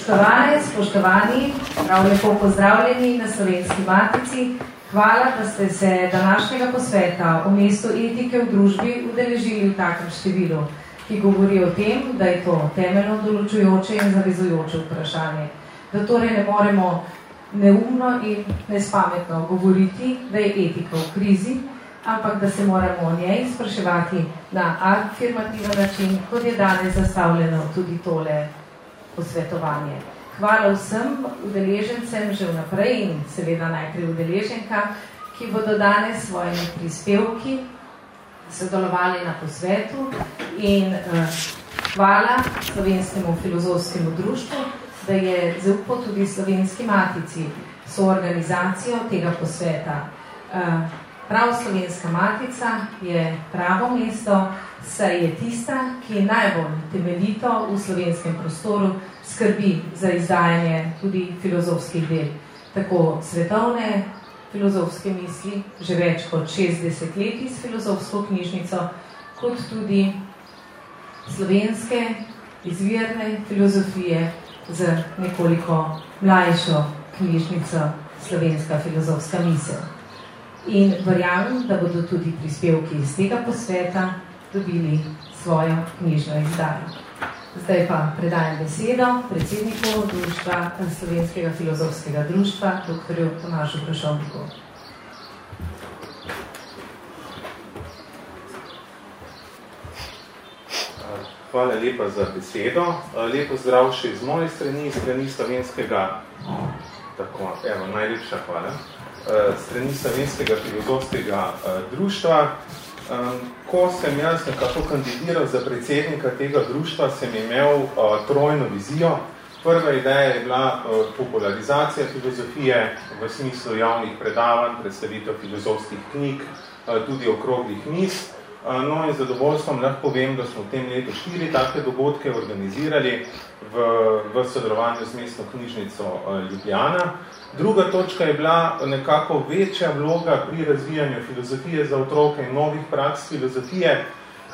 Spoštovane, spoštovani, prav lepo pozdravljeni na Slovenski matici. Hvala, da ste se današnjega posveta o mestu etike v družbi udeležili v takem številu, ki govori o tem, da je to temeljno določujoče in zavezujoče vprašanje. Da torej ne moremo neumno in nespametno govoriti, da je etika v krizi, ampak da se moramo o njej spraševati na afirmativen način, kot je danes zastavljeno tudi tole posvetovanje. Hvala vsem udeležencem že vnaprej in seveda najprej udeleženka, ki bodo danes svojimi prispevki sodelovali na posvetu in uh, hvala Slovenskemu filozofskemu društvu, da je zaupo tudi Slovenski matici so organizacijo tega posveta. Uh, prav Slovenska matica je pravo mesto, saj je tista, ki najbolj temeljito v slovenskem prostoru skrbi za izdajanje tudi filozofskih del. Tako svetovne filozofske misli, že več kot 60 let s filozofsko knjižnico, kot tudi slovenske izvirne filozofije z nekoliko mlajšo knjižnico Slovenska filozofska misel. In verjamem, da bodo tudi prispevki iz tega posveta dobili svojo knjižno izdajo. Zdaj pa predajam besedo predsedniku društva Slovenskega filozofskega društva, dr. Tomažu Prašovniku. Hvala lepa za besedo. Lepo zdrav še iz moje strani, strani Slovenskega, tako, evo, najlepša hvala, strani Slovenskega filozofskega društva. Ko sem jaz nekako kandidiral za predsednika tega društva, sem imel trojno vizijo. Prva ideja je bila popularizacija filozofije v smislu javnih predavanj, predstavitev filozofskih knjig, tudi okroglih mis. No in zadovoljstvom lahko povem, da smo v tem letu štiri take dogodke organizirali v, v sodelovanju z mestno knjižnico Ljubljana. Druga točka je bila nekako večja vloga pri razvijanju filozofije za otroke in novih praks filozofije,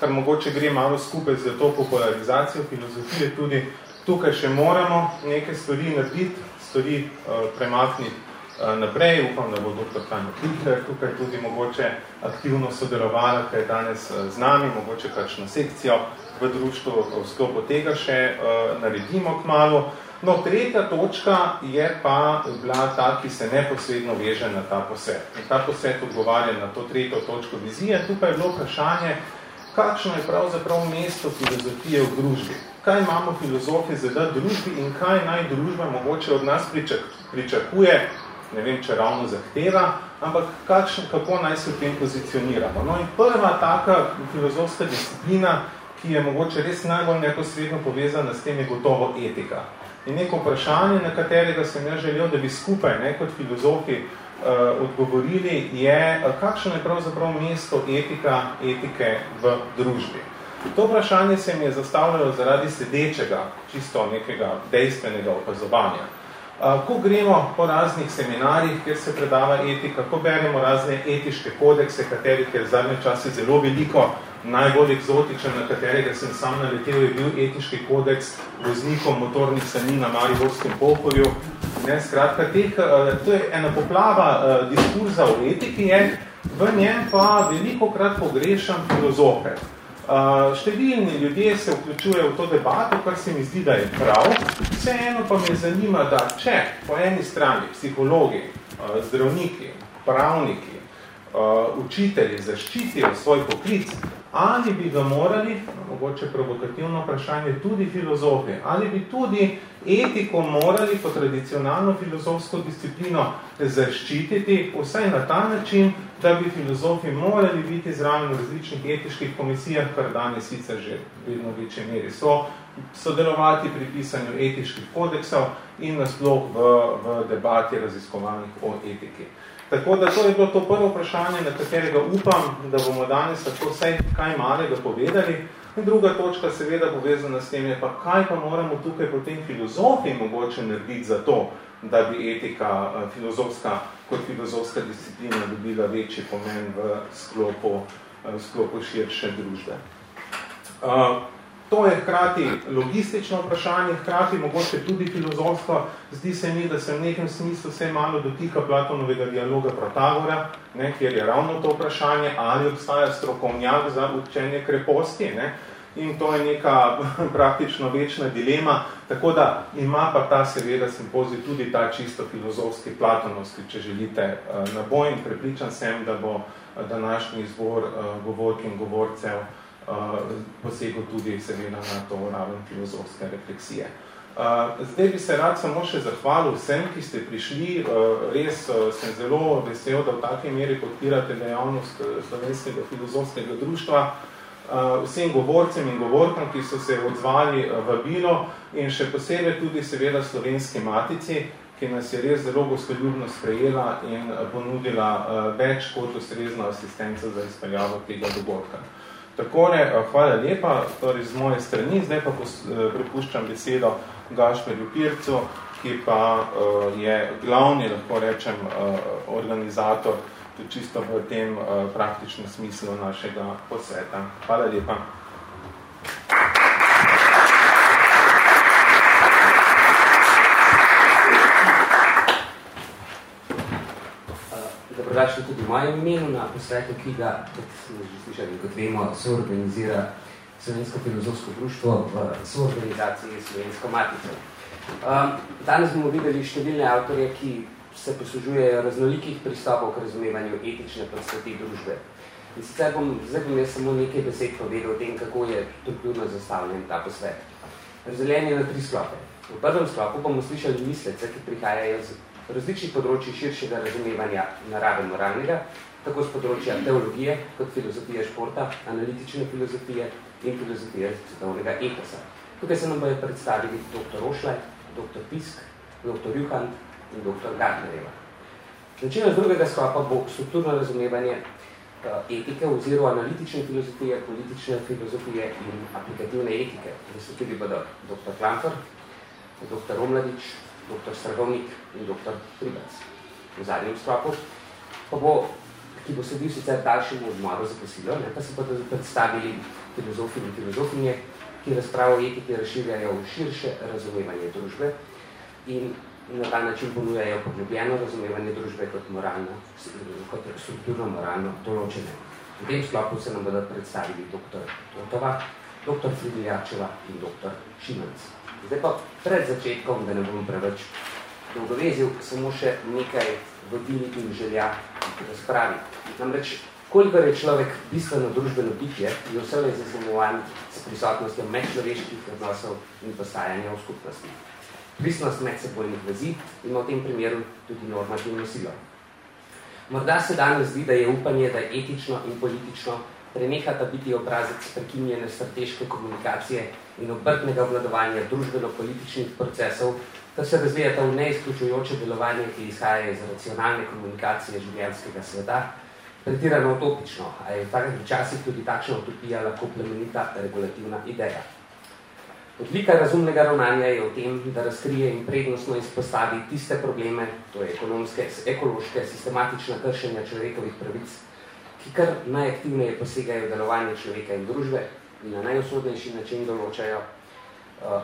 kar mogoče gre malo skupaj za to popularizacijo filozofije. Tudi tukaj še moramo neke stvari narediti, stvari uh, premakniti naprej. Upam, da bo dr. Tanja Kihler tukaj tudi mogoče aktivno sodelovala, kaj je danes z nami, mogoče kakšno sekcijo v društvu v sklopu tega še uh, naredimo k malu. No, tretja točka je pa bila ta, ki se neposredno veže na ta posvet. In ta posvet odgovarja na to tretjo točko vizije. Tukaj je bilo vprašanje, kakšno je pravzaprav mesto filozofije v družbi. Kaj imamo filozofi za družbi in kaj naj družba mogoče od nas pričak, pričakuje, ne vem, če ravno zahteva, ampak kakšen, kako naj se v tem pozicioniramo. No in prva taka filozofska disciplina, ki je mogoče res najbolj neposredno povezana s tem, je gotovo etika. In neko vprašanje, na katerega sem jaz želel, da bi skupaj, ne, kot filozofi, uh, odgovorili, je, kakšno je pravzaprav mesto etika, etike v družbi. To vprašanje se mi je zastavljalo zaradi sedečega, čisto nekega dejstvenega opazovanja. Ko gremo po raznih seminarjih, kjer se predava etika, ko beremo razne etiške kodekse, katerih je zadnje čase zelo veliko, najbolj eksotičen, na katerega sem sam naletel, je bil etiški kodeks voznikov motornih sani na Mariborskem Pohorju. Ne, skratka, teh, to je ena poplava diskurza o etiki, je, v njem pa veliko krat pogrešam filozofe. Uh, številni ljudje se vključujejo v to debato, kar se mi zdi, da je prav. Vseeno pa me zanima, da če po eni strani psihologi, uh, zdravniki, pravniki, uh, učitelji zaščitijo svoj poklic, ali bi ga morali, mogoče provokativno vprašanje, tudi filozofi, ali bi tudi etiko morali po tradicionalno filozofsko disciplino zaščititi, vsaj na ta način, da bi filozofi morali biti zraven v različnih etiških komisijah, kar danes sicer že vedno večje meri so, sodelovati pri pisanju etiških kodeksov in nasploh v, v debati raziskovanih o etiki. Tako da to je bilo to prvo vprašanje, na katerega upam, da bomo danes lahko vsaj kaj malega povedali. In druga točka seveda povezana s tem je pa, kaj pa moramo tukaj potem filozofi mogoče narediti za to, da bi etika filozofska kot filozofska disciplina dobila večji pomen v sklopu, v sklopu širše družbe. To je hkrati logistično vprašanje, hkrati mogoče tudi filozofsko. Zdi se mi, da se v nekem smislu vse malo dotika Platonovega dialoga Protagora, ne, kjer je ravno to vprašanje, ali obstaja strokovnjak za učenje kreposti. Ne, in to je neka praktično večna dilema, tako da ima pa ta seveda simpozij tudi ta čisto filozofski platonovski, če želite, eh, naboj in prepričan sem, da bo eh, današnji izbor eh, govork in govorcev posegel tudi seveda na to raven filozofske refleksije. Zdaj bi se rad samo še zahvalil vsem, ki ste prišli. Res sem zelo vesel, da v taki meri podpirate dejavnost Slovenskega filozofskega društva vsem govorcem in govorkam, ki so se odzvali v bilo in še posebej tudi seveda slovenski matici, ki nas je res zelo gostoljubno sprejela in ponudila več kot ustrezna asistenca za izpeljavo tega dogodka. Takole, hvala lepa, torej z moje strani, zdaj pa prepuščam besedo Gašperju Pircu, ki pa je glavni, lahko rečem, organizator tudi čisto v tem praktičnem smislu našega posveta. Hvala lepa. Dobrodačni tudi v mojem imenu na posvetu, ki ga, kot smo že slišali, kot vemo, soorganizira Slovensko filozofsko društvo v soorganizaciji Slovensko matico. Um, danes bomo videli številne avtorje, ki se poslužujejo raznolikih pristopov k razumevanju etične podstati družbe. In sicer bom, zdaj bom jaz samo nekaj besed povedal o tem, kako je strukturno zastavljen ta posvet. Razdeljen je na tri sklope. V prvem sklopu bomo slišali mislece, ki prihajajo z različnih področji širšega razumevanja narave moralnega, tako z področja teologije, kot filozofije športa, analitične filozofije in filozofije svetovnega etosa. Tukaj se nam bojo predstavili dr. Ošlaj, dr. Pisk, dr. Juhant in dr. Gardnerjeva. Načinno z drugega sklopa bo strukturno razumevanje eh, etike oziroma analitične filozofije, politične filozofije in aplikativne etike. Da so tudi bodo dr. Klamfer, dr. Romladič, dr. Strahovnik in dr. Pribac. V zadnjem sklopu pa bo, ki bo sedil sicer daljšemu odmoru za posilo, ne, pa se bodo predstavili filozofi in filozofinje, ki razpravo etike razširjajo v širše razumevanje družbe in na ta način ponujajo poglobljeno razumevanje družbe kot, moralno, kot strukturno moralno določene. V tem sklopu se nam bodo predstavili dr. Totova, dr. Fridiljačeva in dr. Šimanc. Zdaj pa pred začetkom, da ne bom preveč dolgovezil, samo še nekaj vodili in želja razpravi. Namreč, koliko je človek bistveno družbeno bitje, je vse le zaznamovan s prisotnostjo medčloveških odnosov in postajanja v skupnosti pristnost medsebojnih vezi ima v tem primeru tudi normativno silo. Morda se danes zdi, da je upanje, da etično in politično prenehata biti obrazec prekinjene strateške komunikacije in obrtnega obladovanja družbeno-političnih procesov, da se razvijata v neizključujoče delovanje, ki izhaja iz racionalne komunikacije življenjskega sveta, pretirano utopično, a je v takih časih tudi takšna utopija lahko plemenita regulativna ideja. Odlika razumnega ravnanja je v tem, da razkrije in prednostno izpostavi tiste probleme, to je ekonomske, ekološke, sistematična kršenja človekovih pravic, ki kar najaktivneje posegajo v delovanje človeka in družbe in na najusodnejši način določajo uh,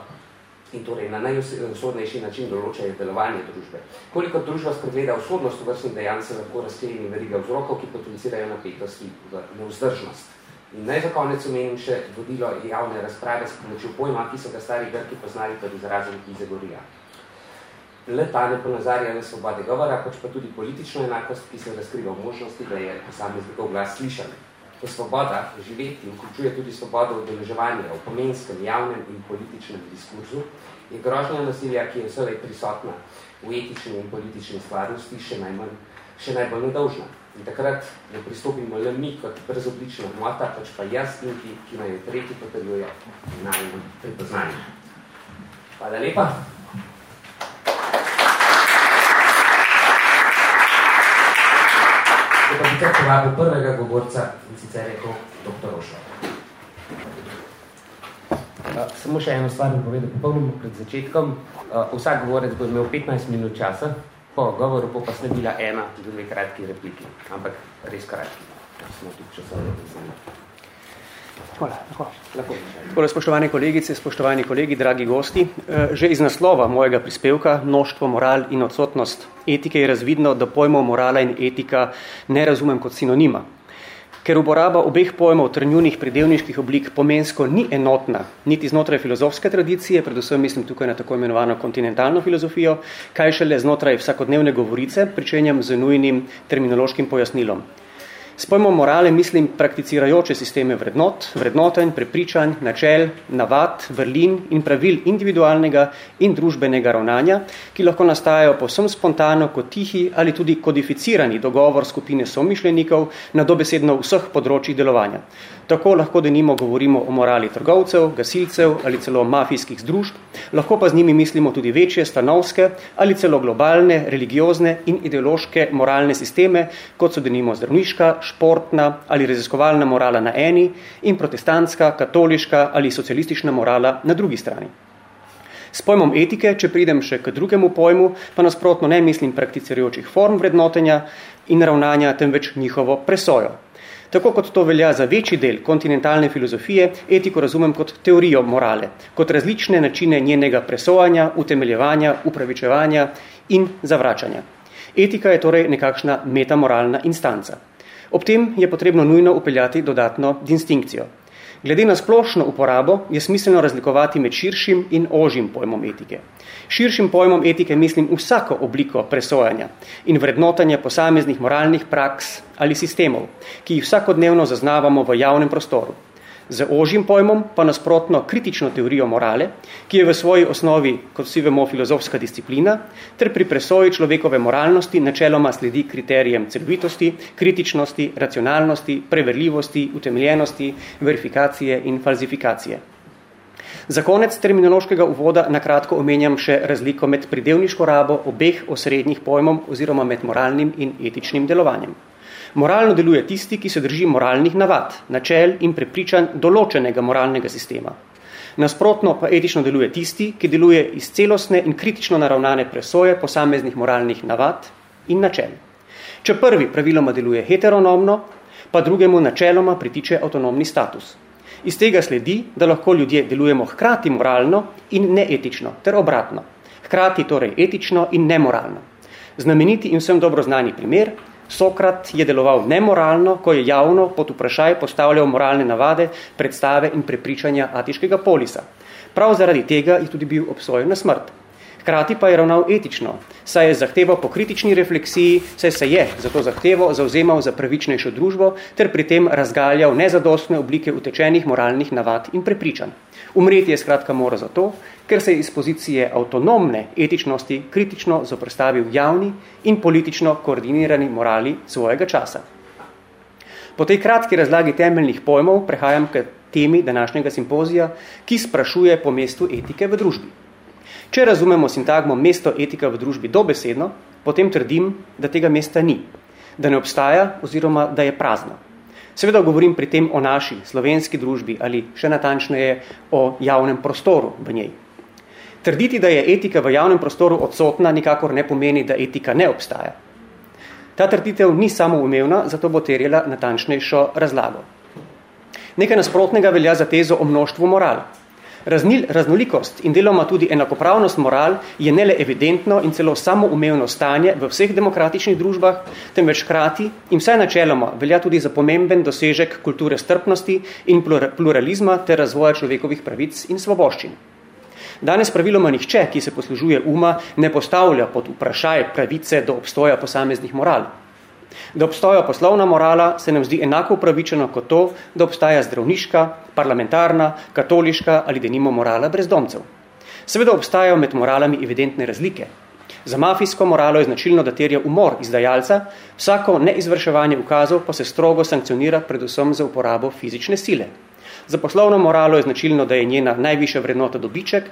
in torej na najusodnejši način določajo delovanje družbe. Koliko družba spregleda usodnost vrstnih dejanj, se lahko razkljeni veriga vzrokov, ki potencirajo napetosti v neuzdržnost. In naj za konec omenim še vodilo javne razprave s pomočjo pojma, ki so ga stari Grki poznali pod izrazom izegorija. Le ta ne ponazarja le svobode govora, pač pa tudi politično enakost, ki se razkriva v možnosti, da je posameznikov glas slišan. To svoboda živeti vključuje tudi svobodo udeleževanja v pomenskem, javnem in političnem diskurzu, je grožnja nasilja, ki je vse prisotna v etični in politični stvarnosti, še, najmanj, še najbolj nedolžna. In takrat ne pristopimo le mi kot brezoblična mota, pač pa jaz in ti, ki naj tretji potrjuje najmo prepoznanje. Hvala lepa. Zdaj pa bi kar povabil prvega govorca in sicer je to dr. Ošla. Samo še eno stvar mi povedal popolnoma pred začetkom. Vsak govorec bo imel 15 minut časa, po govoru bo pa sledila ena, dve kratki repliki, ampak res kratki. Smo tudi časovno Hvala. Hvala. Spoštovane kolegice, spoštovani kolegi, dragi gosti, eh, že iz naslova mojega prispevka Mnoštvo moral in odsotnost etike je razvidno, da pojmov morala in etika ne razumem kot sinonima. Ker uporaba obeh pojmov trnjunih predelniških oblik pomensko ni enotna, niti znotraj filozofske tradicije, predvsem mislim tukaj na tako imenovano kontinentalno filozofijo, kaj šele znotraj vsakodnevne govorice, pričenjam z nujnim terminološkim pojasnilom. S pojmom morale mislim prakticirajoče sisteme vrednot, vrednoten, prepričanj, načel, navad, vrlin in pravil individualnega in družbenega ravnanja, ki lahko nastajajo povsem spontano kot tihi ali tudi kodificirani dogovor skupine somišljenikov na dobesedno vseh področjih delovanja. Tako lahko denimo govorimo o morali trgovcev, gasilcev ali celo mafijskih združb, lahko pa z njimi mislimo tudi večje stanovske ali celo globalne, religiozne in ideološke moralne sisteme, kot so denimo zdravniška, športna ali raziskovalna morala na eni in protestantska, katoliška ali socialistična morala na drugi strani. S pojmom etike, če pridem še k drugemu pojmu, pa nasprotno ne mislim prakticirajočih form vrednotenja in ravnanja, temveč njihovo presojo. Tako kot to velja za večji del kontinentalne filozofije, etiko razumem kot teorijo morale, kot različne načine njenega presojanja, utemeljevanja, upravičevanja in zavračanja. Etika je torej nekakšna metamoralna instanca. Ob tem je potrebno nujno upeljati dodatno distinkcijo. Glede na splošno uporabo je smiselno razlikovati med širšim in ožjim pojmom etike. Širšim pojmom etike mislim vsako obliko presojanja in vrednotanja posameznih moralnih praks ali sistemov, ki jih vsakodnevno zaznavamo v javnem prostoru z ožjim pojmom pa nasprotno kritično teorijo morale, ki je v svoji osnovi, kot vsi vemo, filozofska disciplina, ter pri presoji človekove moralnosti načeloma sledi kriterijem celovitosti, kritičnosti, racionalnosti, preverljivosti, utemeljenosti, verifikacije in falzifikacije. Za konec terminološkega uvoda nakratko omenjam še razliko med pridelniško rabo obeh osrednjih pojmov oziroma med moralnim in etičnim delovanjem. Moralno deluje tisti, ki se drži moralnih navad, načel in prepričanj določenega moralnega sistema. Nasprotno pa etično deluje tisti, ki deluje iz celostne in kritično naravnane presoje posameznih moralnih navad in načel. Če prvi praviloma deluje heteronomno, pa drugemu načeloma pritiče avtonomni status. Iz tega sledi, da lahko ljudje delujemo hkrati moralno in neetično, ter obratno. Hkrati torej etično in nemoralno. Znameniti in vsem dobro znani primer Sokrat je deloval nemoralno, ko je javno pod vprašaj postavljal moralne navade, predstave in prepričanja atiškega polisa. Prav zaradi tega je tudi bil obsojen na smrt. Hkrati pa je ravnal etično, saj je zahteval po kritični refleksiji, saj se je za to zahtevo zauzemal za pravičnejšo družbo, ter pri tem razgaljal nezadostne oblike utečenih moralnih navad in prepričanj. Umreti je skratka moral zato, ker se je iz pozicije avtonomne etičnosti kritično zoprstavil javni in politično koordinirani morali svojega časa. Po tej kratki razlagi temeljnih pojmov prehajam k temi današnjega simpozija, ki sprašuje po mestu etike v družbi. Če razumemo sintagmo mesto etika v družbi dobesedno, potem trdim, da tega mesta ni, da ne obstaja oziroma da je prazno. Seveda govorim pri tem o naši slovenski družbi ali še natančneje o javnem prostoru v njej. Trditi, da je etika v javnem prostoru odsotna, nikakor ne pomeni, da etika ne obstaja. Ta trditev ni samo umevna, zato bo terjela natančnejšo razlago. Nekaj nasprotnega velja za tezo o mnoštvu moral. Raznil, raznolikost in deloma tudi enakopravnost moral je ne le evidentno in celo samoumevno stanje v vseh demokratičnih družbah, temveč krati in vse načeloma velja tudi za pomemben dosežek kulture strpnosti in pluralizma ter razvoja človekovih pravic in svoboščin. Danes praviloma nihče, ki se poslužuje uma, ne postavlja pod vprašaj pravice do obstoja posameznih moral. Da obstoja poslovna morala se nam zdi enako upravičeno kot to, da obstaja zdravniška, parlamentarna, katoliška ali denimo morala brezdomcev. Seveda obstajajo med moralami evidentne razlike. Za mafijsko moralo je značilno, da terja umor izdajalca, vsako neizvrševanje ukazov pa se strogo sankcionira predvsem za uporabo fizične sile. Za poslovno moralo je značilno, da je njena najvišja vrednota dobiček,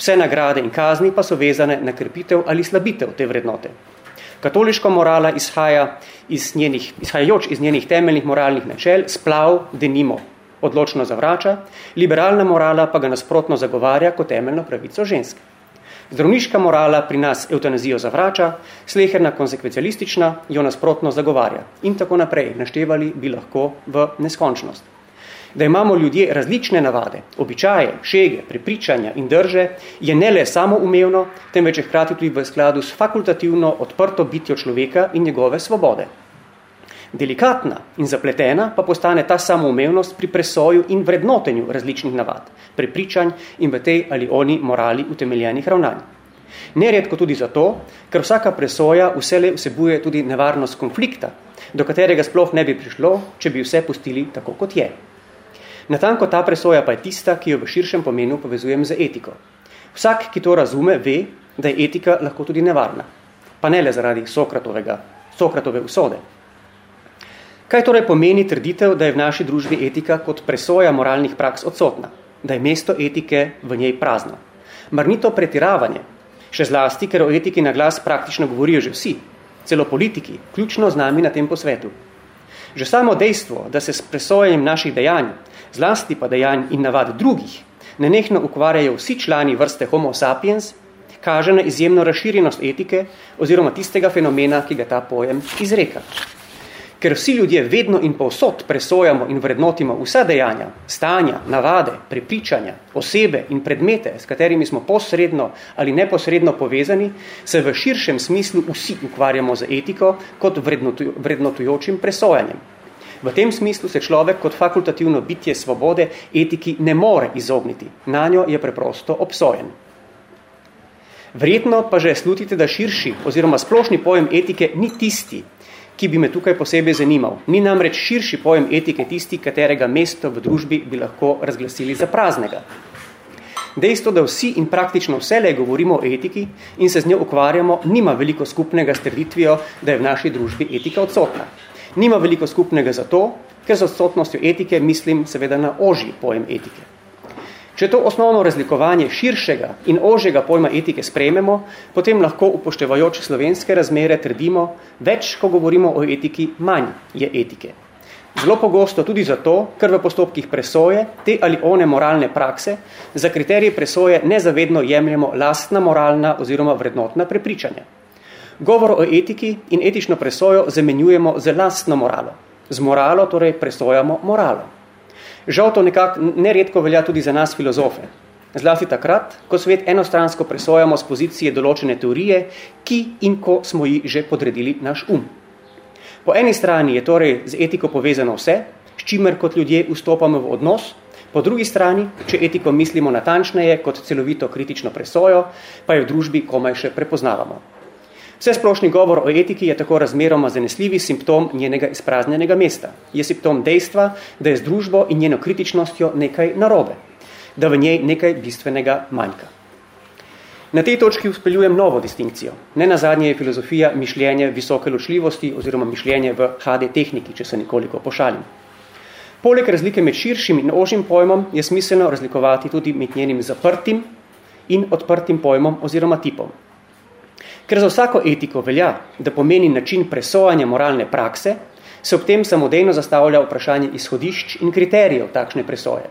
Vse nagrade in kazni pa so vezane na krepitev ali slabitev te vrednote. Katoliška morala izhaja iz njenih, izhajajoč iz njenih temeljnih moralnih načel, splav denimo odločno zavrača, liberalna morala pa ga nasprotno zagovarja kot temeljno pravico ženske. Zdravniška morala pri nas eutanazijo zavrača, sleherna konsekvencialistična jo nasprotno zagovarja in tako naprej, naštevali bi lahko v neskončnost. Da imamo ljudje različne navade, običaje, šege, prepričanja in drže, je ne le samo umevno, temveč je hkrati tudi v skladu s fakultativno odprto bitjo človeka in njegove svobode. Delikatna in zapletena pa postane ta samoumevnost pri presoju in vrednotenju različnih navad, prepričanj in v tej ali oni morali utemeljenih ravnanj. Neredko tudi zato, ker vsaka presoja vsele vsebuje tudi nevarnost konflikta, do katerega sploh ne bi prišlo, če bi vse pustili tako, kot je. Natanko ta presoja pa je tista, ki jo v širšem pomenu povezujem z etiko. Vsak, ki to razume, ve, da je etika lahko tudi nevarna, pa ne le zaradi Sokratovega, Sokratove usode. Kaj torej pomeni trditev, da je v naši družbi etika kot presoja moralnih praks odsotna, da je mesto etike v njej prazno? Mar ni to pretiravanje? Še zlasti, ker o etiki na glas praktično govorijo že vsi, celo politiki, ključno z nami na tem posvetu. Že samo dejstvo, da se s presojanjem naših dejanj, zlasti pa dejanj in navad drugih, nenehno ukvarjajo vsi člani vrste homo sapiens, kaže na izjemno razširjenost etike oziroma tistega fenomena, ki ga ta pojem izreka. Ker vsi ljudje vedno in povsod presojamo in vrednotimo vsa dejanja, stanja, navade, prepričanja, osebe in predmete, s katerimi smo posredno ali neposredno povezani, se v širšem smislu vsi ukvarjamo z etiko kot vrednotujočim presojanjem. V tem smislu se človek kot fakultativno bitje svobode etiki ne more izogniti. Na njo je preprosto obsojen. Verjetno pa že slutite, da širši oziroma splošni pojem etike ni tisti, ki bi me tukaj posebej zanimal. Ni namreč širši pojem etike tisti, katerega mesto v družbi bi lahko razglasili za praznega. Dejstvo, da vsi in praktično vse le govorimo o etiki in se z njo ukvarjamo, nima veliko skupnega s trditvijo, da je v naši družbi etika odsotna. Nima veliko skupnega zato, ker z odsotnostjo etike mislim seveda na ožji pojem etike. Če to osnovno razlikovanje širšega in ožjega pojma etike sprejmemo, potem lahko upoštevajoč slovenske razmere trdimo, več, ko govorimo o etiki, manj je etike. Zelo pogosto tudi zato, ker v postopkih presoje te ali one moralne prakse za kriterije presoje nezavedno jemljemo lastna moralna oziroma vrednotna prepričanja. Govor o etiki in etično presojo zamenjujemo z lastno moralo. Z moralo torej presojamo moralo. Žal to nekako neredko velja tudi za nas filozofe. Zlasti takrat, ko svet enostransko presojamo z pozicije določene teorije, ki in ko smo ji že podredili naš um. Po eni strani je torej z etiko povezano vse, s čimer kot ljudje vstopamo v odnos, po drugi strani, če etiko mislimo natančneje kot celovito kritično presojo, pa je v družbi komaj še prepoznavamo. Vse splošni govor o etiki je tako razmeroma zanesljivi simptom njenega izpraznjenega mesta. Je simptom dejstva, da je z družbo in njeno kritičnostjo nekaj narobe, da v njej nekaj bistvenega manjka. Na tej točki uspeljujem novo distinkcijo. Ne nazadnje je filozofija mišljenje visoke ločljivosti oziroma mišljenje v HD tehniki, če se nekoliko pošalim. Poleg razlike med širšim in ožjim pojmom je smiselno razlikovati tudi med njenim zaprtim in odprtim pojmom oziroma tipom. Ker za vsako etiko velja, da pomeni način presojanja moralne prakse, se ob tem samodejno zastavlja vprašanje izhodišč in kriterijev takšne presoje.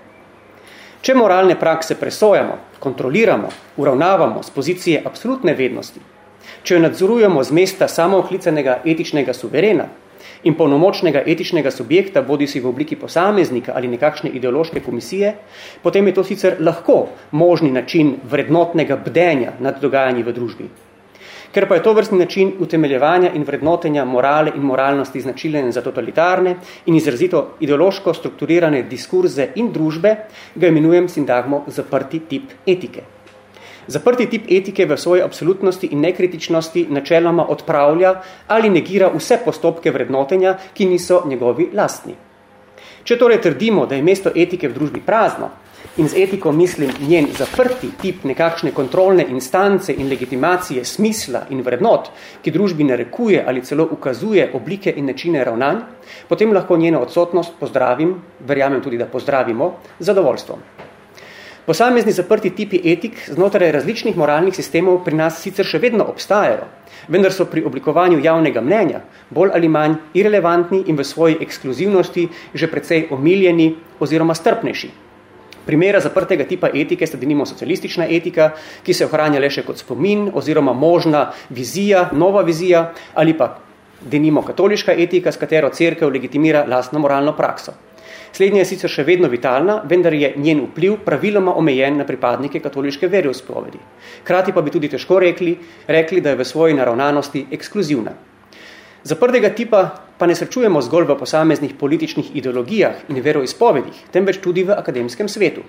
Če moralne prakse presojamo, kontroliramo, uravnavamo z pozicije absolutne vednosti, če jo nadzorujemo z mesta samooklicanega etičnega suverena in polnomočnega etičnega subjekta, bodi si v obliki posameznika ali nekakšne ideološke komisije, potem je to sicer lahko možni način vrednotnega bdenja nad dogajanji v družbi. Ker pa je to vrstni način utemeljevanja in vrednotenja morale in moralnosti značilen za totalitarne in izrazito ideološko strukturirane diskurze in družbe, ga imenujem sintagmo zaprti tip etike. Zaprti tip etike v svoji absolutnosti in nekritičnosti načeloma odpravlja ali negira vse postopke vrednotenja, ki niso njegovi lastni. Če torej trdimo, da je mesto etike v družbi prazno, in z etiko mislim njen zaprti tip nekakšne kontrolne instance in legitimacije smisla in vrednot, ki družbi narekuje ali celo ukazuje oblike in načine ravnanj, potem lahko njeno odsotnost pozdravim, verjamem tudi, da pozdravimo, zadovoljstvom. Posamezni zaprti tipi etik znotraj različnih moralnih sistemov pri nas sicer še vedno obstajajo, vendar so pri oblikovanju javnega mnenja bolj ali manj irrelevantni in v svoji ekskluzivnosti že precej omiljeni oziroma strpnejši. Primera zaprtega tipa etike sta denimo socialistična etika, ki se ohranja le še kot spomin oziroma možna vizija, nova vizija ali pa denimo katoliška etika, s katero cerkev legitimira lastno moralno prakso. Slednja je sicer še vedno vitalna, vendar je njen vpliv praviloma omejen na pripadnike katoliške veroizpovedi. Krati pa bi tudi težko rekli, rekli, da je v svoji naravnanosti ekskluzivna. Zaprtega tipa pa ne srečujemo zgolj v posameznih političnih ideologijah in veroizpovedih, temveč tudi v akademskem svetu.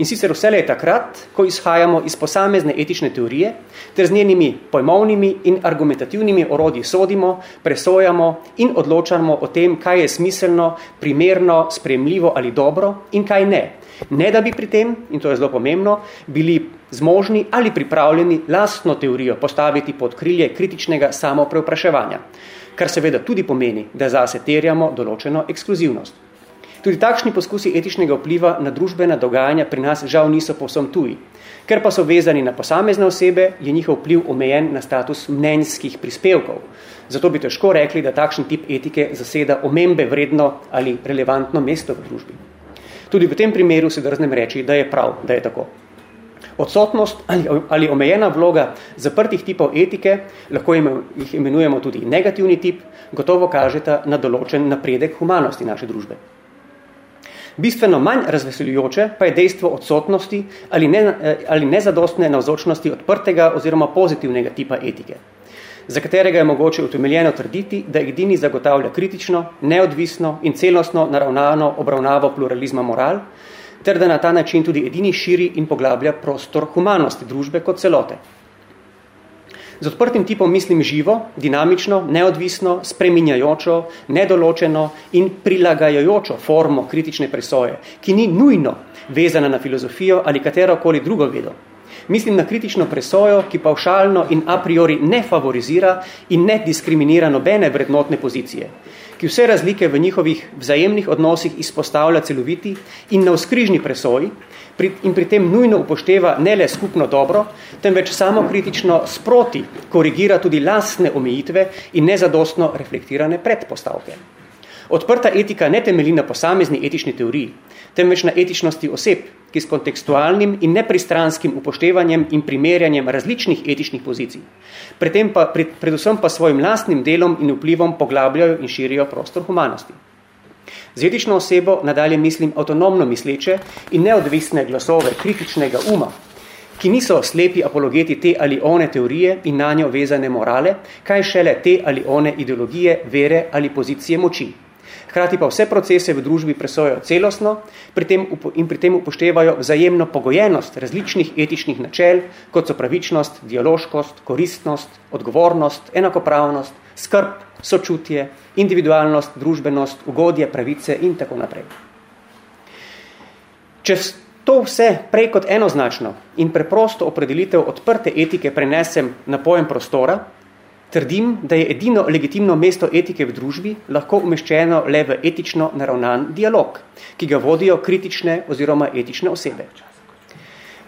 In sicer vse je takrat, ko izhajamo iz posamezne etične teorije, ter z njenimi pojmovnimi in argumentativnimi orodji sodimo, presojamo in odločamo o tem, kaj je smiselno, primerno, spremljivo ali dobro in kaj ne. Ne da bi pri tem, in to je zelo pomembno, bili zmožni ali pripravljeni lastno teorijo postaviti pod krilje kritičnega samopreopraševanja kar seveda tudi pomeni, da zase terjamo določeno ekskluzivnost. Tudi takšni poskusi etičnega vpliva na družbena dogajanja pri nas žal niso povsem tuji. Ker pa so vezani na posamezne osebe, je njihov vpliv omejen na status mnenjskih prispevkov. Zato bi težko rekli, da takšen tip etike zaseda omembe vredno ali relevantno mesto v družbi. Tudi v tem primeru se drznem reči, da je prav, da je tako. Odsotnost ali, ali omejena vloga zaprtih tipov etike, lahko jih imenujemo tudi negativni tip, gotovo kažeta na določen napredek humanosti naše družbe. Bistveno manj razveseljujoče pa je dejstvo odsotnosti ali, ne, ali nezadostne navzočnosti odprtega oziroma pozitivnega tipa etike, za katerega je mogoče utemeljeno trditi, da edini zagotavlja kritično, neodvisno in celostno naravnano obravnavo pluralizma moral, ter da na ta način tudi edini širi in poglablja prostor humanosti družbe kot celote. Z odprtim tipom mislim živo, dinamično, neodvisno, spreminjajočo, nedoločeno in prilagajajočo formo kritične presoje, ki ni nujno vezana na filozofijo ali katerokoli drugo vedo. Mislim na kritično presojo, ki pavšalno in a priori ne favorizira in ne diskriminira nobene vrednotne pozicije, ki vse razlike v njihovih vzajemnih odnosih izpostavlja celoviti in na vzkrižni presoji in pri tem nujno upošteva ne le skupno dobro, temveč samo kritično sproti korigira tudi lastne omejitve in nezadostno reflektirane predpostavke. Odprta etika ne temelji na posamezni etični teoriji, temveč na etičnosti oseb, ki s kontekstualnim in nepristranskim upoštevanjem in primerjanjem različnih etičnih pozicij, predtem pa, pred, predvsem pa svojim lastnim delom in vplivom poglabljajo in širijo prostor humanosti. Z etično osebo nadalje mislim avtonomno misleče in neodvisne glasove kritičnega uma, ki niso slepi apologeti te ali one teorije in na njo vezane morale, kaj šele te ali one ideologije, vere ali pozicije moči. Hkrati pa vse procese v družbi presojajo celostno pri tem in pri tem upoštevajo vzajemno pogojenost različnih etičnih načel, kot so pravičnost, dialoškost, koristnost, odgovornost, enakopravnost, skrb, sočutje, individualnost, družbenost, ugodje, pravice in tako naprej. Če to vse prej kot enoznačno in preprosto opredelitev odprte etike prenesem na pojem prostora, Trdim, da je edino legitimno mesto etike v družbi lahko umeščeno le v etično naravnan dialog, ki ga vodijo kritične oziroma etične osebe.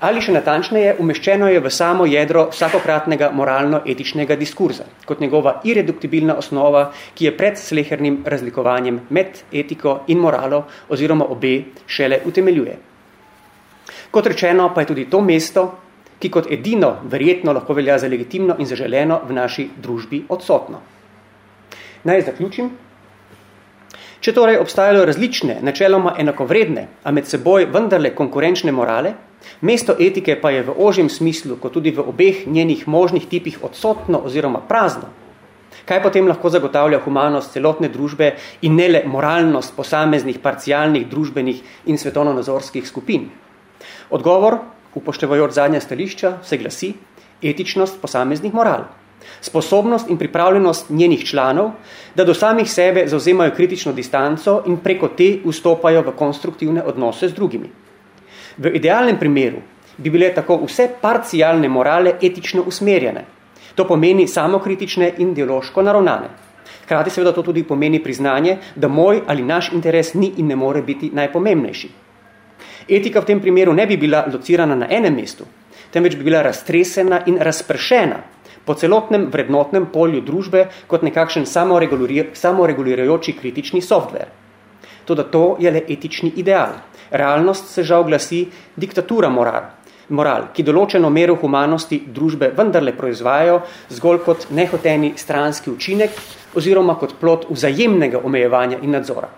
Ali še natančneje, umeščeno je v samo jedro vsakokratnega moralno-etičnega diskurza, kot njegova ireduktibilna osnova, ki je pred slehernim razlikovanjem med etiko in moralo oziroma obe šele utemeljuje. Kot rečeno, pa je tudi to mesto, ki kot edino verjetno lahko velja za legitimno in zaželeno v naši družbi odsotno. Naj zaključim. Če torej obstajajo različne, načeloma enakovredne, a med seboj vendarle konkurenčne morale, mesto etike pa je v ožjem smislu, kot tudi v obeh njenih možnih tipih odsotno oziroma prazno, kaj potem lahko zagotavlja humanost celotne družbe in ne le moralnost posameznih parcialnih družbenih in svetovno-nazorskih skupin? Odgovor upoštevajoč zadnja stališča, se glasi etičnost posameznih moral. Sposobnost in pripravljenost njenih članov, da do samih sebe zauzemajo kritično distanco in preko te vstopajo v konstruktivne odnose z drugimi. V idealnem primeru bi bile tako vse parcialne morale etično usmerjene. To pomeni samokritične in dialoško naravnane. Hkrati seveda to tudi pomeni priznanje, da moj ali naš interes ni in ne more biti najpomembnejši. Etika v tem primeru ne bi bila locirana na enem mestu, temveč bi bila raztresena in razpršena po celotnem vrednotnem polju družbe kot nekakšen samoregulirajoči kritični software. Toda to je le etični ideal. Realnost se žal glasi diktatura moral, moral, ki določeno mero humanosti družbe vendarle proizvajajo zgolj kot nehoteni stranski učinek oziroma kot plot vzajemnega omejevanja in nadzora.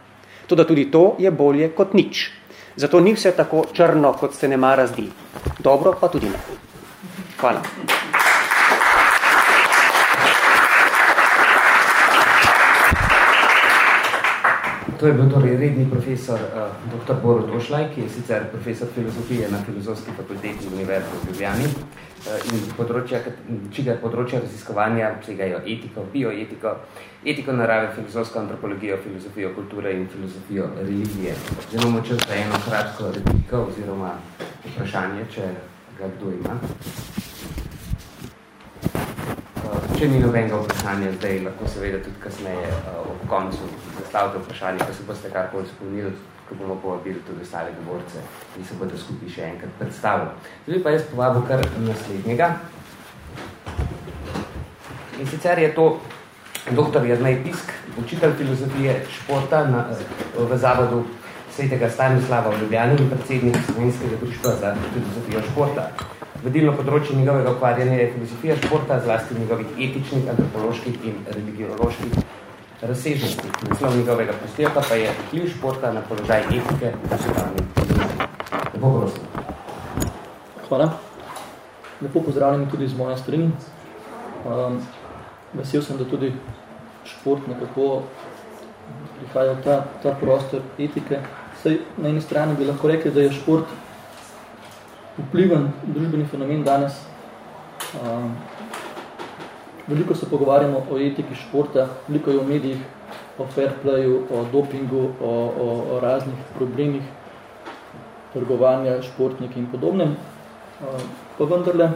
Tudi tudi to je bolje kot nič. Zato ni vse tako črno, kot se ne mara zdi. Dobro pa tudi ne. Hvala. To je bil torej redni profesor uh, eh, dr. Borod Ošlaj, ki je sicer profesor filozofije na Filozofski fakulteti Univerze v Ljubljani in področja, čiga področja raziskovanja segajo etiko, bioetiko, etiko narave, filozofsko antropologijo, filozofijo kulture in filozofijo religije. Imamo čas za eno kratko repliko oziroma vprašanje, če ga kdo ima. Če ni nobenega vprašanja, zdaj lahko seveda tudi kasneje uh, ob koncu zastavite vprašanje, ko se boste karkoli spomnili, ko bomo povabili tudi ostale govorce in se bodo skupaj še enkrat predstavili. Zdaj pa jaz povabil kar naslednjega. In sicer je to dr. Jaznej Pisk, učitelj filozofije športa na, v zavodu svetega Stanislava v Ljubljani in predsednik Slovenskega društva za filozofijo športa. Vodilno področje njegovega ukvarjanja je filozofija športa, zlasti njegovih etičnih, antropoloških in religioloških razsežnosti. Naslov njegovega prispevka pa je vpliv športa na položaj etike v družbi. Lepo prosim. Hvala. Lepo pozdravljeni tudi z moje strani. Um, vesel sem, da tudi šport nekako prihaja v ta, ta prostor etike. Saj na eni strani bi lahko rekli, da je šport vpliven družbeni fenomen danes. Um, veliko se pogovarjamo o etiki športa, veliko je v medijih o fair playu, o dopingu, o, o, o raznih problemih trgovanja, športniki in podobnem. Um, pa vendarle,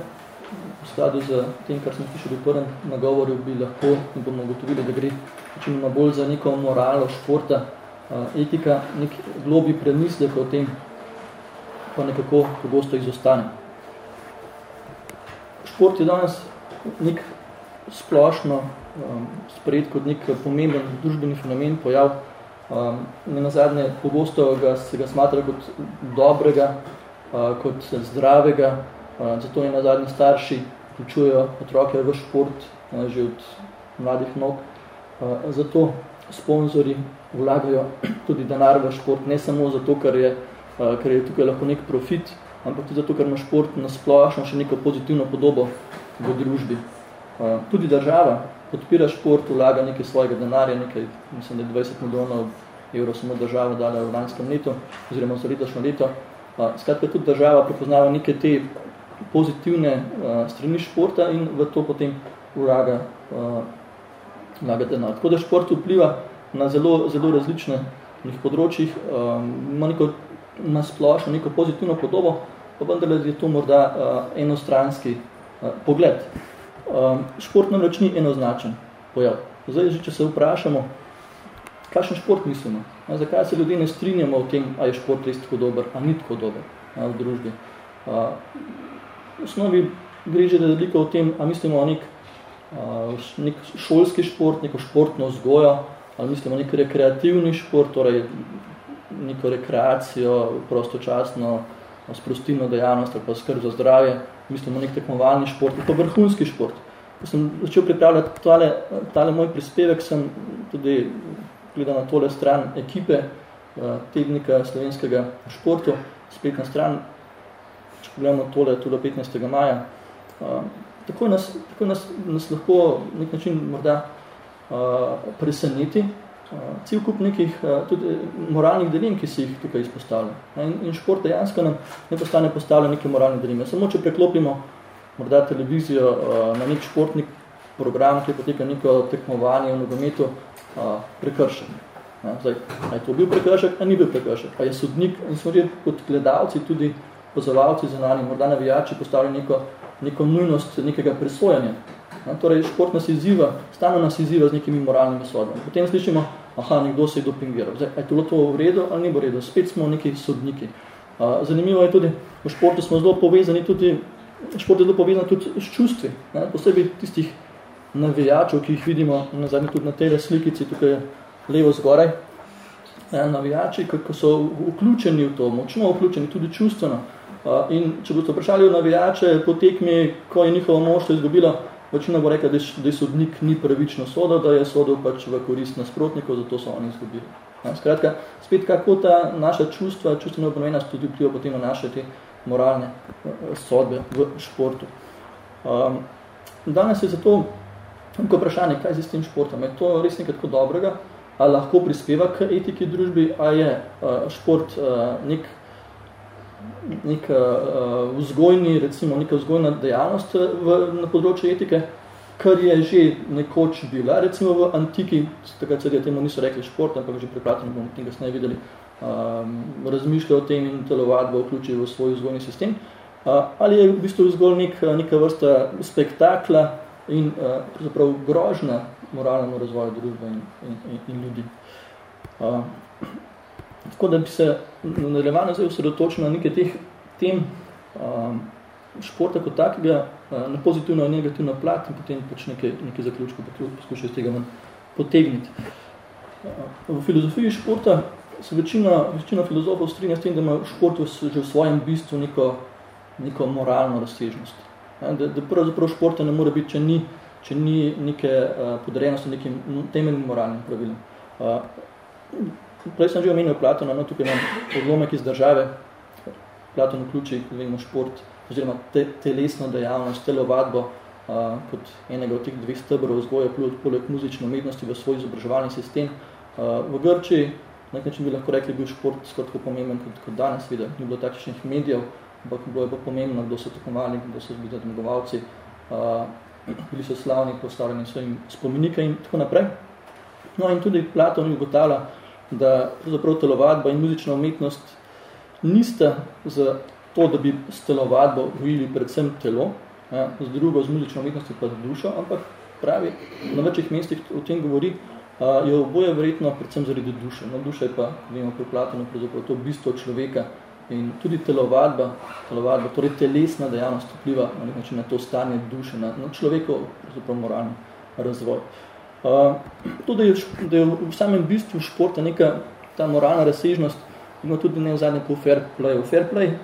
v skladu z tem, kar sem slišal v prvem nagovoru, bi lahko in bomo ugotovili, da gre večinoma bolj za neko moralo športa, uh, etika, nek globi premislek o tem, pa nekako pogosto izostane. Šport je danes nek splošno um, sprejet kot nek pomemben družbeni fenomen, pojav. Um, ne nazadnje, pogosto ga, se ga smatra kot dobrega, uh, kot zdravega, uh, zato je nazadnje starši vključujejo otroke v šport uh, že od mladih nog. Uh, zato sponzori vlagajo tudi denar v šport, ne samo zato, ker je ker je tukaj lahko nek profit, ampak tudi zato, ker ima šport nasplošno še neko pozitivno podobo v družbi. Tudi država podpira šport, vlaga nekaj svojega denarja, nekaj, mislim, da je 20 milijonov evrov samo država dala v lanskem letu, oziroma za letošnjo leto. Skratka, tudi država prepoznava neke te pozitivne strani športa in v to potem vlaga, vlaga denar. Tako da šport vpliva na zelo, zelo različne področjih, ima neko na splošno neko pozitivno podobo, pa vendar je to morda enostranski pogled. Um, šport namreč ni enoznačen pojav. Zdaj, že, če se vprašamo, kakšen šport mislimo, a, zakaj se ljudje ne strinjamo o tem, a je šport res tako dober, a ni tako dober a, v družbi. A, v osnovi gre že veliko o tem, a mislimo o nek, a, nek šolski šport, neko športno vzgojo, ali mislimo nek rekreativni šport, torej neko rekreacijo, prostočasno sprostilno dejavnost ali pa skrb za zdravje, mislimo nek tekmovalni šport, to vrhunski šport. Ko sem začel pripravljati tale, tale moj prispevek, sem tudi gledal na tole stran ekipe eh, tednika slovenskega športu, spletna stran, če pogledamo tole tudi 15. maja. Eh, tako nas, tako nas, nas lahko nek način morda eh, preseneti, cel kup nekih tudi moralnih delin, ki se jih tukaj izpostavlja. In, in šport dejansko nam ne postane postavlja neke moralne deline. Samo če preklopimo morda televizijo na nek športnik program, ki poteka neko tekmovanje v nogometu, prekršen. Zdaj, a je to bil prekršek, a ni bil prekršek. A je sodnik, in smo že kot gledalci, tudi pozovalci za nami, morda navijači postavili neko, neko nujnost nekega presojanja. Ja, torej, šport nas izziva, stano nas izziva z nekimi moralnimi sodbami. Potem slišimo, aha, nekdo se je dopingiral. Zdaj, je to v redu ali ni v redu? Spet smo neki sodniki. Zanimivo je tudi, v športu smo zelo povezani tudi, šport je zelo povezan tudi s čustvi. Ne? Posebej tistih navijačev, ki jih vidimo na zadnji tudi na tej slikici, tukaj levo zgoraj. Ne? Navijači, ko so vključeni v to, močno vključeni tudi čustveno. In če boste vprašali o navijače po tekmi, ko je njihovo mnoštvo izgubilo, Večina bo rekla, da je sodnik ni pravično sodel, da je sodel pač v korist nasprotnikov, zato so oni izgubili. Skratka, spet kako ta naša čustva, čustvena obnovenost tudi vpliva potem na naše te moralne eh, sodbe v športu. Um, danes je zato neko vprašanje, kaj je s tem športom. Je to res nekaj tako dobrega, a lahko prispeva k etiki družbi, a je uh, šport uh, nek, nek uh, vzgojni, recimo neka vzgojna dejavnost v, na področju etike, kar je že nekoč bila, recimo v antiki, takrat se temu niso rekli šport, ampak že preplatno bomo tem kasneje videli, um, razmišlja o tem in telovadbo vključi v svoj vzgojni sistem, uh, ali je v bistvu zgolj nek, neka vrsta spektakla in uh, grožna moralnemu razvoju družbe in, in, in, in ljudi. Uh, tako da bi se nadaljevano zdaj osredotočil na nekaj teh tem um, športa kot takega, na pozitivno in negativno plat in potem pač nekaj, nekaj zaključkov poskušajo iz tega potegniti. V filozofiji športa se večina, večina filozofov strinja s tem, da ima šport v, že v svojem bistvu neko, neko moralno razsežnost. Da, da pravzaprav športa ne more biti, če ni, če ni neke podrejenosti nekim temeljnim moralnim pravilom. Prej sem že omenil Platona, no, tukaj imam odlomek iz države. Platon vključi, vemo, šport, oziroma te, telesno dejavnost, telovadbo, uh, kot enega od teh dveh stebrov vzgoja, poleg muzične umetnosti v svoj izobraževalni sistem. Uh, v Grčiji na nek način bi lahko rekli, bil šport skratko pomemben kot, kot danes videl. Ni bilo takšnih medijev, ampak bilo je pa pomembno, kdo so tekmovali, kdo so bili zmagovalci, uh, bili so slavni, postavljeni svojim spomenike in tako naprej. No in tudi Platon ugotavlja, da telovadba in muzična umetnost nista za to, da bi s telovadbo gojili predvsem telo, ja, z drugo, z muzično umetnostjo pa dušo, ampak pravi, na večjih mestih o tem govori, je oboje verjetno predvsem zaradi duše. No, duša je pa, vemo, pri Platonu, pravzaprav to bistvo človeka in tudi telovadba, telovadba, torej telesna dejavnost vpliva na nek način na to stanje duše, na, na človekov, moralni razvoj. Uh, to, da je, da je v samem bistvu športa neka ta moralna razsežnost, ima tudi ne v zadnjem po fair play. Fair play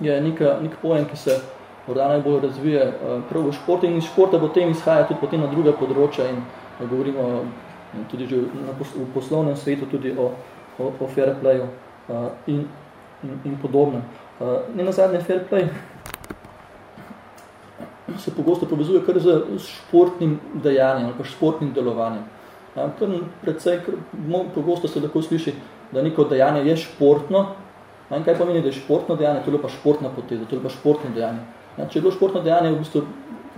je neka, nek pojem, ki se morda najbolj razvije uh, prav v športu in iz športa potem izhaja tudi potem na druga področja in uh, govorimo tudi že v poslovnem svetu tudi o, o, o fair playu uh, in, in, in podobno. Uh, ne na zadnje fair play se pogosto povezuje kar z športnim dejanjem ali pa športnim delovanjem. Ja, kar predvsej, pogosto se lahko sliši, da neko dejanje je športno. Ja, kaj pomeni, da je športno dejanje, to je pa športna poteza, to je pa športno dejanje. Ja, če je bilo športno dejanje, v bistvu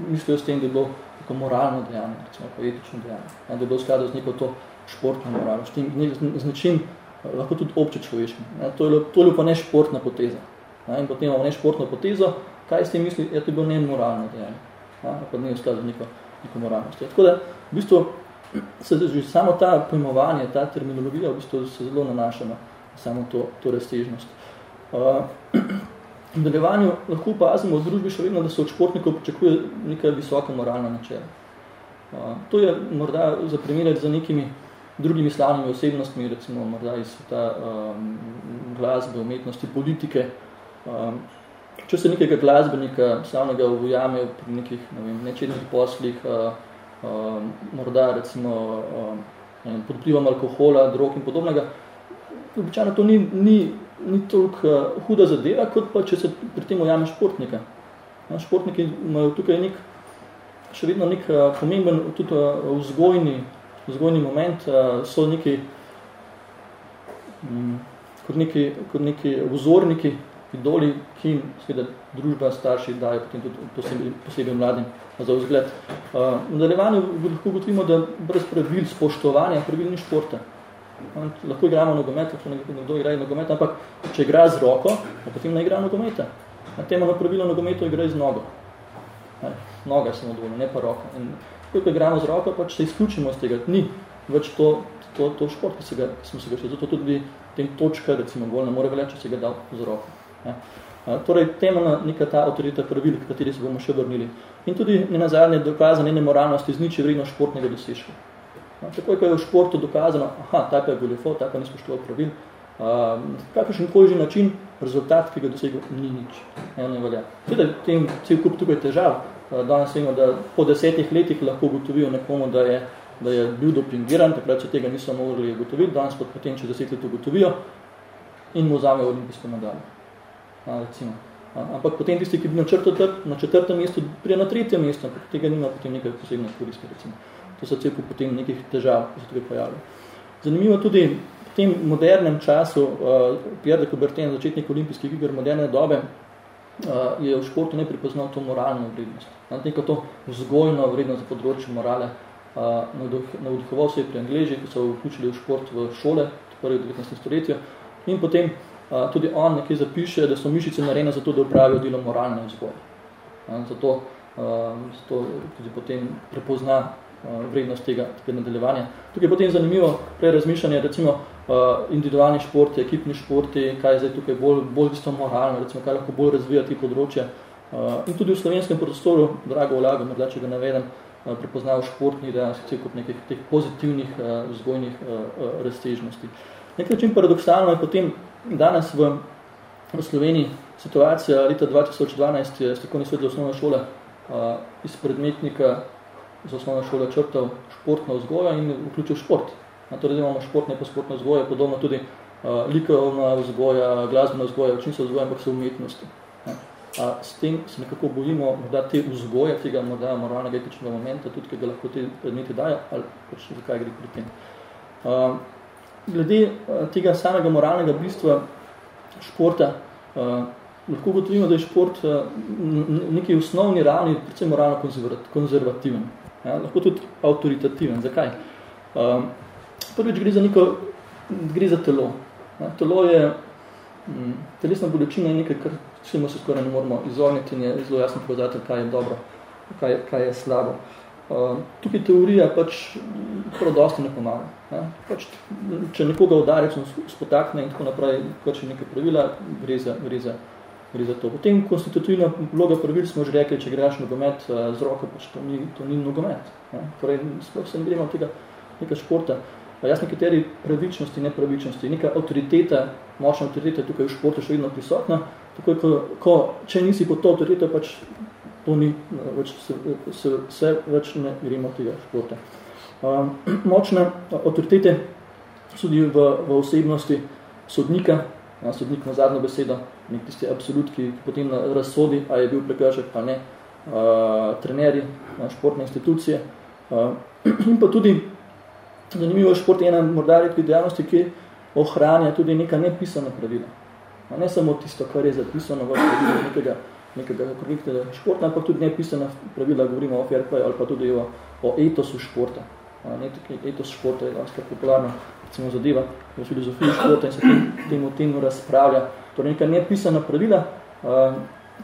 mislijo s tem, da je bilo neko moralno dejanje, recimo neko etično dejanje, da je bilo skladu z neko to športno moralo, s, tem, z nečim lahko tudi obče človeškim. To je, to je pa ne športna poteza. Ja, in potem imamo ne športno potezo, kaj s tem misli, ja, to je bilo ne moralno dejanje, ja, pa ne v skladu neko, neko moralnost. Ja, tako da, v bistvu, se že samo ta pojmovanje, ta terminologija v bistvu se zelo nanaša na samo to, to raztežnost. Uh, V nadaljevanju lahko opazimo v družbi še vedno, da se od športnikov pričakuje neka visoka moralna načela. To je morda za primerjati za nekimi drugimi slavnimi osebnostmi, recimo morda iz sveta um, glasbe, umetnosti, politike. Um, če se nekega glasbenika slavnega ujame pri nekih ne vem, nečednih poslih, uh, um, morda recimo um, pod vplivom alkohola, drog in podobnega, običajno to ni, ni ni toliko uh, huda zadeva, kot pa če se pri tem ujame športnika. Ja, športniki imajo tukaj nek, še vedno nek uh, pomemben tudi uh, vzgojni, vzgojni moment, uh, so neki, um, kot neki, kot neki vzorniki, idoli, ki jim seveda družba starši dajo potem tudi posebej, posebej mladim za vzgled. Uh, v nadaljevanju lahko ugotovimo, da brez pravil spoštovanja, pravil ni športa. Lahko igramo nogomet, lahko nekdo igra nogomet, ampak če igra z roko, potem ne igra nogometa. Na tem na pravilo nogometu igra z nogo. Ne, noga samo dovoljno, ne pa roka. In ko igramo z roko, pač se izključimo z tega. Ni več to, to, to šport, ki, se ga, ki smo se ga šli. Zato tudi tem točka, recimo, gol ne more veljati, če se ga dal z roko. Ne. Torej, temeljna neka ta avtorita pravil, kateri se bomo še vrnili. In tudi ne nazadnje dokazane nemoralnosti zniči vredno športnega dosežka. No, tako je v športu dokazano, aha, ta pa je goljofo, ta pa ni spoštoval pravil. Uh, kakršen koli že način, rezultat, ki ga dosegel, ni nič. Ne, ne velja. Tudi tem cel kup tukaj težav. Uh, danes vemo, da po desetih letih lahko gotovijo nekomu, da je da je bil dopingiran, takrat se tega niso mogli ugotoviti, danes pa potem, če deset let ugotovijo in mu vzame olimpijsko medaljo. A, recimo. A, ampak potem tisti, ki bi na, četrt, na četrtem mestu, prije na tretjem mestu, ampak tega nima potem nekaj posebne koristi, recimo. To so cepo potem nekih težav, ki se tukaj pojavljajo. Zanimivo tudi v tem modernem času, uh, Pierre de Coubertin, začetnik olimpijskih iger moderne dobe, uh, je v športu ne prepoznal to moralno vrednost. Neko to vzgojno vrednost za področje morale, navdihoval se je pri Angleži, ki so vključili v šport v šole, torej v 19. stoletju, in potem tudi on nekaj zapiše, da so mišice narejene za to, da upravijo delo moralne vzgoje. Zato, zato tudi potem prepozna vrednost tega, tega nadaljevanja. Tukaj je potem zanimivo prej razmišljanje, recimo individualni športi, ekipni športi, kaj je zdaj tukaj bolj, bolj bistvo moralno, recimo kaj lahko bolj razvija ti področje. A, in tudi v slovenskem prostoru, drago vlago, morda če ga navedem, prepoznajo športni reakcije kot nekih teh pozitivnih vzgojnih raztežnosti. Nekaj način paradoksalno je potem danes v, v Sloveniji situacija leta 2012 je strokovni svet za osnovne šole uh, iz predmetnika za osnovne šole črtal športno vzgojo in vključil šport. Na torej imamo športne pa športno vzgojo, podobno tudi uh, likovna vzgoja, glasbena vzgoja, učinjstvo vzgoja, ampak so umetnosti. A s tem se nekako bojimo morda te vzgoje, tega morda moralnega etičnega momenta, tudi, ki ga lahko te predmeti dajo, ali pač zakaj gre pri tem. Uh, glede uh, tega samega moralnega bistva športa, uh, lahko gotovimo, da je šport uh, neki osnovni ravni, predvsem moralno konzervativen. Ja, lahko tudi avtoritativen. Zakaj? Prvič gre za neko, gre za telo. Ja, telo je, um, telesna bolečina je nekaj, kar čemu se skoraj ne moramo izogniti in je zelo jasno povedati, kaj je dobro, kaj, kaj je slabo. Tukaj teorija pač prav dosti ne pomaga. Pač, če nekoga udari, se spotakne in tako naprej, pač nekaj pravila, gre za, gre, za, gre za to. Potem konstitutivna vloga pravil smo že rekli, če greš nogomet uh, z roko, pač to ni, to ni nogomet. Ja? Torej, sploh se ne gremo tega neka športa. Pa jaz nekateri pravičnosti, nepravičnosti, neka avtoriteta, močna avtoriteta tukaj v športu še vedno prisotna, tako ko, ko če nisi pod to avtoriteto, pač to ni, več, se, se, se več ne gremo tega športa. Um, močne avtoritete tudi v, v osebnosti sodnika, ja, sodnik na zadnjo besedo, nek tisti absolut, ki potem razsodi, a je bil prekršek, pa ne, uh, trenerji, športne institucije. Uh, in pa tudi Zanimivo šport je ena morda redkih dejavnosti, ki ohranja tudi neka nepisana pravila. Ne samo tisto, kar je zapisano v pravilu nekega, nekega korektnega športa, ampak tudi nepisana pravila, govorimo o fair play ali pa tudi o, o etosu športa. Ne, etos športa je lahko popularno, recimo zadeva v filozofiji športa in se tem, temu, temu razpravlja. Torej neka nepisana pravila,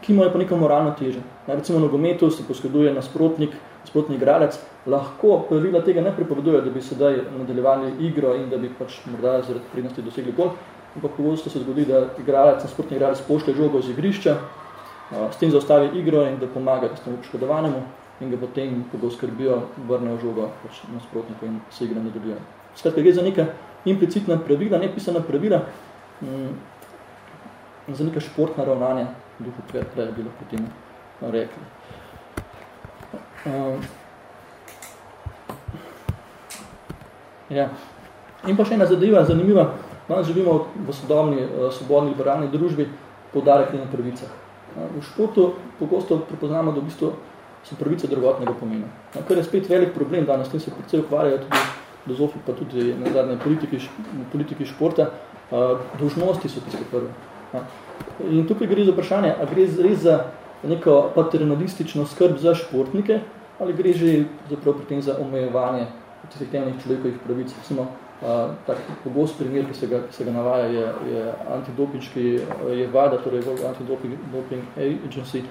ki imajo pa neko moralno teže. Ne, recimo v nogometu se poskladuje nasprotnik, nasprotni igralec, lahko pravila tega ne pripovedujejo, da bi sedaj nadaljevali igro in da bi pač morda zaradi prednosti dosegli gol, ampak pogosto se zgodi, da igralec, nasprotni igralec pošlje žogo z igrišča, s tem zaustavi igro in da pomaga tistemu poškodovanemu in ga potem, ko ga skrbijo, vrnejo žogo pač nasprotniku in se igra nadaljuje. Skratka, gre za neka implicitna pravila, nepisana pravila, mm, za neka športna ravnanja, duhu prej, prej bi lahko temu rekli. Um, ja. In pa še ena zadeva, zanimiva, danes živimo v sodobni, uh, svobodni liberalni družbi, podarek na pravicah. Uh, v športu pogosto prepoznamo, da v bistvu so pravice drugotnega pomena. Uh, kar je spet velik problem danes, tem se predvsej ukvarjajo tudi filozofi, pa tudi na zadnje politiki, politiki športa, uh, dožnosti so tiste prve. Uh, in tukaj gre za vprašanje, a gre res za neko paternalistično skrb za športnike, ali gre že zaprav pri tem za omejevanje tistih temeljnih človekovih pravic. Recimo, uh, tak pogost primer, ki se ga, ki se ga navaja, je, je antidopinčki, je VADA, torej Antidoping Doping Agency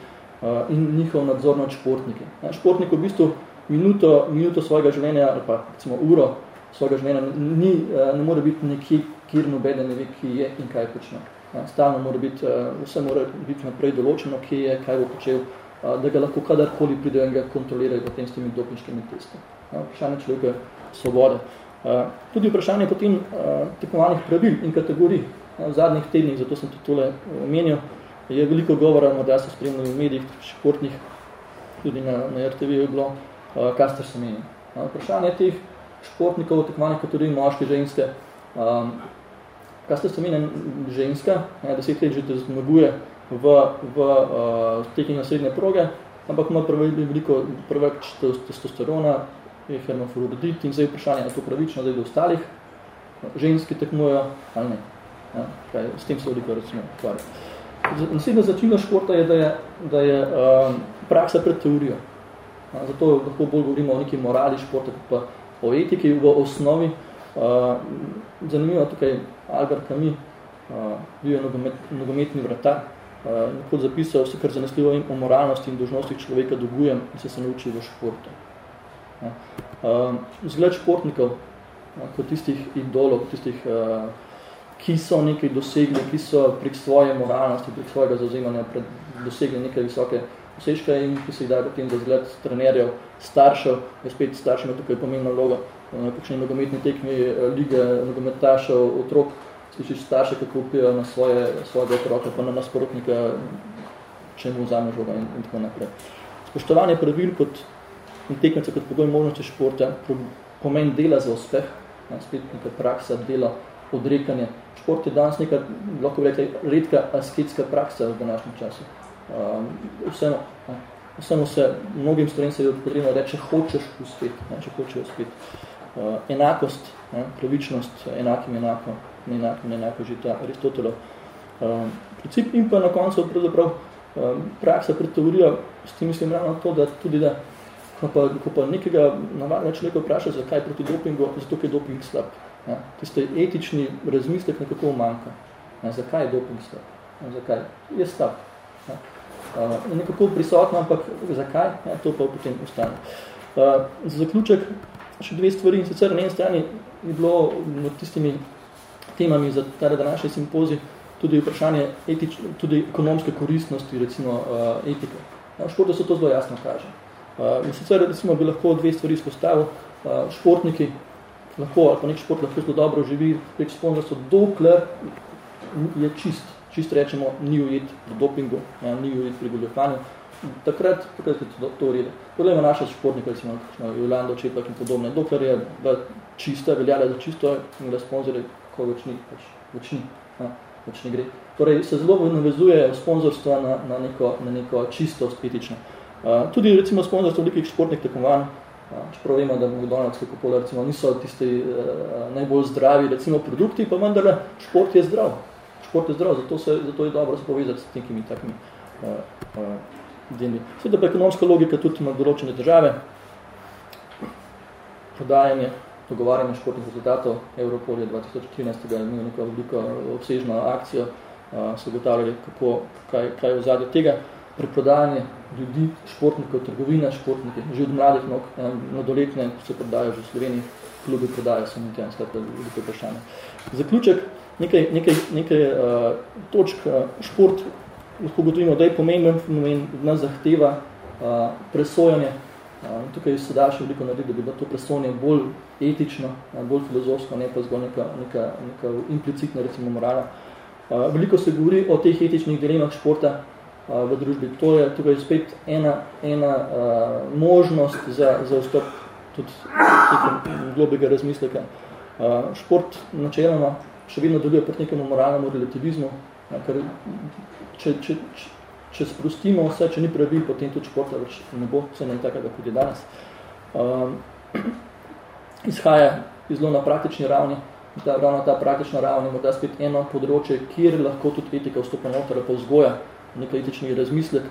in njihov nadzor nad športniki. Ja, športnik v bistvu minuto, minuto svojega življenja, ali pa recimo uro svojega življenja, ni, uh, ne more biti nekje, kjer nobeden ne ve, ki je in kaj počne. Stalno mora biti, vse mora biti naprej določeno, kje je, kaj bo počel, da ga lahko kadarkoli pridejo in ga kontrolirajo potem s temi dopinškimi testi. Vprašanje človeka svobode. Tudi vprašanje potem tekmovalnih pravil in kategorij v zadnjih tednih, zato sem tudi tole omenil, je veliko govora, morda so spremljali v medijih, športnih, tudi na, na RTV je bilo, kar ste se menili. Vprašanje teh športnikov, tekmovanih kategorij moške, ženske. Um, kaj ste spomenili, ženska, ne, deset let že zmaguje v, v uh, tekenju na srednje proge, ampak ima veliko preveč testosterona, je hermafrodit in zdaj vprašanje, je to pravično zdaj do ostalih, ženski tekmujejo ali ne. Ja, kaj, s tem se veliko recimo ukvarja. Naslednja začina športa je, da je, da je um, praksa pred teorijo. Ja, zato lahko bolj govorimo o neki morali športa, kot pa o etiki v osnovi. Uh, zanimivo tukaj Albert Camus, uh, bil je nogomet, nogometni vratar, uh, nekod zapisal vse, kar zanesljivo o moralnosti in dožnostih človeka dogujem in se se nauči v športu. Uh, zgled športnikov, uh, kot tistih idolov, kot tistih uh, ki so nekaj dosegli, ki so prek svoje moralnosti, prek svojega zauzemanja pred, dosegli nekaj visoke vseške in ki se jih daje potem za zgled trenerjev, staršev, je spet staršem je tukaj pomembna vloga, kakšne nogometne tekme, eh, lige nogometašev, otrok, slišiš starše, kako upijo na svoje, svojega otroka, pa na nasprotnika, če mu vzame žoga in, in tako naprej. Spoštovanje pravil kot tekmece, kot pogoj možnosti športa, pomen dela za uspeh, spet neka praksa dela, odrekanje, šport je danes neka, lahko bi rekli, redka asketska praksa v današnjem času. Um, vseeno, ne, vseeno se mnogim stvarem se je potrebno reče, hočeš uspeti, ne, če hočeš uspeti. Uh, enakost, ne, pravičnost, enakim enako, ne enakim ne enako, že ta Aristotelov. Um, princip in pa na koncu pravzaprav um, praksa pred teorijo, s tem mislim ravno to, da tudi da, ko pa, ko pa nekega navadnega človeka vpraša, zakaj proti dopingu, zato je doping slab. Ja, tiste etični razmislek nekako manjka. Ja, zakaj je doping slab? Ja, zakaj? Je slab. Ja. Uh, nekako prisotno, ampak zakaj? Ja, to pa potem ostane. Uh, za zaključek še dve stvari. In sicer na eni strani je bilo med tistimi temami za ta današnji simpozij tudi vprašanje etič, tudi ekonomske koristnosti, recimo uh, etike. Ja, v športu se to zelo jasno kaže. Uh, in sicer recimo bi lahko dve stvari izpostavil. Uh, športniki, lahko, ali pa nek šport lahko zelo dobro živi prek sponzorstva, dokler je čist, čist rečemo, ni ujet v dopingu, ja, ni ujet pri goljofanju, takrat, takrat je to, to urede. Poglejmo naše športnike, recimo, kakšno Jolando, Čepak in podobne, dokler je da čista, veljala za čisto in da sponzori, ko več ni, več, več ni, ja, več ne gre. Torej, se zelo navezuje sponzorstva na, na, neko, na neko čistost etično. Uh, tudi recimo sponzorstvo velikih športnih tekmovanj, Čeprav vemo, da McDonald's, Coca-Cola recimo niso tisti uh, najbolj zdravi recimo produkti, pa vendar šport je zdrav. Šport je zdrav, zato, se, zato je dobro se povezati s nekimi takimi uh, uh, deli. Sveda pa ekonomska logika tudi ima določene države. Prodajanje, dogovarjanje športnih rezultatov Europol je 2013. imel neko veliko obsežno akcijo, uh, so ugotavljali, kako, kaj, kaj je v zadnje tega preprodajanje ljudi, športnikov, trgovina, športnike, že od mladih nog, mladoletne se prodajo že v Sloveniji, klubi prodajo, in tem skrat veliko vprašanje. Zaključek, nekaj, nekaj, nekaj uh, točk, uh, šport, lahko gotovimo, da je pomemben fenomen, nas zahteva uh, presojanje, uh, tukaj se da še veliko narediti, da bi bilo to presojanje bolj etično, uh, bolj filozofsko, ne pa zgolj neka, neka, neka implicitna, recimo, morala. Uh, veliko se govori o teh etičnih dilemah športa, v družbi. To je tukaj spet ena, ena uh, možnost za, za vstop tudi globega razmisleka. Uh, šport načeloma še vedno deluje proti nekemu moralnemu relativizmu, ja, ker če, če, če, če sprostimo vse, če ni pravil, potem tudi športa več ne bo, vse ne takega, kot je danes. Uh, izhaja zelo na praktični ravni, ta, ravno ta praktična ravni, morda spet eno področje, kjer lahko tudi etika vstopa noter, pa vzgoja, nekaj etični razmislek.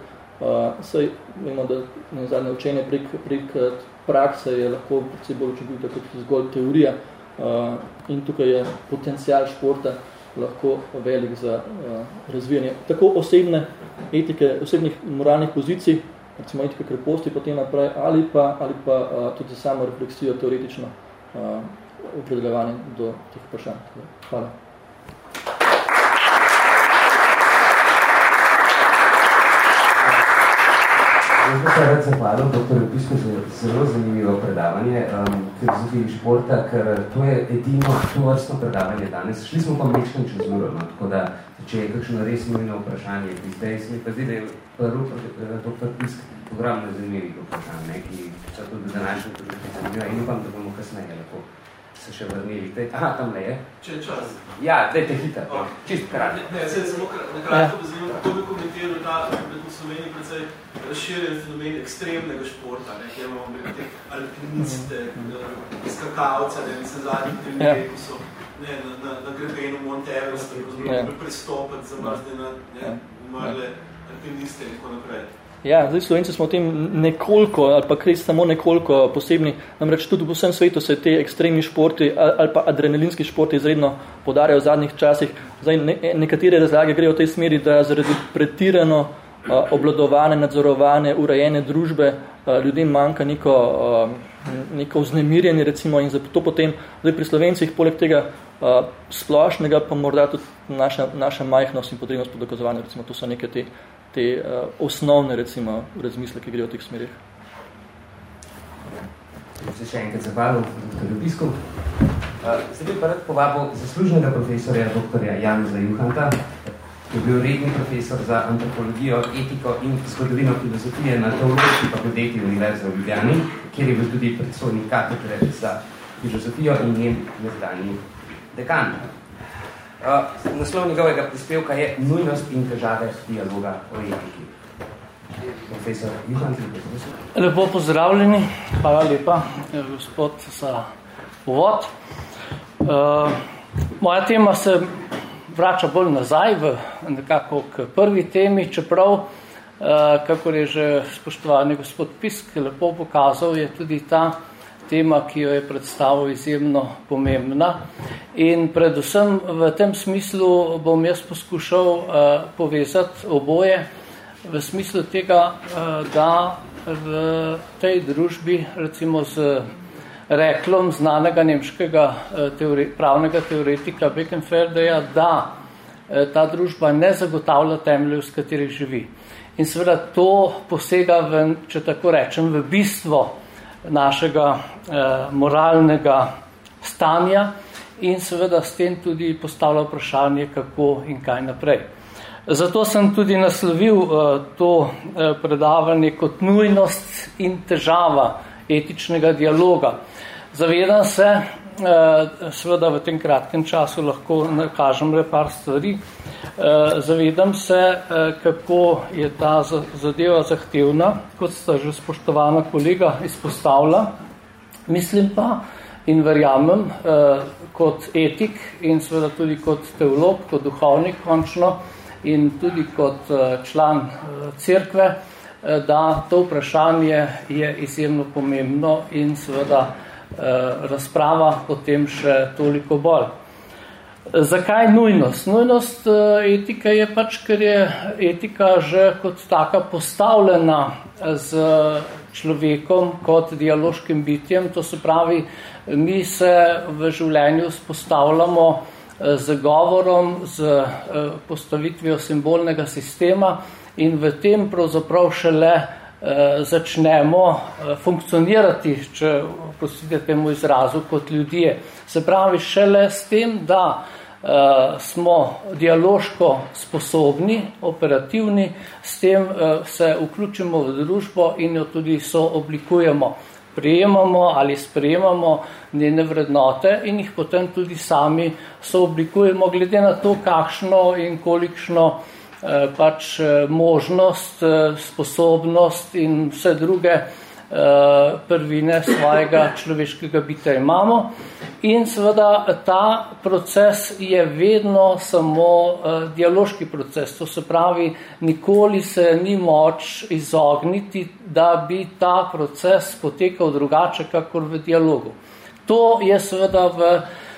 Uh, saj vemo, da ne, zadnje učenje prek, prek eh, prakse je lahko predvsej bolj učinkovito kot zgolj teorija uh, in tukaj je potencial športa lahko velik za uh, razvijanje tako osebne etike, osebnih moralnih pozicij, recimo etike kreposti potem naprej, ali pa, ali pa uh, tudi samo refleksijo teoretično uh, opredeljevanje do teh vprašanj. Hvala. Jaz bi se rad zahvalil dr. Pisku za zelo zanimivo predavanje um, filozofiji športa, ker to je edino to vrstno predavanje danes. Šli smo pa mečkan čez uro, no, tako da, če je kakšno res nujno vprašanje, bi zdaj se mi pa zdi, da je prvi eh, dr. Pisk program na zanimivih vprašanj, ne, ki so tudi današnji tudi zanimivo in upam, da bomo kasneje lahko se še vrnili. Dej, aha, tam le je. Če je čas. Ja, dajte hitro. Okay. Čist krat. Ne, ne se samo na kratko ja. zanimam, kako bi komentiral ta med v Sloveniji predvsej razširjen fenomen ekstremnega športa, ne, kjer imamo te alpiniste, mm. skakalce, ne, mislim, zadnjih trenutke, ja. ko so ne, na, na, na grebenu Monte Everest, ja. pristopati za mazde na ne, ja. umrle alpiniste in tako naprej. Ja, zdaj Slovenci smo v tem nekoliko, ali pa kres samo nekoliko posebni, namreč tudi v vsem svetu se te ekstremni športi ali pa adrenalinski športi izredno podarjajo v zadnjih časih. Zdaj, ne, nekatere razlage grejo v tej smeri, da zaradi pretirano a, obladovane, nadzorovane, urejene družbe a, ljudem manjka neko, a, neko vznemirjenje, recimo, in zato potem zdaj pri Slovencih, poleg tega a, splošnega, pa morda tudi naša, naša majhnost in potrebnost po dokazovanju, recimo, to so neke te te uh, osnovne, recimo, razmisle, ki grejo v teh smerih. Se še enkrat zahvalil dr. Ljubisku. Uh, zdaj bi pa rad povabil zaslužnega profesorja dr. Janeza Juhanta, ki je bil redni profesor za antropologijo, etiko in zgodovino filozofije na Teološki fakulteti Univerze v Ljubljani, kjer je bil tudi predsodnik katedre za filozofijo in njen nezdanji dekan. Uh, naslov njegovega prispevka je Nujnost in težave dialoga o etiki. Profesor Ivan, Lepo pozdravljeni, hvala lepa, gospod, za uvod. Uh, moja tema se vrača bolj nazaj v nekako k prvi temi, čeprav, uh, kako je že spoštovani gospod Pisk lepo pokazal, je tudi ta tema, ki jo je predstavil izjemno pomembna. In predvsem v tem smislu bom jaz poskušal uh, povezati oboje v smislu tega, uh, da v tej družbi, recimo z reklom znanega nemškega uh, teore, pravnega teoretika Beckenfeldeja, da uh, ta družba ne zagotavlja temeljev, s katerih živi. In seveda to posega, v, če tako rečem, v bistvo našega eh, moralnega stanja in seveda s tem tudi postavlja vprašanje, kako in kaj naprej. Zato sem tudi naslovil eh, to eh, predavanje kot nujnost in težava etičnega dialoga. Zavedam se, seveda v tem kratkem času lahko nakažem le par stvari. Eh, zavedam se, eh, kako je ta zadeva zahtevna, kot sta že spoštovana kolega izpostavila. Mislim pa in verjamem kot etik in seveda tudi kot teolog, kot duhovnik končno in tudi kot član cerkve, da to vprašanje je izjemno pomembno in seveda Eh, razprava potem še toliko bolj. Zakaj nujnost? Nujnost eh, etike je pač, ker je etika že kot taka postavljena z človekom kot dialoškim bitjem. To se pravi, mi se v življenju spostavljamo eh, z govorom, z postavitvijo simbolnega sistema in v tem pravzaprav šele Eh, začnemo eh, funkcionirati, če prostite temu izrazu, kot ljudje. Se pravi, šele s tem, da uh, smo dialoško sposobni, operativni, s tem se vključimo v družbo in jo tudi sooblikujemo. Prijemamo ali sprejemamo njene vrednote in jih potem tudi sami sooblikujemo, glede na to, kakšno in kolikšno uh, Eh, pač eh, možnost, eh, sposobnost in vse druge prvine svojega človeškega bitja imamo. In seveda ta proces je vedno samo dialoški proces, to se pravi, nikoli se ni moč izogniti, da bi ta proces potekal drugače, kakor v dialogu. To je seveda v Eh,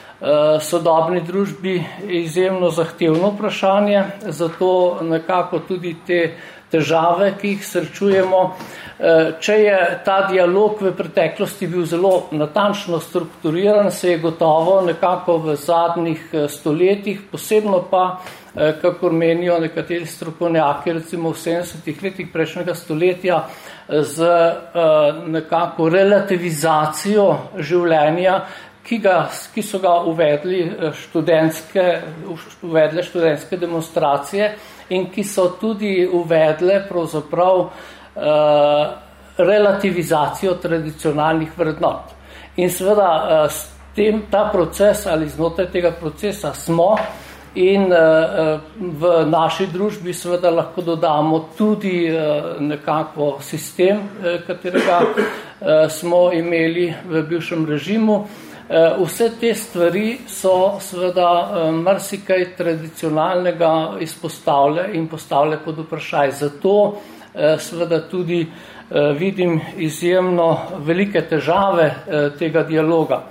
sodobni družbi izjemno zahtevno vprašanje, zato nekako tudi te težave, ki jih srečujemo. Eh, če je ta dialog v preteklosti bil zelo natančno strukturiran, se je gotovo nekako v zadnjih eh, stoletjih, posebno pa, kakor menijo nekateri strokovnjaki, recimo v 70-ih letih prejšnjega stoletja, z nekako relativizacijo življenja, ki, ga, ki so ga uvedli eh, študentske, uvedle študentske demonstracije in ki so tudi uvedle pravzaprav uh, relativizacijo tradicionalnih vrednot. In seveda uh, tem, ta proces ali znotraj tega procesa smo in uh, v naši družbi seveda lahko dodamo tudi uh, nekako sistem, uh, katerega uh, smo imeli v bivšem režimu. Uh, vse te stvari so seveda uh, marsikaj tradicionalnega izpostavlja in postavlja pod vprašaj. Zato uh, seveda tudi vidim izjemno velike težave tega dialoga.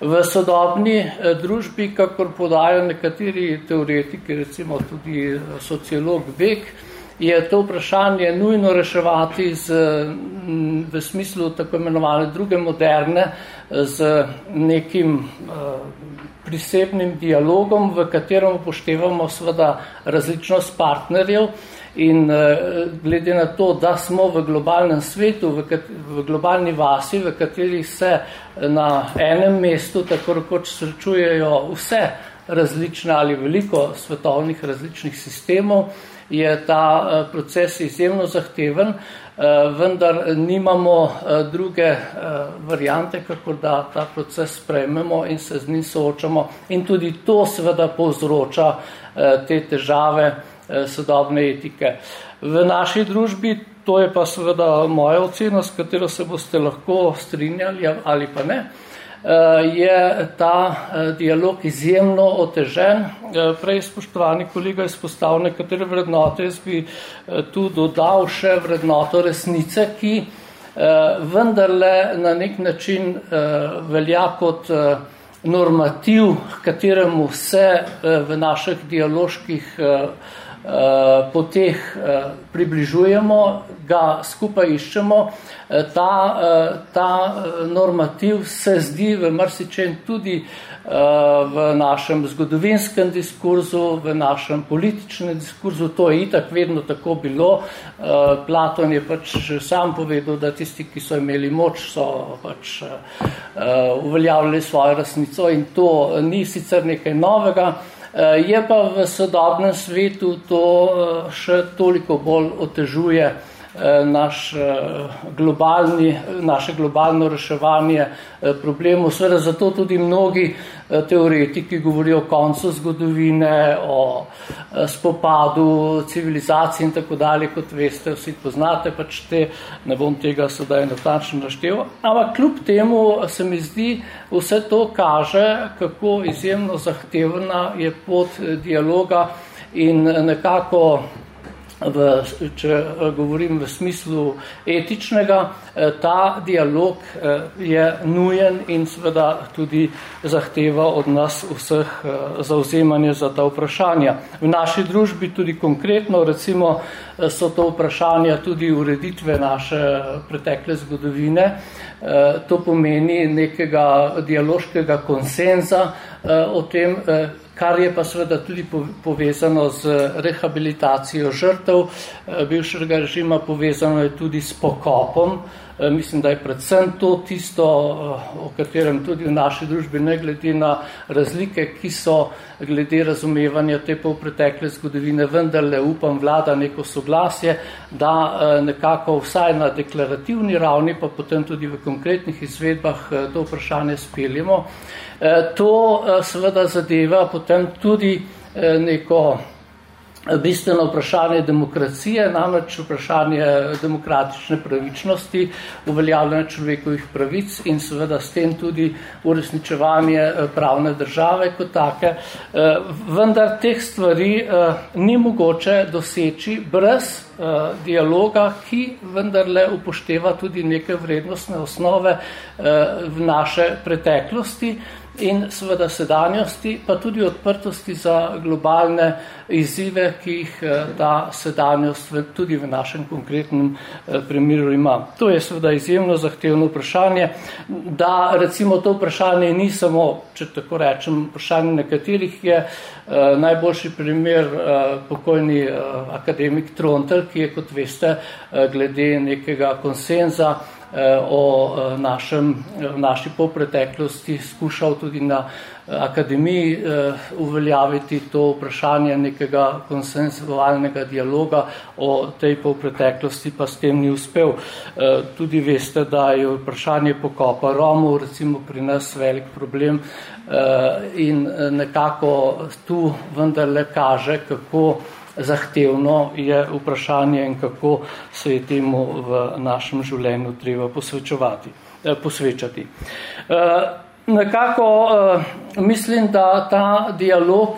V sodobni eh, družbi, kakor podajo nekateri teoretiki, recimo tudi eh, sociolog Bek, je to vprašanje nujno reševati z, mm, v smislu tako imenovane druge moderne, z nekim prisebnim dialogom, v katerem upoštevamo seveda različnost partnerjev, In uh, glede na to, da smo v globalnem svetu, v, kat, v globalni vasi, v kateri se na enem mestu tako rekoč srečujejo vse različne ali veliko svetovnih različnih sistemov, je ta uh, proces izjemno zahteven, uh, vendar nimamo uh, druge variante, kako da ta proces sprejmemo in se z njim soočamo. In tudi to seveda povzroča te težave, Eh, sodobne etike. V naši družbi, to je pa seveda moja ocena, s katero se boste lahko strinjali ali pa ne, eh, je ta eh, dialog izjemno otežen. Prej spoštovani kolega izpostavil nekatere vrednote, jaz bi tu dodal še vrednoto resnice, ki vendarle na nek način velja kot normativ, kateremu se v naših dialoških Eh, poteh eh, približujemo, ga skupaj iščemo. Eh, ta, ta normativ se zdi v marsičem tudi v našem zgodovinskem diskurzu, v našem političnem diskurzu, to je itak vedno tako bilo. Platon je pač sam povedal, da tisti, ki so imeli moč, so pač uveljavljali svojo resnico in to ni sicer nekaj novega, Eh, je pa v sodobnem svetu to eh, še toliko bolj otežuje eh, naš globalni, naše globalno reševanje problemov. Sveda zato tudi mnogi teoretiki govorijo o koncu zgodovine, o spopadu civilizacij in tako dalje, kot veste, vsi poznate, pač te, ne bom tega sedaj natančno naštel. Ampak kljub temu se mi zdi, vse to kaže, kako izjemno zahtevna je pot dialoga in nekako v, če eh, govorim v smislu etičnega, eh, ta dialog eh, je nujen in seveda tudi zahteva od nas vseh zauzemanje za ta vprašanja. V naši družbi tudi konkretno, recimo, so to vprašanja tudi ureditve naše pretekle zgodovine. To pomeni nekega dialoškega konsenza o tem, kar je pa seveda tudi povezano z rehabilitacijo žrtev eh, bivšega režima, povezano je tudi s pokopom. Eh, mislim, da je predvsem to tisto, eh, o katerem tudi v naši družbi, ne glede na razlike, ki so glede razumevanja te polpretekle zgodovine, vendarle upam vlada neko soglasje, da nekako vsaj na deklarativni ravni, pa potem tudi v konkretnih izvedbah to vprašanje speljemo. Eh, to eh, seveda zadeva potem tudi eh, neko bistveno vprašanje demokracije, namreč vprašanje demokratične pravičnosti, uveljavljanja človekovih pravic in seveda s tem tudi uresničevanje pravne države kot take. Vendar teh stvari ni mogoče doseči brez dialoga, ki vendarle upošteva tudi neke vrednostne osnove v naše preteklosti in seveda sedanjosti, pa tudi odprtosti za globalne izzive, ki jih eh, ta sedanjost tudi v našem konkretnem eh, primeru ima. To je seveda izjemno zahtevno vprašanje, da recimo to vprašanje ni samo, če tako rečem, vprašanje nekaterih je eh, najboljši primer pokojni akademik Trontel, ki je, kot veste, glede nekega konsenza o našem, naši polpreteklosti skušal tudi na akademiji uveljaviti to vprašanje nekega konsensualnega dialoga o tej polpreteklosti, pa s tem ni uspel. Tudi veste, da je vprašanje pokopa Romov recimo pri nas velik problem in nekako tu vendarle kaže, kako zahtevno je vprašanje in kako se je temu v našem življenju treba posvečevati, eh, posvečati. Eh, nekako eh, mislim, da ta dialog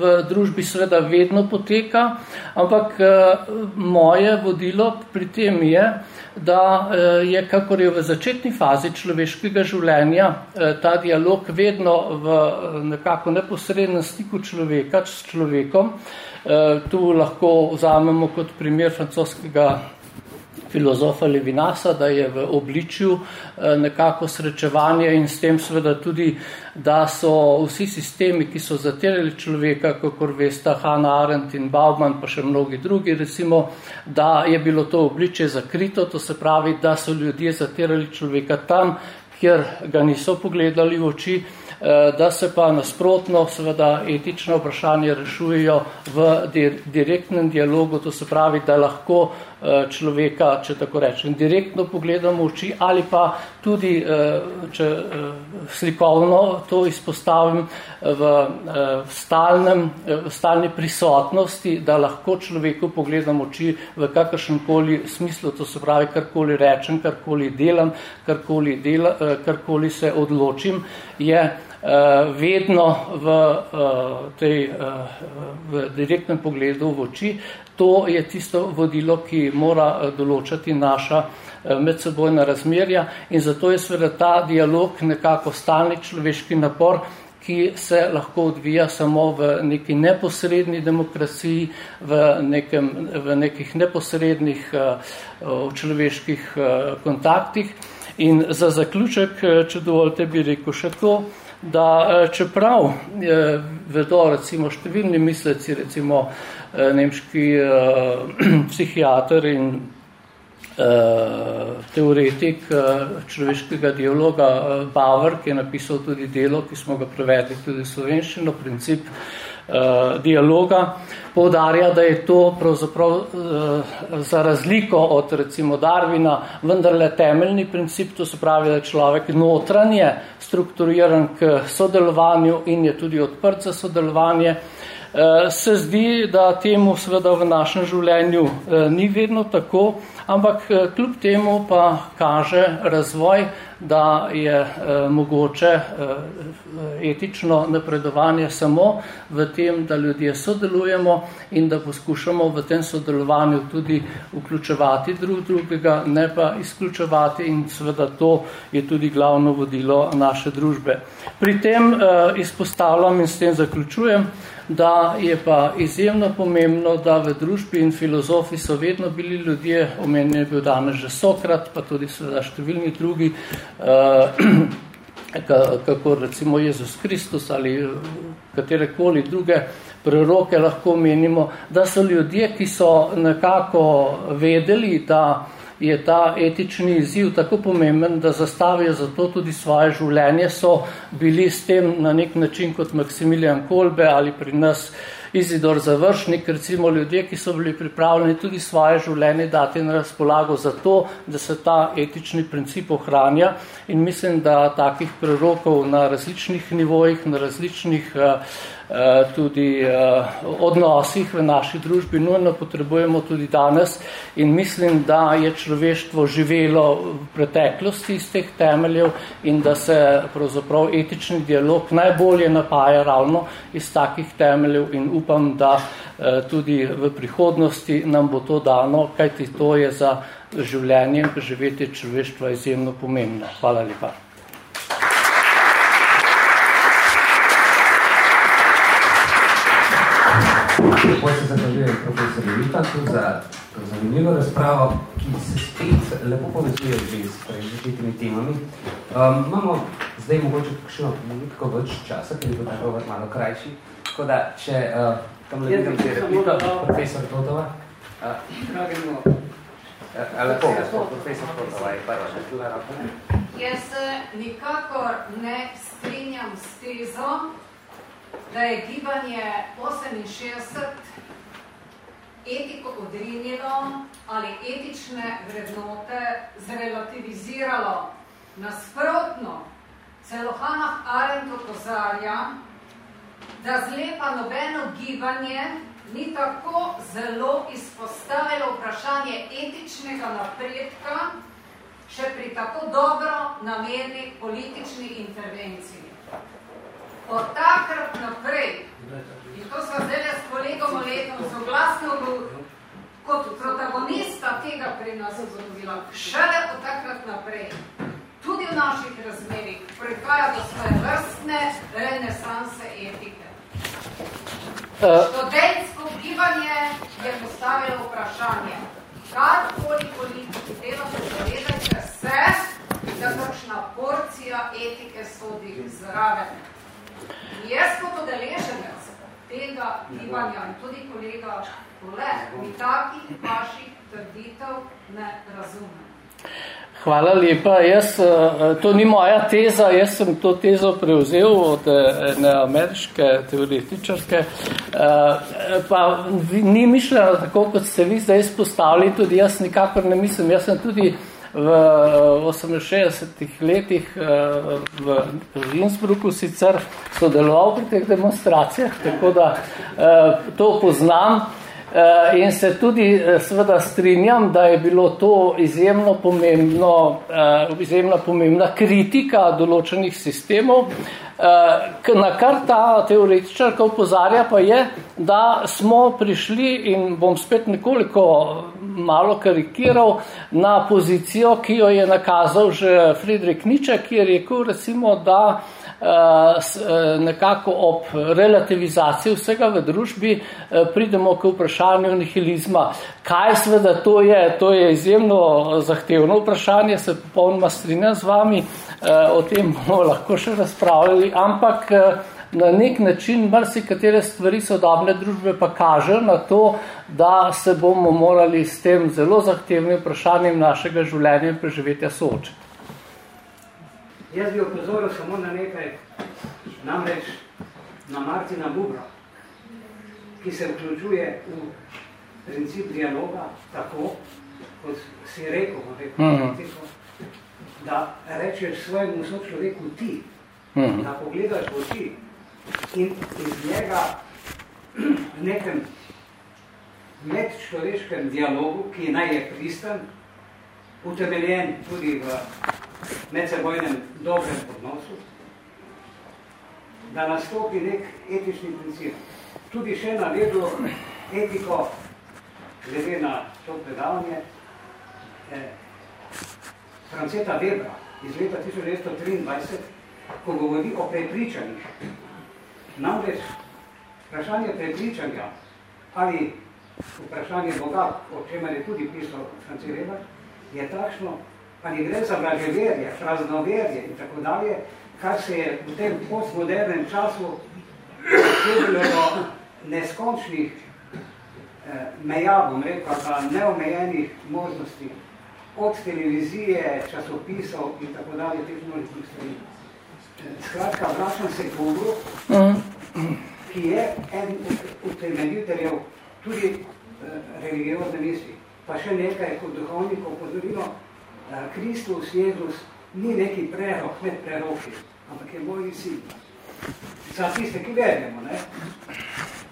v družbi seveda vedno poteka, ampak moje vodilo pri tem je, da je, kakor je v začetni fazi človeškega življenja, ta dialog vedno v nekako neposrednem stiku človeka s človekom, tu lahko vzamemo kot primer francoskega filozofa Levinasa, da je v obličju eh, nekako srečevanje in s tem seveda tudi, da so vsi sistemi, ki so zaterali človeka, kakor veste Hanna Arendt in Bauman, pa še mnogi drugi, recimo, da je bilo to obličje zakrito, to se pravi, da so ljudje zaterali človeka tam, kjer ga niso pogledali v oči, Eh, da se pa nasprotno seveda etično vprašanje rešujejo v direktnem dialogu, to se pravi, da lahko eh, človeka, če tako rečem, direktno pogledamo v oči ali pa tudi, eh, če slikovno to izpostavim, v stalnem, v stalni prisotnosti, da lahko človeku pogledamo oči v kakršenkoli smislu, to se pravi, karkoli rečem, karkoli delam, karkoli, dela, karkoli se odločim, je Eh, vedno v, eh, tej, eh, v direktnem pogledu v oči. To je tisto vodilo, ki mora določati naša medsebojna razmerja in zato je seveda ta dialog nekako stalni človeški napor, ki se lahko odvija samo v neki neposredni demokraciji, v, nekem, v nekih neposrednih človeških kontaktih. In za zaključek, če dovolite, bi rekel še to, da eh, čeprav je, vedo recimo številni misleci, recimo eh, nemški psihiater in teoretik človeškega dialoga Bauer, ki je napisal tudi delo, ki smo ga prevedli tudi v slovenščino, princip dialoga, poudarja, da je to pravzaprav uh, za razliko od recimo Darwina vendarle temeljni princip, to se pravi, da je človek notranje strukturiran k sodelovanju in je tudi odprt za sodelovanje. Uh, se zdi, da temu seveda v našem življenju uh, ni vedno tako, ampak uh, kljub temu pa kaže razvoj da je eh, mogoče eh, etično napredovanje samo v tem, da ljudje sodelujemo in da poskušamo v tem sodelovanju tudi vključevati drug drugega, ne pa izključevati in seveda to je tudi glavno vodilo naše družbe. Pri tem eh, izpostavljam in s tem zaključujem, da je pa izjemno pomembno, da v družbi in filozofi so vedno bili ljudje, omenjen je bil danes že Sokrat, pa tudi seveda številni drugi, uh, kako recimo Jezus Kristus ali katerekoli druge preroke lahko menimo, da so ljudje, ki so nekako vedeli, da je ta etični izziv tako pomemben, da zastavijo za to tudi svoje življenje, so bili s tem na nek način kot Maksimilijan Kolbe ali pri nas Izidor Završnik, recimo ljudje, ki so bili pripravljeni tudi svoje življenje dati na razpolago za to, da se ta etični princip ohranja. In mislim, da takih prerokov na različnih nivojih, na različnih uh, tudi eh, odnosih v naši družbi nujno potrebujemo tudi danes in mislim, da je človeštvo živelo v preteklosti iz teh temeljev in da se pravzaprav etični dialog najbolje napaja ravno iz takih temeljev in upam, da eh, tudi v prihodnosti nam bo to dano, kajti to je za življenje in živeti človeštva izjemno pomembno. Hvala lepa. Zahvaljujem profesor Levita tudi za zanimivo razpravo, ki se spet lepo povezuje z začetimi temami. Um, imamo zdaj mogoče kakšno veliko več časa, ker je bo tako malo krajši. Tako da, če uh, tam le vidim te replika, profesor Totova. Uh, Lepo, gospod profesor Kordovaj, prva, Jaz se nikakor ne strinjam s tezo, da je gibanje 68 etiko odrinilo ali etične vrednote zrelativiziralo. Nasprotno, celo Hannah Arendt opozarja, da zlepa nobeno gibanje ni tako zelo izpostavilo vprašanje etičnega napredka, še pri tako dobro namerni politični intervenciji. Od takrat naprej, in to sva zdaj s kolegom Oletom soglasno kot protagonista tega pri nas zagotovila, šele od takrat naprej, tudi v naših razmerih, prihaja do svoje vrstne renesanse etike. Študentsko gibanje je postavilo vprašanje, karkoli politiki delate, zavedajte se, da kakšna porcija etike sodi zraven. Jaz kot odeleženec tega gibanja. In tudi kolega Kole, mi takih vaših trditev ne razumem. Hvala lepa. Jaz, eh, to ni moja teza, jaz sem to tezo prevzel od eh, ene ameriške teoretičarke, eh, pa ni mišljeno tako, kot ste vi zdaj izpostavili, tudi jaz nikakor ne mislim, jaz sem tudi v 68 letih v Innsbrucku sicer sodeloval pri teh demonstracijah, tako da to poznam. Eh, in se tudi eh, seveda strinjam, da je bilo to izjemno pomembno, eh, izjemno pomembna kritika določenih sistemov, na kar ta teoretičarka upozarja pa je, da smo prišli in bom spet nekoliko malo karikiral na pozicijo, ki jo je nakazal že Friedrich Nietzsche, ki je rekel recimo, da nekako ob relativizaciji vsega v družbi eh, pridemo k vprašanju nihilizma. Kaj sveda to je? To je izjemno zahtevno vprašanje, se popolnoma strinjam z vami, o tem bomo lahko še razpravljali, ampak na nek način marsikatere stvari sodobne družbe pa kažejo na to, da se bomo morali s tem zelo zahtevnim vprašanjem našega življenja in preživetja soočiti. Jaz bi opozoril samo na nekaj, namreč na Martina Bubra, ki se vključuje v princip dialoga tako, kot si rekel, rekel mm -hmm. da rečeš svojemu sočloveku ti, mm -hmm. da pogledaš v oči in iz njega v nekem medčloveškem dialogu, ki naj je pristan, utemeljen tudi v medsebojnem dobrem odnosu, da nastopi nek etični princip. Tudi še navedlo etiko, glede na to predavanje, eh, Franceta Webra iz leta 1923, ko govori o prepričanjih. Namreč vprašanje prepričanja ali vprašanje Boga, o čemer je tudi pisal Francet Weber, je takšno, ali gre za vraževerje, praznoverje in tako dalje, kar se je v tem postmodernem času vsebilo do neskončnih eh, meja, bom rekel, pa neomejenih možnosti od televizije, časopisov in tako dalje, teh množnih stvari. Skratka, vračam se Ugru, ki je en utemeljiteljev tudi eh, religiozne misli. Pa še nekaj kot duhovnikov pozorilo, Kristus, Jezus ni neki prerok med preroki, ampak je moj sin. Za tiste, ki verjamo, ne?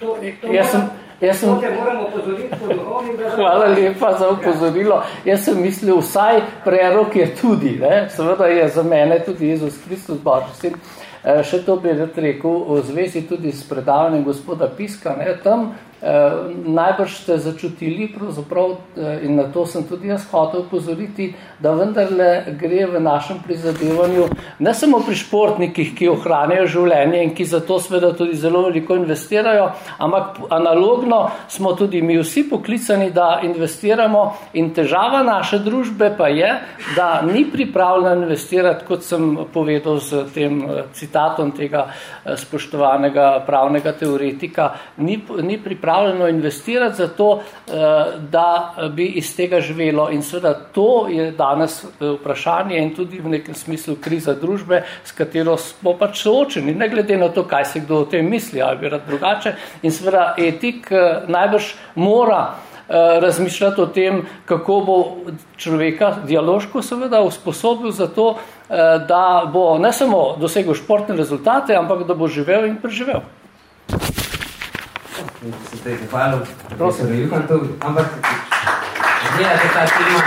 To, to jaz sem, jaz sem, moramo pozoriti po duhovni, Hvala lepa za upozorilo. Jaz sem mislil, vsaj prerok je tudi, ne? seveda je za mene tudi Jezus Kristus, Božji sin. E, še to bi rekel, v zvezi tudi s predavanjem gospoda Piska, ne? tam Eh, najbrž ste začutili pravzaprav eh, in na to sem tudi jaz hotel upozoriti, da vendarle gre v našem prizadevanju ne samo pri športnikih, ki ohranjajo življenje in ki zato seveda tudi zelo veliko investirajo, ampak analogno smo tudi mi vsi poklicani, da investiramo in težava naše družbe pa je, da ni pripravljena investirati, kot sem povedal z tem eh, citatom tega spoštovanega pravnega teoretika, ni, ni pripravljena pripravljeno investirati za to, da bi iz tega živelo. In seveda to je danes vprašanje in tudi v nekem smislu kriza družbe, s katero smo pač soočeni, ne glede na to, kaj se kdo o tem misli ali bi rad drugače. In seveda etik najbrž mora razmišljati o tem, kako bo človeka dialoško seveda usposobil za to, da bo ne samo dosegel športne rezultate, ampak da bo živel in preživel. Se zdaj zahvalil, profesor Juhantov, ampak zgleda, da ta tema,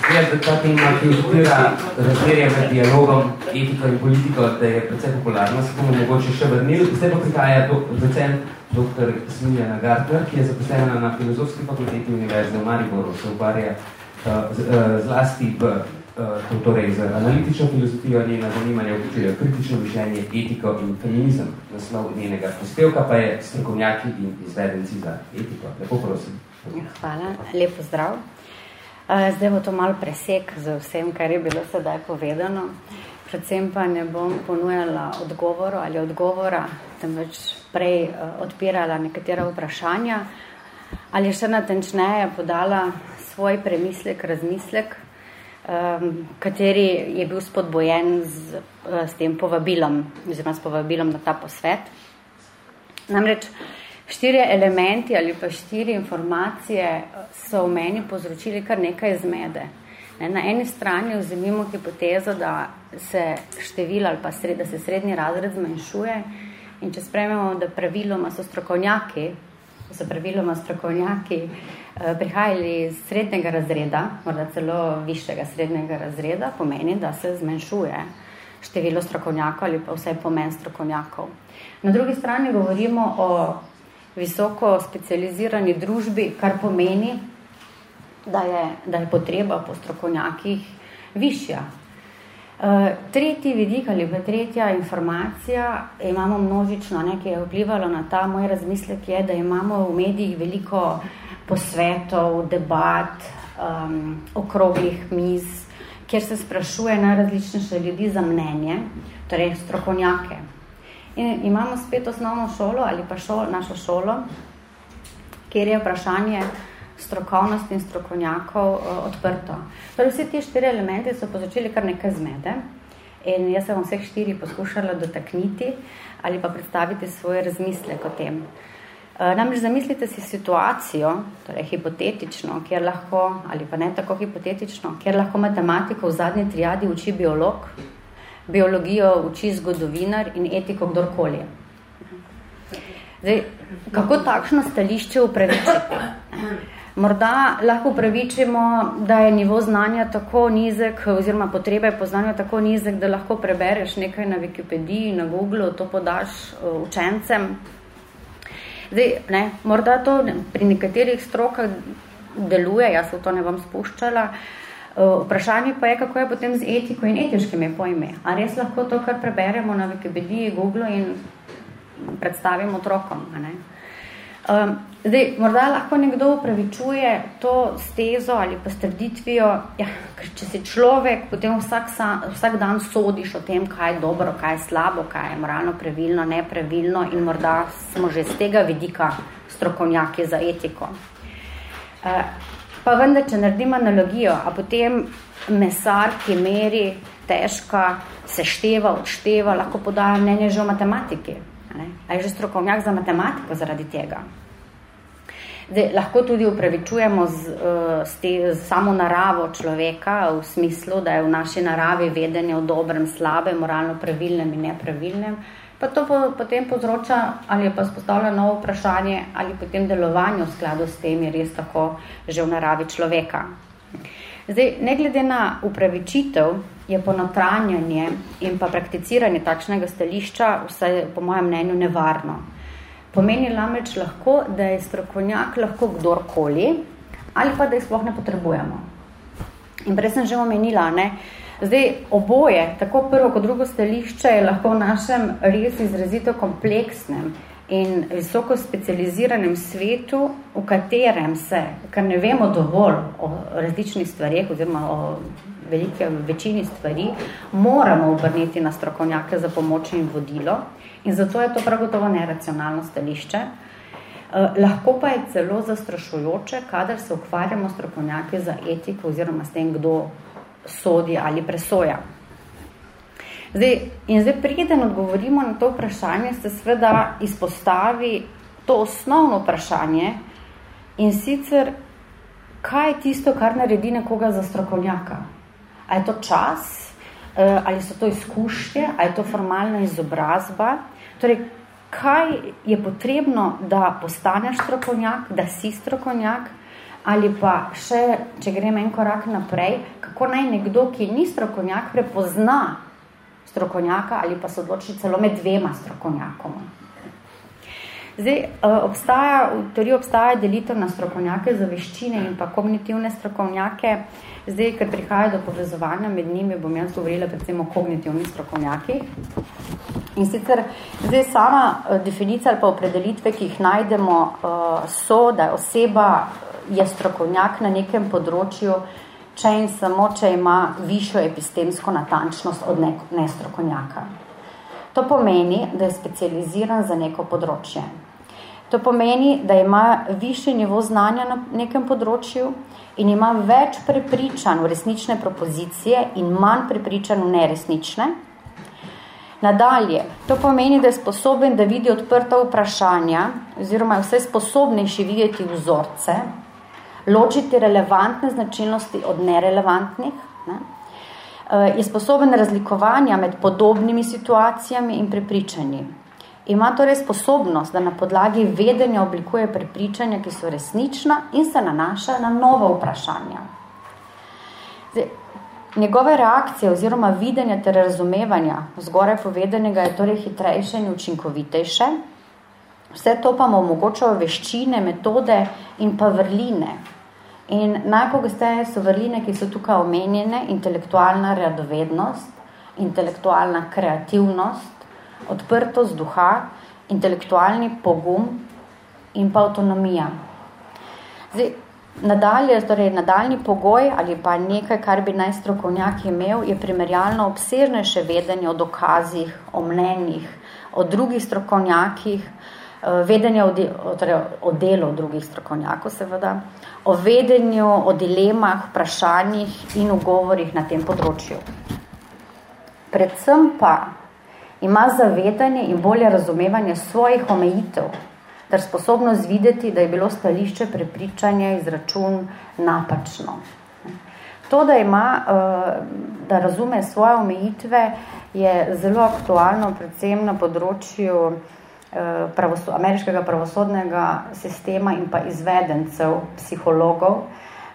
zgleda, da ta tema, ki odpira razmerje med dialogom, etiko in politiko, da je predvsej popularno, se bomo mogoče še vrnili. Zdaj pa prihaja do, docent dr. Smiljana Gartner, ki je zaposlena na filozofski fakulteti Univerze v Mariboru, se ukvarja uh, zlasti v uh, torej z analitično filozofijo njena zanimanja vključujejo kritično mišljenje, etiko in feminizem. Naslov njenega prispevka pa je strokovnjaki in izvedenci za etiko. Lepo prosim. Hvala, lepo zdrav. Zdaj bo to malo presek z vsem, kar je bilo sedaj povedano. Predvsem pa ne bom ponujala odgovoru ali odgovora, temveč prej odpirala nekatera vprašanja ali še natančneje podala svoj premislek, razmislek, um, kateri je bil spodbojen z, z tem povabilom, oziroma s povabilom na ta posvet. Namreč štiri elementi ali pa štiri informacije so v meni povzročili kar nekaj zmede. Ne, na eni strani vzemimo hipotezo, da se število ali pa sred, da se srednji razred zmanjšuje in če sprememo, da praviloma so strokovnjaki, so praviloma strokovnjaki eh, prihajali iz srednjega razreda, morda celo višjega srednjega razreda, pomeni, da se zmanjšuje število strokovnjakov ali pa vse pomen strokovnjakov. Na drugi strani govorimo o visoko specializirani družbi, kar pomeni, da je, da je potreba po strokovnjakih višja. Uh, tretji vidik ali pa tretja informacija, imamo množično, nekaj je vplivalo na ta moj razmislek, je, da imamo v medijih veliko posvetov, debat, um, okroglih miz, kjer se sprašuje najrazličnejše ljudi za mnenje, torej strokovnjake. In imamo spet osnovno šolo ali pa šol, našo šolo, kjer je vprašanje, strokovnost in strokovnjakov uh, odprto. Torej, vse te štiri elemente so povzročili kar nekaj zmede in jaz sem vseh štiri poskušala dotakniti ali pa predstaviti svoj razmislek o tem. Uh, namreč zamislite si situacijo, torej hipotetično, kjer lahko, ali pa ne tako hipotetično, kjer lahko matematiko v zadnji triadi uči biolog, biologijo uči zgodovinar in etiko kdorkoli. Zdaj, kako takšno stališče upravičiti? Morda lahko pravičimo, da je nivo znanja tako nizek oziroma potrebe po znanju tako nizek, da lahko prebereš nekaj na Wikipediji, na Google, to podaš uh, učencem. Zdaj, ne, morda to pri nekaterih strokah deluje, jaz v to ne bom spuščala. Uh, vprašanje pa je, kako je potem z etiko in etiškimi pojmi. A res lahko to, kar preberemo na Wikipediji, Google in predstavimo otrokom? Ne? Zdaj, morda lahko nekdo upravičuje to stezo ali pa strditvijo, ja, ker če si človek, potem vsak, sa, vsak dan sodiš o tem, kaj je dobro, kaj je slabo, kaj je moralno pravilno, nepravilno in morda smo že z tega vidika strokovnjaki za etiko. Uh, pa vendar, če naredim analogijo, a potem mesar, ki meri, težka, sešteva, odšteva, lahko podaja mnenje že o matematiki. A je že strokovnjak za matematiko zaradi tega? Zdaj, lahko tudi upravičujemo z, z, te, z samo naravo človeka v smislu, da je v naši naravi vedenje o dobrem, slabem, moralno pravilnem in nepravilnem, pa to po, potem povzroča ali pa spostavlja novo vprašanje, ali potem delovanje v skladu s tem je res tako že v naravi človeka. Zdaj, ne glede na upravičitev, je ponotranjanje in pa prakticiranje takšnega stališča vse, po mojem mnenju, nevarno. Pomeni namreč lahko, da je strokovnjak lahko kdorkoli ali pa da jih sploh ne potrebujemo. In prej sem že omenila, ne, zdaj oboje, tako prvo kot drugo stališče je lahko v našem res izrazito kompleksnem in visoko specializiranem svetu, v katerem se, ker ne vemo dovolj o različnih stvarih oziroma o velike večini stvari, moramo obrniti na strokovnjake za pomoč in vodilo in zato je to prav gotovo neracionalno stališče. Eh, lahko pa je celo zastrašujoče, kadar se ukvarjamo strokovnjake za etiko oziroma s tem, kdo sodi ali presoja. Zdaj, in zdaj preden odgovorimo na to vprašanje, se sveda izpostavi to osnovno vprašanje in sicer, kaj je tisto, kar naredi nekoga za strokovnjaka? A je to čas? Eh, ali so to izkušnje? Ali je to formalna izobrazba? Torej, kaj je potrebno, da postaneš strokovnjak, da si strokovnjak, ali pa še, če gremo en korak naprej, kako naj nekdo, ki ni strokovnjak, prepozna strokovnjaka ali pa se odloči celo med dvema strokovnjakoma. Zdaj, eh, obstaja, v teoriji obstaja delitev na strokovnjake za veščine in pa kognitivne strokovnjake. Zdaj, ker prihaja do povezovanja med njimi, bom jaz govorila predvsem o kognitivnih strokovnjakih. In sicer zdaj sama eh, definicija ali pa opredelitve, ki jih najdemo, eh, so, da je oseba je strokovnjak na nekem področju, če in samo, če ima višjo epistemsko natančnost od nestrokovnjaka. To pomeni, da je specializiran za neko področje. To pomeni, da ima višji nivo znanja na nekem področju in ima več prepričanj v resnične propozicije in manj prepričanj v neresnične, Nadalje, to pomeni, da je sposoben, da vidi odprta vprašanja, oziroma je vse sposobnejši videti vzorce, ločiti relevantne značilnosti od nerelevantnih, ne? Eh, je sposoben razlikovanja med podobnimi situacijami in prepričanji. Ima torej sposobnost, da na podlagi vedenja oblikuje prepričanja, ki so resnična in se nanaša na nova vprašanja. Zdaj, Njegove reakcije oziroma videnja ter razumevanja zgoraj povedanega je torej hitrejše in učinkovitejše. Vse to pa mu omogočajo veščine, metode in pa vrline. In najpogosteje so vrline, ki so tukaj omenjene, intelektualna radovednost, intelektualna kreativnost, odprtost duha, intelektualni pogum in pa avtonomija. Zdaj, Nadalje, torej nadaljni pogoj ali pa nekaj, kar bi naj strokovnjak imel, je primerjalno obsežnejše vedenje o dokazih, o mnenjih, o drugih strokovnjakih, eh, vedenje o, de, torej o delu drugih strokovnjakov, seveda, o vedenju, o dilemah, vprašanjih in ugovorih na tem področju. Predvsem pa ima zavedanje in bolje razumevanje svojih omejitev, ter sposobnost videti, da je bilo stališče prepričanje izračun napačno. To, da ima, eh, da razume svoje omejitve, je zelo aktualno, predvsem na področju eh, pravosod, ameriškega pravosodnega sistema in pa izvedencev, psihologov.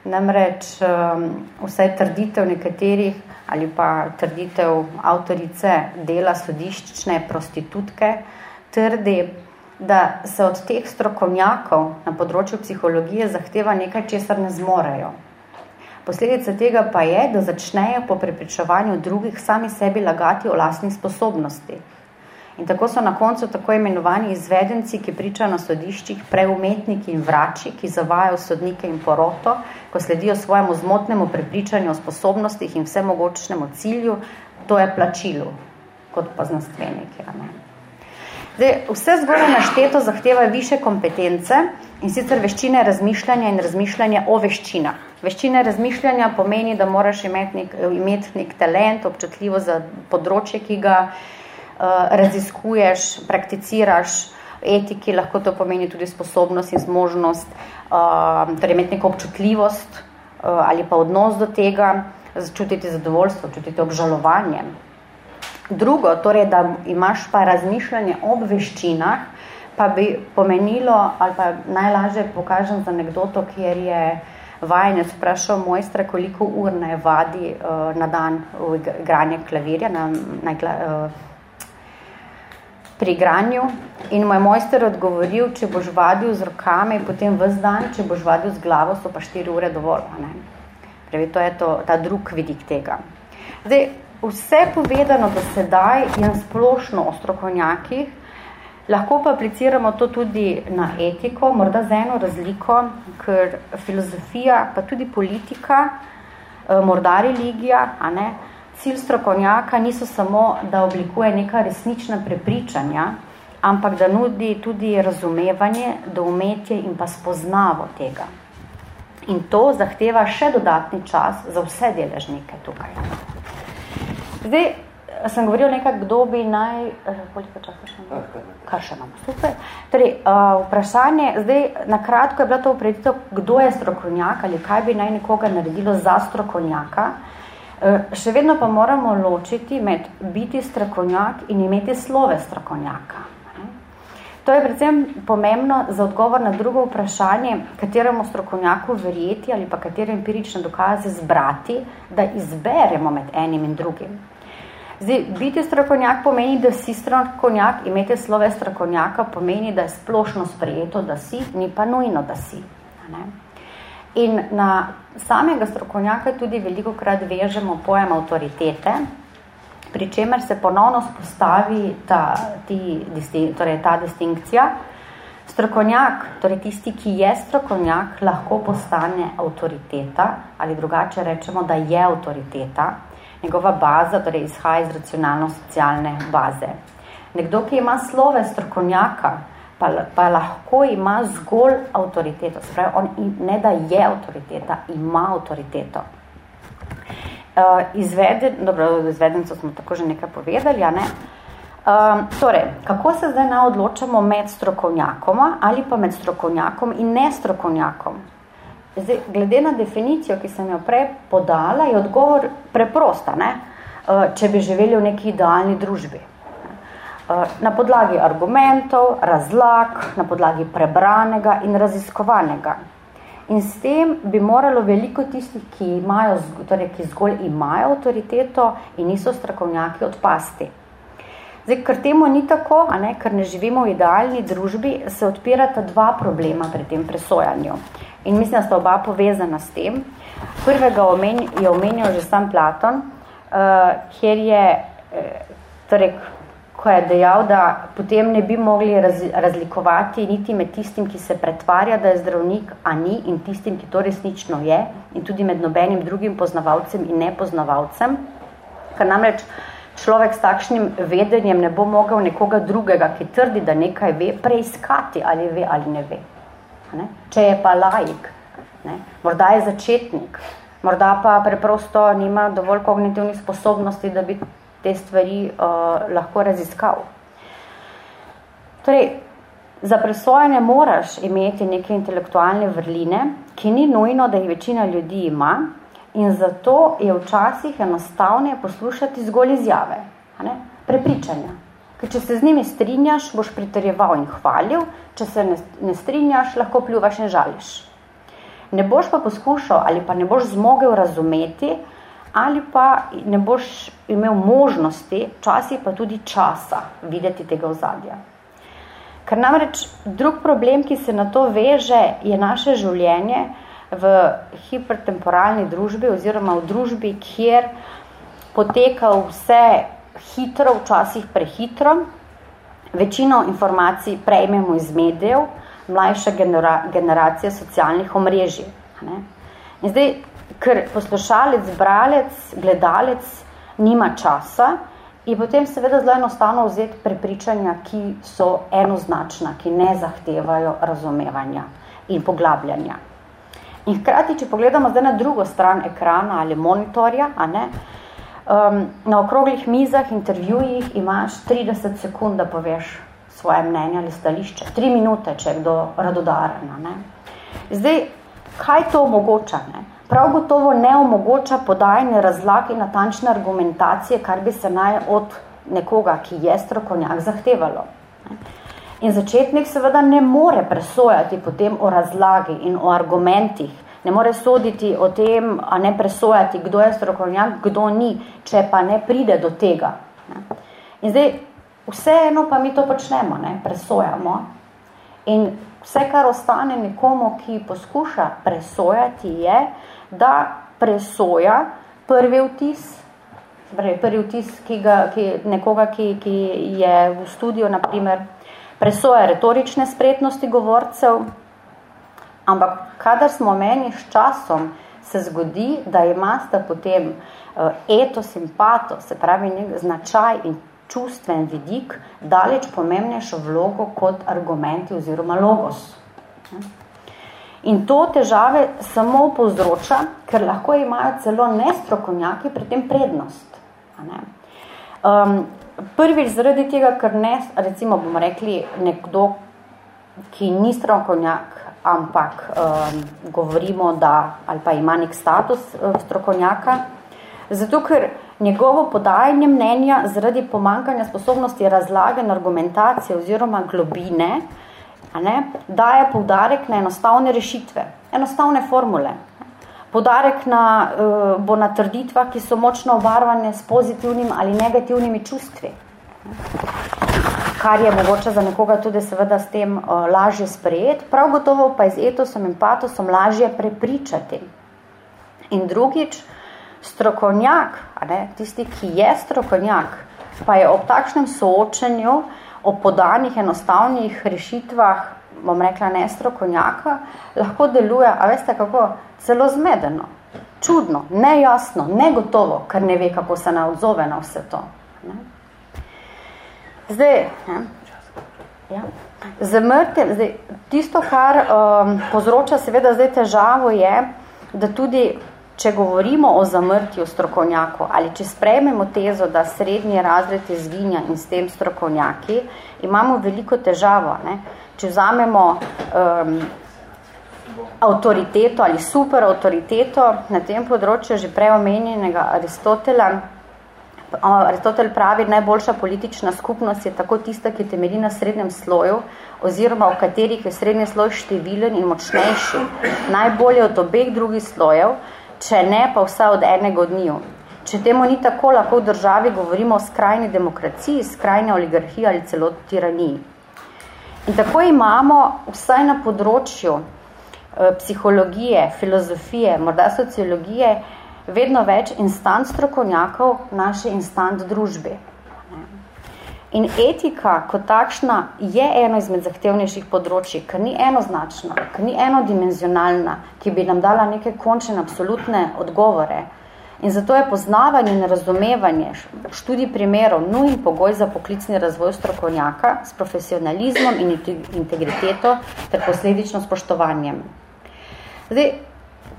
Namreč eh, vse trditev nekaterih ali pa trditev avtorice dela sodiščne prostitutke trdi, da se od teh strokovnjakov na področju psihologije zahteva nekaj, česar ne zmorejo. Posledica tega pa je, da začnejo po prepričevanju drugih sami sebi lagati o lastnih sposobnosti. In tako so na koncu tako imenovani izvedenci, ki pričajo na sodiščih, preumetniki in vrači, ki zavajajo sodnike in poroto, ko sledijo svojemu zmotnemu prepričanju o sposobnostih in vsemogočnemu cilju, to je plačilu, kot pa znanstveniki. Amen. Zdaj, vse zgoraj našteto zahteva više kompetence in sicer veščine razmišljanja in razmišljanja o veščinah. Veščine razmišljanja pomeni, da moraš imeti nek, imeti nek talent, občutljivo za področje, ki ga uh, raziskuješ, prakticiraš, etiki, lahko to pomeni tudi sposobnost in zmožnost, uh, torej imeti neko občutljivost uh, ali pa odnos do tega, čutiti zadovoljstvo, čutiti obžalovanje, Drugo, torej, da imaš pa razmišljanje ob veščinah, pa bi pomenilo, ali pa najlažje pokažem za anekdoto, kjer je vajenec vprašal mojstra, koliko ur naj vadi uh, na dan v igranje klavirja, na, na, uh, pri igranju. In moj mojster odgovoril, če boš vadil z rokami, potem ves dan, če boš vadil z glavo, so pa štiri ure dovolj. Ne? Pravi, to je to, ta drug vidik tega. Zdaj, vse povedano do sedaj je splošno o strokovnjakih, Lahko pa apliciramo to tudi na etiko, morda z eno razliko, ker filozofija, pa tudi politika, eh, morda religija, a ne, cilj strokovnjaka niso samo, da oblikuje neka resnična prepričanja, ampak da nudi tudi razumevanje, doumetje in pa spoznavo tega. In to zahteva še dodatni čas za vse deležnike tukaj. Zdaj, sem govoril nekaj, kdo bi naj... Eh, koliko časa še imamo? Kar še imamo, super. Torej, uh, vprašanje, zdaj, na kratko je bila to upreditev, kdo je strokovnjak ali kaj bi naj nekoga naredilo za strokovnjaka. Uh, še vedno pa moramo ločiti med biti strokovnjak in imeti slove strokovnjaka. To je predvsem pomembno za odgovor na drugo vprašanje, kateremu strokovnjaku verjeti ali pa katere empirične dokaze zbrati, da izberemo med enim in drugim. Zdaj, biti strokovnjak pomeni, da si strokovnjak, imeti slove strokovnjaka pomeni, da je splošno sprejeto, da si, ni pa nujno, da si. Ne? In na samega strokovnjaka tudi veliko krat vežemo pojem avtoritete, pri čemer se ponovno spostavi ta, ti, torej ta distinkcija. Strokovnjak, torej tisti, ki je strokovnjak, lahko postane avtoriteta ali drugače rečemo, da je avtoriteta. Njegova baza torej izhaja iz racionalno-socialne baze. Nekdo, ki ima slove strokovnjaka, pa, pa lahko ima zgolj avtoriteto. Spravi, on ne da je avtoriteta, ima avtoriteto. Uh, izveden, dobro, izvedenco smo tako že nekaj povedali, ne? Uh, torej, kako se zdaj ne odločamo med strokovnjakoma ali pa med strokovnjakom in nestrokovnjakom? Zdaj, glede na definicijo, ki sem jo prej podala, je odgovor preprosta, ne? Uh, če bi živeli v neki idealni družbi. Uh, na podlagi argumentov, razlag, na podlagi prebranega in raziskovanega. In s tem bi moralo veliko tistih, ki, imajo, torej, ki zgolj imajo avtoriteto in niso strokovnjaki, odpasti. Zdaj, ker temu ni tako, a ne, ker ne živimo v idealni družbi, se odpirata dva problema pri tem presojanju. In mislim, da sta oba povezana s tem. Prvega omen, je omenil že sam Platon, uh, kjer je, uh, torej, ko je dejal, da potem ne bi mogli raz, razlikovati niti med tistim, ki se pretvarja, da je zdravnik, a ni, in tistim, ki to resnično je, in tudi med nobenim drugim poznavalcem in nepoznavalcem, ker namreč človek s takšnim vedenjem ne bo mogel nekoga drugega, ki trdi, da nekaj ve, preiskati, ali ve ali ne ve. Ne? Če je pa laik, ne? morda je začetnik, morda pa preprosto nima dovolj kognitivnih sposobnosti, da bi te stvari uh, lahko raziskal. Torej, za presojanje moraš imeti neke intelektualne vrline, ki ni nujno, da jih večina ljudi ima in zato je včasih enostavne poslušati zgolj izjave, ne? prepričanja. Ker če se z njimi strinjaš, boš pritrjeval in hvalil, če se ne, ne strinjaš, lahko pljuvaš in žališ. Ne boš pa poskušal ali pa ne boš zmogel razumeti, ali pa ne boš imel možnosti, časi pa tudi časa videti tega ozadja. Ker namreč drug problem, ki se na to veže, je naše življenje v hipertemporalni družbi oziroma v družbi, kjer poteka vse hitro, včasih prehitro. Večino informacij prejmemo iz medijev, mlajša genera generacija socialnih omrežij. Ne? In zdaj, ker poslušalec, bralec, gledalec nima časa in potem seveda zelo enostavno vzeti prepričanja, ki so enoznačna, ki ne zahtevajo razumevanja in poglabljanja. In hkrati, če pogledamo zdaj na drugo stran ekrana ali monitorja, a ne, um, na okroglih mizah, intervjujih imaš 30 sekund, da poveš svoje mnenje ali stališče. Tri minute, če je kdo radodaren. Ne. Zdaj, kaj to omogoča? Ne? prav gotovo ne omogoča podajanje razlag in natančne argumentacije, kar bi se naj od nekoga, ki je strokovnjak, zahtevalo. In začetnik seveda ne more presojati potem o razlagi in o argumentih, ne more soditi o tem, a ne presojati, kdo je strokovnjak, kdo ni, če pa ne pride do tega. In zdaj, vseeno pa mi to počnemo, ne, presojamo. In vse, kar ostane nekomu, ki poskuša presojati, je, da presoja prvi vtis, prvi vtis ki ga, ki, nekoga, ki, ki je v studiu, naprimer, presoja retorične spretnosti govorcev, ampak kadar smo meni s časom, se zgodi, da imate potem uh, etos in pato, se pravi nek značaj in čustven vidik, daleč pomembnejšo vlogo kot argumenti oziroma logos. In to težave samo povzroča, ker lahko imajo celo nestrokovnjaki pri tem prednost. Ne? Um, prvič zaradi tega, ker ne, recimo bomo rekli, nekdo, ki ni strokovnjak, ampak um, govorimo, da ali pa ima nek status uh, strokovnjaka, zato ker njegovo podajanje mnenja zaradi pomankanja sposobnosti razlage in argumentacije oziroma globine, a ne, daje poudarek na enostavne rešitve, enostavne formule. Podarek na, uh, bo na trditvah, ki so močno obarvane s pozitivnim ali negativnimi čustvi. Kar je mogoče za nekoga tudi seveda s tem uh, lažje sprejeti, prav gotovo pa z etosom in patosom lažje prepričati. In drugič, strokovnjak, ne, tisti, ki je strokovnjak, pa je ob takšnem soočenju uh, o podanih enostavnih rešitvah, bom rekla ne strokovnjaka, lahko deluje, a veste kako, celo zmedeno, čudno, nejasno, negotovo, ker ne ve, kako se ne odzove na vse to. Zdaj, ne? Ja. Zamrtem, zdaj, tisto, kar um, povzroča seveda zdaj težavo je, da tudi če govorimo o zamrtju strokovnjakov ali če sprejmemo tezo, da srednji razred izginja in s tem strokovnjaki, imamo veliko težavo. Ne? Če vzamemo um, avtoriteto ali super avtoriteto na tem področju že preomenjenega Aristotela, Aristotel pravi, najboljša politična skupnost je tako tista, ki temelji na srednjem sloju, oziroma v katerih je srednji sloj številen in močnejši. Najbolje od obeh drugih slojev, če ne pa vsa od enega od njiju. Če temu ni tako, lahko v državi govorimo o skrajni demokraciji, skrajni oligarhiji ali celo tiraniji. In tako imamo vsaj na področju eh, psihologije, filozofije, morda sociologije, vedno več instant strokovnjakov naše instant družbe. In etika kot takšna je eno izmed zahtevnejših področji, ker ni enoznačna, ker ni enodimenzionalna, ki bi nam dala neke končne, absolutne odgovore. In zato je poznavanje in razumevanje študij primerov nujen pogoj za poklicni razvoj strokovnjaka s profesionalizmom in integriteto ter posledično spoštovanjem. Zdaj,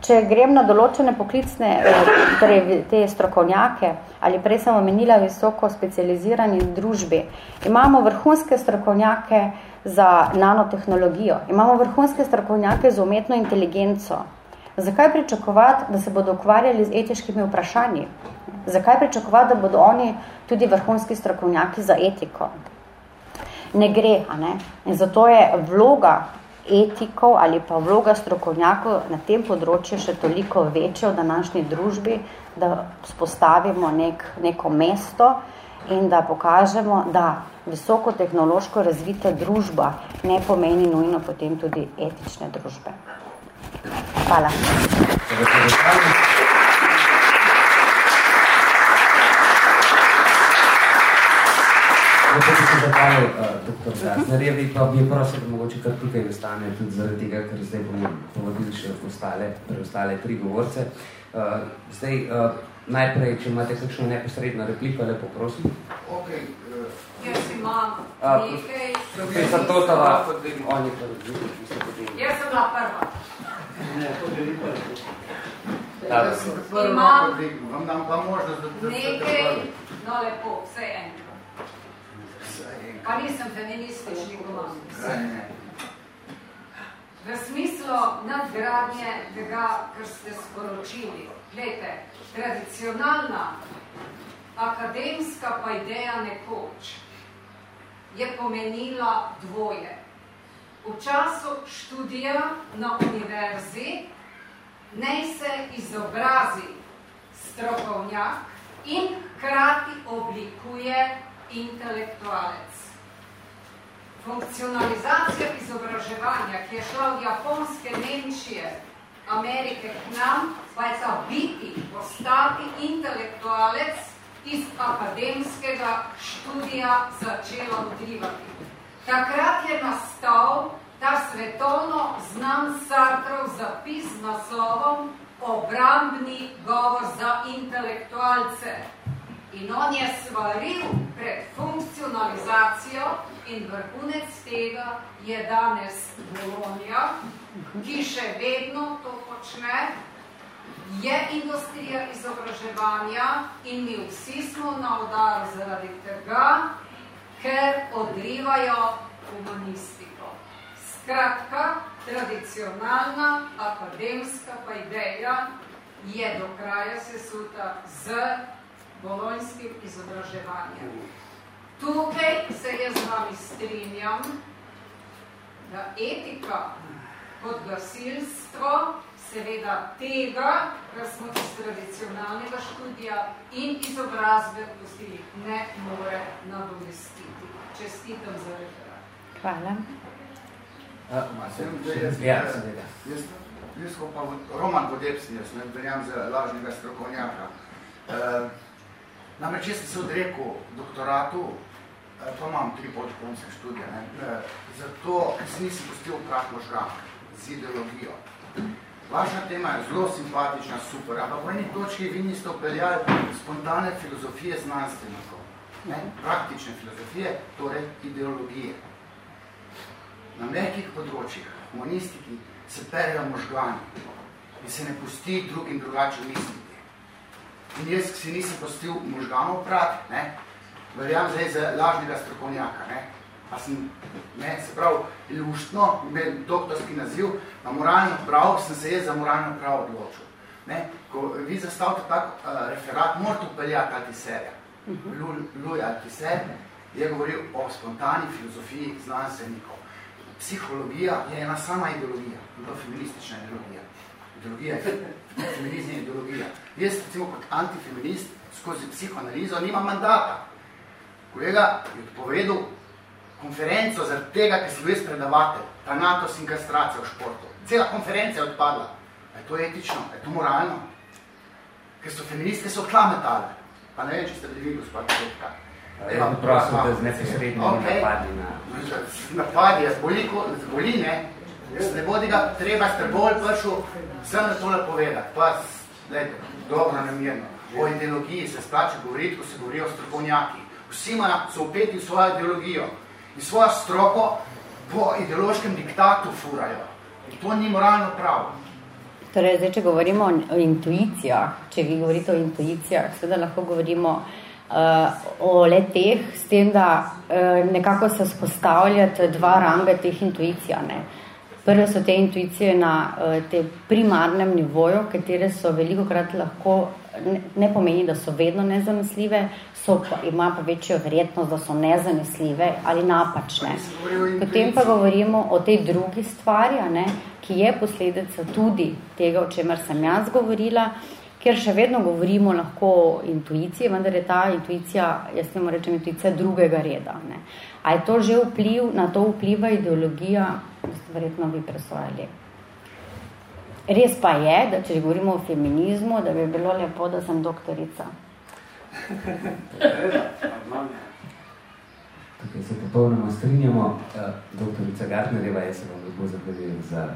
če grem na določene poklicne, eh, torej te strokovnjake, ali prej sem omenila visoko specializirani družbi, imamo vrhunske strokovnjake za nanotehnologijo, imamo vrhunske strokovnjake za umetno inteligenco. Zakaj pričakovati, da se bodo ukvarjali z etiškimi vprašanji? Zakaj pričakovati, da bodo oni tudi vrhunski strokovnjaki za etiko? Ne gre, a ne? In zato je vloga etikov ali pa vloga strokovnjakov na tem področju še toliko večja v današnji družbi, da spostavimo nek, neko mesto in da pokažemo, da visoko tehnološko razvita družba ne pomeni nujno potem tudi etične družbe. Hvala. Lepo bi se zahvalil, uh, doktor Gasner, je bi pa bi prosil, da mogoče kar tukaj ostane, tudi zaradi tega, ker zdaj bomo povabili še ostale, preostale tri govorce. Uh, zdaj, uh, najprej, če imate kakšno neposredno repliko, lepo prosim. Ok, uh, jaz imam uh, nekaj... Tukaj sem totala, on je ste potem. Jaz sem bila prva. Ne, to je prvi. Imam nekaj, no lepo, vse eno. Pa nisem feministični komand. V smislu nadgradnje tega, kar ste sporočili. Glejte, tradicionalna akademska pa ideja nekoč je pomenila dvoje. V času študija na univerzi naj se izobrazi strokovnjak in hkrati oblikuje intelektualec. Funkcionalizacija izobraževanja, ki je šla od Japonske, Nemčije, Amerike k nam, pa je ta biti, postati intelektualec iz akademskega študija začela odrivati. Takrat je nastal ta svetovno znan Sartrov zapis z naslovom Obrambni govor za intelektualce. In on je svaril pred funkcionalizacijo in vrhunec tega je danes Bolonija, ki še vedno to počne, je industrija izobraževanja in mi vsi smo na udaru zaradi tega, ker odrivajo humanistiko. Skratka, tradicionalna akademska pa ideja je do kraja sesuta z bolonjskim izobraževanjem. Tukaj se jaz z vami strinjam, da etika kot gasilstvo seveda tega, kar smo iz tradicionalnega študija in izobrazbe pustili, ne more nadomestiti. Čestitam za referat. Hvala. Ja, Jaz pa Roman Vodepski, jaz ne verjam za lažnega strokovnjaka. E, namreč jaz sem se odrekel doktoratu, e, pa imam tri podkonce študije, ne, e, zato se nisem pustil prah možgan z ideologijo. Vaša tema je zelo simpatična, super, ampak v eni točki vi niste upeljali spontane filozofije znanstvenikov, ne? praktične filozofije, torej ideologije. Na nekih področjih, humanistiki, se perejo možgani in se ne pusti drugim drugače misliti. In jaz si nisem pustil možganov prati, ne? Verjam zdaj za lažnega strokovnjaka, ne? pa sem, ne, se pravi, luštno, imel doktorski naziv, na moralno prav, sem se jaz za moralno prav odločil. Ne, ko vi zastavite tak uh, referat, morate upeljati Altiserja. Louis Altiser je govoril o spontani filozofiji znanstvenikov. Psihologija je ena sama ideologija, to feministična ideologija. Ideologija je feminizm ideologija. Jaz, recimo, kot antifeminist, skozi psihoanalizo nimam mandata. Kolega je odpovedal konferenco zaradi tega, ker sem bil jaz predavatelj, ta natos in kastracija v športu. Cela konferenca je odpadla. Je to etično? Je to moralno? Ker so feministke so klametale. Pa ne vem, če ste bili vi, gospod Petka. Ja, prosim, da z neposrednimi okay. napadi na... Napadi, jaz boli, boli, ne? Jaz ne bodi ga, treba ste bolj prišel sem na tole povedati. Pa, gledajte, dobro namirno. O ideologiji se splače govoriti, ko se govori o strokovnjaki. Vsi so upeti v svojo ideologijo in svojo stroko po ideološkem diktatu furajo. In to ni moralno prav. Torej, zdaj, če govorimo o intuicijah, če vi govorite o intuicijah, seveda lahko govorimo uh, o leteh, s tem, da uh, nekako se spostavljate dva ranga teh intuicija. Ne? Prve so te intuicije na uh, te primarnem nivoju, katere so veliko krat lahko, ne, ne pomeni, da so vedno nezanesljive, so pa, ima pa večjo verjetnost, da so nezanesljive ali napačne. Potem pa govorimo o tej drugi stvari, ne, ki je posledica tudi tega, o čemer sem jaz govorila, ker še vedno govorimo lahko o intuiciji, vendar je ta intuicija, jaz ne rečem, intuicija drugega reda. Ne. A je to že vpliv, na to vpliva ideologija, verjetno bi presojali. Res pa je, da če govorimo o feminizmu, da bi bilo lepo, da sem doktorica. Tukaj se popolnoma strinjamo. Eh, doktorica Gartnerjeva, jaz se vam lepo zahvaljujem za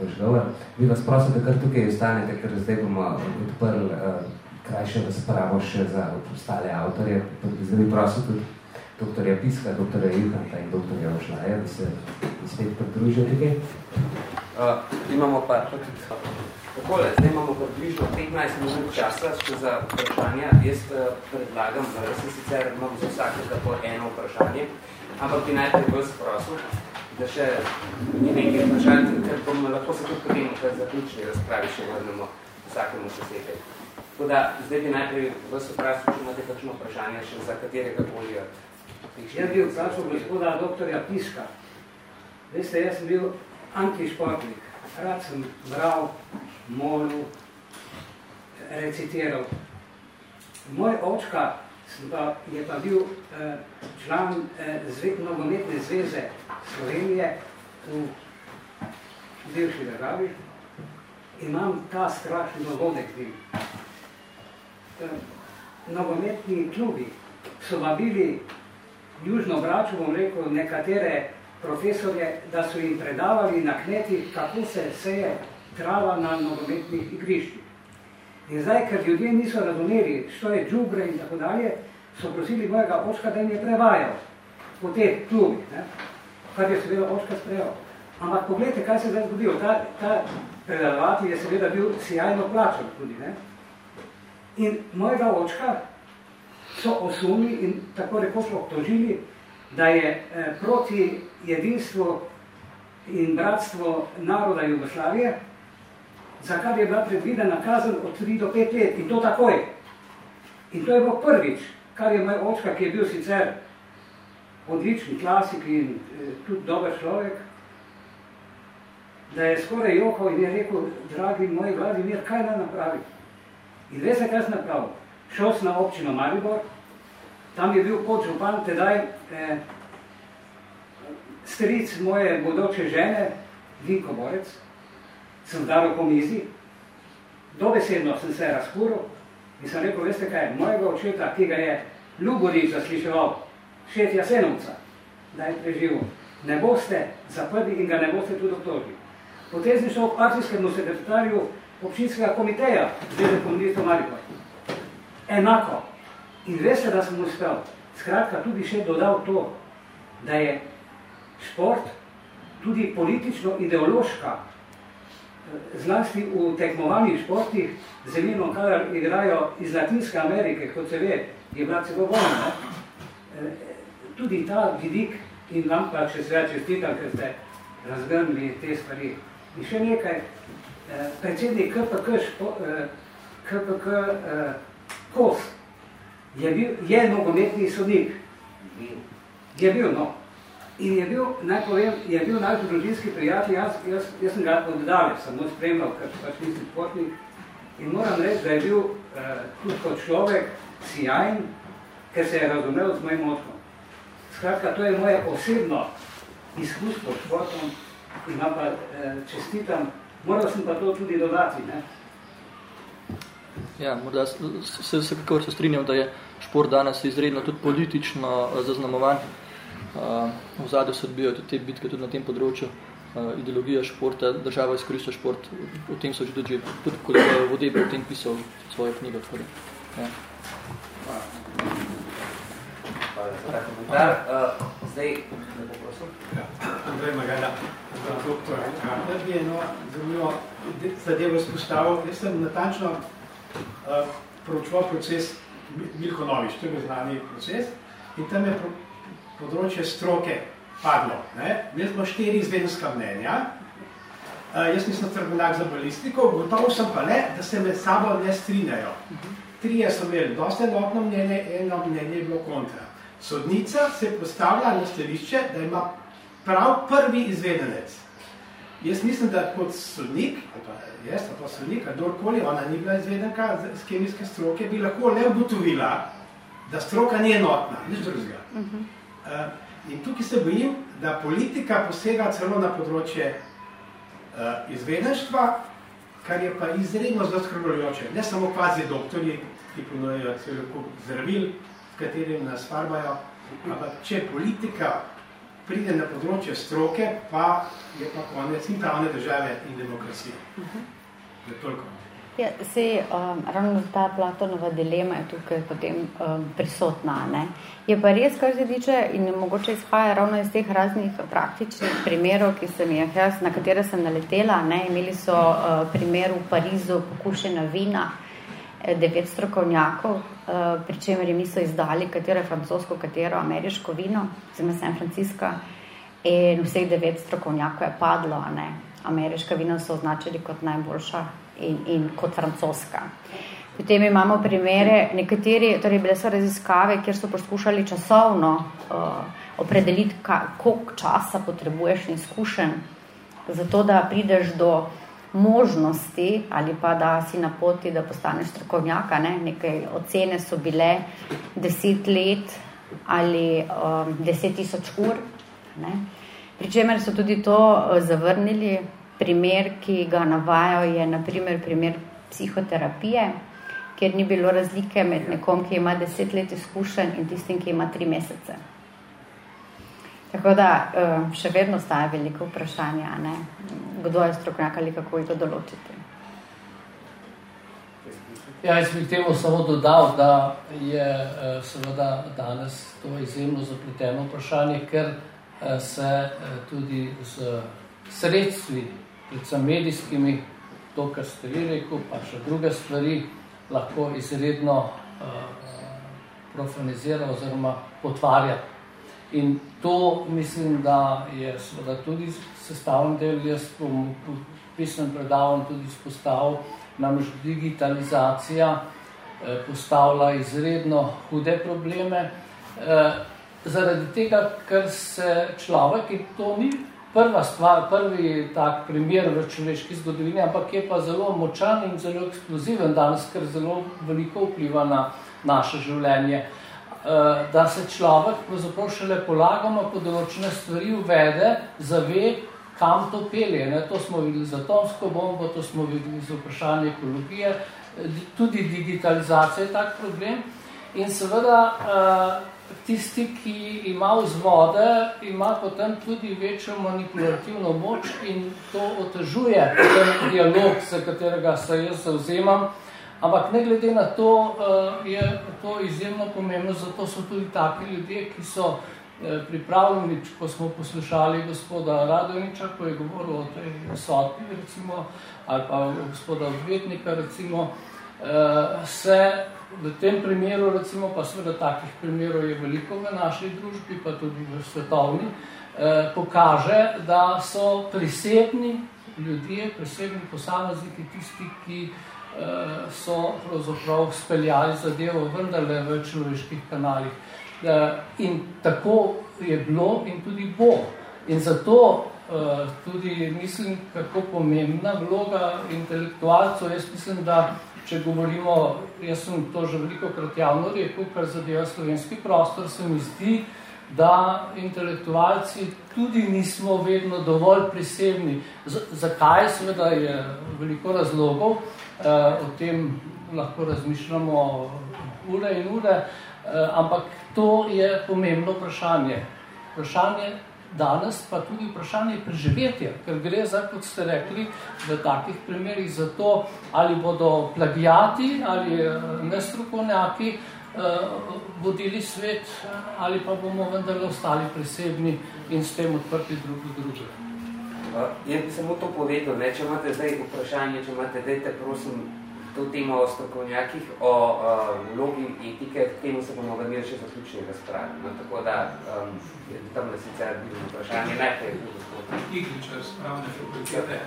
vaš govor. Vi vas prosim, da kar tukaj ostanete, ker zdaj bomo odprli uh, krajše razpravo še za ostale avtorje. Zdaj bi prosil tudi doktorja Piska, doktorja Juhanta in doktorja Ošlaja, da se spet pridružijo tukaj. Uh, imamo pa tudi Takole, zdaj imamo približno 15 minut časa še za vprašanja. Jaz uh, predlagam, da se sicer imam za vsakega po eno vprašanje, ampak bi najprej vas prosil, da še ni nekaj vprašanj, ker bomo lahko se tudi potem v zaključni razpravi še vrnemo vsakemu posebej. Tako da, zdaj bi najprej vas vprašal, če imate kakšno vprašanje še za katerega bolje. Jaz bi vprašal gospoda doktorja Piska. Veste, jaz sem bil antišportnik. Rad sem bral, molil, recitiral. Moj očka pa, je pa bil eh, član eh, zve, nogometne zveze Slovenije v bivši državi. Imam ta strašni dogodek bil. Eh, nogometni klubi so vabili južno braču, bom rekel, nekatere profesorje, da so jim predavali na kmetih, kako se seje trava na nogometnih igriščih. In zdaj, ker ljudje niso razumeli, što je džugre in tako dalje, so prosili mojega očka, da jim je prevajal po teh klubih, ne? kar je seveda očka sprejel. Ampak pogledajte, kaj se je zdaj zgodilo. Ta, ta predavatelj je seveda bil sjajno plačen tudi. Ne? In mojega očka so osumili in tako rekoč obtožili, da je eh, proti jedinstvu in bratstvo naroda Jugoslavije, za kar je bila predvidena kazen od 3 do 5 let in to takoj. In to je bilo prvič, kar je moj očka, ki je bil sicer odlični klasik in eh, tudi dober človek, da je skoraj johal in je rekel, dragi moj Vladimir, kaj naj napravi? In veste, kaj sem napravil? Šel sem na občino Maribor, tam je bil podžupan tedaj eh, stric moje bodoče žene, Vinko Borec, sem dal po mizi, dobesedno sem se razkuril in sem rekel, veste kaj, mojega očeta, ki ga je Ljuborič zasliševal, šef Jasenovca, da je preživel, ne boste zaprli in ga ne boste tudi obtožili. Sem šel k partijskemu sekretarju občinskega komiteja Zveze komunistov Maribor. Enako. In veste, da sem uspel. Skratka, tudi še dodal to, da je šport tudi politično-ideološka, zlasti v tekmovanih športih, zemljeno, kadar igrajo iz Latinske Amerike, kot se ve, je bila celo vojna. Tudi ta vidik in vam pa, če se čestitam, ker ste razgrnili te stvari. In še nekaj, predsednik KPK, špo, KPK Kos je bil, je nogometni sodnik. Je bil, no. In je bil, naj povem, je bil naš družinski prijatelj, jaz, jaz, jaz sem ga oddalje, samo spremljal, ker pač nisem športnik. In moram reči, da je bil uh, tudi kot človek sijajen, ker se je razumel z mojim očkom. Skratka, to je moje osebno izkustvo s športom in pa uh, čestitam. Moral sem pa to tudi dodati. Ne? Ja, morda se vsekakor se strinjam, da je šport danes izredno tudi politično uh, zaznamovan. Uh, v zadju se odbijajo tudi te bitke tudi na tem področju, uh, ideologija športa, država izkorišča šport, o tem so že tudi, tudi kolega Vodebe o tem pisal svojo knjigo. Tako da, ja. Hvala za ta komentar. Uh, zdaj, lepo prosim. Ja, Andrej Magada, doktor. Jaz bi eno zanimivo zadevo izpostavil. Jaz sem natančno uh, proučeval proces Milko Novič, to je znani proces, in tam je področje stroke padlo. Ne? Imeli smo štiri izvedenska mnenja. Uh, jaz nisem trgonak za balistiko, gotovo sem pa le, da se med sabo ne strinjajo. Trije so imeli dosti enotno mnenje, eno mnenje je bilo kontra. Sodnica se je postavila na stališče, da ima prav prvi izvedenec. Jaz mislim, da kot sodnik, ali pa jaz, pa sodnik, ali kdorkoli, ona ni bila izvedenka z kemijske stroke, bi lahko le ugotovila, da stroka ni enotna, nič drugega. Uh -huh. Uh, in tukaj se bojim, da politika posega celo na področje uh, izvedenstva, kar je pa izredno zaskrbljujoče. Ne samo kvazi doktori, ki ponujejo celo zdravil, s katerim nas farbajo, ampak če politika pride na področje stroke, pa je pa konec in pravne države in demokracije. Uh -huh. Je. Ja, se, um, ravno ta Platonova dilema je tukaj potem um, prisotna. Ne? Je pa res, kar se tiče in mogoče izhaja ravno iz teh raznih praktičnih primerov, ki sem jih jaz, na katere sem naletela. Ne? Imeli so uh, primer v Parizu pokušena vina, eh, devet strokovnjakov, uh, pri čemer jim niso izdali katero francosko, katero ameriško vino, zame San Francisco, in vseh devet strokovnjakov je padlo. Ne? Ameriška vina so označili kot najboljša in, in kot francoska. Potem imamo primere, nekateri, torej bile so raziskave, kjer so poskušali časovno uh, opredeliti, koliko časa potrebuješ izkušen, zato da prideš do možnosti ali pa da si na poti, da postaneš strokovnjaka. Ne? Nekaj ocene so bile deset let ali um, deset tisoč ur. Ne? Pričemer so tudi to uh, zavrnili, primer, ki ga navajajo, je naprimer primer psihoterapije, kjer ni bilo razlike med nekom, ki ima deset let izkušenj in tistim, ki ima tri mesece. Tako da še vedno staje veliko vprašanja, ne? kdo je stroknjak ali kako je to določiti. Ja, jaz bi temu samo dodal, da je seveda danes to izjemno zapleteno vprašanje, ker se tudi z sredstvi, predvsem medijskimi, to, kar ste vi rekel, pa še druge stvari, lahko izredno profanizira oziroma potvarja. In to mislim, da je seveda tudi sestavljen del, jaz bom v pisnem predavanju tudi spostavil, namreč digitalizacija eh, postavlja izredno hude probleme, eh, zaradi tega, ker se človek, in to ni prva stvar, prvi tak primer v človeški zgodovini, ampak je pa zelo močan in zelo eksploziven danes, ker zelo veliko vpliva na naše življenje. Eh, da se človek pravzaprav šele polagamo po določene stvari uvede, zave, kam to pelje. Ne? To smo videli za atomsko bombo, to smo videli za vprašanje ekologije, tudi digitalizacija je tak problem. In seveda eh, tisti, ki ima vzvode, ima potem tudi večjo manipulativno moč in to otežuje ten dialog, za katerega se jaz zauzemam, Ampak ne glede na to, uh, je to izjemno pomembno, zato so tudi taki ljudje, ki so uh, pripravljeni, ko smo poslušali gospoda Radovniča, ko je govoril o tej sodbi, recimo, ali pa gospoda odvetnika, recimo, uh, se v tem primeru, recimo, pa seveda takih primerov je veliko v naši družbi, pa tudi v svetovni, uh, pokaže, da so prisebni ljudje, prisebni posamezniki, tisti, ki Eh, so pravzaprav speljali zadevo vendarle v človeških kanalih. Eh, in tako je bilo in tudi bo. In zato eh, tudi mislim, kako pomembna vloga intelektualcev, jaz mislim, da če govorimo, jaz sem to že veliko krat javno rekel, kar zadeva slovenski prostor, se mi zdi, da intelektualci tudi nismo vedno dovolj prisebni. Z zakaj? Seveda je veliko razlogov, Eh, o tem lahko razmišljamo ure in ure, eh, ampak to je pomembno vprašanje. Vprašanje danes pa tudi vprašanje preživetja, ker gre za, kot ste rekli, v takih primerih za to, ali bodo plagijati ali eh, nestrokovnjaki vodili svet, ali pa bomo vendar ostali presebni in s tem odprti drugi druge. Uh, jaz bi samo to povedal, ne, če imate zdaj vprašanje, če imate, dajte prosim to temo o strokovnjakih, o vlogi etike, k temu se bomo vrnili še zaključni razpravi. No, tako da, um, tam da sicer vidim vprašanje, najprej je tu gospod. Igličar z pravne fakultete,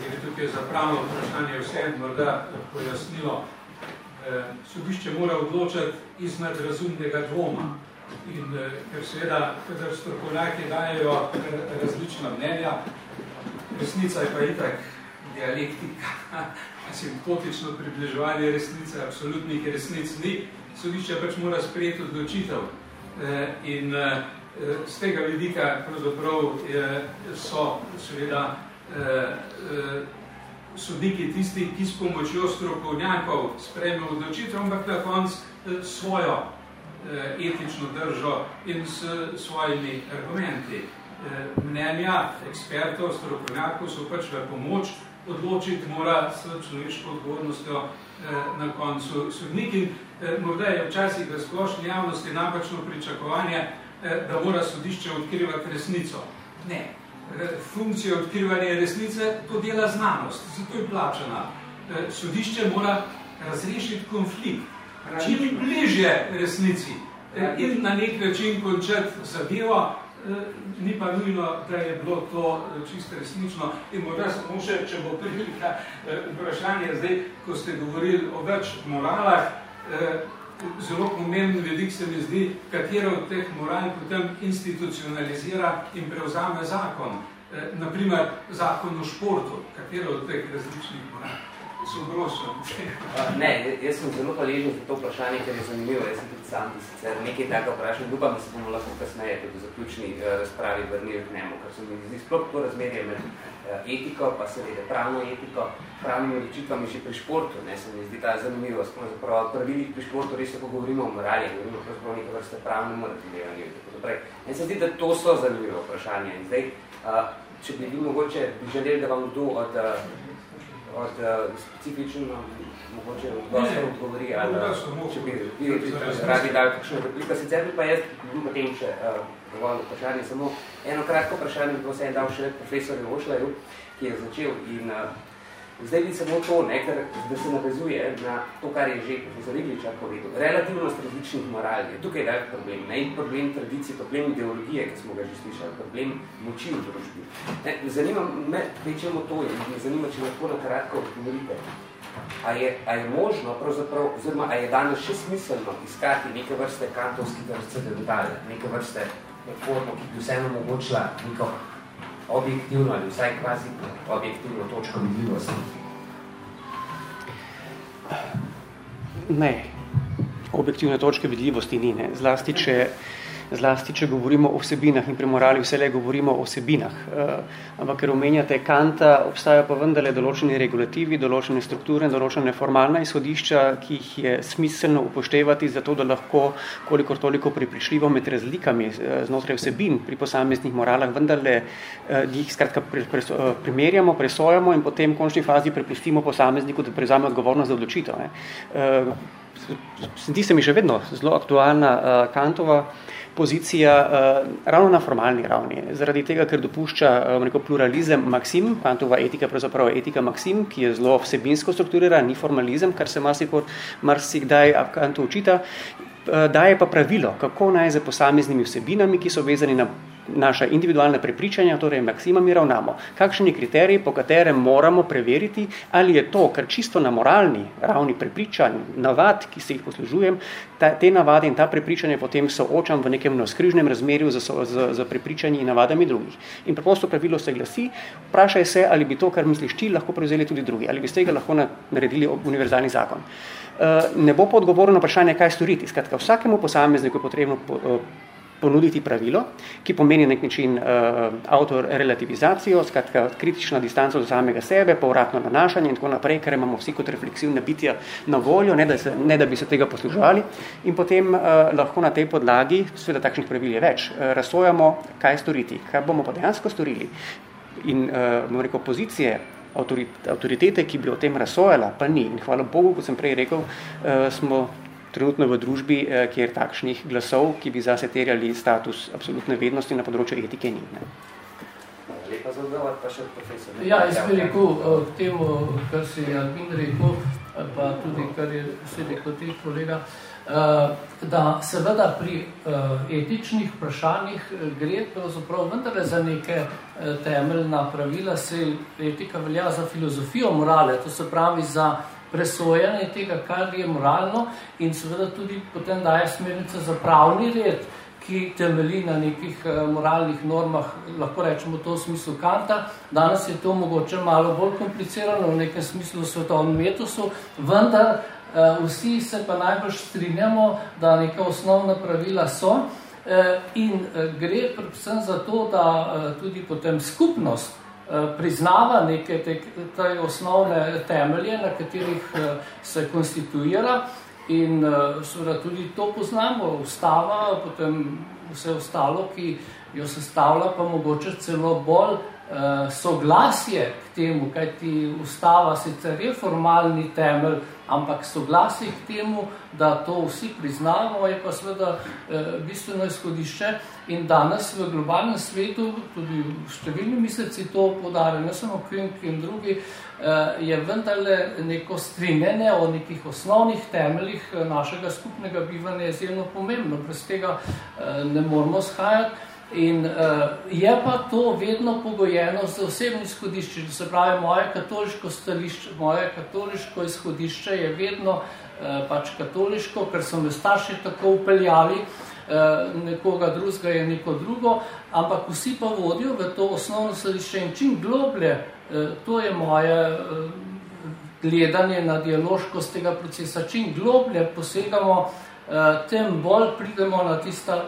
ker je tukaj za pravno vprašanje vse morda pojasnilo. Eh, sodišče mora odločati izmed razumnega dvoma. In eh, ker seveda, kadar strokovnjaki dajo različna mnenja, resnica je pa itak dialektika, asimpotično približevanje resnice, absolutnih resnic ni, sodišče pač mora sprejeti odločitev. Eh, in z eh, tega vidika pravzaprav so seveda eh, sodniki tisti, ki s pomočjo strokovnjakov sprejme odločitev, ampak na konc svojo etično držo in s svojimi argumenti. Eh, mnenja ekspertov, strokovnjakov so pač v pomoč, odločiti mora s človeško odgovornostjo eh, na koncu sodnik. In eh, morda je včasih v splošni javnosti napačno pričakovanje, da mora sodišče odkrivati resnico. Ne. Funkcija odkrivanja resnice to dela znanost, zato je plačana. Sodišče mora razrešiti konflikt. Čim bližje resnici in na nek način končati zadevo, Eh, ni pa nujno, da je bilo to eh, čisto resnično. In morda samo še, če bo prilika eh, vprašanje, zdaj, ko ste govorili o več moralah, zelo pomemben vedik se mi zdi, katero od teh moral potem institucionalizira in prevzame zakon. Naprimer, zakon o športu, katero od teh različnih moral. Sem. Ne, jaz sem zelo hvaležen za to vprašanje, ker je zanimivo. Jaz sem tudi sam sicer nekaj tako vprašal. Upam, da se bomo lahko kasneje tudi v zaključni uh, razpravi vrnili k njemu, ker se mi zdi sploh to razmerje med uh, etiko, pa seveda pravno etiko, pravnimi odločitvami še pri športu. Ne, se mi zdi ta zanimivo. Zapravo, pravilih pri športu, res ko govorimo o morali, govorimo pravzaprav nekaj vrste pravne moratilevanju. Meni se zdi, da to so zanimivo vprašanje. In zdaj, uh, če bi bil mogoče, bi želeli, da vam kdo od uh, od specifično mogoče odgovorno odgovori, ali če bi, bi radi dali kakšno replika. Sicer bi pa jaz bil potem še uh, dovolj vprašanje, samo eno kratko vprašanje, bi se je dal še profesorju Ošlaju, ki je začel in uh, Zdaj bi samo to, ne, ker, da se navezuje na to, kar je že profesor Igličar povedal. Relativnost različnih moral je tukaj velik problem. Ne, problem tradicije, problem ideologije, ki smo ga že slišali, problem moči v družbi. Ne, zanima me, večemo to in me zanima, če lahko na kratko odgovorite. A je, a je možno, pravzaprav, oziroma, a je danes še smiselno iskati neke vrste kantovski transcendentale, neke vrste formo, ki bi vseeno mogočila neko objektivno ali vsaj kvazi objektivno točko vidljivosti? Ne, objektivne točke vidljivosti ni, ne. Zlasti, če zlasti, če govorimo o vsebinah in pri morali vse le govorimo o vsebinah. Uh, ampak, ker omenjate Kanta, obstajajo pa vendarle določeni regulativi, določene strukture, določene formalna izhodišča, ki jih je smiselno upoštevati, zato da lahko kolikor toliko pripričljivo med razlikami uh, znotraj vsebin pri posameznih moralah vendarle uh, jih skratka primerjamo, presojamo in potem v končni fazi prepustimo posamezniku, da prevzame odgovornost za odločitev. Zdi se mi še vedno zelo aktualna uh, Kantova uh, pozicija uh, ravno na formalni ravni. Zaradi tega, ker dopušča um, rekel, pluralizem maksim, Kantova etika pravzaprav etika maksim, ki je zelo vsebinsko strukturiran, ni formalizem, kar se marsikdaj Kantu učita, uh, daje pa pravilo, kako naj za posameznimi vsebinami, ki so vezani na naša individualna prepričanja, torej maksimami ravnamo. Kakšen je kriterij, po katerem moramo preveriti, ali je to, kar čisto na moralni ravni prepričanj, navad, ki se jih poslužujem, ta, te navade in ta prepričanje potem soočam v nekem navskrižnem razmerju z, z, z prepričanji in navadami drugih. In preprosto pravilo se glasi, vprašaj se, ali bi to, kar misliš ti, lahko prevzeli tudi drugi, ali bi z tega lahko naredili univerzalni zakon. Uh, ne bo pa odgovorno na vprašanje, kaj storiti. Skratka, vsakemu posamezniku je potrebno po, uh, ponuditi pravilo, ki pomeni nek način uh, autorelativizacijo, skratka kritična distanca do samega sebe, povratno nanašanje in tako naprej, ker imamo vsi kot refleksivne bitja na voljo, ne da, se, ne da bi se tega posluževali in potem uh, lahko na tej podlagi, seveda takšnih pravil je več, uh, razsojamo, kaj storiti, kaj bomo pa dejansko storili. In, uh, bomo rekel, pozicije avtoritete, ki bi o tem razsojala, pa ni. In hvala Bogu, kot sem prej rekel, uh, smo trenutno v družbi, eh, kjer takšnih glasov, ki bi zase terjali status absolutne vednosti na področju etike ni. Ne. Lepa za odgovor, pa še profesor. Ja, jaz bi rekel eh, k temu, kar si Albin rekel, pa tudi kar je se rekel ti kolega, eh, da seveda pri etičnih vprašanjih gre pravzaprav vendarle za neke temeljna pravila, se etika velja za filozofijo morale, to se pravi za presojanje tega, kar je moralno in seveda tudi potem daje smernice za pravni red, ki temeli na nekih eh, moralnih normah, lahko rečemo to v smislu Kanta. Danes je to mogoče malo bolj komplicirano v nekem smislu svetovnem etosu, vendar eh, vsi se pa najbolj strinjamo, da neka osnovna pravila so eh, in gre predvsem za to, da tudi potem skupnost priznava neke te, te osnovne temelje, na katerih eh, se konstituira. In eh, seveda tudi to poznamo, ustava, potem vse ostalo, ki jo sestavlja, pa mogoče celo bolj soglasje k temu, kaj ti ustava sicer je formalni temelj, ampak soglasje k temu, da to vsi priznamo, je pa seveda bistveno izhodišče, In danes v globalnem svetu, tudi v številni mislici to podare, ne samo Kvink in drugi, eh, je vendarle neko strinjenje o nekih osnovnih temeljih eh, našega skupnega bivanja izjemno pomembno. Brez tega eh, ne moramo shajati. In uh, je pa to vedno pogojeno z osebnim izhodiščem. Se pravi, moje katoliško stališče, moje katoliško izhodišče je vedno uh, pač katoliško, ker so me starši tako upeljali, uh, Eh, nekoga drugega je neko drugo, ampak vsi pa vodijo v to osnovno središče in čim globlje, eh, to je moje, eh, gledanje na dialoškost tega procesa. Čim globlje posegamo, Eh, tem bolj pridemo na tista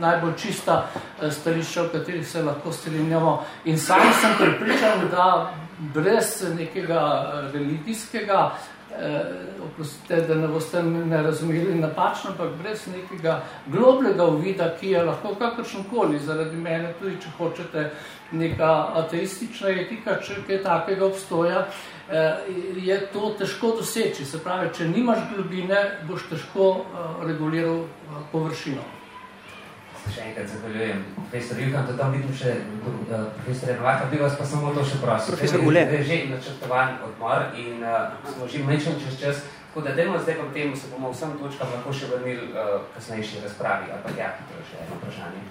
najbolj čista eh, stališča, v katerih se lahko strinjamo. In sam sem pripričan, da brez nekega eh, religijskega, oprostite, da ne boste ne razumeli napačno, ampak brez nekega globlega uvida, ki je lahko kakršnokoli, zaradi mene tudi, če hočete, neka ateistična etika, če kaj takega obstoja, Eh, je to težko doseči. Se pravi, če nimaš globine, boš težko eh, reguliral eh, površino. Še enkrat zahvaljujem. Profesor Juhan, to tam vidim še profesor Renovaka, bi vas pa samo to še prosil. Profesor Ule. Je že načrtovan odmor in uh, smo že menšen čez čas, tako da dajmo zdaj pa temu se bomo vsem točkam lahko še vrnili uh, kasnejši razpravi, ali pa ja, hitro še eno vprašanje.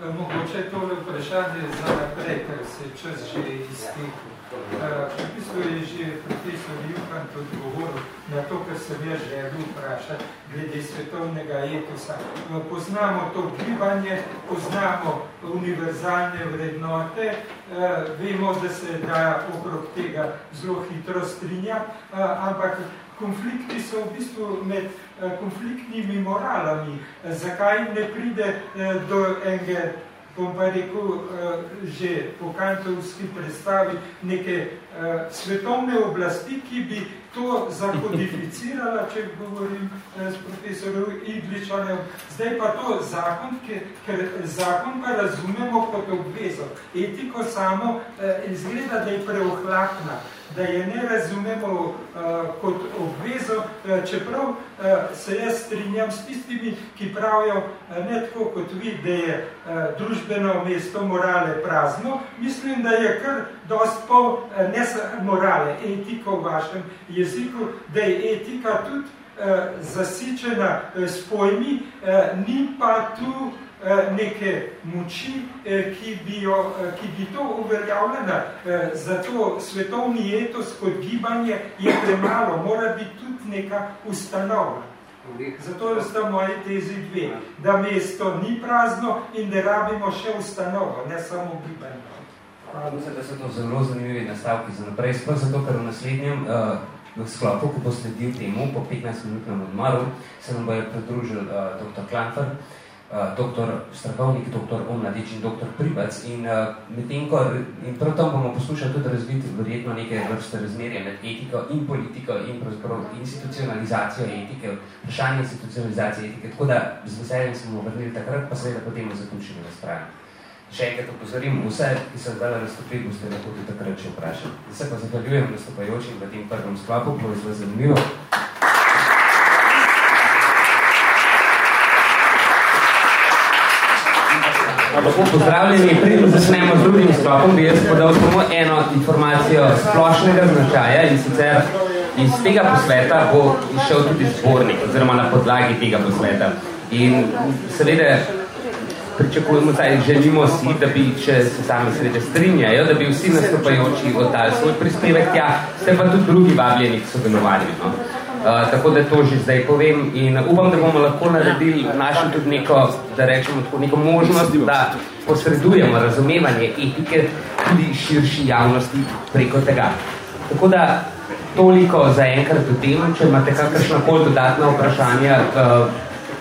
Mogoče je tole vprašanje za naprej, ker se čas že iztekel. V bistvu je že profesor Juhan odgovoril na to, kar sem jaz želel vprašati glede svetovnega etosa. Poznamo to gibanje, poznamo univerzalne vrednote, vemo, da se da okrog tega zelo hitro strinja, ampak konflikti so v bistvu med konfliktnimi moralami. Zakaj ne pride do enega bom pa rekel, uh, že po kantovski predstavi neke uh, svetovne oblasti, ki bi to zakodificirala, če govorim uh, s profesorom Igličanem. Zdaj pa to zakon, ker, zakon pa razumemo kot obvezo. Etiko samo izgleda, da je preohlapna da je ne razumemo uh, kot obvezo, uh, čeprav uh, se jaz strinjam s tistimi, ki pravijo uh, ne tako kot vi, da je uh, družbeno mesto morale prazno. Mislim, da je kar dost pol uh, ne morale, etiko v vašem jeziku, da je etika tudi uh, zasičena uh, s pojmi, uh, ni pa tu Eh, neke moči, eh, ki bi, jo, eh, ki bi to uveljavljena. Zato svetovni etos kot gibanje je premalo, mora biti tudi neka ustanova. Zato sta moji tezi dve, da mesto ni prazno in da rabimo še ustanovo, ne samo gibanje. Mislim, da so to zelo zanimivi nastavki za naprej. Sploh zato, ker v naslednjem uh, sklopu, ko bo sledil temu, po 15-minutnem odmaru, se nam bo je pridružil uh, dr. Klanfer, uh, doktor strokovnik, doktor Omladič in doktor Pribac. In, uh, ko, in prav tam bomo poslušali tudi razviti verjetno neke vrste razmerje med etiko in politiko in institucionalizacijo etike, vprašanje institucionalizacije etike. Tako da z veseljem smo vrnili takrat, pa seveda potem zaključili razpravljanje. Še enkrat upozorim, vse, ki so zdaj razstopili, boste lahko tudi takrat še vprašali. Se pa zahvaljujem nastopajočim v tem prvem sklopu, bo je zelo zanimivo. Lepo pozdravljeni, preden začnemo z drugim sklopom, bi jaz podal samo eno informacijo splošnega značaja in sicer iz tega posveta bo išel tudi zbornik, oziroma na podlagi tega posveta. In seveda pričakujemo, saj želimo si, da bi, če se sami srede strinjajo, da bi vsi nastopajoči oddali svoj prispevek tja, ste pa tudi drugi vabljeni k sodelovanju. No? Uh, tako da to že zdaj povem in upam, da bomo lahko naredili našem tudi neko, da rečemo tako, neko možnost, da posredujemo razumevanje etike tudi širši javnosti preko tega. Tako da toliko za enkrat v tem, če imate kakršna kol dodatna vprašanja, uh,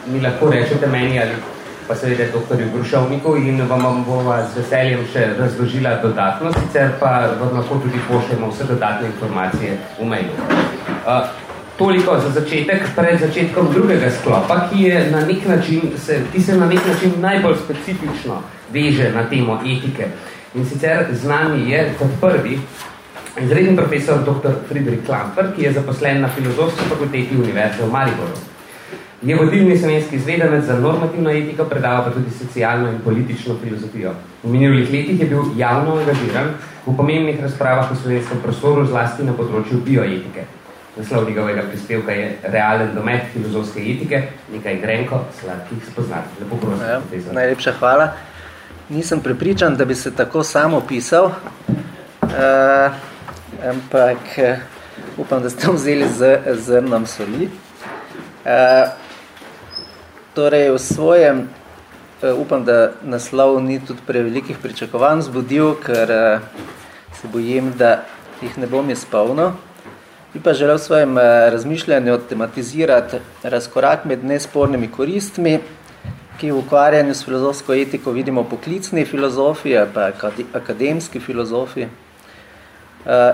mi lahko rečete meni ali pa seveda doktorju Grušovniku in vam bova z veseljem še razložila dodatno, sicer pa vam lahko tudi pošljemo vse dodatne informacije v mailu. Uh, Toliko za začetek, pred začetkom drugega sklopa, ki, je na nek način, se, ki se na nek način najbolj specifično veže na temo etike. In sicer z nami je kot prvi izredni profesor dr. Friedrich Klamper, ki je zaposlen na filozofski fakulteti Univerze v Mariboru. Je vodilni slovenski izvedenec za normativno etiko, predava pa tudi socialno in politično filozofijo. V minulih letih je bil javno angažiran v pomembnih razpravah v slovenskem prostoru, zlasti na področju bioetike. Naslov njegovega prispevka je Realen domet filozofske etike, nekaj grenko, sladkih spoznat. Lepo prosim, ja, Najlepša hvala. Nisem prepričan, da bi se tako samo pisal, uh, ampak uh, upam, da ste vzeli z zrnom soli. Uh, torej, v svojem, uh, upam, da naslov ni tudi prevelikih pričakovanj zbudil, ker uh, se bojim, da jih ne bom izpolnil. Bi pa želel v svojem razmišljanju tematizirati razkorak med nespornimi koristmi, ki v ukvarjanju s filozofsko etiko vidimo poklicni filozofiji pa akademski filozofiji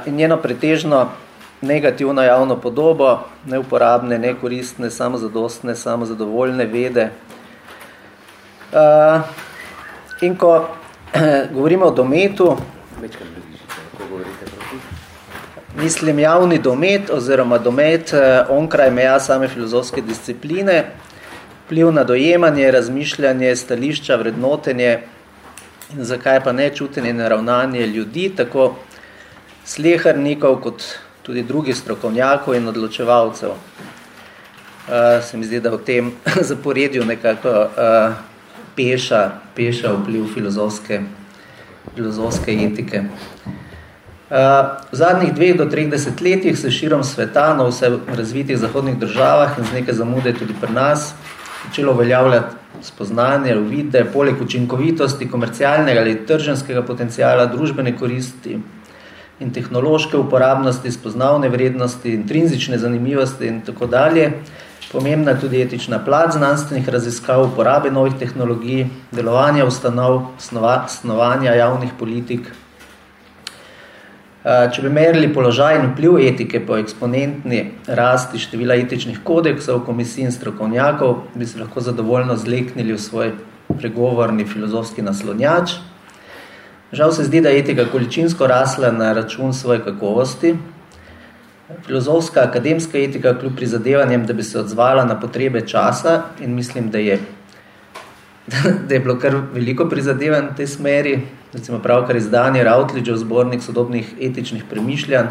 in njeno pretežno negativno javno podobo, neuporabne, nekoristne, samozadostne, samozadovoljne vede. Uh, in ko govorimo o dometu, mislim javni domet oziroma domet uh, onkraj meja same filozofske discipline, vpliv na dojemanje, razmišljanje, stališča, vrednotenje in zakaj pa ne čutenje in ravnanje ljudi, tako slehernikov kot tudi drugih strokovnjakov in odločevalcev. Uh, se mi zdi, da v tem zaporedju nekako uh, peša, peša vpliv filozofske, filozofske etike. Uh, v zadnjih dveh do treh desetletjih se širom sveta na vse razvitih zahodnih državah in z neke zamude tudi pri nas začelo uveljavljati spoznanje, vide, poleg učinkovitosti komercialnega ali trženskega potencijala, družbene koristi, in tehnološke uporabnosti, spoznavne vrednosti, intrinzične zanimivosti in tako dalje. Pomembna je tudi etična plat znanstvenih raziskav, uporabe novih tehnologij, delovanja ustanov, snova, snovanja javnih politik. Če bi merili položaj in vpliv etike po eksponentni rasti števila etičnih kodeksov, komisij in strokovnjakov, bi se lahko zadovoljno zleknili v svoj pregovorni filozofski naslonjač – Žal se zdi, da je etika količinsko rasla na račun svoje kakovosti. Filozofska, akademska etika kljub prizadevanjem, da bi se odzvala na potrebe časa in mislim, da je, da je bilo kar veliko prizadevanj v tej smeri, recimo pravkar izdanje Routledgeov zbornik sodobnih etičnih premišljanj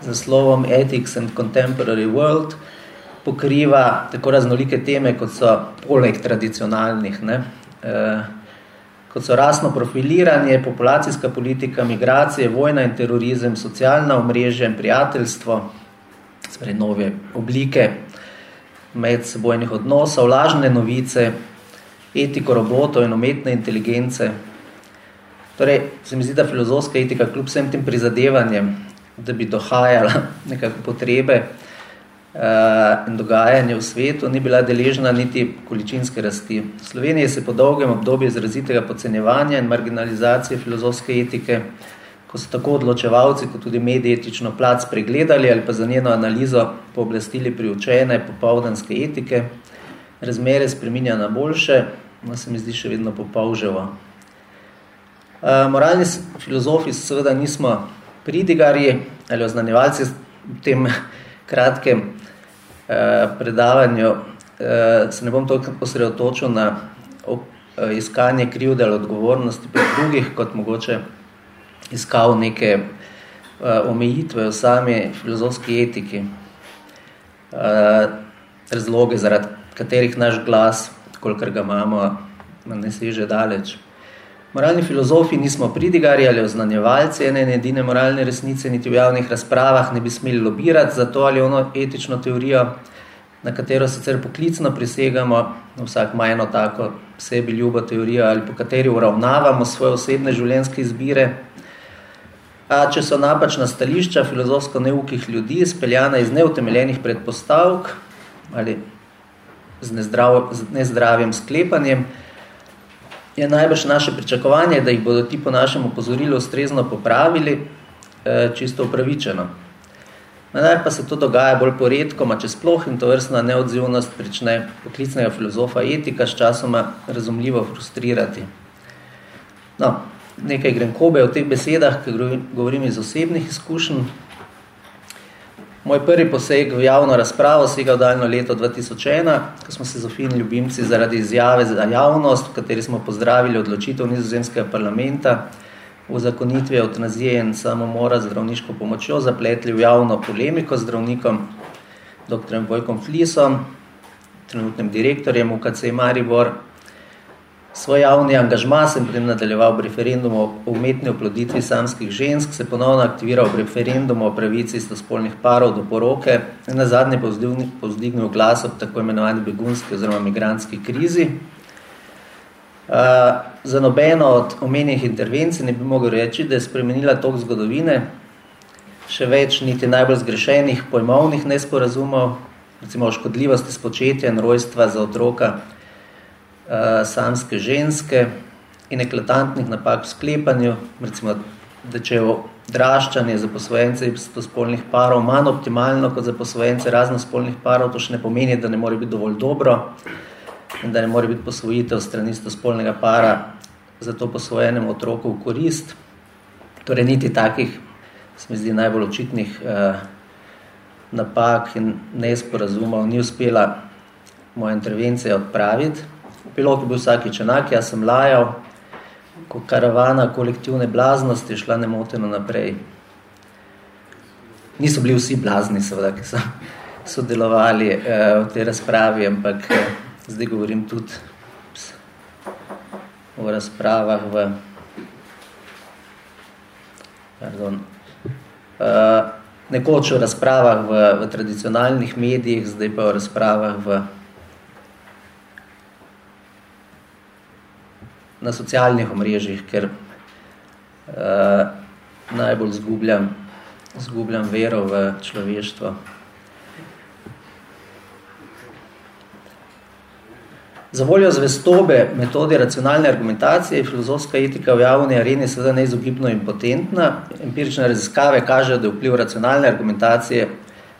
z naslovom Ethics and Contemporary World, pokriva tako raznolike teme, kot so poleg tradicionalnih, ne, uh, kot so rasno profiliranje, populacijska politika, migracije, vojna in terorizem, socialna omrežja in prijateljstvo, sprej nove oblike medsebojnih odnosov, lažne novice, etiko robotov in umetne inteligence. Torej, se mi zdi, da filozofska etika kljub vsem tem prizadevanjem, da bi dohajala nekako potrebe, in dogajanje v svetu ni bila deležna niti količinske rasti. V Sloveniji se po dolgem obdobju izrazitega podcenjevanja in marginalizacije filozofske etike, ko so tako odločevalci kot tudi mediji etično plac pregledali ali pa za njeno analizo pooblastili priučene popovdanske etike, razmere spreminja na boljše, no se mi zdi še vedno popolževo. Moralni filozofi seveda nismo pridigarji ali oznanjevalci v tem kratkem Eh, predavanju eh, se ne bom toliko osredotočil na eh, iskanje krivde ali odgovornosti pri drugih, kot mogoče iskal neke omejitve v sami filozofski etiki, razloge, zaradi katerih naš glas, kolikor ga imamo, ne seže daleč. Moralni filozofi nismo pridigari ali oznanjevalci ene in edine moralne resnice, niti v javnih razpravah ne bi smeli lobirati za to ali ono etično teorijo, na katero sicer poklicno prisegamo, vsak ima eno tako sebi ljubo teorijo ali po kateri uravnavamo svoje osebne življenjske izbire. A če so napačna stališča filozofsko neukih ljudi, speljana iz neutemeljenih predpostavk ali z, nezdrav, z nezdravim sklepanjem, je najbrž naše pričakovanje, da jih bodo ti po našem opozorilu ustrezno popravili, eh, čisto upravičeno. Vendar pa se to dogaja bolj poredko, ma če sploh in to vrstna neodzivnost prične poklicnega filozofa etika s časoma razumljivo frustrirati. No, nekaj grenkobe o teh besedah, ki govorim iz osebnih izkušenj. Moj prvi poseg v javno razpravo sega v daljno leto 2001, ko smo se Zofini ljubimci zaradi izjave za javnost, v kateri smo pozdravili odločitev nizozemskega parlamenta v zakonitvi eutanazije in samomora zdravniško pomočjo zapletli v javno polemiko z zdravnikom dr. Vojkom Flisom, trenutnim direktorjem UKC Maribor, Svoj javni angažma sem pri nadaljeval v referendumu o umetni oploditvi samskih žensk, se ponovno aktiviral v referendumu o pravici istospolnih parov do poroke in na zadnje povzdignil glas ob tako imenovani begunski oziroma migrantski krizi. Za nobeno od omenjenih intervencij ne bi mogel reči, da je spremenila tok zgodovine, še več niti najbolj zgrešenih pojmovnih nesporazumov, recimo o škodljivosti spočetja in rojstva za otroka samske ženske in eklatantnih napak v sklepanju, recimo, da če je odraščanje za posvojence istospolnih parov manj optimalno kot za posvojence raznospolnih parov, to še ne pomeni, da ne more biti dovolj dobro in da ne more biti posvojitev strani istospolnega para za to posvojenemu otroku v korist. Torej, niti takih, se mi zdi, najbolj očitnih eh, napak in nesporazumov ni uspela moja intervencija odpraviti. Pilot je bil vsakič enak, jaz sem lajal, ko karavana kolektivne blaznosti šla nemoteno naprej. Niso bili vsi blazni, seveda, ki so sodelovali eh, v tej razpravi, ampak eh, zdaj govorim tudi o razpravah v pardon, uh, nekoč o razpravah v, v tradicionalnih medijih, zdaj pa o razpravah v, na socialnih omrežjih, ker uh, najbolj zgubljam, zgubljam vero v človeštvo. Za voljo zvestobe metode racionalne argumentacije je filozofska etika v javni areni seveda neizogibno impotentna. Empirične raziskave kažejo, da je vpliv racionalne argumentacije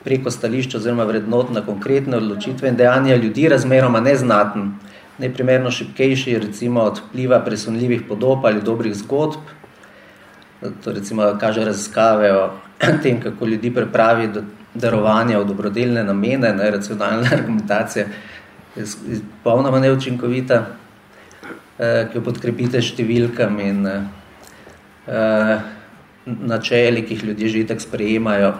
preko stališča oziroma vrednot na konkretne odločitve in dejanja ljudi razmeroma neznaten, neprimerno šipkejši recimo od vpliva presunljivih podob ali dobrih zgodb. To recimo kaže raziskave o tem, kako ljudi prepravi do darovanja v dobrodelne namene, ne, racionalna argumentacija popolnoma neučinkovita, eh, ki jo podkrepite številkami in eh, načeli, ki jih ljudje že tak sprejemajo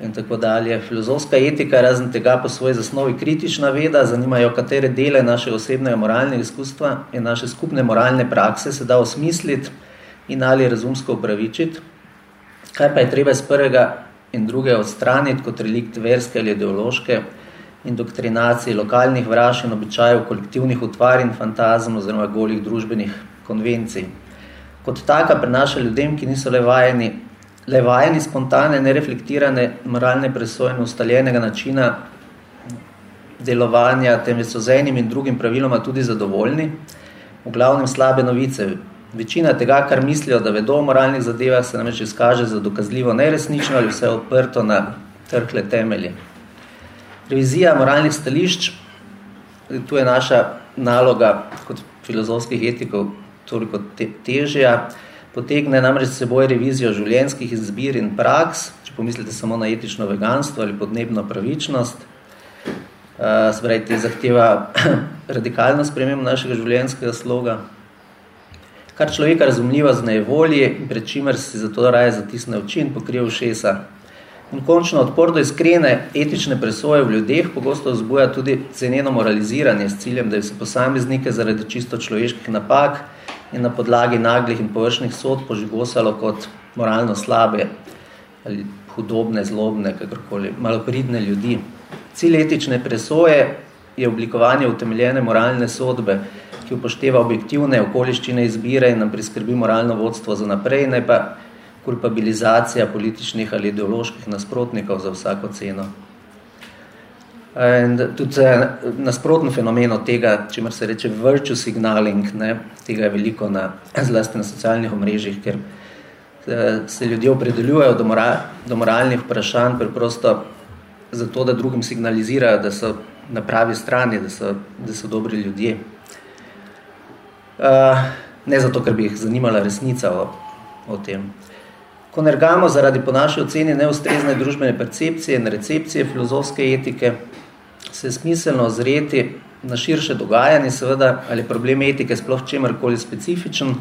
in tako dalje. Filozofska etika razen tega po svoji zasnovi kritična veda, zanimajo katere dele naše osebnega moralnega izkustva in naše skupne moralne prakse se da osmisliti in ali razumsko upravičiti, kaj pa je treba iz prvega in druge odstraniti kot relikt verske ali ideološke, indoktrinacije lokalnih vraž in običajev kolektivnih utvar in fantazm oziroma golih družbenih konvencij. Kot taka prenaša ljudem, ki niso le vajeni, le vajeni spontane, nereflektirane moralne presoje in ustaljenega načina delovanja, temveč so z enim in drugim praviloma tudi zadovoljni, v glavnem slabe novice. Večina tega, kar mislijo, da vedo o moralnih zadevah, se namreč izkaže za dokazljivo neresnično ali vse odprto na trkle temelje. Revizija moralnih stališč, tu je naša naloga kot filozofskih etikov toliko te, težja, potegne namreč seboj revizijo življenjskih izbir in praks, če pomislite samo na etično veganstvo ali podnebno pravičnost, uh, spravi, te zahteva radikalno spremembo našega življenjskega sloga, kar človeka razumljiva z nejevolje, pred čimer si zato raje zatisne oči in pokrije ušesa. In končno odpor do iskrene etične presoje v ljudeh pogosto vzbuja tudi ceneno moraliziranje s ciljem, da se posameznike zaradi čisto človeških napak in na podlagi naglih in površnih sod požigosalo kot moralno slabe ali hudobne, zlobne, kakorkoli, malopridne ljudi. Cilj etične presoje je oblikovanje utemeljene moralne sodbe, ki upošteva objektivne okoliščine izbire in nam priskrbi moralno vodstvo za naprej, ne pa kulpabilizacija političnih ali ideoloških nasprotnikov za vsako ceno. In tudi eh, nasprotno fenomen od tega, čemer se reče virtue signaling, ne, tega je veliko na, zlasti na socialnih omrežjih, ker eh, se ljudje opredeljujejo do, moral, do moralnih vprašanj preprosto zato, da drugim signalizirajo, da so na pravi strani, da so, da so dobri ljudje. Uh, ne zato, ker bi jih zanimala resnica o, o tem. Ko nergamo zaradi po naši oceni neustrezne družbene percepcije in recepcije filozofske etike, se je smiselno ozreti na širše dogajanje, seveda, ali problem etike sploh čemarkoli specifičen,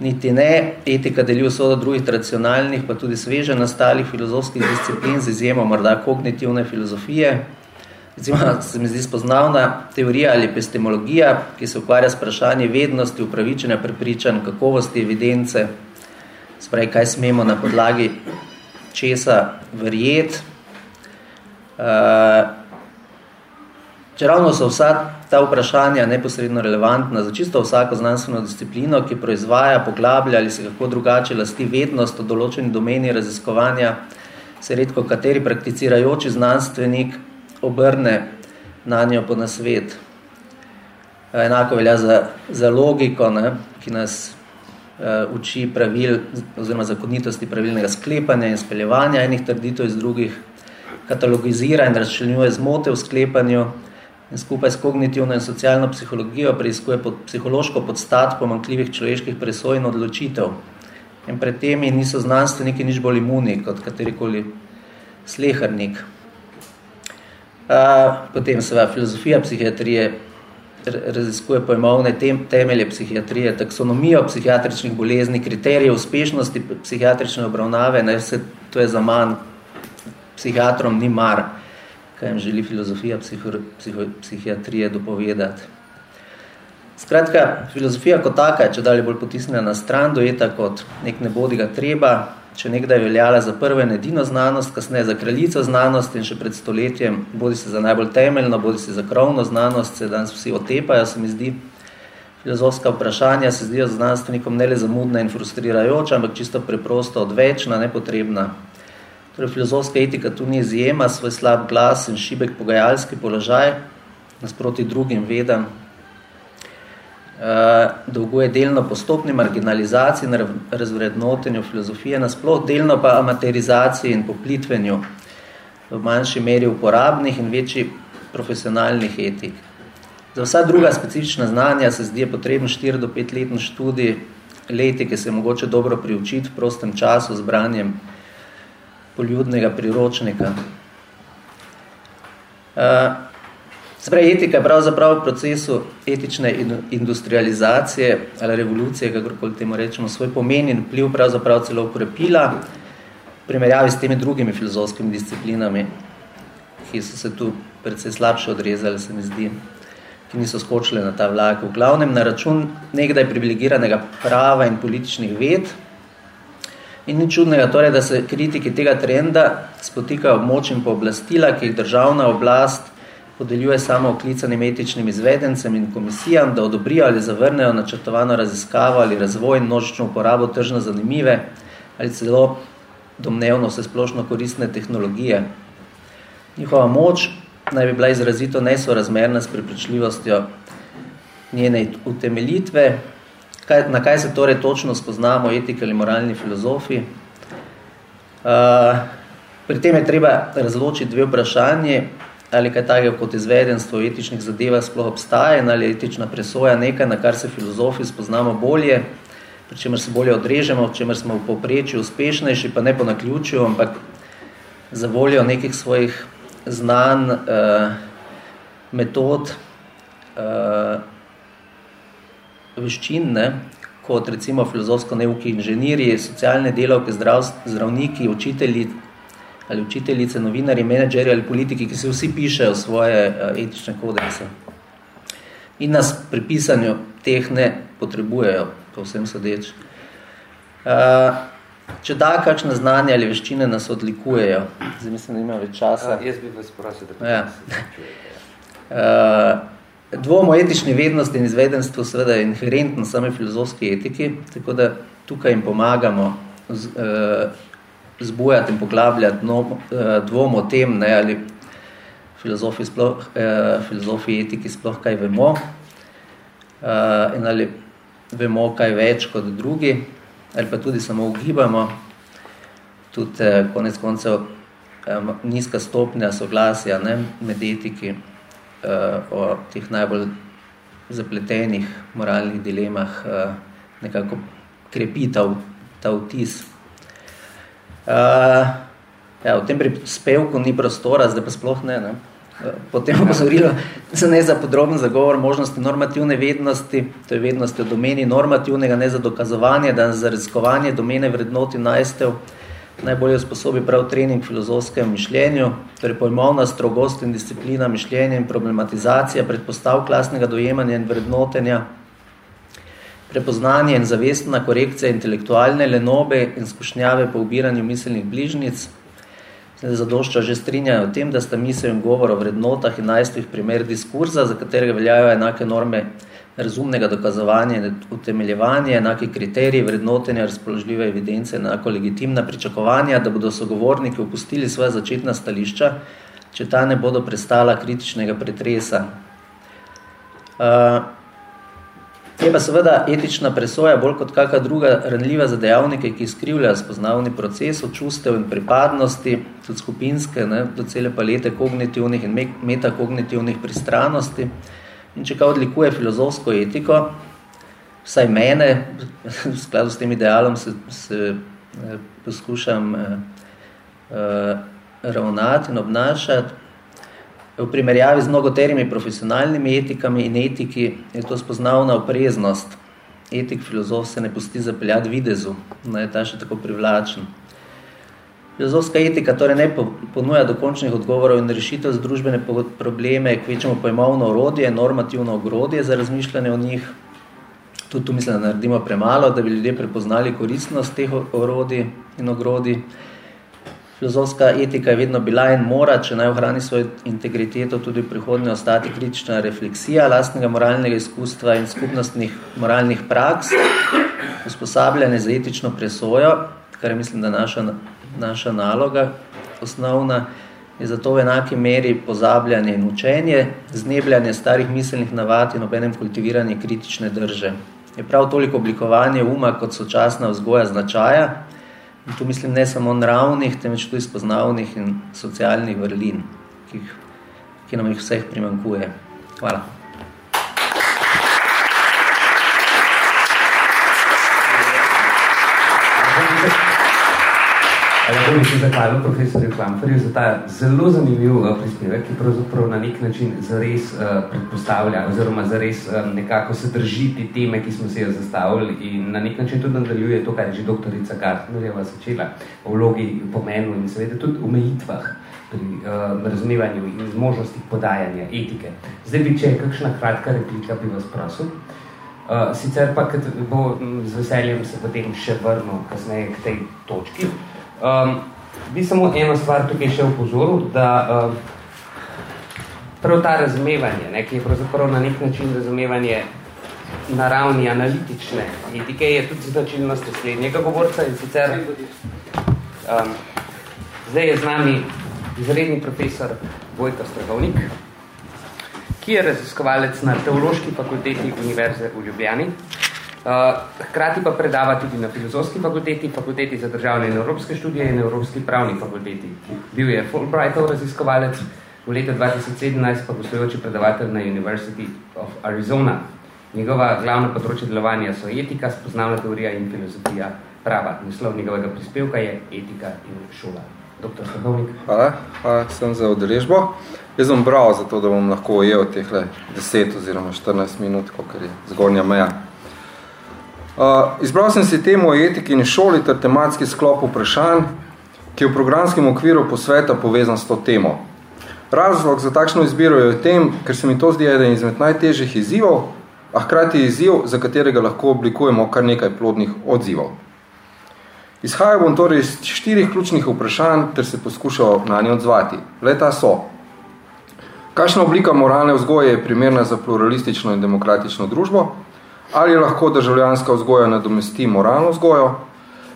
niti ne, etika deli vso do drugih tradicionalnih, pa tudi sveže nastalih filozofskih disciplin z izjemo morda kognitivne filozofije. Recimo, se mi zdi spoznavna teorija ali epistemologija, ki se ukvarja s vprašanje vednosti, upravičenja prepričanj, kakovosti evidence, spravi, kaj smemo na podlagi česa verjeti. Uh, Čeravno so vsa ta vprašanja neposredno relevantna za čisto vsako znanstveno disciplino, ki proizvaja, poglablja ali se kako drugače lasti vednost o določeni domeni raziskovanja, se redko kateri prakticirajoči znanstvenik obrne na njo po nasvet. Enako velja za, za logiko, ne, ki nas uh, uči pravil oziroma zakonitosti pravilnega sklepanja in speljevanja enih trditev iz drugih, katalogizira in razčlenjuje zmote v sklepanju in skupaj s kognitivno in socialno psihologijo preiskuje pod psihološko podstat pomankljivih človeških presoj in odločitev. In pred temi niso znanstveniki nič bolj imuni kot katerikoli slehrnik. Uh, potem seveda filozofija psihiatrije raziskuje pojmovne tem, temelje psihiatrije, taksonomijo psihiatričnih bolezni, kriterije uspešnosti psihiatrične obravnave, ne, vse to je za manj psihiatrom ni mar, kaj jim želi filozofija psiho, psiho, psihiatrije dopovedati. Skratka, filozofija kot taka, če dalje bolj potisnjena na stran, dojeta kot nek ne bodi ga treba, če nekdaj veljala za prvo in edino znanost, kasneje za kraljico znanost in še pred stoletjem, bodi se za najbolj temeljno, bodi se za krovno znanost, se danes vsi otepajo, se mi zdi, filozofska vprašanja se zdijo znanstvenikom ne le zamudna in frustrirajoča, ampak čisto preprosto odvečna, nepotrebna. Torej, filozofska etika tu ni izjema, svoj slab glas in šibek pogajalski položaj, nasproti drugim vedam, Eh, dolguje delno postopni marginalizaciji in razvrednotenju filozofije, nasploh delno pa amaterizaciji in poplitvenju v manjši meri uporabnih in večji profesionalnih etik. Za vsa druga specifična znanja se zdi potreben 4 do 5 letni študij leti, ki se je mogoče dobro priučiti v prostem času z branjem poljudnega priročnika. Uh, Sprej, etika je pravzaprav v procesu etične industrializacije ali revolucije, kakorkoli temu rečemo, svoj pomen in vpliv pravzaprav celo ukrepila v primerjavi s temi drugimi filozofskimi disciplinami, ki so se tu predvsej slabše odrezali, se mi zdi, ki niso skočili na ta vlak. V glavnem na račun nekdaj privilegiranega prava in političnih ved in ni čudnega torej, da se kritiki tega trenda spotikajo moč in pooblastila, ki jih državna oblast podeljuje samo oklicanim etičnim izvedencem in komisijam, da odobrijo ali zavrnejo načrtovano raziskavo ali razvoj in množično uporabo tržno zanimive ali celo domnevno vse splošno koristne tehnologije. Njihova moč naj bi bila izrazito nesorazmerna s prepričljivostjo njene utemeljitve, kaj, na kaj se torej točno spoznamo etike ali moralni filozofi. Uh, pri tem je treba razločiti dve vprašanje, ali kaj takega kot izvedenstvo v etičnih zadevah sploh obstaja in ali je etična presoja nekaj, na kar se filozofi spoznamo bolje, pri čemer se bolje odrežemo, v čemer smo v poprečju uspešnejši, pa ne po naključju, ampak za voljo nekih svojih znanj, eh, metod, eh, veščin, ne, kot recimo filozofsko neuki inženirji, socialne delavke, zdrav, zdravniki, učitelji, ali učiteljice, novinari, menedžeri ali politiki, ki se vsi pišejo svoje uh, etične kodekse. In nas pri pisanju teh ne potrebujejo, povsem sodeč. Uh, če da, kakšne znanje ali veščine nas odlikujejo. Zdaj mislim, da ima več časa. A, jaz bi vas prosil, da ja. uh, Dvom o etični vednosti in izvedenstvu seveda je inherentno same filozofski etiki, tako da tukaj jim pomagamo z, uh, zbujati in poglabljati no, dvom o tem, ne, ali filozofi, sploh, eh, filozofi etiki sploh kaj vemo eh, in ali vemo kaj več kot drugi, ali pa tudi samo ugibamo. Tudi eh, konec koncev eh, nizka stopnja soglasja ne, med etiki eh, o teh najbolj zapletenih moralnih dilemah eh, nekako krepi ta, ta vtis. Uh, ja, v tem prispevku ni prostora, zdaj pa sploh ne. ne. Potem opozorilo se ne za podroben zagovor možnosti normativne vednosti, to je vednosti o domeni normativnega, ne za dokazovanje, da za raziskovanje domene vrednoti najstev najbolje sposobi prav trening filozofskem mišljenju, torej pojmovna strogost in disciplina mišljenja in problematizacija predpostav klasnega dojemanja in vrednotenja, prepoznanje in zavestna korekcija intelektualne lenobe in skušnjave po ubiranju miselnih bližnic, se zadošča že strinjajo o tem, da sta misel in govor o vrednotah in najstvih primer diskurza, za katerega veljajo enake norme razumnega dokazovanja in utemeljevanja, enaki kriteriji vrednotenja, razpoložljive evidence, enako legitimna pričakovanja, da bodo sogovorniki opustili svoje začetna stališča, če ta ne bodo prestala kritičnega pretresa. Uh, je pa seveda etična presoja bolj kot kakšna druga ranljiva za dejavnike, ki skrivljajo spoznavni proces od čustev in pripadnosti, tudi skupinske, ne, do cele palete kognitivnih in metakognitivnih pristranosti. In če kaj odlikuje filozofsko etiko, vsaj mene, v skladu s tem idealom se, se eh, poskušam eh, eh, ravnati in obnašati, v primerjavi z mnogoterimi profesionalnimi etikami in etiki je to spoznavna opreznost. Etik filozof se ne pusti zapeljati videzu, da je ta še tako privlačen. Filozofska etika torej ne ponuja dokončnih odgovorov in rešitev z družbene probleme, kvečemo pojmovno orodje, normativno ogrodje za razmišljanje o njih. Tudi tu mislim, da naredimo premalo, da bi ljudje prepoznali koristnost teh orodij in ogrodij. Filozofska etika je vedno bila in mora, če naj ohrani svojo integriteto, tudi v prihodnje ostati kritična refleksija lastnega moralnega izkustva in skupnostnih moralnih praks, usposabljanje za etično presojo, kar je mislim, da naša naša naloga osnovna, je zato v enaki meri pozabljanje in učenje, znebljanje starih miselnih navad in obenem kultiviranje kritične drže. Je prav toliko oblikovanje uma kot sočasna vzgoja značaja, in tu mislim ne samo nravnih, temveč tudi spoznavnih in socialnih vrlin, ki, ki nam jih vseh primankuje. Hvala. Ali bi se zahvalil profesorju Klamferju za ta zelo zanimiv uh, prispevek, ki pravzaprav na nek način zares uh, predpostavlja oziroma zares um, nekako se drži te teme, ki smo se jo zastavili in na nek način tudi nadaljuje to, kar je že doktorica Gartnerjeva začela o vlogi, pomenu in seveda tudi omejitvah pri uh, razumevanju in možnosti podajanja etike. Zdaj bi, če je kakšna kratka replika, bi vas prosil. Uh, sicer pa, kad bo z veseljem se potem še vrnil kasneje k tej točki. Um, bi samo eno stvar tukaj še upozoril, da um, prav ta razumevanje, ne, ki je pravzaprav na nek način razumevanje na ravni analitične etike, je tudi značilnost naslednjega govorca in sicer um, zdaj je z nami izredni profesor Vojka Strahovnik, ki je raziskovalec na Teološki fakulteti Univerze v Ljubljani, hkrati pa predava tudi na filozofski fakulteti, fakulteti za državne in evropske študije in evropski pravni fakulteti. Bil je Fulbrightov raziskovalec, v letu 2017 pa gostujoči predavatelj na University of Arizona. Njegova glavna področja delovanja so etika, spoznavna teorija in filozofija prava. Naslov njegovega prispevka je etika in šola. Dr. Stahovnik. Hvala, hvala sem za odrežbo. Jaz sem bral za to, da bom lahko ujel teh 10 oziroma 14 minut, koliko je zgornja meja. Uh, izbral sem si temo o etiki in šoli ter tematski sklop vprašanj, ki je v programskem okviru posveta povezan s to temo. Razlog za takšno izbiro je v tem, ker se mi to zdi eden izmed najtežjih izzivov, a hkrati izziv, za katerega lahko oblikujemo kar nekaj plodnih odzivov. Izhajal bom torej iz štirih ključnih vprašanj, ter se poskušal na nje odzvati. Leta so. Kakšna oblika moralne vzgoje je primerna za pluralistično in demokratično družbo? Ali lahko državljanska vzgoja nadomesti moralno vzgojo,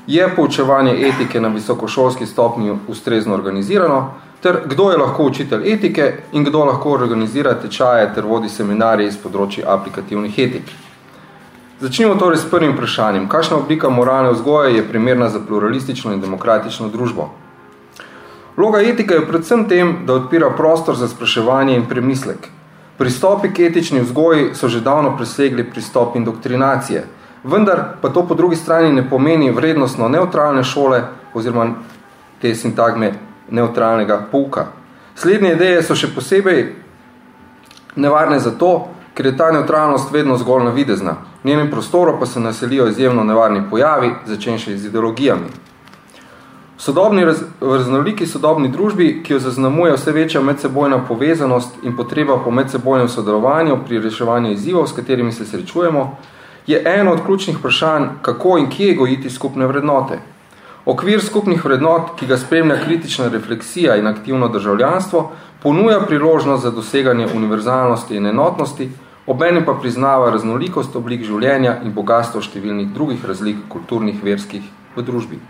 je poučevanje etike na visokošolski stopnji ustrezno organizirano, ter kdo je lahko učitelj etike in kdo lahko organizira tečaje ter vodi seminarije iz področja aplikativnih etik. Začnimo torej s prvim vprašanjem. Kakšna oblika moralne vzgoje je primerna za pluralistično in demokratično družbo? Vloga etika je predvsem tem, da odpira prostor za spraševanje in premislek – Pristopi k etični vzgoji so že davno presegli pristop indoktrinacije, vendar pa to po drugi strani ne pomeni vrednostno neutralne šole oziroma te sintagme neutralnega pouka. Slednje ideje so še posebej nevarne zato, ker je ta neutralnost vedno zgolj navidezna. V njenem prostoru pa se naselijo izjemno nevarni pojavi, začenši z ideologijami sodobni raz, raznoliki sodobni družbi, ki jo zaznamuje vse večja medsebojna povezanost in potreba po medsebojnem sodelovanju pri reševanju izzivov, s katerimi se srečujemo, je eno od ključnih vprašanj, kako in kje gojiti skupne vrednote. Okvir skupnih vrednot, ki ga spremlja kritična refleksija in aktivno državljanstvo, ponuja priložnost za doseganje univerzalnosti in enotnosti, obenem pa priznava raznolikost oblik življenja in bogatstvo številnih drugih razlik kulturnih, verskih v družbi.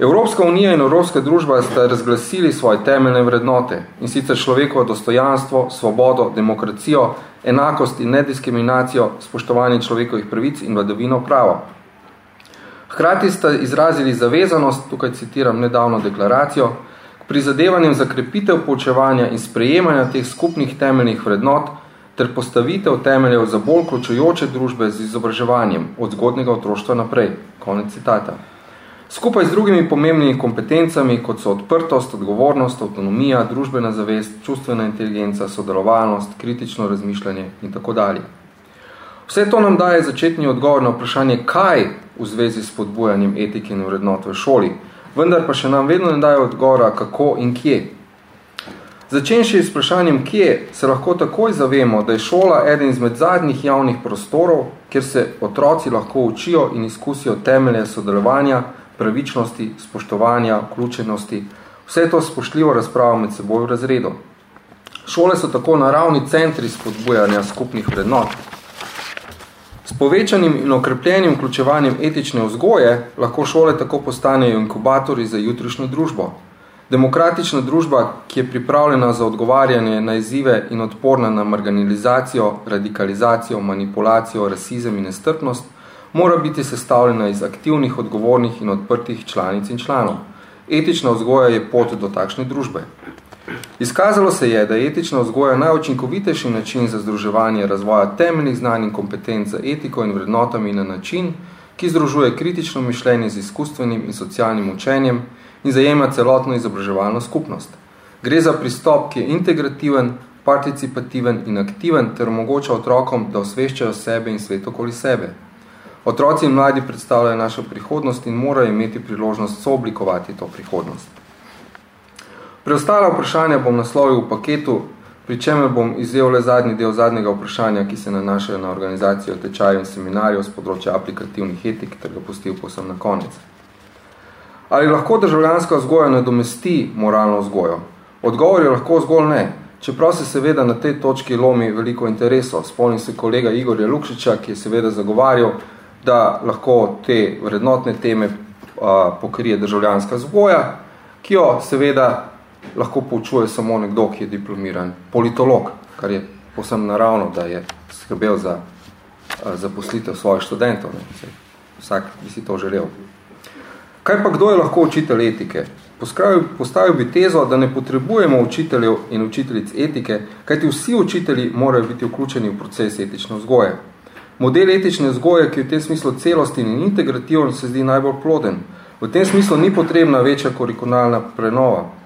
Evropska unija in Evropska družba sta razglasili svoje temeljne vrednote in sicer človekovo dostojanstvo, svobodo, demokracijo, enakost in nediskriminacijo, spoštovanje človekovih pravic in vladavino prava. Hkrati sta izrazili zavezanost, tukaj citiram nedavno deklaracijo, k prizadevanjem za krepitev poučevanja in sprejemanja teh skupnih temeljnih vrednot ter postavitev temeljev za bolj ključujoče družbe z izobraževanjem od zgodnega otroštva naprej. Konec citata. Skupaj z drugimi pomembnimi kompetencami, kot so odprtost, odgovornost, avtonomija, družbena zavest, čustvena inteligenca, sodelovalnost, kritično razmišljanje in tako dalje. Vse to nam daje začetni odgovor na vprašanje, kaj v zvezi s podbujanjem etike in vrednot v šoli, vendar pa še nam vedno ne daje odgovora, kako in kje. Začenši s vprašanjem, kje, se lahko takoj zavemo, da je šola eden izmed zadnjih javnih prostorov, kjer se otroci lahko učijo in izkusijo temelje sodelovanja, pravičnosti, spoštovanja, vključenosti, vse to spoštljivo razpravo med seboj v razredu. Šole so tako naravni centri spodbujanja skupnih vrednot, S povečanim in okrepljenim vključevanjem etične vzgoje lahko šole tako postanejo inkubatori za jutrišnjo družbo. Demokratična družba, ki je pripravljena za odgovarjanje na izzive in odporna na marginalizacijo, radikalizacijo, manipulacijo, rasizem in nestrpnost, mora biti sestavljena iz aktivnih, odgovornih in odprtih članic in članov. Etična vzgoja je pot do takšne družbe. Izkazalo se je, da je etična vzgoja najučinkovitejši način za združevanje razvoja temeljnih znanj in kompetenc za etiko in vrednotami na način, ki združuje kritično mišljenje z izkustvenim in socialnim učenjem in zajema celotno izobraževalno skupnost. Gre za pristop, ki je integrativen, participativen in aktiven ter omogoča otrokom, da osveščajo sebe in svet okoli sebe. Otroci in mladi predstavljajo našo prihodnost in morajo imeti priložnost sooblikovati to prihodnost. Preostala vprašanja bom naslovil v paketu, pri čemer bom izvel le zadnji del zadnjega vprašanja, ki se nanašajo na organizacijo tečajev in seminarjev z področja aplikativnih etik, ter ga pustil posem na konec. Ali lahko državljanska vzgoja nadomesti moralno vzgojo? Odgovor je lahko zgolj ne, čeprav se seveda na tej točki lomi veliko interesov. Spomnim se kolega Igorja Lukšiča, ki je seveda zagovarjal, da lahko te vrednotne teme a, pokrije državljanska vzgoja, ki jo seveda lahko poučuje samo nekdo, ki je diplomiran politolog, kar je posem naravno, da je skrbel za zaposlitev svojih študentov. Ne. Vsak bi si to želel. Kaj pa kdo je lahko učitelj etike? Poskravil, postavil bi tezo, da ne potrebujemo učiteljev in učiteljic etike, kajti vsi učitelji morajo biti vključeni v proces etične vzgoje. Model etične vzgoje, ki v tem smislu celosti in integrativen, se zdi najbolj ploden. V tem smislu ni potrebna večja kurikulna prenova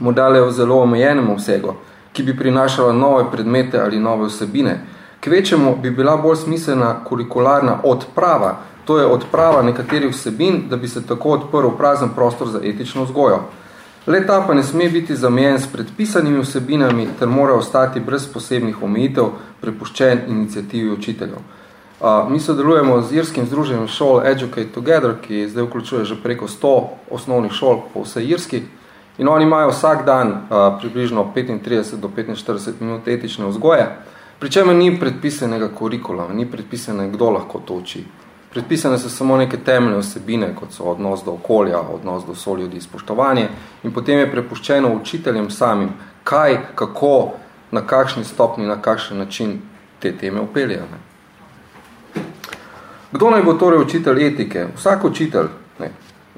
modele v zelo omejenem obsegu, ki bi prinašala nove predmete ali nove vsebine. Kvečemu bi bila bolj smiselna kurikularna odprava, to je odprava nekaterih vsebin, da bi se tako odprl prazen prostor za etično vzgojo. Leta pa ne sme biti zamejen s predpisanimi vsebinami, ter mora ostati brez posebnih omejitev prepuščen inicijativi učiteljev. Mi sodelujemo z irskim združenjem šol Educate Together, ki zdaj vključuje že preko 100 osnovnih šol po vsej irski, In oni imajo vsak dan uh, približno 35 do 45 minut etične vzgoje, pri čemer ni predpisanega kurikula, ni predpisane, kdo lahko to uči. Predpisane so samo neke temeljne osebine, kot so odnos do okolja, odnos do so ljudi, spoštovanje in potem je prepuščeno učiteljem samim, kaj, kako, na kakšni stopni, na kakšen način te teme upeljajo. Kdo naj bo torej učitelj etike? Vsak učitelj, ne,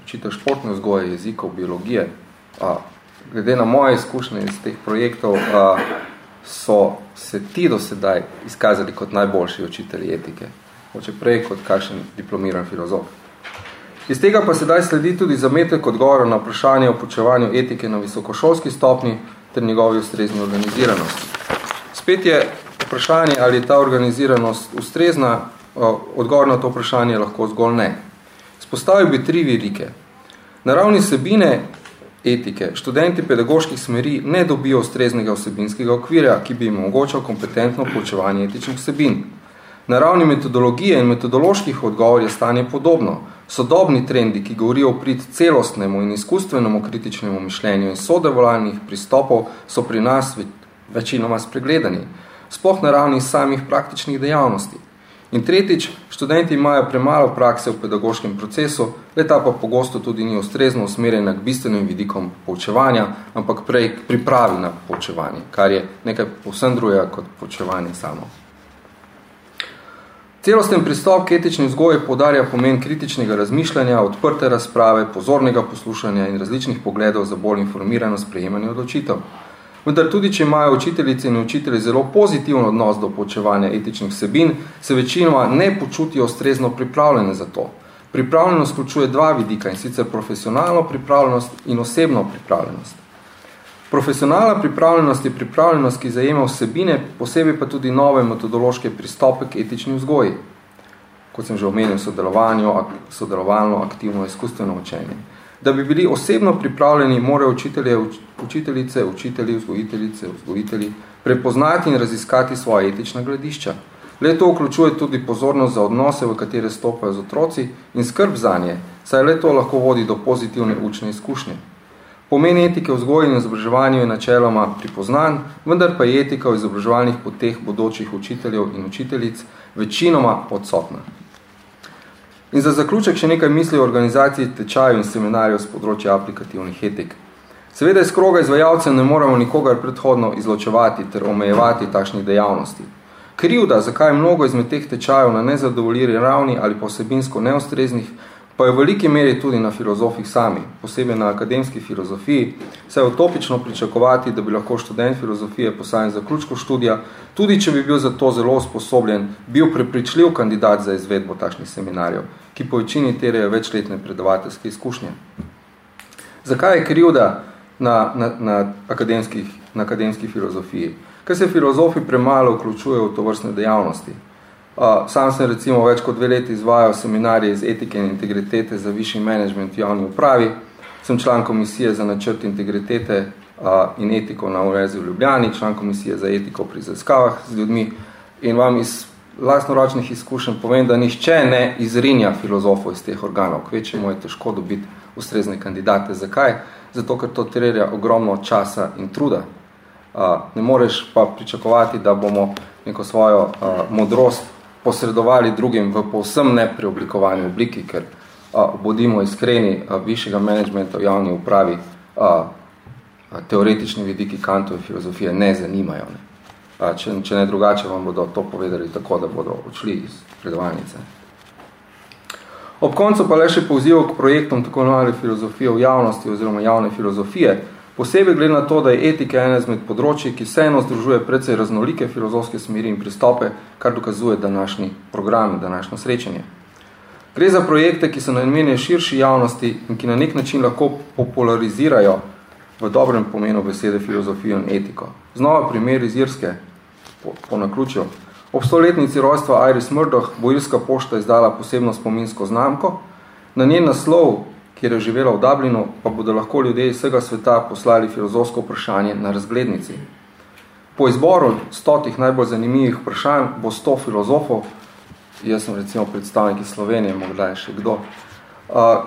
učitelj športne vzgoje, jezikov, biologije, a, glede na moje izkušnje iz teh projektov, a, so se ti do sedaj izkazali kot najboljši učitelji etike. Hoče prej kot kakšen diplomiran filozof. Iz tega pa sedaj sledi tudi zametek odgovora na vprašanje o počevanju etike na visokošolski stopni ter njegovi ustrezni organiziranosti. Spet je vprašanje, ali je ta organiziranost ustrezna, odgovor na to vprašanje je lahko zgolj ne. Spostavil bi tri virike. Na ravni sebine etike. Študenti pedagoških smeri ne dobijo ustreznega vsebinskega okvirja, ki bi jim omogočal kompetentno poučevanje etičnih vsebin. Na ravni metodologije in metodoloških odgovor je stanje podobno. Sodobni trendi, ki govorijo o prid celostnemu in izkustvenemu kritičnemu mišljenju in sodevolalnih pristopov, so pri nas večinoma spregledani, sploh na ravni samih praktičnih dejavnosti. In tretjič, študenti imajo premalo prakse v pedagoškem procesu, leta pa pogosto tudi ni ustrezno usmerjena k bistvenim vidikom poučevanja, ampak prej k pripravi na poučevanje, kar je nekaj povsem drugega kot poučevanje samo. Celosten pristop k etični vzgoji podarja pomen kritičnega razmišljanja, odprte razprave, pozornega poslušanja in različnih pogledov za bolj informirano sprejemanje odločitev. Vendar tudi, če imajo učiteljice in učitelji zelo pozitiven odnos do poučevanja etičnih vsebin, se večinoma ne počutijo ustrezno pripravljene za to. Pripravljenost vključuje dva vidika, in sicer profesionalno pripravljenost in osebno pripravljenost. Profesionalna pripravljenost je pripravljenost, ki zajema vsebine, posebej pa tudi nove metodološke pristope k etični vzgoji. Kot sem že omenil, sodelovanju, sodelovalno, aktivno, izkustveno učenje. Da bi bili osebno pripravljeni, morajo učitelje, učiteljice, učitelji, vzgojiteljice, vzgojitelji prepoznati in raziskati svoje etična gledišča. Le to vključuje tudi pozornost za odnose, v katere stopajo z otroci in skrb za nje, saj le to lahko vodi do pozitivne učne izkušnje. Pomen etike v vzgoji in izobraževanju je načeloma pripoznan, vendar pa je etika v izobraževalnih poteh bodočih učiteljev in učiteljic večinoma odsotna. In za zaključek še nekaj misli o organizaciji tečajev in seminarjev z področja aplikativnih etik. Seveda iz kroga izvajalcev ne moramo nikogar predhodno izločevati ter omejevati takšnih dejavnosti. Krivda, zakaj je mnogo izmed teh tečajev na nezadovoljiri ravni ali posebinsko neustreznih, pa je v veliki meri tudi na filozofih sami, posebej na akademski filozofiji, se je utopično pričakovati, da bi lahko študent filozofije posajen zaključko študija, tudi če bi bil za to zelo usposobljen, bil prepričljiv kandidat za izvedbo takšnih seminarjev, ki po večini terejo večletne predavateljske izkušnje. Zakaj je krivda na, na, na, akademskih, na akademski filozofiji? Ker se filozofi premalo vključujejo v to vrstne dejavnosti. Sam sem recimo več kot dve leti izvajal seminarije iz etike in integritete za višji management v javni upravi. Sem član komisije za načrt integritete in etiko na Univerzi v Ljubljani, član komisije za etiko pri zaskavah z ljudmi in vam iz lastnoročnih izkušenj povem, da nišče ne izrinja filozofov iz teh organov. Kvečemo je težko dobiti ustrezne kandidate. Zakaj? Zato, ker to terja ogromno časa in truda. Ne moreš pa pričakovati, da bomo neko svojo modrost posredovali drugim v povsem nepreoblikovani obliki, ker a, bodimo iskreni, a, višjega menedžmenta v javni upravi a, a, teoretični vidiki kantove filozofije ne zanimajo. Ne. A, če, če ne drugače, vam bodo to povedali tako, da bodo odšli iz predovalnice. Ob koncu pa le še poziv k projektom tako novale filozofije v javnosti oziroma javne filozofije, Posebej glede na to, da je etika ena izmed področji, ki vseeno združuje precej raznolike filozofske smeri in pristope, kar dokazuje današnji program, današnjo srečanje. Gre za projekte, ki so namenjeni širši javnosti in ki na nek način lahko popularizirajo v dobrem pomenu besede filozofijo in etiko. Znova primer iz Irske, po, po naključju. Ob stoletnici rojstva Iris Murdoch bo Irska pošta izdala posebno spominsko znamko. Na njen naslov kjer je živela v Dublinu, pa bodo lahko ljudje iz vsega sveta poslali filozofsko vprašanje na razglednici. Po izboru stotih najbolj zanimivih vprašanj bo sto filozofov, jaz sem recimo predstavnik iz Slovenije, morda je še kdo,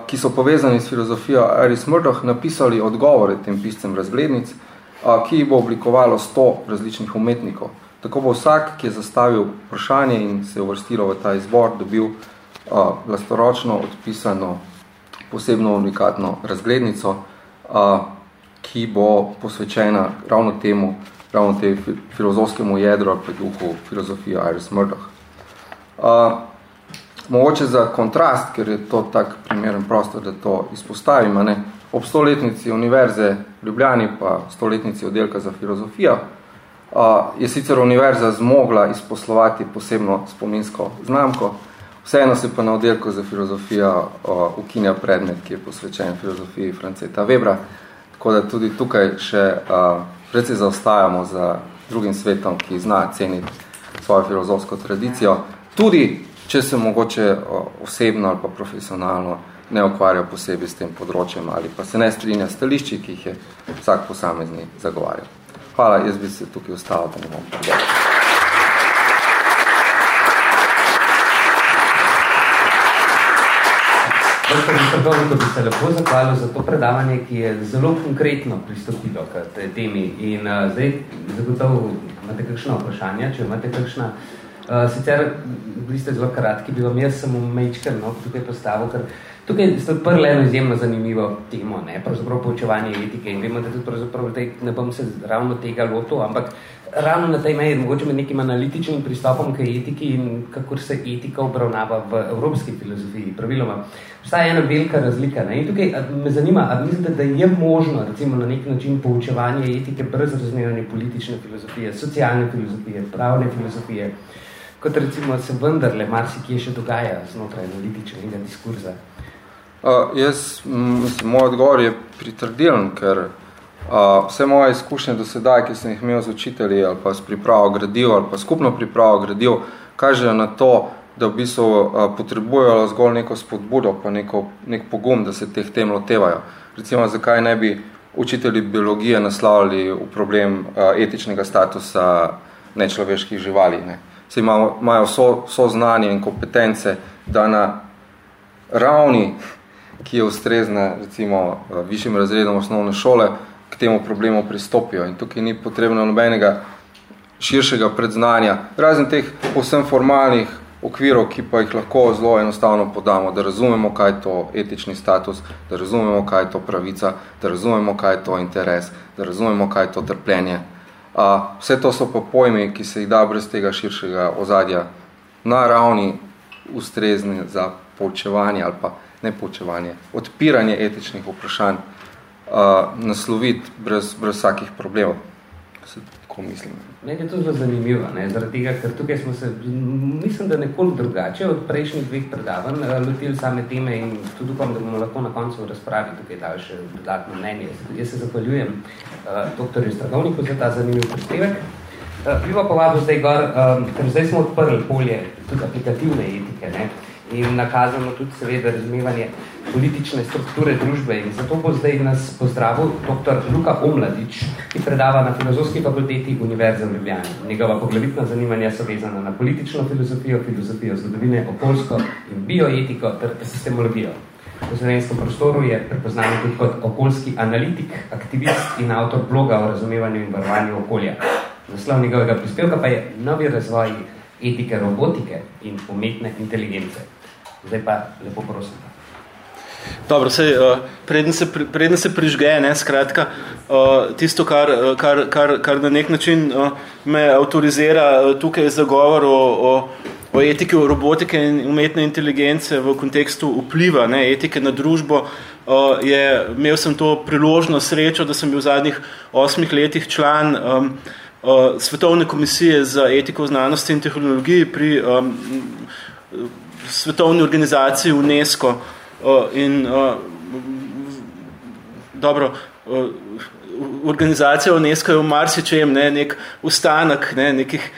ki so povezani s filozofijo Iris Murdoch, napisali odgovore tem piscem razglednic, ki jih bo oblikovalo sto različnih umetnikov. Tako bo vsak, ki je zastavil vprašanje in se je uvrstilo v ta izbor, dobil vlastoročno odpisano posebno unikatno razglednico, a, ki bo posvečena ravno temu, ravno te filozofskemu jedru ali duhu filozofije Iris Murdoch. A, mogoče za kontrast, ker je to tak primeren prostor, da to izpostavim, ne? ob stoletnici Univerze v Ljubljani pa stoletnici oddelka za filozofijo, a, je sicer univerza zmogla izposlovati posebno spominsko znamko, Vseeno se pa na oddelku za filozofijo ukinja predmet, ki je posvečen filozofiji Franceta Webra, tako da tudi tukaj še uh, predvsej zaostajamo za drugim svetom, ki zna ceniti svojo filozofsko tradicijo, tudi če se mogoče osebno ali pa profesionalno ne ukvarja posebej s tem področjem ali pa se ne strinja stališči, ki jih je vsak posamezni zagovarjal. Hvala, jaz bi se tukaj ostalo, da ne bom povedal. Doktor Srgovniku bi se lepo zahvalil za to predavanje, ki je zelo konkretno pristopilo k tej temi. In uh, zdaj zagotovo imate kakšno vprašanje, če imate kakšna Uh, sicer, bili ste zelo kratki, bi vam jaz samo mečker no, tukaj postavil, ker tukaj ste odprli eno izjemno zanimivo temo, ne, pravzaprav poučevanje etike in vemo, da tudi pravzaprav tej, ne bom se ravno tega lotil, ampak ravno na tej meji, mogoče med nekim analitičnim pristopom k etiki in kakor se etika obravnava v evropski filozofiji, praviloma. Vstaja ena velika razlika. Ne? In tukaj me zanima, ali mislite, da je možno recimo na nek način poučevanje etike brez razumevanja politične filozofije, socialne filozofije, pravne filozofije, kot recimo se vendarle marsikje še dogaja znotraj analitičnega diskurza? Uh, jaz, mislim, moj odgovor je pritrdilen, ker uh, vse moje izkušnje do sedaj, ki sem jih imel z učitelji ali pa s pripravo gradiv ali pa skupno pripravo gradiv, kažejo na to, da v bistvu uh, potrebujejo zgolj neko spodbudo, pa neko, nek pogum, da se teh tem lotevajo. Recimo, zakaj ne bi učitelji biologije naslavljali v problem uh, etičnega statusa nečloveških živali. Ne? Se imajo, imajo vso, vso znanje in kompetence, da na ravni, ki je ustrezna recimo višjim razredom osnovne šole, k temu problemu pristopijo. In tukaj ni potrebno nobenega širšega predznanja, razen teh povsem formalnih okvirov, ki pa jih lahko zelo enostavno podamo, da razumemo, kaj je to etični status, da razumemo, kaj je to pravica, da razumemo, kaj je to interes, da razumemo, kaj je to trpljenje, vse to so pa pojmi, ki se jih da brez tega širšega ozadja na ravni ustrezni za poučevanje ali pa ne poučevanje, odpiranje etičnih vprašanj uh, nasloviti brez, brez vsakih problemov. Se tako mislim. Meni je to zelo zanimivo, ne? zaradi tega, ker tukaj smo se, mislim, da nekoliko drugače od prejšnjih dveh predavanj lotili same teme in tudi upam, da bomo lahko na koncu razpravi tukaj dali še dodatno mnenje. Jaz se zahvaljujem uh, doktorju Strahovniku za ta zanimiv prispevek. Uh, bi pa povabil zdaj gor, um, ker zdaj smo odprli polje tudi aplikativne etike, ne? In nakazano tudi seveda razumevanje politične strukture družbe. In zato bo zdaj nas pozdravil dr. Luka Omladič, ki predava na Filozofski fakulteti Univerze v Ljubljani. Njegova poglavitna zanimanja so vezana na politično filozofijo, filozofijo zgodovine, okoljsko in bioetiko ter sistemologijo. V slovenskem prostoru je prepoznan tudi kot okoljski analitik, aktivist in avtor bloga o razumevanju in varovanju okolja. Naslov njegovega prispevka pa je novi razvoj etike robotike in umetne inteligence. Zdaj pa lepo prosim. Dobro, sej, uh, preden, se, se prižge, ne, skratka, uh, tisto, kar, kar, kar, kar na nek način uh, me avtorizira uh, tukaj za govor o, o, o etiki robotike in umetne inteligence v kontekstu vpliva ne, etike na družbo, uh, je, imel sem to priložno srečo, da sem bil v zadnjih osmih letih član um, uh, Svetovne komisije za etiko znanosti in tehnologiji pri um, svetovni organizaciji UNESCO in dobro, organizacija UNESCO je v marsičem ne, nek ustanek ne, nekih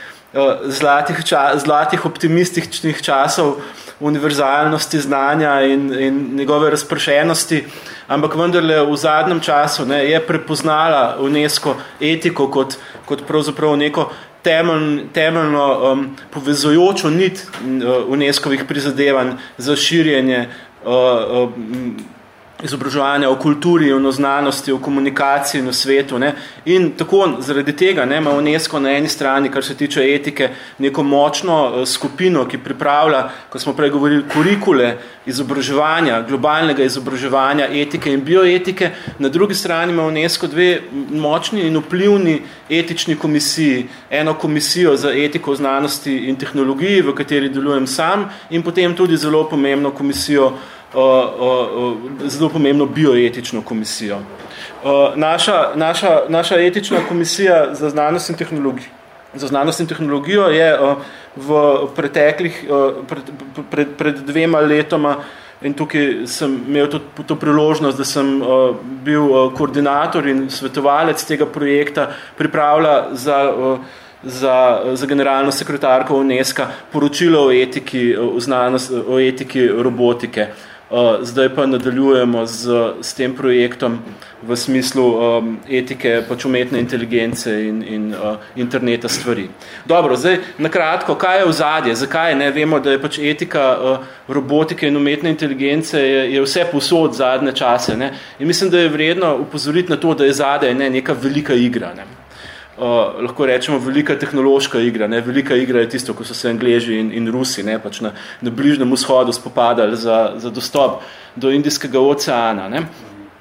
zlatih, ča, zlatih optimističnih časov univerzalnosti znanja in, in njegove razpršenosti, ampak vendarle v zadnjem času ne, je prepoznala UNESCO etiko kot, kot pravzaprav neko temelj, temeljno um, povezujočo nit uh, UNESCO-vih prizadevanj za širjenje uh, uh, izobraževanja o kulturi, o znanosti, o komunikaciji na svetu. Ne. In tako zaradi tega ne, ima UNESCO na eni strani, kar se tiče etike, neko močno uh, skupino, ki pripravlja, ko smo prej govorili, kurikule izobraževanja, globalnega izobraževanja etike in bioetike. Na drugi strani ima UNESCO dve močni in vplivni etični komisiji. Eno komisijo za etiko znanosti in tehnologiji, v kateri delujem sam, in potem tudi zelo pomembno komisijo zelo pomembno bioetično komisijo. Naša, naša, naša etična komisija za znanost in tehnologijo, za znanost in tehnologijo je v preteklih, pred, pred, pred dvema letoma in tukaj sem imel to, to priložnost, da sem bil koordinator in svetovalec tega projekta, pripravlja za za, za generalno sekretarko UNESCO poročilo o etiki, o, znanost, o etiki robotike. Uh, zdaj pa nadaljujemo z, s tem projektom v smislu um, etike pač umetne inteligence in, in uh, interneta stvari. Dobro, zdaj na kratko, kaj je v zadje, zakaj ne vemo, da je pač etika uh, robotike in umetne inteligence je, je vse posod zadnje čase. Ne? In mislim, da je vredno upozoriti na to, da je zadje ne, neka velika igra. Ne? Uh, lahko rečemo velika tehnološka igra. Ne? Velika igra je tisto, ko so se Angleži in, in Rusi ne? Pač na, na bližnjem vzhodu spopadali za, za dostop do Indijskega oceana. Ne?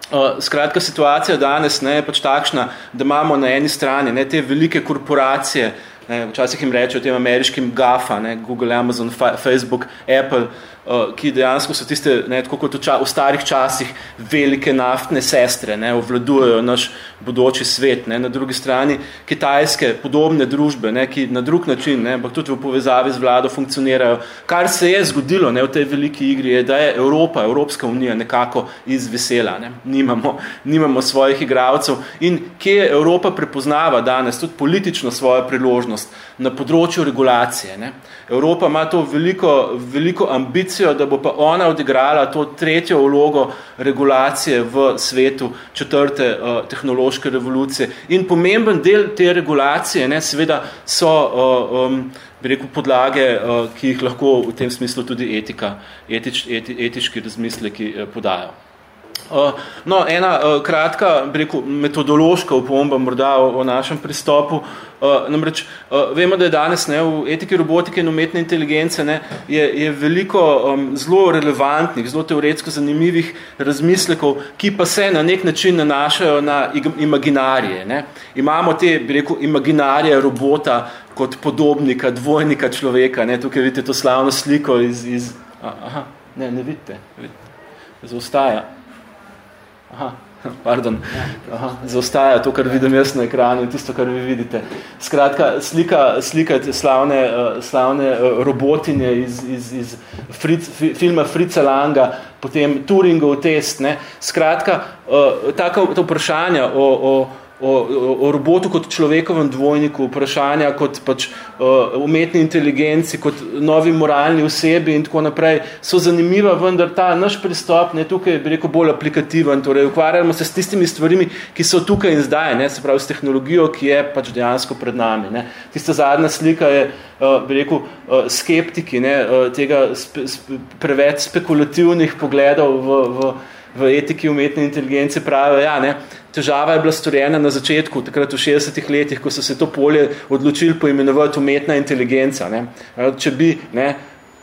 Uh, skratka, situacija danes ne, je pač takšna, da imamo na eni strani ne, te velike korporacije, ne, včasih jim rečejo tem ameriškim GAFA, ne, Google, Amazon, Facebook, Apple, ki dejansko so tiste, ne, tako kot v, ča, v starih časih, velike naftne sestre, ne, ovladujejo naš bodoči svet. Ne, na drugi strani kitajske podobne družbe, ne, ki na drug način, ne, ampak tudi v povezavi z vlado funkcionirajo. Kar se je zgodilo ne, v tej veliki igri, je, da je Evropa, Evropska unija nekako izvesela. Ne. Nimamo, nimamo svojih igralcev. In kje je Evropa prepoznava danes tudi politično svojo priložnost na področju regulacije. Ne. Evropa ima to veliko, veliko ambicijo, da bo pa ona odigrala to tretjo vlogo regulacije v svetu četrte uh, tehnološke revolucije. In pomemben del te regulacije ne, seveda so uh, um, bi rekel, podlage, uh, ki jih lahko v tem smislu tudi etika, etič, eti, etiški razmisleki uh, podajo. Uh, no, ena uh, kratka, rekel, metodološka upomba morda o, o našem pristopu. Uh, namreč, vemo, da je danes ne, v etiki robotike in umetne inteligence ne, je, je veliko um, zelo relevantnih, zelo teoretsko zanimivih razmislekov, ki pa se na nek način nanašajo na imaginarije. Ne. Imamo te, bi rekel, imaginarije robota kot podobnika, dvojnika človeka. Ne. Tukaj vidite to slavno sliko iz... iz aha, ne, ne vidite. vidite. Zaostaja. Aha, pardon. Aha, zaostaja to, kar vidim jaz na ekranu in tisto, kar vi vidite. Skratka, slika, slika slavne, uh, slavne uh, robotinje iz, iz, iz Fritz, filma Fritza Langa, potem Turingov test. Ne. Skratka, uh, taka vprašanja o, o o, o robotu kot človekovem dvojniku, vprašanja kot pač uh, umetni inteligenci, kot novi moralni osebi in tako naprej, so zanimiva, vendar ta naš pristop ne, tukaj bi rekel bolj aplikativen, torej ukvarjamo se s tistimi stvarimi, ki so tukaj in zdaj, ne, se pravi s tehnologijo, ki je pač dejansko pred nami. Ne. Tista zadnja slika je, bi rekel, skeptiki ne, tega spe, spe, preveč spekulativnih pogledov v, v, v etiki umetne inteligence pravijo, ja, ne, težava je bila storjena na začetku, takrat v 60-ih letih, ko so se to polje odločili poimenovati umetna inteligenca. Ne. Če bi ne,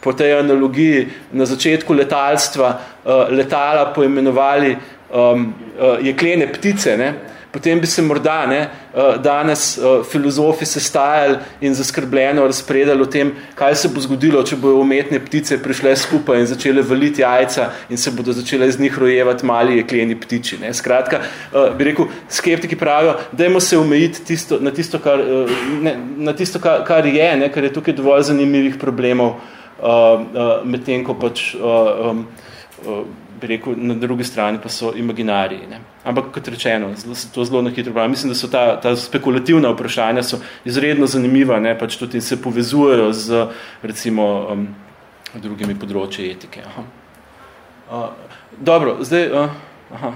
po tej analogiji na začetku letalstva uh, letala poimenovali um, uh, jeklene ptice, ne, potem bi se morda ne, eh, danes eh, filozofi sestajali in zaskrbljeno razpredali o tem, kaj se bo zgodilo, če bojo umetne ptice prišle skupaj in začele valiti jajca in se bodo začele iz njih rojevati mali jekleni ptiči. Ne. Skratka, eh, bi rekel, skeptiki pravijo, dajmo se omejiti tisto, na tisto, kar, ne, na tisto kar, kar je, ne, ker je tukaj dovolj zanimivih problemov, uh, uh, medtem ko pač uh, um, uh, rekel, na drugi strani pa so imaginariji. Ne. Ampak, kot rečeno, to zelo na hitro pravim. Mislim, da so ta, ta spekulativna vprašanja so izredno zanimiva, ne, pač tudi se povezujejo z, recimo, um, drugimi področji etike. Aha. Uh, dobro, zdaj, uh, aha,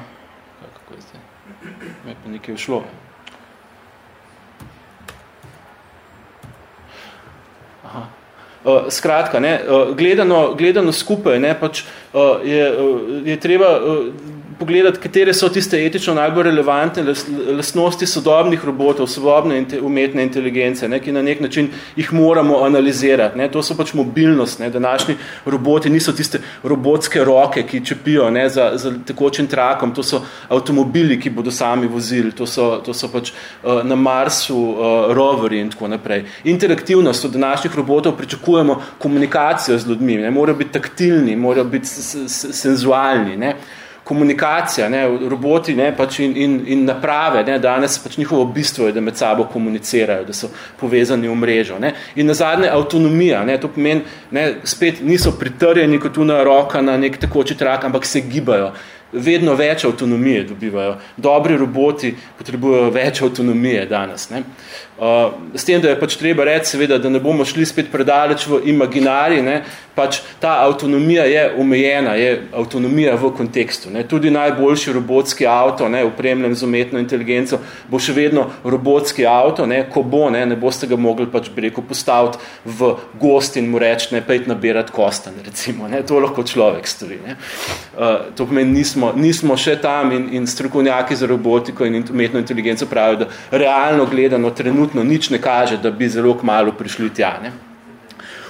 kako je zdaj? Me pa nekaj šlo. Uh, skratka, ne, uh, gledano, gledano skupaj, ne, pač, uh, je, uh, je treba uh, pogledati, katere so tiste etično najbolj relevantne lastnosti sodobnih robotov, sodobne umetne inteligence, ne, ki na nek način jih moramo analizirati. Ne. To so pač mobilnost. Ne. Današnji roboti niso tiste robotske roke, ki čepijo ne, za, za tekočim trakom. To so avtomobili, ki bodo sami vozili. To so, to so pač uh, na Marsu uh, roveri in tako naprej. Interaktivnost od današnjih robotov pričakujemo komunikacijo z ljudmi. Ne. Morajo biti taktilni, morajo biti senzualni. Ne komunikacija, ne, roboti ne, pač in, in, in naprave, ne, danes pač njihovo bistvo je, da med sabo komunicirajo, da so povezani v mrežo. Ne. In na zadnje avtonomija, ne, to pomeni, ne, spet niso pritrjeni kot una roka na nek tekoči trak, ampak se gibajo. Vedno več avtonomije dobivajo. Dobri roboti potrebujejo več avtonomije danes. Ne. Uh, s tem, da je pač treba reči, seveda, da ne bomo šli spet predaleč v imaginari, ne, pač ta avtonomija je omejena, je avtonomija v kontekstu. Ne. Tudi najboljši robotski avto, ne, upremljen z umetno inteligenco, bo še vedno robotski avto, ne, ko bo, ne, ne boste ga mogli pač breko postaviti v gost in mu reči, ne, pejt nabirati kostan, recimo. Ne. To lahko človek stori. Ne. Uh, to pomeni, nismo, nismo še tam in, in strokovnjaki za robotiko in umetno inteligenco pravijo, da realno gledano trenutno trenutno nič ne kaže, da bi zelo kmalo prišli tja. Ne?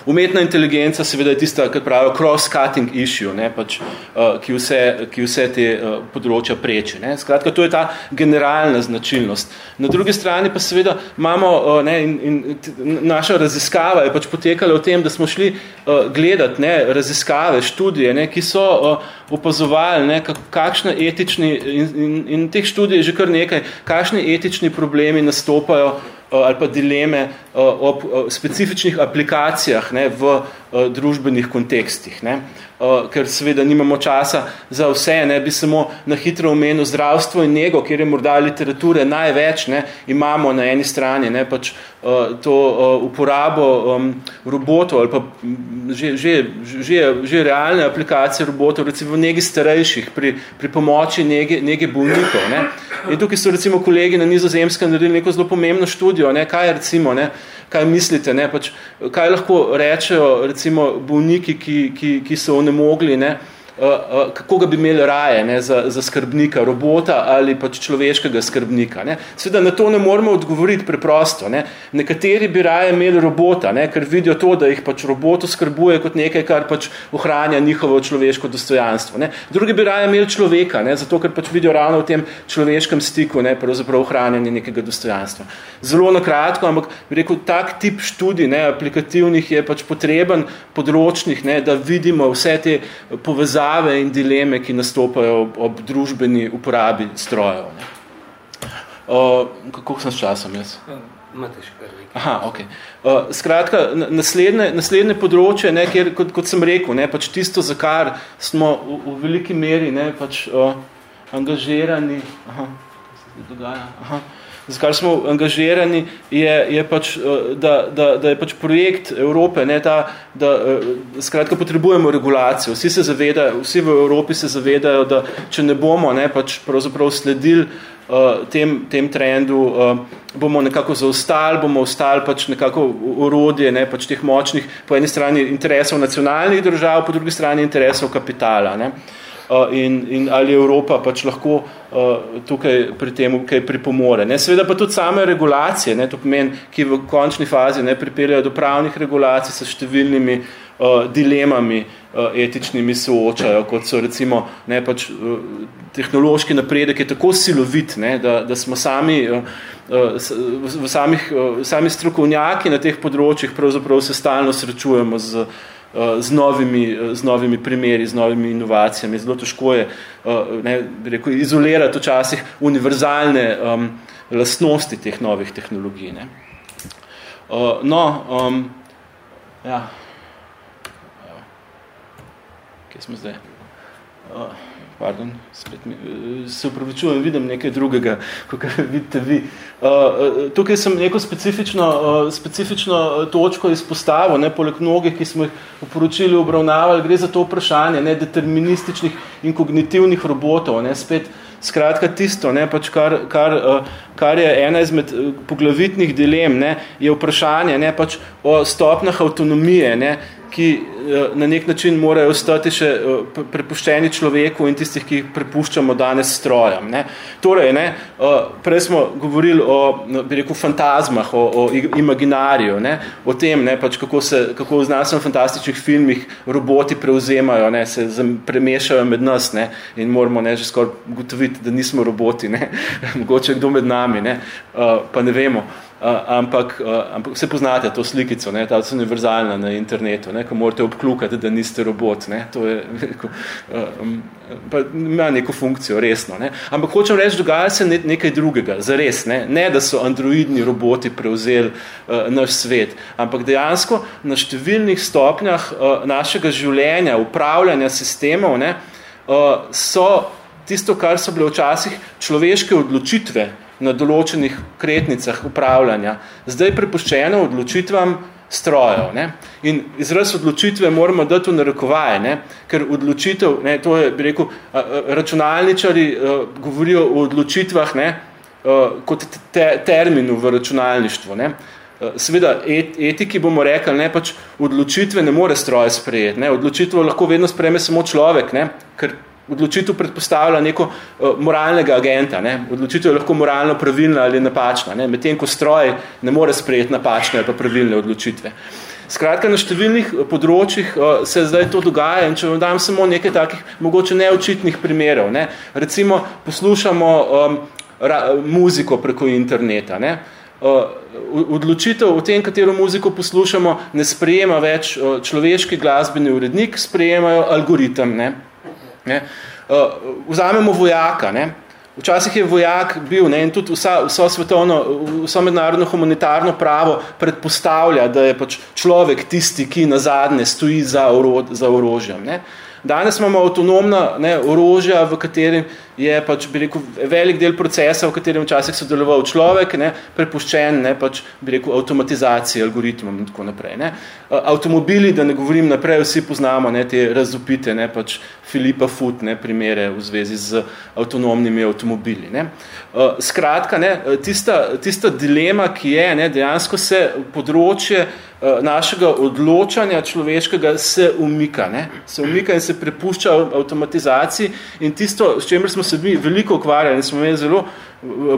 Umetna inteligenca seveda je tista, kot pravijo, cross-cutting issue, ne, pač, uh, ki, vse, ki vse te uh, področja preči. Ne. Skratka, to je ta generalna značilnost. Na drugi strani pa seveda imamo, uh, ne, in, in naša raziskava je pač potekala o tem, da smo šli uh, gledati ne, raziskave, študije, ne, ki so uh, opazovali, ne, kakšne etični, in, in, in teh študij je že kar nekaj, kakšni etični problemi nastopajo Eh, ali pa dileme eh, ob eh, specifičnih aplikacijah ne, v družbenih kontekstih. Ne. Ker seveda nimamo časa za vse, ne bi samo na hitro omenil zdravstvo in nego, kjer je morda literature največ, ne, imamo na eni strani ne, pač to uporabo um, robotov ali pa že, že, že, že realne aplikacije robotov, recimo v negi starejših, pri, pri pomoči nege, nege bolnikov. Ne. In tukaj so recimo kolegi na nizozemskem naredili neko zelo pomembno študijo, ne, kaj recimo, ne, kaj mislite, ne, pač, kaj lahko rečejo recimo bolniki, ki, ki, ki so onemogli, ne, eh, kako ga bi imeli raje ne, za, za skrbnika, robota ali pač človeškega skrbnika. Ne. Sveda na to ne moramo odgovoriti preprosto. Ne. Nekateri bi raje imeli robota, ne, ker vidijo to, da jih pač robotu skrbuje kot nekaj, kar pač ohranja njihovo človeško dostojanstvo. Ne. Drugi bi raje imeli človeka, ne, zato ker pač vidijo ravno v tem človeškem stiku, ne, pravzaprav ohranjanje nekega dostojanstva. Zelo na kratko, ampak bi rekel, tak tip študij, ne, aplikativnih je pač potreben področnih, ne, da vidimo vse te povezave težave in dileme, ki nastopajo ob, ob družbeni uporabi strojev. Ne. Uh, kako sem s časom jaz? Imate še kar Aha, ok. Uh, skratka, naslednje, naslednje področje, ne, kjer, kot, kot sem rekel, ne, pač tisto, za kar smo v, v veliki meri ne, pač, uh, angažirani, aha, se dogaja, aha, za kar smo angažirani, je, je pač, uh, da, da, da je pač projekt Evrope, ne, ta, da uh, skratka potrebujemo regulacijo. Vsi se zavedajo, vsi v Evropi se zavedajo, da če ne bomo ne, pač pravzaprav sledili uh, tem, tem trendu, uh, bomo nekako zaostali, bomo ostali pač nekako urodje ne, pač teh močnih, po eni strani interesov nacionalnih držav, po drugi strani interesov kapitala. Ne. Uh, in, in ali Evropa pač lahko uh, tukaj pri tem kaj pripomore. Ne? Seveda pa tudi same regulacije, ne? to pomeni, ki v končni fazi ne pripeljajo do pravnih regulacij s številnimi uh, dilemami uh, etičnimi soočajo, kot so recimo ne, pač, uh, tehnološki napredek je tako silovit, ne, da, da smo sami uh, v samih, sami strokovnjaki na teh področjih pravzaprav se stalno srečujemo z Eh, z novimi, eh, z novimi primeri, z novimi inovacijami. Zelo težko je eh, ne, rekel, izolirati včasih univerzalne um, lastnosti teh novih tehnologij. Ne. Uh, no, um, ja. Kje smo zdaj? Uh, pardon, spet mi, se upravičujem, vidim nekaj drugega, kot vidite vi. Uh, tukaj sem neko specifično, uh, specifično točko izpostavil, ne, poleg mnogih, ki smo jih v poročili obravnavali, gre za to vprašanje ne, determinističnih in kognitivnih robotov. Ne, spet, skratka tisto, ne, pač kar, kar, kar je ena izmed poglavitnih dilem, ne, je vprašanje ne, pač o stopnah avtonomije, ne, ki eh, na nek način morajo ostati še eh, prepuščeni človeku in tistih, ki jih prepuščamo danes strojem. Ne. Torej, ne, eh, prej smo govorili o, no, bi rekel, fantazmah, o, o imaginariju, ne, o tem, ne, pač kako, se, kako v znanstveno fantastičnih filmih roboti prevzemajo, ne, se premešajo med nas ne, in moramo ne, že skoraj gotoviti, da nismo roboti, ne, mogoče kdo med nami, ne, pa ne vemo. Uh, ampak, uh, ampak vse poznate to slikico, ne, ta je univerzalna na internetu, ne, ko morate obklukati, da niste robot. Ne, to je, neko, uh, um, pa ima neko funkcijo, resno. Ne. Ampak hočem reči, dogaja se ne, nekaj drugega, zares. Ne, ne, da so androidni roboti prevzeli uh, naš svet, ampak dejansko na številnih stopnjah uh, našega življenja, upravljanja sistemov, ne, uh, so tisto, kar so bile včasih človeške odločitve, na določenih kretnicah upravljanja, zdaj prepuščeno odločitvam strojev. Ne? In izraz odločitve moramo dati v narekovaje, ne? ker odločitev, ne, to je, bi rekel, računalničari govorijo o odločitvah ne? Kot te, terminu v računalništvu. Ne? Seveda, et, etiki bomo rekli, ne, pač odločitve ne more stroje sprejeti. Ne? Odločitvo lahko vedno sprejme samo človek, ne? ker odločitev predpostavlja neko uh, moralnega agenta. Ne? Odločitev je lahko moralno pravilna ali napačna. Ne? Medtem, ko stroj ne more sprejeti napačne ali pa pravilne odločitve. Skratka, na številnih eh, področjih uh, se zdaj to dogaja in če vam dam samo nekaj takih mogoče neočitnih primerov. Ne? Recimo, poslušamo um, ra, muziko preko interneta. Ne? Uh, odločitev o tem, katero muziko poslušamo, ne sprejema več človeški glasbeni urednik, sprejemajo algoritem. Ne? Ne? Uh, vzamemo vojaka. Ne? Včasih je vojak bil ne? in tudi vsa, vso svetovno, vso mednarodno humanitarno pravo predpostavlja, da je pač človek tisti, ki na zadnje stoji za, oro, za orožjem. Ne? Danes imamo avtonomna ne, orožja, v katerem je pač, bi rekel, velik del procesa, v katerem včasih sodeloval človek, ne, prepuščen, ne, pač, bi rekel, avtomatizaciji, algoritmom in tako naprej. Ne. Avtomobili, da ne govorim naprej, vsi poznamo ne, te razupite, ne, pač Filipa Foot, ne, primere v zvezi z avtonomnimi avtomobili. Ne. Skratka, ne, tista, tista dilema, ki je, ne, dejansko se področje našega odločanja človeškega se umika, ne, se umika in se prepušča avtomatizaciji in tisto, s čemer smo se mi veliko ukvarjali, smo imeli zelo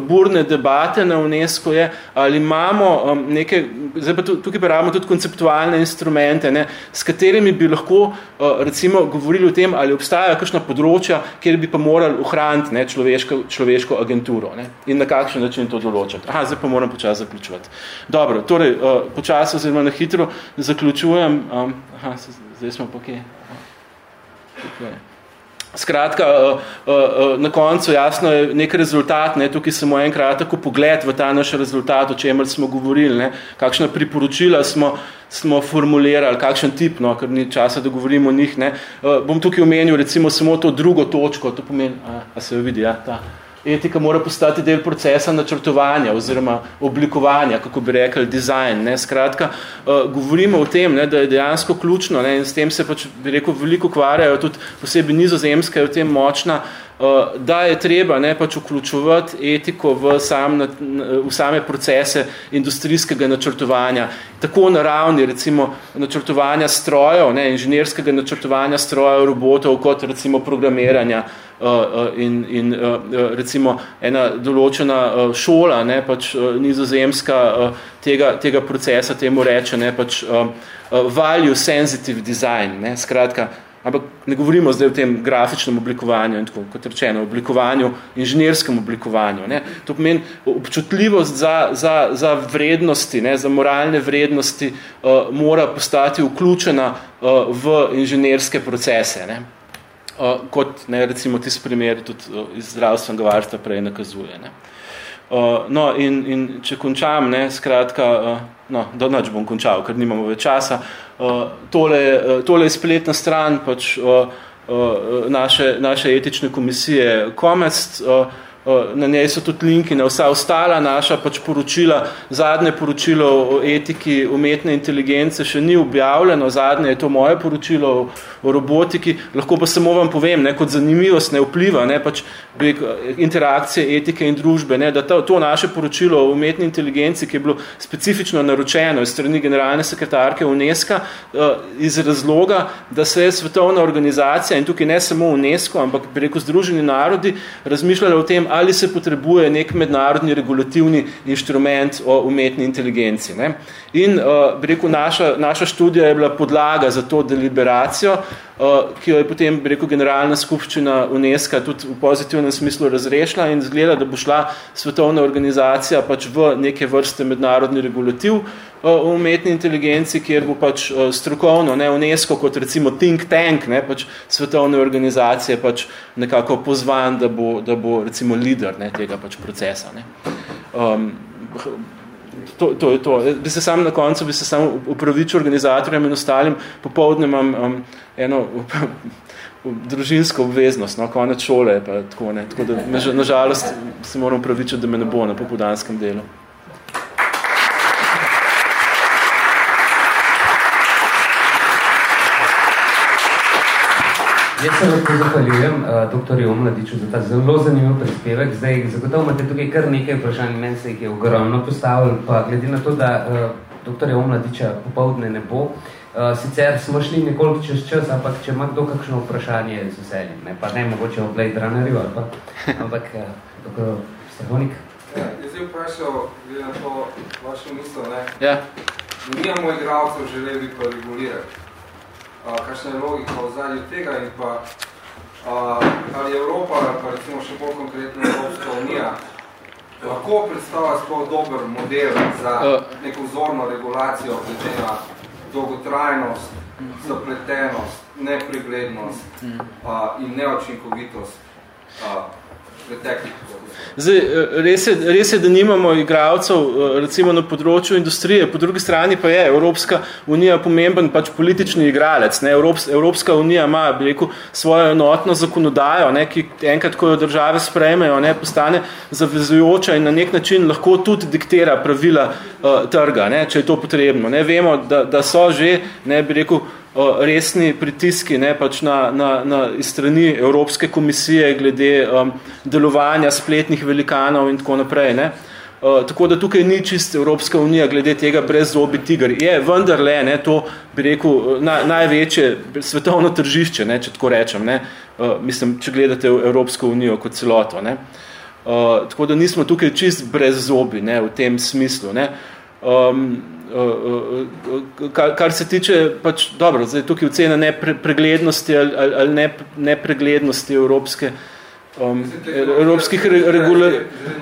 burne debate na UNESCO je, ali imamo um, neke, zdaj pa tukaj pa rabimo tudi konceptualne instrumente, ne, s katerimi bi lahko uh, recimo govorili o tem, ali obstajajo kakšna področja, kjer bi pa morali ohraniti ne, človeško, človeško agenturo ne, in na kakšen način to določati. Aha, zdaj pa moram počas zaključovati. Dobro, torej, uh, počas oziroma na hitro zaključujem. Um, aha, zdaj smo pa kje. Okay. Skratka, eh, eh, eh, na koncu jasno je nek rezultat, ne, tukaj samo enkrat tako pogled v ta naš rezultat, o čemer smo govorili, ne, kakšna priporočila smo, smo formulirali, kakšen tip, no, ker ni časa, da govorimo o njih. Ne. Bom tukaj omenil recimo samo to drugo točko, to pomeni, a, a se jo vidi, ja, ta etika mora postati del procesa načrtovanja oziroma oblikovanja, kako bi rekli, dizajn. Ne? Skratka, uh, govorimo o tem, ne, da je dejansko ključno ne, in s tem se pač, bi rekel, veliko kvarjajo, tudi posebej nizozemska je v tem močna, uh, da je treba ne, pač vključovati etiko v, sam, v same procese industrijskega načrtovanja, tako na ravni recimo načrtovanja strojev, ne, inženirskega načrtovanja strojev, robotov, kot recimo programiranja uh, in, in uh, recimo ena določena šola, ne, pač nizozemska tega, tega procesa temu reče, ne, pač value sensitive design, ne, skratka, ampak ne govorimo zdaj o tem grafičnem oblikovanju in tako, kot rečeno, oblikovanju, inženirskem oblikovanju, ne, to pomeni občutljivost za, za, za vrednosti, ne, za moralne vrednosti mora postati vključena v inženirske procese, ne kot ne, recimo tisti primer tudi iz zdravstvenega varstva prej nakazuje. Ne. No, in, in če končam, ne, skratka, no, da nič bom končal, ker nimamo več časa, tole, tole je spletna stran pač, naše, naše etične komisije Comest, na njej so tudi linki na vsa ostala naša pač poročila. Zadnje poročilo o etiki umetne inteligence še ni objavljeno, zadnje je to moje poročilo o robotiki. Lahko pa samo vam povem, ne, kot zanimivost ne vpliva, ne, pač interakcije etike in družbe, ne, da to, to naše poročilo o umetni inteligenci, ki je bilo specifično naročeno iz strani generalne sekretarke UNESCO, iz razloga, da se je svetovna organizacija in tukaj ne samo UNESCO, ampak preko Združeni narodi razmišljala o tem, ali se potrebuje nek mednarodni regulativni inštrument o umetni inteligenci. Ne. In uh, rekel, naša, naša študija je bila podlaga za to deliberacijo, uh, ki jo je potem rekel, generalna skupščina UNESCO tudi v pozitivnem smislu razrešila in zgleda, da bo šla svetovna organizacija pač v neke vrste mednarodni regulativ v umetni inteligenci, kjer bo pač uh, strokovno, ne UNESCO kot recimo think tank, ne, pač svetovne organizacije pač nekako pozvan, da bo, da bo recimo lider ne, tega pač procesa. Ne. Um, to, to je to. Bi se sam na koncu, bi se sam upravičil organizatorjem in ostalim, popovdne imam um, eno družinsko obveznost, no, konec šole, pa tako ne. Tako da, nažalost, se moram upravičiti, da me ne bo na popodanskem delu. Jaz se lahko zahvaljujem uh, dr. Omladiču za ta zelo zanimiv prispevek. Zdaj, zagotovo imate tukaj kar nekaj vprašanj, meni se jih je ogromno postavil, pa glede na to, da uh, dr. Omladiča popovdne ne bo, uh, sicer smo šli nekoliko čez čas, ampak če ima kdo kakšno vprašanje z veseljem, ne? pa ne mogoče o Blade Runnerju, ali pa, ampak uh, dr. Stahonik. Ja, jaz sem vprašal, glede na to vašo mislo, ne? Ja. Nijamo igralcev želeli pa regulirati kakšna je logika v zadnju tega in pa a, ali Evropa, pa recimo še bolj konkretno Evropska unija, lahko predstavlja sploh dober model za neko vzorno regulacijo, glede na dolgotrajnost, zapletenost, nepreglednost a, in neočinkovitost a, Zdaj, eh, res, je, res je, da nimamo igralcev eh, recimo na področju industrije, po drugi strani pa je Evropska unija pomemben pač politični igralec. Ne? Evropska, Evropska unija ima rekel, svojo enotno zakonodajo, ne? ki enkrat, ko jo države sprejmejo, ne? postane zavezujoča in na nek način lahko tudi diktira pravila uh, trga, ne? če je to potrebno. Ne? Vemo, da, da so že, ne bi rekel, resni pritiski ne, pač na, na, na strani Evropske komisije glede um, delovanja spletnih velikanov in tako naprej. Ne. Uh, tako da tukaj ni čist Evropska unija glede tega brez zobi tiger. Je vendarle ne, to, bi rekel, na, največje svetovno tržišče, ne, če tako rečem. Ne. Uh, mislim, če gledate Evropsko unijo kot celoto. Ne. Uh, tako da nismo tukaj čist brez zobi ne, v tem smislu. Ne. Um, kar, kar se tiče, pač, dobro, zdaj tukaj ocena nepreglednosti ali, ali nepreglednosti evropske um, evropskih regula...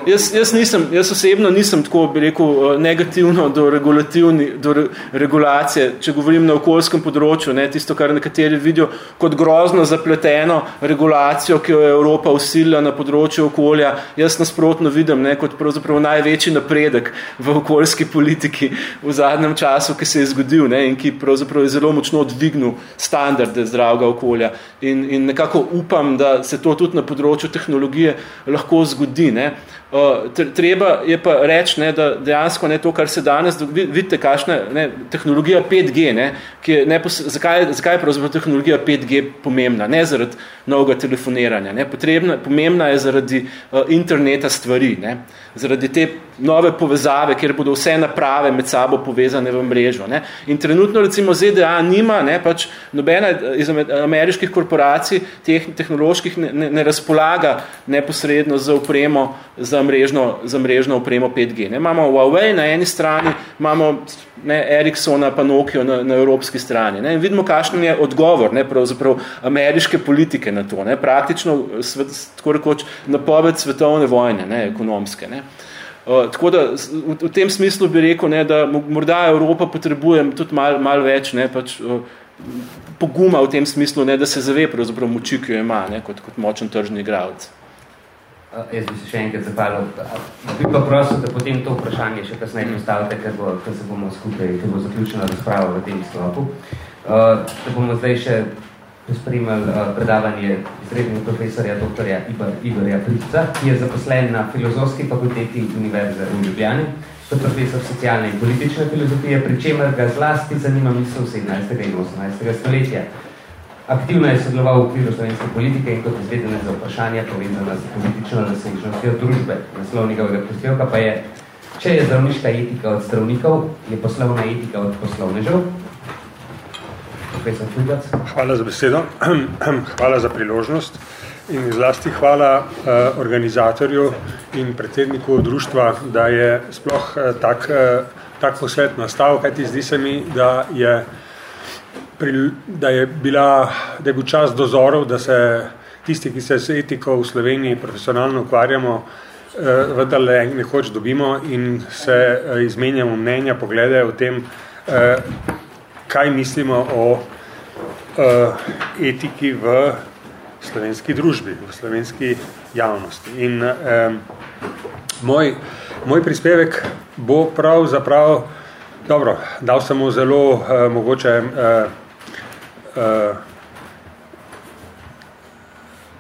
Jaz, jaz, nisem, jaz osebno nisem tako, bi rekel, uh, negativno do, do re, regulacije, če govorim na okoljskem področju, ne, tisto, kar nekateri vidijo kot grozno zapleteno regulacijo, ki jo je Evropa usilila na področju okolja, jaz nasprotno vidim ne, kot pravzaprav največji napredek v okoljski politiki v zadnjem času, ki se je zgodil ne, in ki pravzaprav je zelo močno dvignil standarde zdravega okolja. In, in nekako upam, da se to tudi na področju področju tehnologije lahko zgodi. Ne. Uh, treba je pa reči, ne, da dejansko ne to, kar se danes, vidite, kakšna ne, tehnologija 5G, ne, ki je nepos, zakaj, zakaj je pravzaprav tehnologija 5G pomembna? Ne zaradi novega telefoniranja, ne, potrebna, pomembna je zaradi uh, interneta stvari, ne, zaradi te nove povezave, kjer bodo vse naprave med sabo povezane v mrežo. Ne. In trenutno recimo ZDA nima, ne, pač nobena iz ameriških korporacij teh tehnoloških ne, ne, ne razpolaga neposredno za upremo za za mrežno, za mrežno opremo 5G. Ne? Imamo Huawei na eni strani, imamo ne, Ericssona pa Nokia na, na evropski strani. Ne? In vidimo, kakšen je odgovor ne, ameriške politike na to. Ne? Praktično svet, tako rekoč napoved svetovne vojne, ne, ekonomske. Ne? Uh, tako da v, v tem smislu bi rekel, ne, da morda Evropa potrebuje tudi malo mal več ne, pač, uh, poguma v tem smislu, ne, da se zave moči, ki jo ima ne, kot, kot močen tržni igralec. Jaz bi se še enkrat zahvalil. Bi pa prosil, da potem to vprašanje še kasneje postavite, ker, bo, ker se bomo skupaj, ker bo zaključena razprava v tem sklopu. Uh, da bomo zdaj še spremljali uh, predavanje izrednega profesorja dr. Igorja Pricca, ki je zaposlen na filozofski fakulteti Univerze v Ljubljani, kot profesor socialne in politične filozofije, pri čemer ga zlasti zanima misel 17. in 18. stoletja. Aktivno je sodeloval v okviru slovenske politike in kot izvedenec za vprašanja povezana z politično razsežnostjo družbe. Naslov njegovega prispevka pa je, če je zdravniška etika od zdravnikov, je poslovna etika od poslovnežev. Profesor Fugac. Hvala za besedo, hvala za priložnost in zlasti hvala uh, organizatorju in predsedniku društva, da je sploh uh, tak, uh, tak posvet nastal, kajti zdi se mi, da je da je, bila, da je bil čas dozorov, da se tisti, ki se s etiko v Sloveniji profesionalno ukvarjamo, eh, vendarle nekoč dobimo in se eh, izmenjamo mnenja, poglede o tem, eh, kaj mislimo o etiki v slovenski družbi, v slovenski javnosti. In moj moj prispevek bo pravzaprav, dobro, dal sem mu zelo mogoče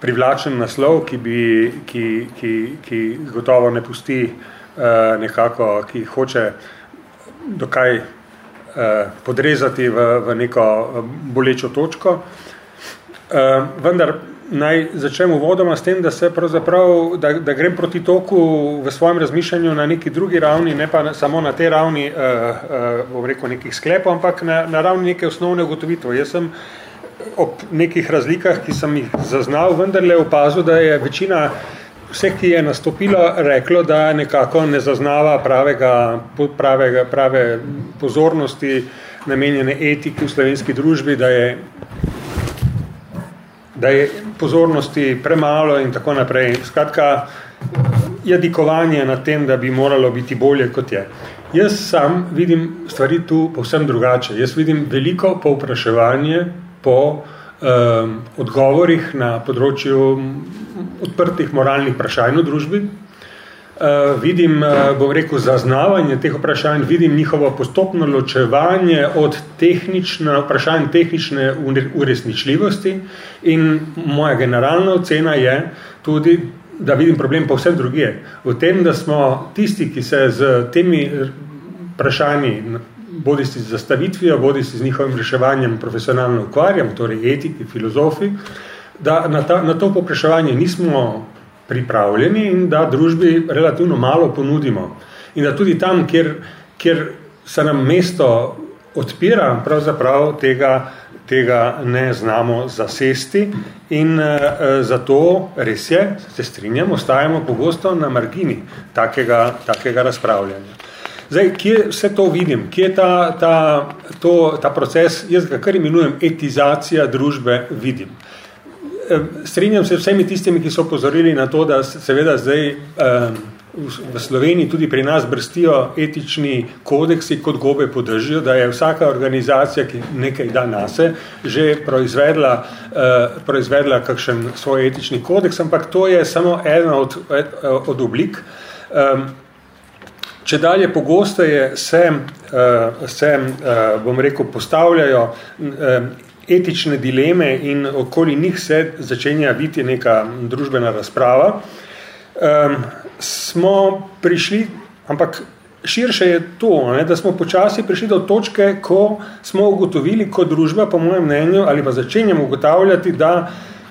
privlačen naslov, ki, bi, ki, ki, ki gotovo ne pusti uh, nekako, ki hoče dokaj uh, podrezati v, v neko bolečo točko. Uh, vendar naj začnem uvodoma s tem, da se pravzaprav, da, da grem proti toku v svojem razmišljanju na neki drugi ravni, ne pa samo na te ravni, uh, uh, bom rekel, nekih sklepov, ampak na, na ravni neke osnovne ugotovitve. Jaz sem ob nekih razlikah, ki sem jih zaznal, vendarle opazil, da je večina vseh, ki je nastopilo, reklo, da nekako ne zaznava pravega, pravega, prave pozornosti namenjene etiki v slovenski družbi, da je da je pozornosti premalo in tako naprej. Skratka, jadikovanje na tem, da bi moralo biti bolje, kot je. Jaz sam vidim stvari tu povsem drugače. Jaz vidim veliko povpraševanje po um, odgovorih na področju odprtih moralnih vprašanj v družbi, vidim, uh, bom rekel, zaznavanje teh vprašanj, vidim njihovo postopno ločevanje od tehnične, vprašanj tehnične uresničljivosti in moja generalna ocena je tudi, da vidim problem pa vse drugije. V tem, da smo tisti, ki se z temi vprašanji, bodi si z zastavitvijo, bodi si z njihovim reševanjem profesionalno ukvarjam, torej etiki, filozofi, da na, ta, na to popraševanje nismo pripravljeni in da družbi relativno malo ponudimo. In da tudi tam, kjer, kjer se nam mesto odpira, pravzaprav tega, tega ne znamo zasesti in uh, zato res je, se strinjamo, ostajamo pogosto na margini takega, takega razpravljanja. Zdaj, kje vse to vidim? Kje ta, ta, to, ta proces, jaz ga kar imenujem etizacija družbe, vidim strinjam se vsemi tistimi, ki so pozorili na to, da seveda zdaj v Sloveniji tudi pri nas brstijo etični kodeksi kot gobe podržijo, da je vsaka organizacija, ki nekaj da nase, že proizvedla, proizvedla kakšen svoj etični kodeks, ampak to je samo ena od, od oblik. Če dalje pogosteje se, se, bom rekel, postavljajo etične dileme in okoli njih se začenja biti neka družbena razprava, um, smo prišli, ampak širše je to, ne, da smo počasi prišli do točke, ko smo ugotovili kot družba, po mojem mnenju, ali pa začenjamo ugotavljati, da,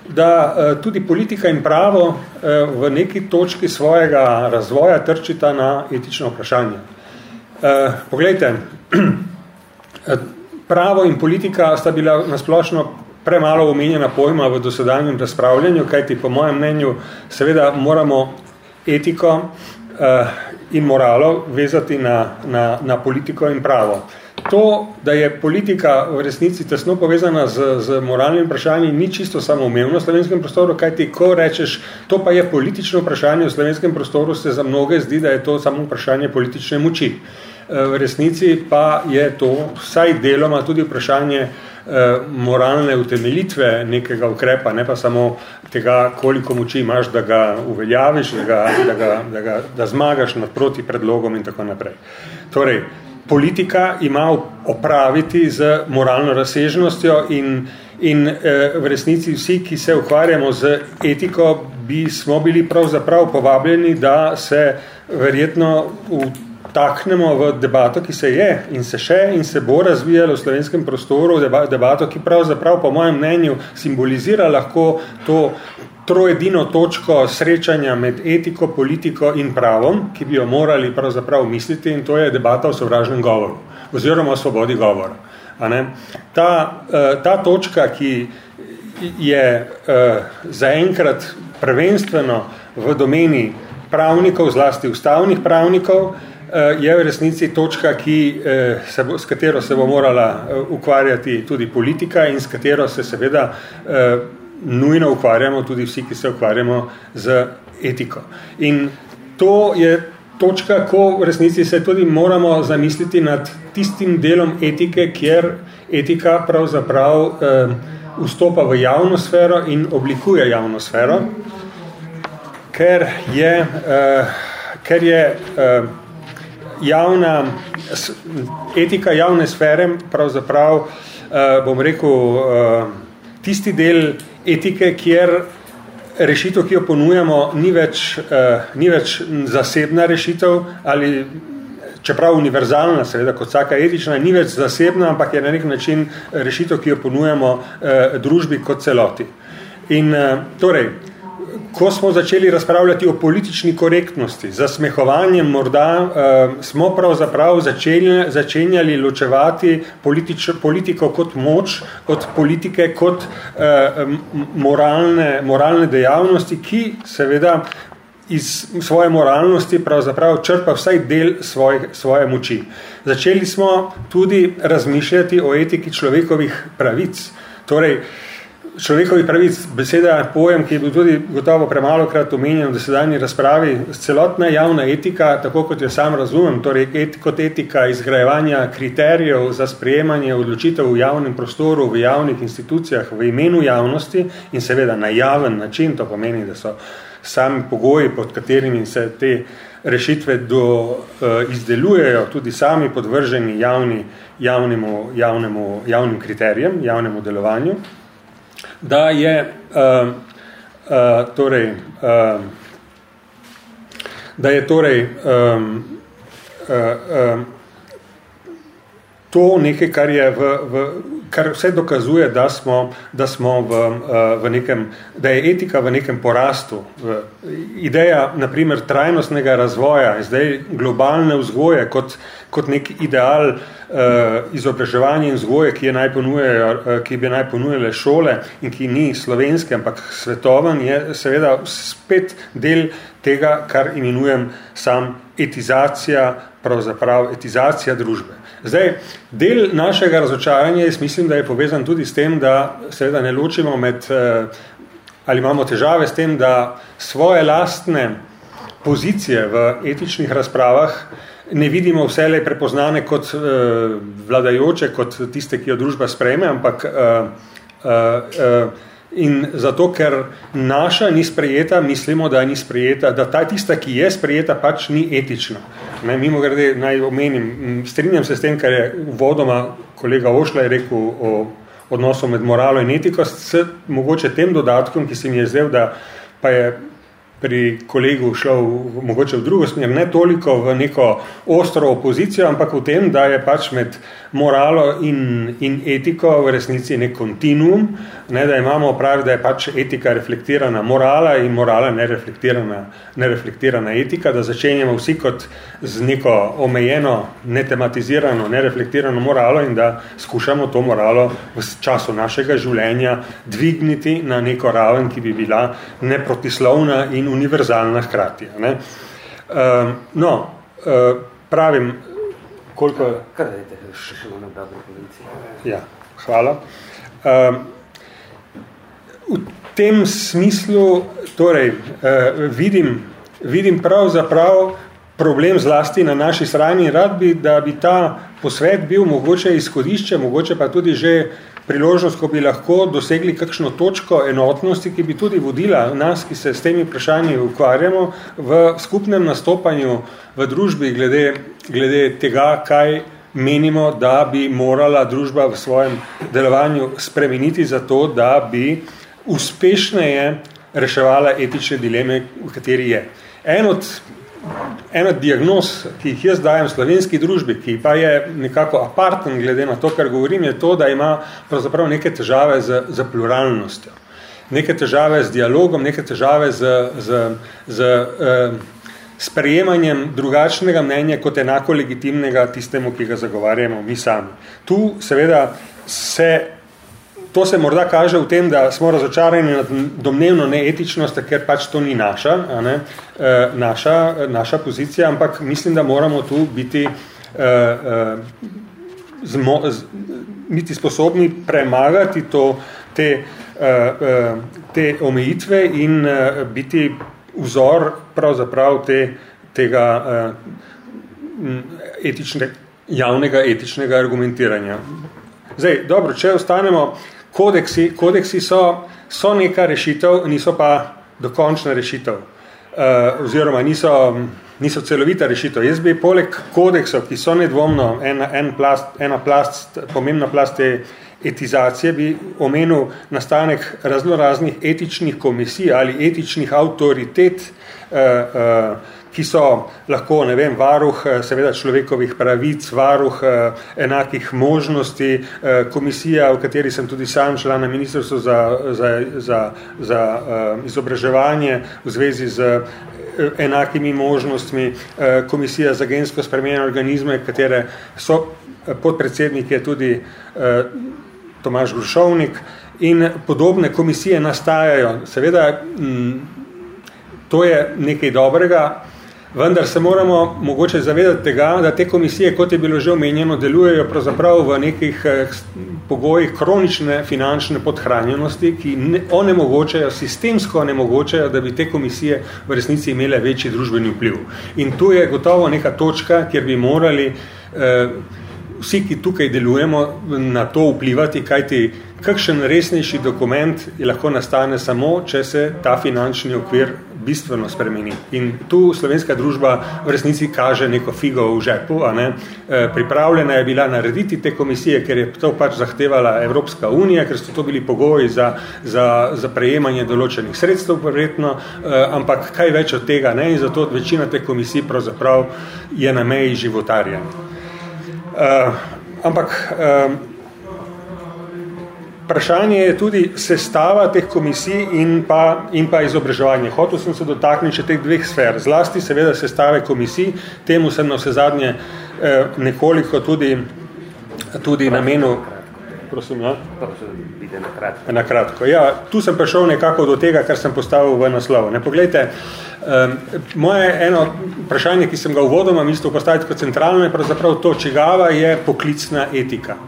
da uh, tudi politika in pravo uh, v neki točki svojega razvoja trčita na etično vprašanje. Uh, poglejte, pravo in politika sta bila nasplošno premalo omenjena pojma v dosedanjem razpravljanju, kajti po mojem mnenju seveda moramo etiko uh, in moralo vezati na, na, na politiko in pravo. To, da je politika v resnici tesno povezana z, z moralnim vprašanjem, ni čisto samoumevno v slovenskem prostoru, kajti ko rečeš, to pa je politično vprašanje v slovenskem prostoru, se za mnoge zdi, da je to samo vprašanje politične moči. Uh, v resnici pa je to vsaj deloma tudi vprašanje eh, moralne utemeljitve nekega ukrepa, ne pa samo tega, koliko moči imaš, da ga uveljaviš, da, ga, da, ga, da, ga, da zmagaš nad proti predlogom in tako naprej. Torej, politika ima opraviti z moralno razsežnostjo in, in eh, v resnici vsi, ki se ukvarjamo z etiko, bi smo bili pravzaprav povabljeni, da se verjetno v taknemo v debato, ki se je in se še in se bo razvijalo v slovenskem prostoru, debato, ki pravzaprav po mojem mnenju simbolizira lahko to trojedino točko srečanja med etiko, politiko in pravom, ki bi jo morali pravzaprav misliti in to je debata o sovražnem govoru oziroma o svobodi govora. A ne? Ta, eh, ta točka, ki je eh, zaenkrat prvenstveno v domeni pravnikov, zlasti ustavnih pravnikov, je v resnici točka, ki, eh, se bo, s katero se bo morala eh, ukvarjati tudi politika in s katero se seveda nujno ukvarjamo tudi vsi, ki se ukvarjamo z etiko. In to je točka, ko v resnici se tudi moramo zamisliti nad tistim delom etike, kjer etika pravzaprav vstopa v javno sfero in oblikuje javno sfero, ker je ker je javna, etika javne sfere pravzaprav, uh, bom rekel, uh, tisti del etike, kjer rešitev, ki jo ponujamo, ni več, uh, ni več zasebna rešitev ali čeprav univerzalna, seveda kot vsaka etična, ni več zasebna, ampak je na nek način rešitev, ki jo ponujemo uh, družbi kot celoti. In uh, torej, ko smo začeli razpravljati o politični korektnosti, za smehovanjem morda uh, smo pravzaprav začeli, začenjali ločevati politič, politiko kot moč od politike kot uh, moralne, moralne dejavnosti, ki seveda iz svoje moralnosti pravzaprav črpa vsaj del svoje, svoje moči. Začeli smo tudi razmišljati o etiki človekovih pravic. Torej, uh, človekovih pravic, beseda pojem, ki je bil tudi gotovo premalo krat omenjen v desedanji razpravi, celotna javna etika, tako kot jo sam razumem, torej et, kot etika izgrajevanja kriterijev za sprejemanje odločitev v javnem prostoru, v javnih institucijah, v imenu javnosti in seveda na javen način, to pomeni, da so sami pogoji, pod katerimi se te rešitve do, uh, izdelujejo, tudi sami podvrženi javni, javnemu, javnemu, javnim kriterijem, javnemu delovanju da je uh, uh, torej, uh, da je torej um, uh, um, to nekaj, kar je v, v kar vse dokazuje, da smo, da smo v, v nekem, da je etika v nekem porastu. Ideja, naprimer, trajnostnega razvoja, zdaj globalne vzgoje kot, kot nek ideal uh, izobraževanja in vzgoje, ki, je naj ponujejo, uh, ki bi naj ponujele šole in ki ni slovenski, ampak svetoven, je seveda spet del tega, kar imenujem sam etizacija, pravzaprav etizacija družbe. Zdaj, del našega razočaranja, jaz mislim, da je povezan tudi s tem, da seveda ne ločimo med, uh, ali imamo težave s tem, da svoje lastne pozicije v etičnih razpravah ne vidimo vselej prepoznane kot uh, vladajoče, kot tiste, ki jo družba sprejme, ampak uh, uh, uh, in zato, ker naša ni sprejeta, mislimo, da ni sprejeta, da ta tista, ki je sprejeta, pač ni etična. Ne, mimo grede, naj omenim, strinjam se s tem, kar je vodoma kolega Ošla je rekel o odnosu med moralo in etiko, s mogoče tem dodatkom, ki se mi je zdel, da pa je pri kolegu šel mogoče v drugo smer, ne toliko v neko ostro opozicijo, ampak v tem, da je pač med moralo in, in etiko v resnici nek kontinuum, ne, da imamo pravi, da je pač etika reflektirana morala in morala nereflektirana, nereflektirana etika, da začenjamo vsi kot z neko omejeno, netematizirano, nereflektirano moralo in da skušamo to moralo v času našega življenja dvigniti na neko raven, ki bi bila neprotislovna in univerzalna hkrati. Ne? Uh, no, uh, pravim, koliko... Kar dajte, še na dobro Ja, hvala. Uh, v tem smislu, torej, uh, vidim, vidim pravzaprav problem zlasti na naši strani, rad bi, da bi ta posvet bil mogoče izhodišče, mogoče pa tudi že priložnost, ko bi lahko dosegli kakšno točko enotnosti, ki bi tudi vodila nas, ki se s temi vprašanji ukvarjamo, v skupnem nastopanju v družbi glede, glede tega, kaj menimo, da bi morala družba v svojem delovanju spremeniti za to, da bi uspešneje reševala etične dileme, v kateri je. En od ena diagnoz, ki jih jaz dajem slovenski družbi, ki pa je nekako aparten glede na to, kar govorim, je to, da ima pravzaprav neke težave z, z pluralnostjo. Neke težave z dialogom, neke težave z, z, z eh, sprejemanjem drugačnega mnenja kot enako legitimnega tistemu, ki ga zagovarjamo mi sami. Tu seveda se To se morda kaže v tem, da smo razočarani nad domnevno neetičnost, ker pač to ni naša, a ne, e, naša, naša pozicija, ampak mislim, da moramo tu biti, e, zmo, z, biti sposobni premagati to, te, e, te omejitve in e, biti vzor pravzaprav te, tega e, etične, javnega etičnega argumentiranja. Zdaj, dobro, če ostanemo kodeksi, kodeksi so, so neka rešitev, niso pa dokončna rešitev. Uh, oziroma niso, niso celovita rešitev. Jaz bi poleg kodeksov, ki so nedvomno ena, en plast, ena plast, pomembna plast te etizacije, bi omenil nastanek razno raznih etičnih komisij ali etičnih avtoritet, uh, uh, ki so lahko, ne vem, varuh eh, seveda človekovih pravic, varuh eh, enakih možnosti, eh, komisija, v kateri sem tudi sam član na ministrstvu za, za, za, za izobraževanje v zvezi z enakimi možnostmi, komisija za gensko spremenjene organizme, katere so podpredsednik je tudi Tomaž Grušovnik in podobne komisije nastajajo. Seveda, to je nekaj dobrega, Vendar se moramo mogoče zavedati tega, da te komisije, kot je bilo že omenjeno, delujejo pravzaprav v nekih eh, pogojih kronične finančne podhranjenosti, ki ne, onemogočajo, sistemsko onemogočajo, da bi te komisije v resnici imele večji družbeni vpliv. In tu je gotovo neka točka, kjer bi morali eh, vsi, ki tukaj delujemo, na to vplivati, kajti kakšen resnejši dokument je lahko nastane samo, če se ta finančni okvir bistveno spremeni. In tu slovenska družba v resnici kaže neko figo v žepu. Ne? E, pripravljena je bila narediti te komisije, ker je to pač zahtevala Evropska unija, ker so to bili pogoji za, za, za prejemanje določenih sredstev, verjetno, e, ampak kaj več od tega, ne? in zato večina te komisij pravzaprav je na meji životarja. E, ampak Vprašanje je tudi sestava teh komisij in pa, in pa izobraževanje. Hotel sem se dotakniti še teh dveh sfer. Zlasti seveda sestave komisij, temu sem na vse zadnje eh, nekoliko tudi, tudi namenil. Prosim, ja? Na kratko. na kratko. Ja, tu sem prišel nekako do tega, kar sem postavil v naslov. Ne, poglejte, um, moje eno vprašanje, ki sem ga uvodoma mislil postaviti kot centralno, je pravzaprav to, čigava je poklicna etika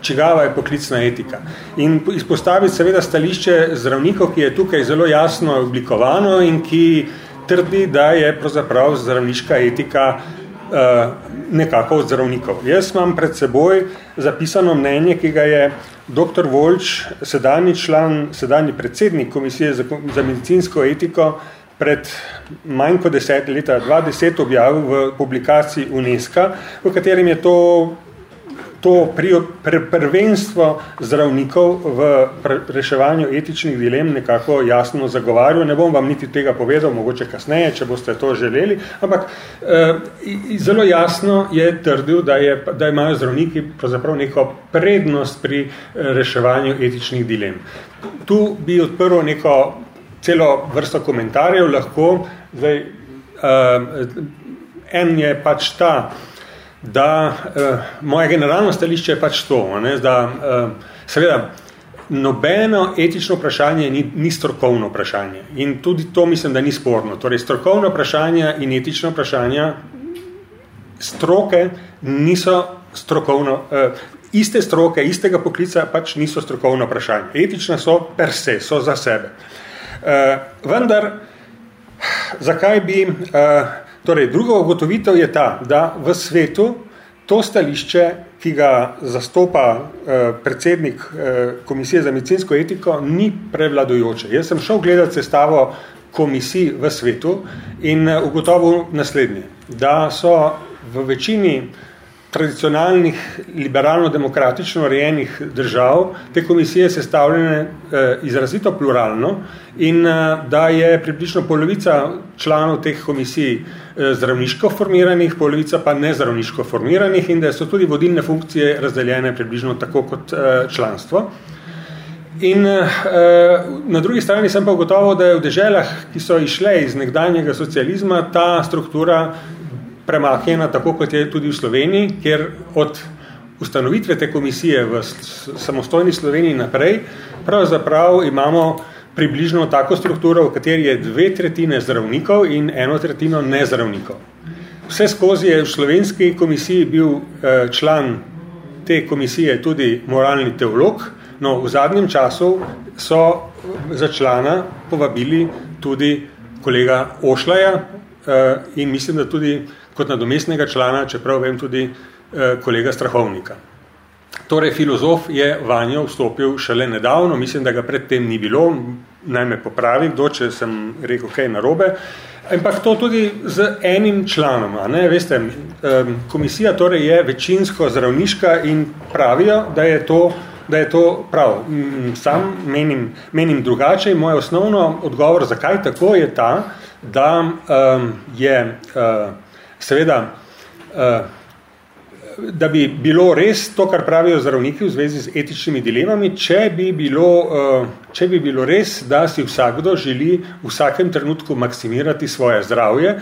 čigava je poklicna etika. In izpostaviti seveda stališče zdravnikov, ki je tukaj zelo jasno oblikovano in ki trdi, da je pravzaprav zdravniška etika uh, nekako od zdravnikov. Jaz imam pred seboj zapisano mnenje, ki ga je dr. Volč, sedanji član, sedanji predsednik Komisije za, za medicinsko etiko, pred manj kot deset leta, 2010 objavil v publikaciji UNESCO, v katerem je to to prvenstvo zdravnikov v reševanju etičnih dilem nekako jasno zagovarjal. Ne bom vam niti tega povedal, mogoče kasneje, če boste to želeli, ampak eh, zelo jasno je trdil, da, je, da imajo zdravniki pravzaprav neko prednost pri eh, reševanju etičnih dilem. Tu bi odprl neko celo vrsto komentarjev, lahko, zdaj, eh, en je pač ta, da uh, moje generalno stališče je pač to, ne, da uh, seveda nobeno etično vprašanje ni, ni strokovno vprašanje in tudi to mislim, da ni sporno. Torej, strokovno vprašanje in etično vprašanje stroke niso strokovno, uh, iste stroke, istega poklica pač niso strokovno vprašanje. Etična so per se, so za sebe. Uh, vendar, zakaj bi uh, Torej, druga ugotovitev je ta, da v svetu to stališče, ki ga zastopa eh, predsednik eh, Komisije za medicinsko etiko, ni prevladujoče. Jaz sem šel gledati sestavo komisij v svetu in eh, ugotovil naslednje, da so v večini tradicionalnih liberalno-demokratično urejenih držav te komisije sestavljene eh, izrazito pluralno in eh, da je približno polovica članov teh komisij eh, zdravniško formiranih, polovica pa nezdravniško formiranih in da so tudi vodilne funkcije razdeljene približno tako kot eh, članstvo. In eh, na drugi strani sem pa ugotovil, da je v deželah, ki so išle iz nekdanjega socializma, ta struktura premaknjena, tako kot je tudi v Sloveniji, kjer od ustanovitve te komisije v samostojni Sloveniji naprej, pravzaprav imamo približno tako strukturo, v kateri je dve tretjine zdravnikov in eno tretjino nezdravnikov. Vse skozi je v slovenski komisiji bil eh, član te komisije tudi moralni teolog, no v zadnjem času so za člana povabili tudi kolega Ošlaja eh, in mislim, da tudi kot nadomestnega člana, čeprav vem tudi eh, kolega Strahovnika. Torej, filozof je vanjo vstopil šele nedavno, mislim, da ga predtem ni bilo, naj me popravi, kdo, če sem rekel kaj narobe. Ampak to tudi z enim članom. Ne? Veste, komisija torej je večinsko zdravniška in pravijo, da je to da je to prav. Sam menim, menim drugače in moj osnovno odgovor, zakaj tako je ta, da um, je uh, seveda uh, da bi bilo res to, kar pravijo zdravniki v zvezi z etičnimi dilemami, če bi bilo, eh, če bi bilo res, da si vsakdo želi v vsakem trenutku maksimirati svoje zdravje.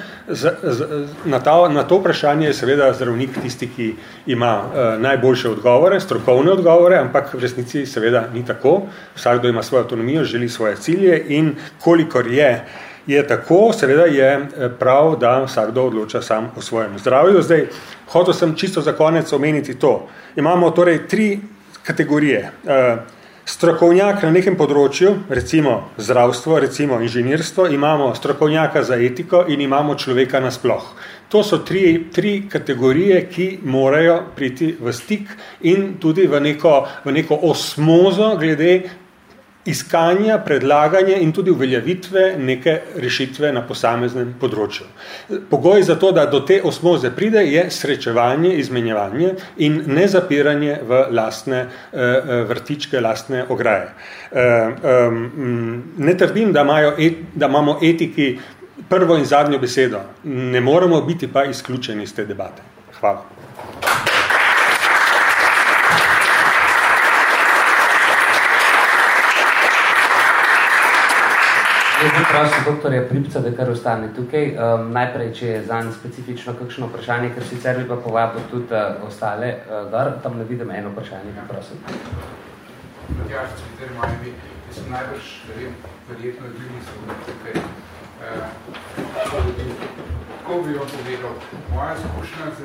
Na, ta, na to vprašanje je seveda zdravnik tisti, ki ima eh, najboljše odgovore, strokovne odgovore, ampak v resnici seveda ni tako. Vsakdo ima svojo avtonomijo, želi svoje cilje in kolikor je je tako, seveda je eh, prav, da vsakdo odloča sam o svojem zdravju. Zdaj, hotel sem čisto za konec omeniti to. Imamo torej tri kategorije. Uh, strokovnjak na nekem področju, recimo zdravstvo, recimo inženirstvo, imamo strokovnjaka za etiko in imamo človeka nasploh. To so tri, tri kategorije, ki morajo priti v stik in tudi v neko, v neko osmozo glede iskanja, predlaganja in tudi uveljavitve neke rešitve na posameznem področju. Pogoj za to, da do te osmoze pride, je srečevanje, izmenjevanje in ne zapiranje v lastne eh, eh, vrtičke, lastne ograje. Eh, ne trdim, da, imajo, da imamo etiki prvo in zadnjo besedo. Ne moramo biti pa izključeni iz te debate. Hvala. Prosil doktorja Pripca, da kar ostane tukaj. Um, najprej, če je zanj specifično kakšno vprašanje, ker sicer bi pa povabil tudi uh, ostale. Uh, dar, tam ne vidim eno vprašanje, pa prosim. Matjaž, če moje bi, jaz sem najbrž, ne vem, verjetno edini so tukaj. Uh, tako bi vam povedal, moja izkušnja z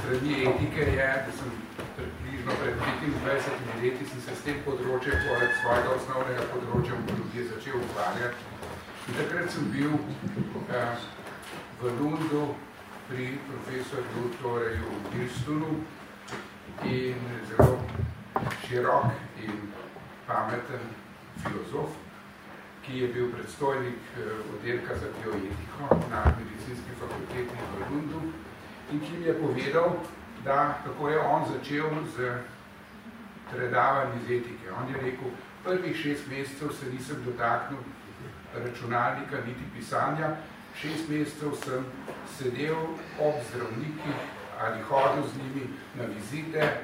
strani etike je, da sem približno pred 25 leti sem se s tem področjem, poleg svojega osnovnega področja onkologije začel ukvarjati. In takrat sem bil eh, v Lundu pri profesorju Toreju Kirstunu in zelo širok in pameten filozof, ki je bil predstojnik eh, oddelka za bioetiko na medicinski fakulteti v Lundu in ki mi je povedal, da kako je on začel z predavanjem iz etike. On je rekel, prvih šest mesecev se nisem dotaknil računalnika niti pisanja, šest mesecev sem sedel ob zdravnikih ali hodil z njimi na vizite,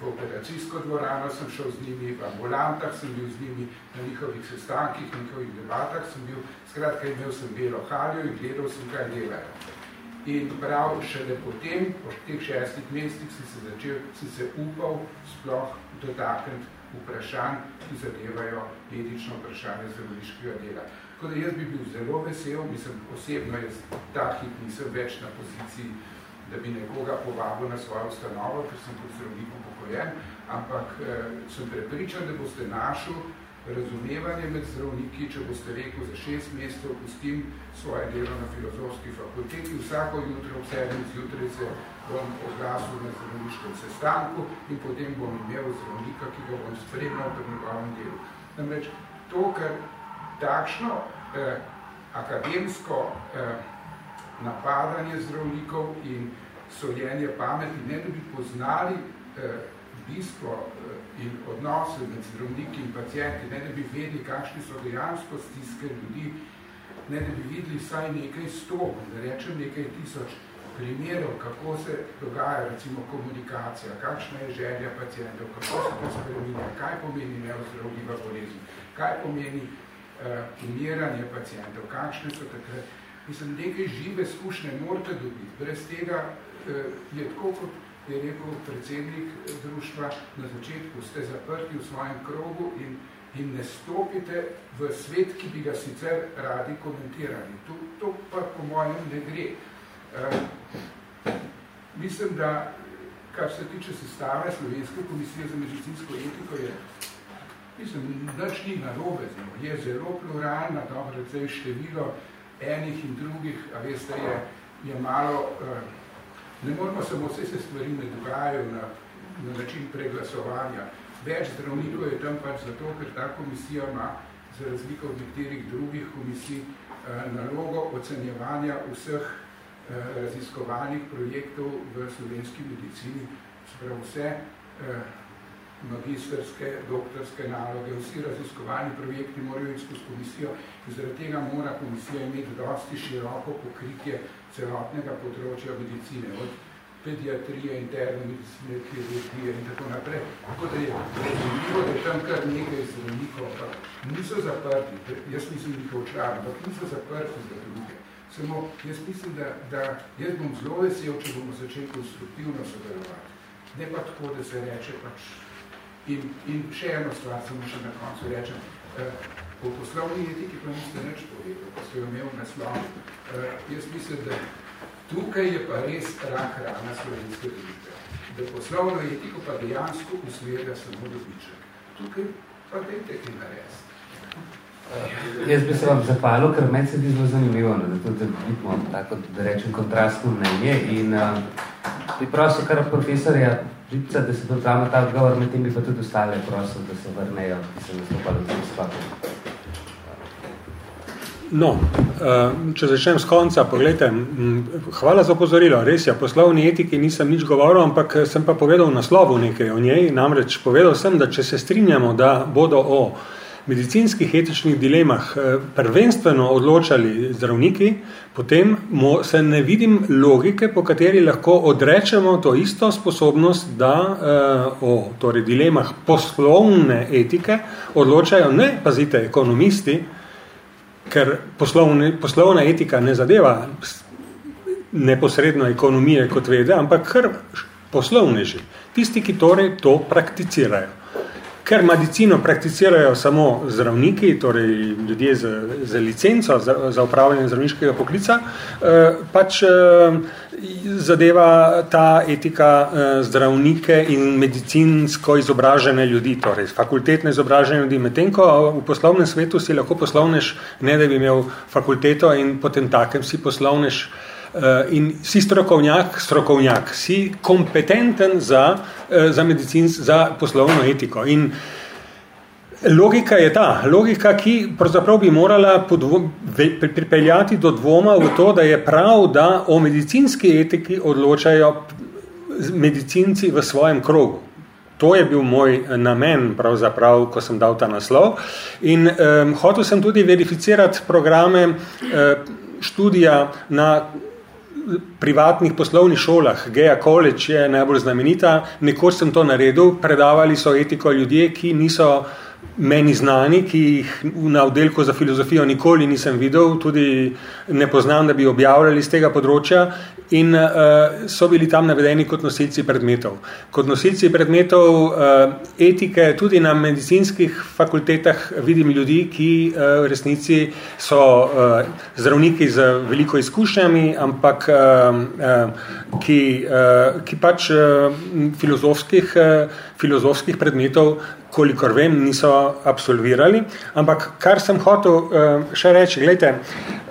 v operacijsko dvorano sem šel z njimi, v ambulantah sem bil z njimi, na njihovih sestankih, njihovih debatah sem bil, skratka imel sem belo haljo in gledal sem, kaj delajo. In prav šele potem, po teh šestih mestih, si se začel, si se upal sploh dotakniti vprašanj, ki zadevajo etično vprašanje zdravniškega dela. Tako da jaz bi bil zelo vesel, mislim osebno, jaz ta hit nisem več na poziciji, da bi nekoga povabil na svojo ustanovo, ker sem kot zdravnik upokojen, ampak eh, sem prepričan, da boste našel razumevanje med zdravniki, če boste rekel, za šest mesecev pustim svoje delo na filozofski fakulteti, vsako jutro ob sedem zjutraj se bom oglasil na zdravniškem sestanku in potem bom imel zdravnika, ki ga bom spremljal pri njegovem delu. Namreč to, kar takšno eh, akademsko eh, napadanje zdravnikov in soljenje pameti, ne da bi poznali eh, bistvo in odnose med zdravniki in pacijenti, ne da bi vedeli, kakšni so dejansko stiske ljudi, ne da bi videli vsaj nekaj sto, da rečem nekaj tisoč primerov, kako se dogaja recimo komunikacija, kakšna je želja pacijentov, kako se to spremenja, kaj pomeni neozdravljiva bolezen, kaj pomeni uh, umiranje pacijentov, kakšne so takrat. Mislim, nekaj žive skušnje morate dobiti. Brez tega uh, je tako kot je rekel predsednik društva, na začetku ste zaprti v svojem krogu in, in ne stopite v svet, ki bi ga sicer radi komentirali. To, to pa po mojem ne gre. Uh, mislim, da kar se tiče sestave Slovenske komisije za medicinsko etiko, je mislim, nič ni narobe z njo. Je zelo pluralna, dobro, število enih in drugih, a veste, je, je malo uh, Ne moramo samo vse se stvari ne dogajajo na, na način preglasovanja. Več zdravnikov je tam pač zato, ker ta komisija ima za razliko od nekaterih drugih komisij nalogo ocenjevanja vseh raziskovanih projektov v slovenski medicini, sprav vse magistrske, doktorske naloge, vsi raziskovalni projekti morajo iti skozi komisijo in zaradi tega mora komisija imeti dosti široko pokritje celotnega področja medicine, od pediatrije, interne medicine, kirurgije in tako naprej. Tako da je razumljivo, da je tam kar nekaj zdravnikov, niso zaprti, jaz mislim njihov član, ampak niso zaprti za druge. Samo jaz mislim, da, da jaz bom zelo vesel, če bomo začeli konstruktivno sodelovati. Ne pa tako, da se reče pač In, in še eno stvar samo še na koncu rečem. Eh, po poslovni etiki pa niste nič povedali, ko ste imel naslov. Eh, jaz mislim, da tukaj je pa res rak rana slovenske družbe. Da poslovno etiko pa dejansko usmerja samo dobiček. Tukaj pa dajte ki narediti. Uh, jaz bi se vam zahvalil, ker med se bi zelo zanimivo, ne, da tudi vidimo tako, da rečem, kontrastno mnenje in uh, prosil kar profesorja Žipca, da se dodamo ta odgovor, med tem bi pa tudi ostale prosil, da se vrnejo, ki se nastopali v tem sklopu. No, če začnem z konca, pogledajte, hvala za opozorilo, res je, poslovni etiki nisem nič govoril, ampak sem pa povedal naslovu nekaj o njej, namreč povedal sem, da če se strinjamo, da bodo o medicinskih etičnih dilemah eh, prvenstveno odločali zdravniki, potem se ne vidim logike, po kateri lahko odrečemo to isto sposobnost, da eh, o torej, dilemah poslovne etike odločajo ne, pazite, ekonomisti, ker poslovne, poslovna etika ne zadeva neposredno ekonomije kot vede, ampak kar poslovneži, tisti, ki torej to prakticirajo. Ker medicino prakticirajo samo zdravniki, torej ljudje z, z licenco za, za upravljanje zdravniškega poklica, eh, pač eh, zadeva ta etika eh, zdravnike in medicinsko izobražene ljudi, torej fakultetno izobražene ljudi. Medtem ko v poslovnem svetu si lahko poslovnež, ne da bi imel fakulteto in potem takem si poslovnež Eh, in si strokovnjak, strokovnjak, si kompetenten za, eh, za medicin, za poslovno etiko. In logika je ta, logika, ki pravzaprav bi morala podvo, pripeljati do dvoma v to, da je prav, da o medicinski etiki odločajo medicinci v svojem krogu. To je bil moj namen, pravzaprav, ko sem dal ta naslov. In um, hotel sem tudi verificirati programe uh, študija na privatnih poslovnih šolah, Geja College je najbolj znamenita, nekoč sem to naredil, predavali so etiko ljudje, ki niso meni znani, ki jih na oddelku za filozofijo nikoli nisem videl, tudi ne poznam, da bi objavljali z tega področja in uh, so bili tam navedeni kot nosilci predmetov. Kot nosilci predmetov uh, etike tudi na medicinskih fakultetah vidim ljudi, ki uh, v resnici so uh, zdravniki z veliko izkušnjami, ampak uh, uh, ki, uh, ki pač uh, filozofskih, uh, filozofskih predmetov kolikor vem, niso absolvirali. Ampak kar sem hotel uh, še reči, gledajte,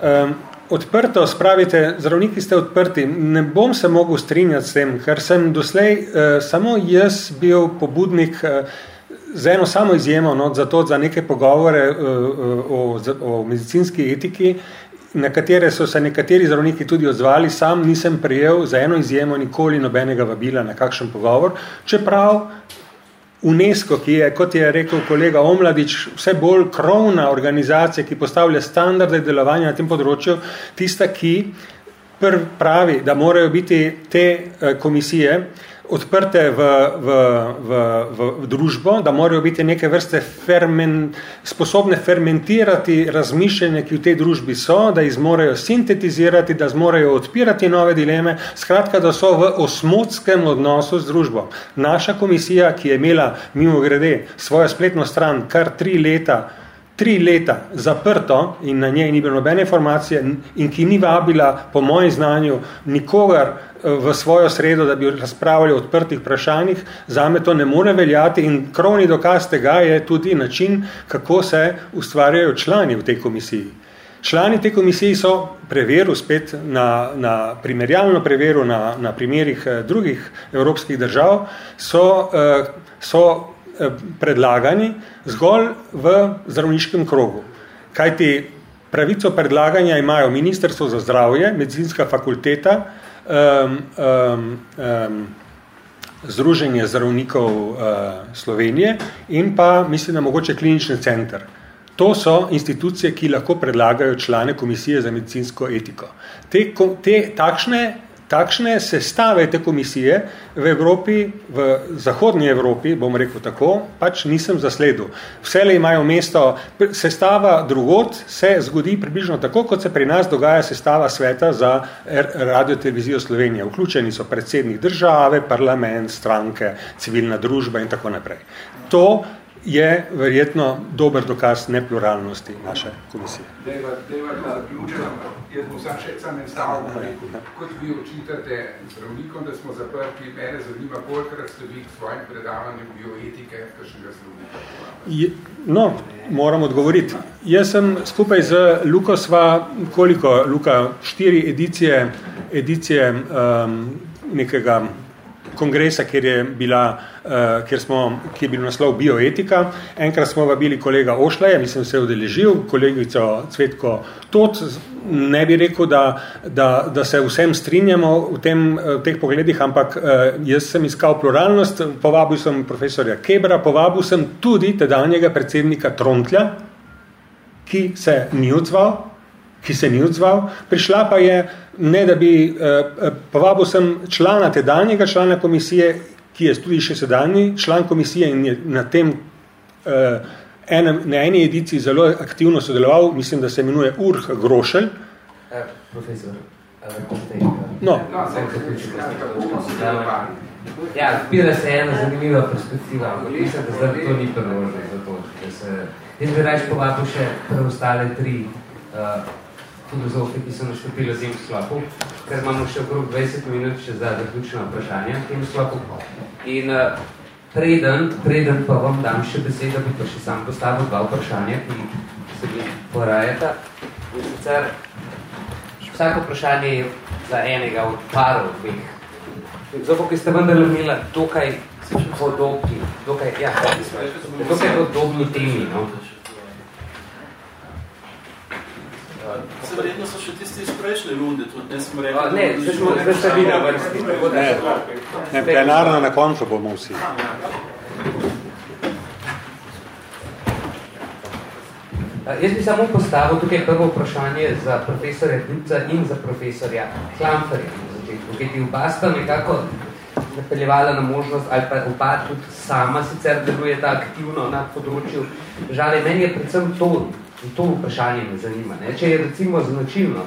uh, odprto spravite, zdravniki ste odprti, ne bom se mogel strinjati s tem, ker sem doslej uh, samo jaz bil pobudnik z eno samo izjemo, no, za to, za neke pogovore o, o medicinski etiki, na katere so se nekateri zdravniki tudi odzvali, sam nisem prijel za eno izjemo nikoli nobenega vabila na kakšen pogovor, čeprav UNESCO, ki je, kot je rekel kolega Omladič, vse bolj krovna organizacija, ki postavlja standarde delovanja na tem področju, tista, ki pravi, da morajo biti te eh, komisije odprte v, v, v, v, družbo, da morajo biti neke vrste fermen, sposobne fermentirati razmišljanje, ki v tej družbi so, da jih zmorejo sintetizirati, da zmorejo odpirati nove dileme, skratka, da so v osmotskem odnosu z družbo. Naša komisija, ki je imela mimo grede svojo spletno stran kar tri leta, tri leta zaprto in na njej ni bilo nobene informacije in ki ni vabila, po mojem znanju, nikogar v svojo sredo, da bi razpravljali o odprtih vprašanjih, zame to ne more veljati in krovni dokaz tega je tudi način, kako se ustvarjajo člani v tej komisiji. Člani te komisiji so preveril spet na, na primerjalno preveru na, na primerih eh, drugih evropskih držav, so, eh, so predlagani zgolj v zdravniškem krogu. Kajti pravico predlaganja imajo Ministrstvo za zdravje, medicinska fakulteta, um, um, um, Združenje zdravnikov uh, Slovenije in pa, mislim, da mogoče klinični center. To so institucije, ki lahko predlagajo člane komisije za medicinsko etiko. Te, te takšne Takšne sestave te komisije v Evropi, v zahodnji Evropi, bom rekel tako, pač nisem zasledil. Vsele imajo mesto, sestava drugot se zgodi približno tako, kot se pri nas dogaja sestava sveta za radio televizijo Slovenije. Vključeni so predsednik države, parlament, stranke, civilna družba in tako naprej. To je verjetno dober dokaz nepluralnosti naše komisije. Dejva, dejva, da zaključujem, jaz bom sam še sam en stavek rekel. Kot vi očitate zdravnikom, da smo zaprti, mene zanima, kolikrat ste vi k svojim predavanjem bioetike kakšnega zdravnika? No, moram odgovoriti. Jaz sem skupaj z Luko sva, koliko, Luka, štiri edicije, edicije um, nekega kongresa, kjer je, bila, uh, kjer smo, ki je bil naslov bioetika. Enkrat smo vabili kolega Ošlaja, mislim, se je udeležil, kolegico Cvetko Tot. Ne bi rekel, da, da, da se vsem strinjamo v, tem, v teh pogledih, ampak uh, jaz sem iskal pluralnost, povabil sem profesorja Kebra, povabil sem tudi tedanjega predsednika Trontlja, ki se ni odzval, ki se ni odzval. Prišla pa je ne da bi, uh, povabil sem člana tedanjega člana komisije, ki je tudi še sedanji član komisije in je na tem uh, enem, na eni ediciji zelo aktivno sodeloval, mislim, da se imenuje Urh Grošelj. Eh, profesor, eh, no. Ja, odpira se ena zanimiva perspektiva, mislim, da zdaj to ni prvožno za to, da se... Jaz bi reč povabil še preostale tri uh, filozofi, ki so naštopili v tem sklopu, ker imamo še okrog 20 minut še za zaključno vprašanje v tem sklopu. In uh, preden, preden pa vam dam še besedo, bi pa še sam postavil dva vprašanja, ki se mi porajata. In sicer, vsako vprašanje je za enega od parov dveh. Zato, ki ste vendar imela dokaj podobni, dokaj, ja, dokaj podobni temi, no? Se verjetno so še tisti iz prejšnje runde, tudi ne smo rekli. Ne, zdaj smo, ste vi na vrsti. Ne, ne, plenarno na koncu bomo vsi. Jaz bi samo postavil tukaj prvo vprašanje za profesorja Dupca in za profesorja Klamferja na začetku, ki ti oba sta nekako napeljevala na možnost, ali pa oba tudi sama sicer deluje ta aktivno na področju. Žal, meni je predvsem to In to vprašanje me zanima. Ne? Če je recimo značilno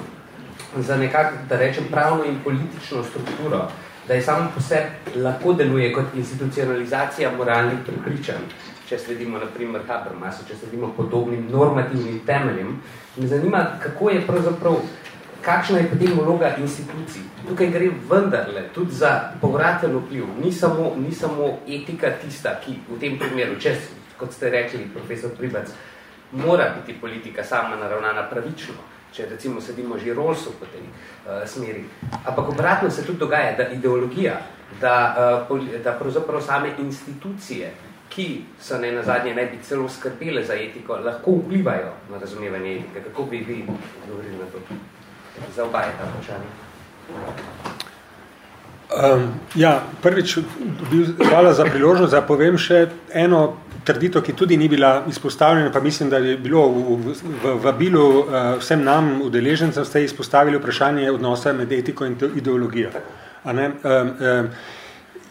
za nekako, da rečem, pravno in politično strukturo, da je samo po sebi lahko deluje kot institucionalizacija moralnih prepričanj, če sledimo na primer Habermasu, če sledimo podobnim normativnim temeljem, me zanima, kako je pravzaprav, kakšna je potem vloga institucij. Tukaj gre vendarle tudi za povraten vpliv. Ni samo, ni samo etika tista, ki v tem primeru, če, kot ste rekli, profesor Pribac, mora biti politika sama naravnana pravično, če recimo sedimo že Rolsu po tej uh, smeri. Ampak obratno se tudi dogaja, da ideologija, da, uh, da pravzaprav same institucije, ki so ne na zadnje naj bi celo skrbele za etiko, lahko vplivajo na razumevanje etike. Kako bi vi govorili na to? Za oba je ta vprašanje. Um, ja, prvič, hvala za priložnost, da povem še eno trditev, ki tudi ni bila izpostavljena, pa mislim, da je bilo v, vabilu uh, vsem nam udeležencem ste izpostavili vprašanje odnosa med etiko in ideologijo. A ne? Um, um,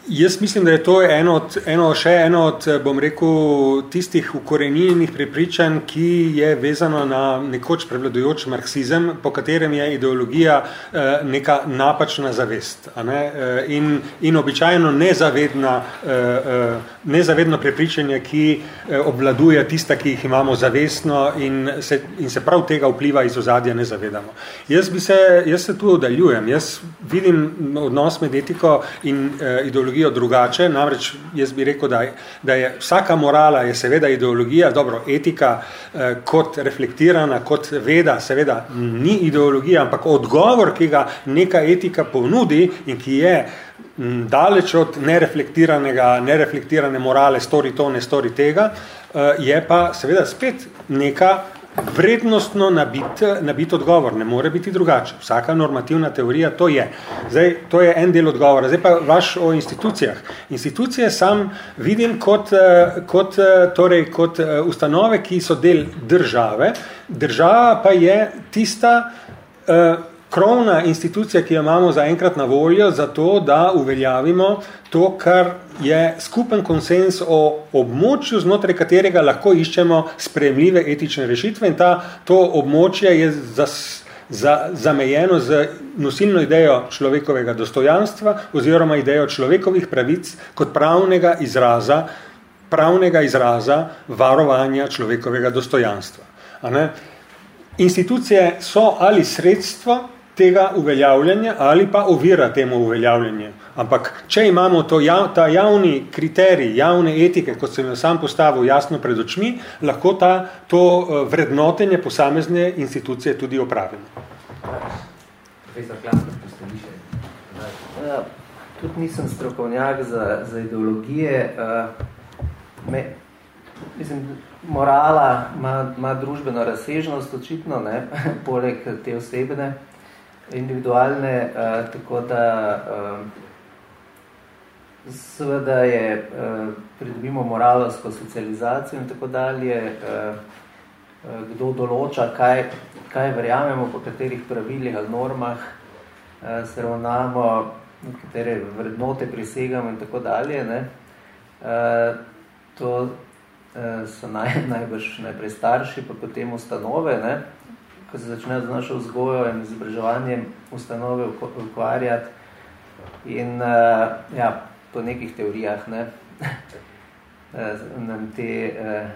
Jaz mislim, da je to eno, od, eno še eno od, bom rekel, tistih ukorenjenih prepričanj, ki je vezano na nekoč prevladujoč marksizem, po katerem je ideologija eh, neka napačna zavest ne? Eh, in, in običajno nezavedna, eh, nezavedno prepričanje, ki obvladuje tista, ki jih imamo zavestno in se, in se prav tega vpliva iz ozadja ne zavedamo. Jaz, bi se, jaz se tu oddaljujem, jaz vidim odnos med etiko in ideologijo ideologijo drugače, namreč jaz bi rekel, da je, da je vsaka morala je seveda ideologija, dobro, etika eh, kot reflektirana, kot veda, seveda ni ideologija, ampak odgovor, ki ga neka etika ponudi in ki je m, daleč od nereflektiranega, nereflektirane morale, stori to, ne stori tega, eh, je pa seveda spet neka vrednostno nabit, nabit odgovor, ne more biti drugače. Vsaka normativna teorija to je. Zdaj, to je en del odgovora. Zdaj pa vaš o institucijah. Institucije sam vidim kot, eh, kot, eh, torej, kot eh, ustanove, ki so del države. Država pa je tista krovna institucija, ki jo imamo zaenkrat na voljo, zato da uveljavimo to, kar je skupen konsens o območju, znotraj katerega lahko iščemo sprejemljive etične rešitve in ta, to območje je zas, za, zamejeno z nosilno idejo človekovega dostojanstva oziroma idejo človekovih pravic kot pravnega izraza, pravnega izraza varovanja človekovega dostojanstva. A ne? Institucije so ali sredstvo tega uveljavljanja ali pa ovira temu uveljavljanju. Ampak, če imamo to, ta javni kriterij, javne etike, kot sem jo sam postavil jasno pred očmi, lahko ta, to eh, vrednotenje posamezne institucije tudi opravimo. Ja, tudi nisem strokovnjak za, za ideologije. Uh, me, mislim, morala ima, ima družbeno razsežnost, očitno, ne, poleg te osebne individualne, uh, tako da uh, seveda je, uh, pridobimo moralsko socializacijo in tako dalje, uh, uh, kdo določa, kaj, kaj verjamemo, po katerih pravilih ali normah uh, se ravnamo, katere vrednote prisegamo in tako dalje. Ne? Uh, to uh, so naj, najbrž najprej starši, pa potem ustanove, ne? Ko se začne z našo vzgojo in izobraževanjem ustanove ukvarjati in uh, ja, po nekih teorijah ne, eh, nam te uh,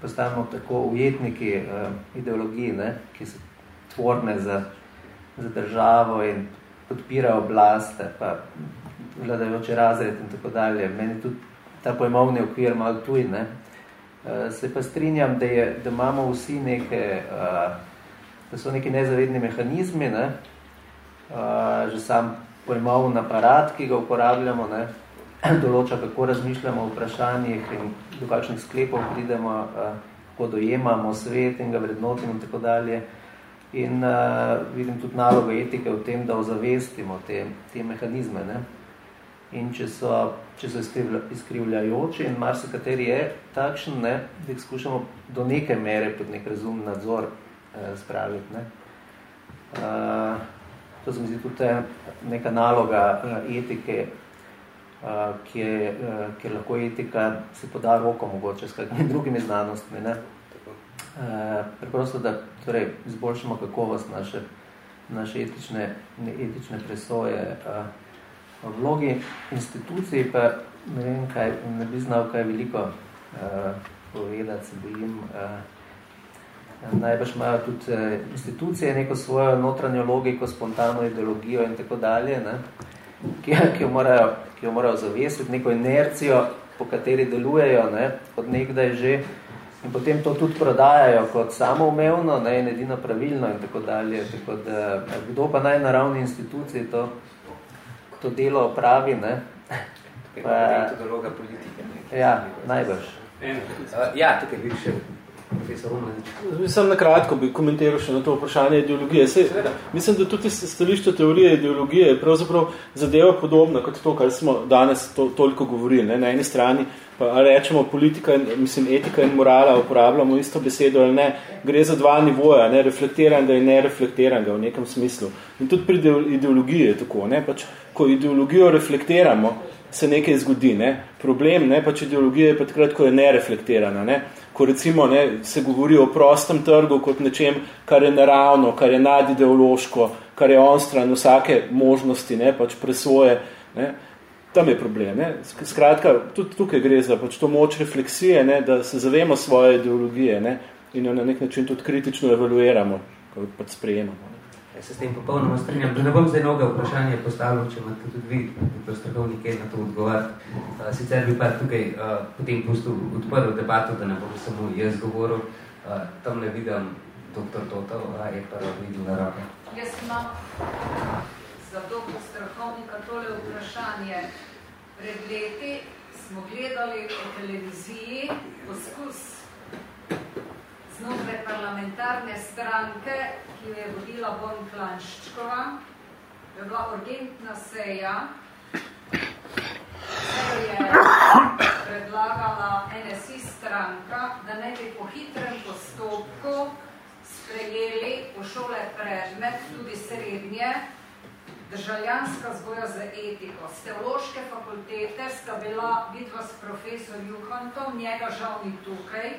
postavimo tako ujetniki uh, ideologiji, ne, ki so tvorne za, za državo in podpirajo oblast, pa vladajoče razred in tako dalje. Meni tudi ta pojmovni okvir malo tuj, ne. Uh, se pa strinjam, da, je, da imamo vsi neke uh, da so neki nezavedni mehanizmi, ne? Uh, že sam pojmovni aparat, ki ga uporabljamo, ne? določa, kako razmišljamo o vprašanjih in do kakšnih sklepov pridemo, uh, kako dojemamo svet in ga vrednotimo in tako dalje. In uh, vidim tudi nalogo etike v tem, da ozavestimo te, te mehanizme. Ne? In če so, če so izkrivljajoči in marsikateri je takšen, ne, da jih skušamo do neke mere pod nek razumni nadzor spraviti. Ne. Uh, to se mi zdi tudi neka naloga etike, uh, kjer, uh, kjer lahko etika se poda roko mogoče s kakimi drugimi znanostmi. Ne. Uh, preprosto, da torej, izboljšamo kakovost naše, naše etične, etične presoje. Uh, vlogi institucij pa ne vem, kaj, ne bi znal kaj veliko uh, povedati, se bojim. Uh, Najbrž imajo tudi eh, institucije neko svojo notranjo logiko, spontano ideologijo in tako dalje, ne? Ki, ki, jo morajo, ki jo morajo zavesiti, neko inercijo, po kateri delujejo, ne? od nekdaj že, in potem to tudi prodajajo kot samoumevno ne? in edino pravilno in tako dalje. Tako da, kdo pa naj na ravni instituciji to, to delo opravi? Ne? Pa, metodologa politike. Ne? Ja, najbrž. Uh, ja, tukaj bi še profesor Romanič. Sam na kratko bi komentiral še na to vprašanje ideologije. Se, mislim, da tudi stališče teorije ideologije je pravzaprav zadeva podobna kot to, kar smo danes to, toliko govorili. Ne? Na eni strani pa rečemo politika, in, mislim, etika in morala, uporabljamo isto besedo ali ne, gre za dva nivoja, ne? reflektiranga in nereflektiranga v nekem smislu. In tudi pri ideologiji je tako. Ne? Pač, ko ideologijo reflektiramo, se nekaj zgodi. Ne? Problem ne? pač ideologije je pa takrat, ko je nereflektirana. Ne? Ko recimo ne, se govori o prostem trgu kot nečem, kar je naravno, kar je nadideološko, kar je on stran vsake možnosti, ne, pač presvoje, ne, tam je problem. Ne. Skratka, tudi tukaj gre za pač to moč refleksije, ne, da se zavemo svoje ideologije ne, in jo na nek način tudi kritično evaluiramo, ko pač sprejemamo. Ne. Jaz se s tem popolnoma strinjam. Da ne bom zdaj mnogo vprašanje postavil, če imate tudi vi, kot strokovni, kaj na to odgovarjati. Uh, sicer bi pa tukaj potem pustil odprl debato, da ne bom samo jaz govoril. Tam ne vidim dr. Totov, a je pa videl na roke. Jaz imam za doktor strokovnika tole vprašanje. Pred leti smo gledali v televiziji poskus znotraj parlamentarne stranke, ki jo je vodila Bon Klanščkova. Je bila urgentna seja, sejo je predlagala NSI stranka, da ne bi po hitrem postopku sprejeli v šole predmet, tudi srednje, državljanska zgoja za etiko. Z teološke fakultete sta bila vidva s profesor Juhantom, njega žal ni tukaj,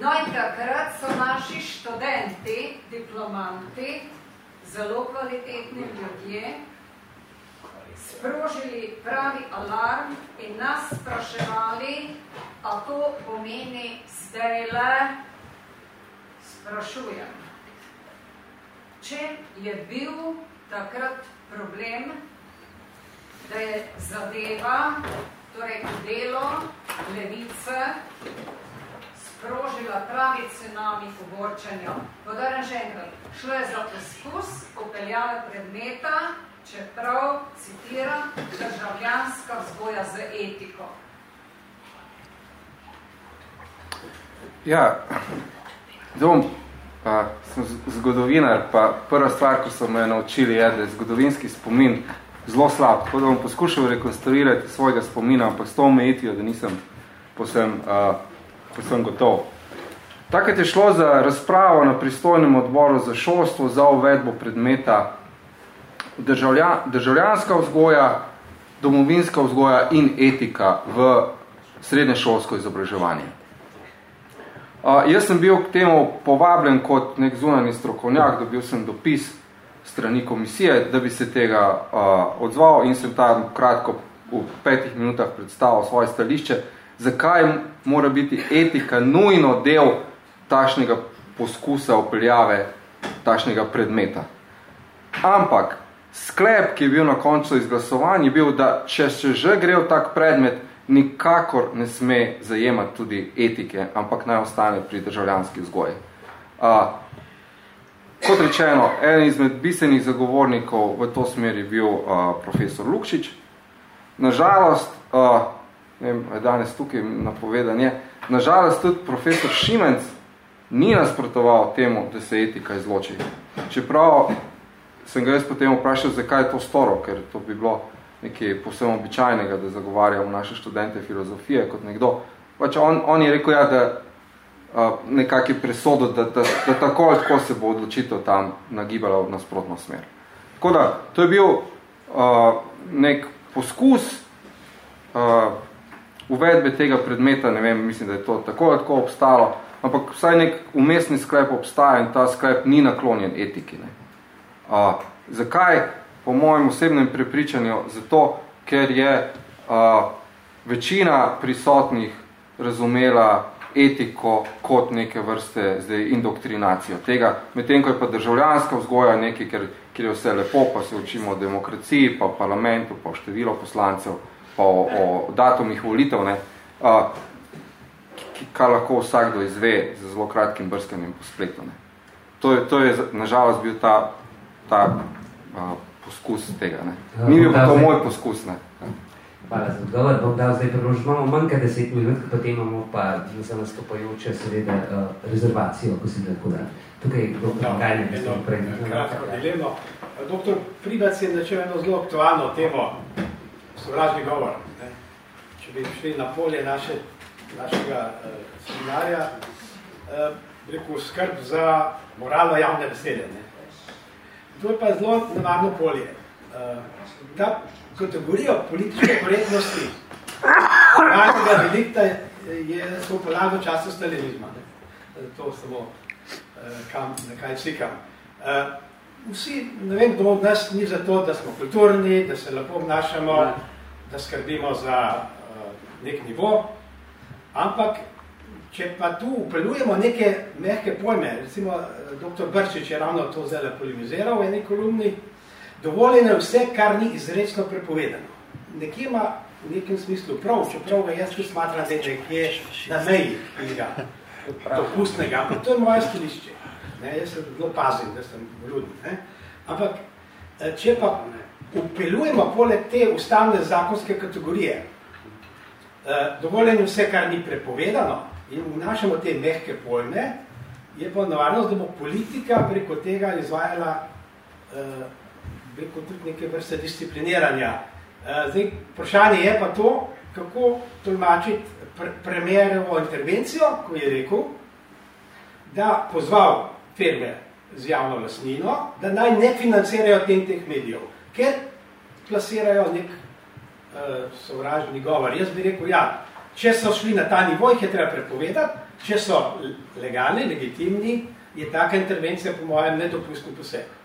No in takrat so naši študenti, diplomanti, zelo kvalitetni ljudje, sprožili pravi alarm in nas spraševali, a to pomeni zdaj le, sprašujem. Če je bil takrat problem, da je zadeva, torej delo levice, sprožila pravi tsunami pogorčanja. Podarim še enkrat, šlo je za poskus upeljave predmeta, čeprav, citiram, državljanska vzgoja z etiko. Ja, dom, pa, sem zgodovinar, pa prva stvar, ko so me naučili, je, da je zgodovinski spomin zelo slab. Tako da bom poskušal rekonstruirati svojega spomina, ampak s to omejitijo, da nisem posem uh, ko sem gotov. Takrat je šlo za razpravo na pristojnem odboru za šolstvo za uvedbo predmeta državlja, državljanska vzgoja, domovinska vzgoja in etika v srednje šolsko izobraževanje. Uh, jaz sem bil k temu povabljen kot nek zunani strokovnjak, dobil sem dopis strani komisije, da bi se tega uh, odzval in sem tam kratko v petih minutah predstavil svoje stališče, zakaj mora biti etika nujno del tašnega poskusa upeljave tašnega predmeta. Ampak sklep, ki je bil na koncu izglasovan, je bil, da če se že gre v tak predmet, nikakor ne sme zajemati tudi etike, ampak naj ostane pri državljanski vzgoji. Uh, kot rečeno, eden izmed bistvenih zagovornikov v to smer je bil uh, profesor Lukšič. Nažalost, uh, vem, danes tukaj napovedan je, nažalost tudi profesor Šimenc ni nasprotoval temu, da se etika izloči. Čeprav sem ga jaz potem vprašal, zakaj je to storo, ker to bi bilo nekaj posebno običajnega, da zagovarjamo naše študente filozofije kot nekdo. Pač on, on je rekel, ja, da uh, nekaki presodo, da, da, da tako ali tako se bo odločitev tam nagibala v nasprotno smer. Tako da, to je bil uh, nek poskus uh, uvedbe tega predmeta, ne vem, mislim, da je to tako ali tako obstalo, ampak vsaj nek umestni sklep obstaja in ta sklep ni naklonjen etiki. Ne. Uh, zakaj? Po mojem osebnem prepričanju, zato, ker je uh, večina prisotnih razumela etiko kot neke vrste zdaj, indoktrinacijo tega, medtem ko je pa državljanska vzgoja nekaj, ker, ker je vse lepo, pa se učimo o demokraciji, pa o parlamentu, pa o število poslancev, o, o datumih volitev, ne, uh, kar lahko vsakdo izve z zelo kratkim brskanjem po spletu. Ne. To, je, to je nažalost bil ta, ta uh, poskus tega. Ne. Ni bil pa to moj poskus. Ne. Hvala za odgovor. Bom dal zdaj priložnost. Imamo manj kot deset minut, potem imamo pa za nastopajoče seveda uh, rezervacijo, ko si lahko da. Tukaj doktor no, Gajne, da ste prej. Kratko dilemo. Doktor Pribac je načel eno zelo aktualno temo sovražni govor. Ne? Če bi šli na polje naše, našega uh, seminarja, uh, rekel skrb za moralno javne besede. Ne? To je pa zelo nevarno polje. Uh, ta kategorija politične korektnosti moralnega delikta je so upoladno času stalinizma. Ne? To samo uh, kam, na kaj cikam. Uh, vsi, ne vem, kdo od nas ni za to, da smo kulturni, da se lepo obnašamo, da skrbimo za uh, nek nivo, ampak če pa tu upeljujemo neke mehke pojme, recimo dr. Brčič je ravno to zdaj polemiziral v eni kolumni, dovoljeno je vse, kar ni izrečno prepovedano. Nekje ima v nekem smislu prav, čeprav ga jaz tu smatram, da je nekje na meji tega dopustnega, ampak to je moje stilišče. Ne, jaz se zelo pazim, da sem. Ne. Ampak, eh, če pa upeljujemo poleg te ustavne zakonske kategorije, eh, dovoljeno vse, kar ni prepovedano, in vnašamo te mehke pojme, je pa navarnost, da bo politika preko tega izvajala eh, preko tudi neke vrste discipliniranja. Zdaj, vprašanje je pa to, kako tolmačiti pre premijerovo intervencijo, ko je rekel, da pozval firme z javno lasnino, da naj ne financirajo tem teh medijev, ker plasirajo nek uh, sovražni govor. Jaz bi rekel, ja, če so šli na ta nivo, jih je treba prepovedati, če so legalni, legitimni, je taka intervencija po mojem nedopustno posebno.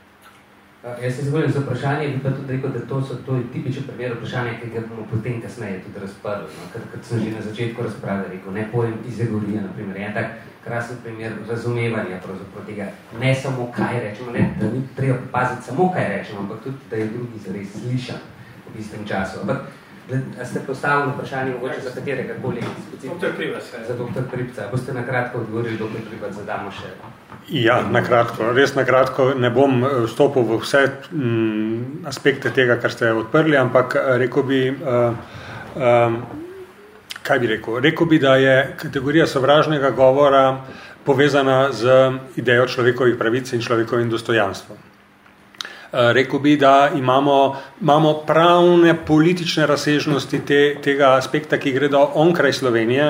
Jaz se zgodim za vprašanje, bi pa tudi rekel, da to so to je tipičen primer vprašanja, ki ga bomo potem kasneje tudi razprli. No? Ker, ker sem že na začetku razprave rekel, ne pojem izegorija, na primer, je tak krasen primer razumevanja pravzaprav tega, ne samo kaj rečemo, ne, da ni treba paziti samo kaj rečemo, ampak tudi, da je drugi zares slišan v istem času. Ampak, ste postavili vprašanje mogoče za katerega koli? Doktor Privac. Za doktor Pripca. Boste na kratko odgovorili, doktor Privac, zadamo še. Ja, na kratko. Res na kratko ne bom eh, vstopil v vse m, mm, aspekte tega, kar ste odprli, ampak eh, rekel bi, uh, um, kaj bi rekel? Rekel bi, da je kategorija sovražnega govora povezana z idejo človekovih pravic in človekovim dostojanstvom. Eh, rekel bi, da imamo, imamo pravne politične razsežnosti te, tega aspekta, ki gredo onkraj Slovenije.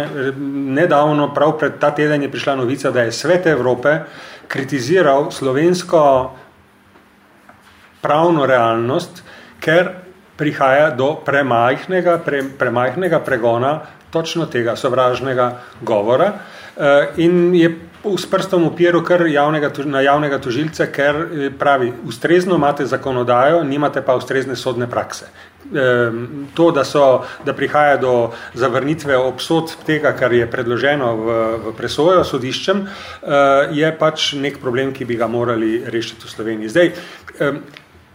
Nedavno, prav pred ta teden je prišla novica, da je svet Evrope kritiziral slovensko pravno realnost, ker prihaja do premajhnega, pre, premajhnega pregona točno tega sovražnega govora eh, in je s prstom upiral kar javnega, na javnega tožilca, ker eh, pravi, ustrezno imate zakonodajo, nimate pa ustrezne sodne prakse. To, da, so, da prihaja do zavrnitve obsod tega, kar je predloženo v, v presojo sodiščem, eh, je pač nek problem, ki bi ga morali rešiti v Sloveniji. Zdaj,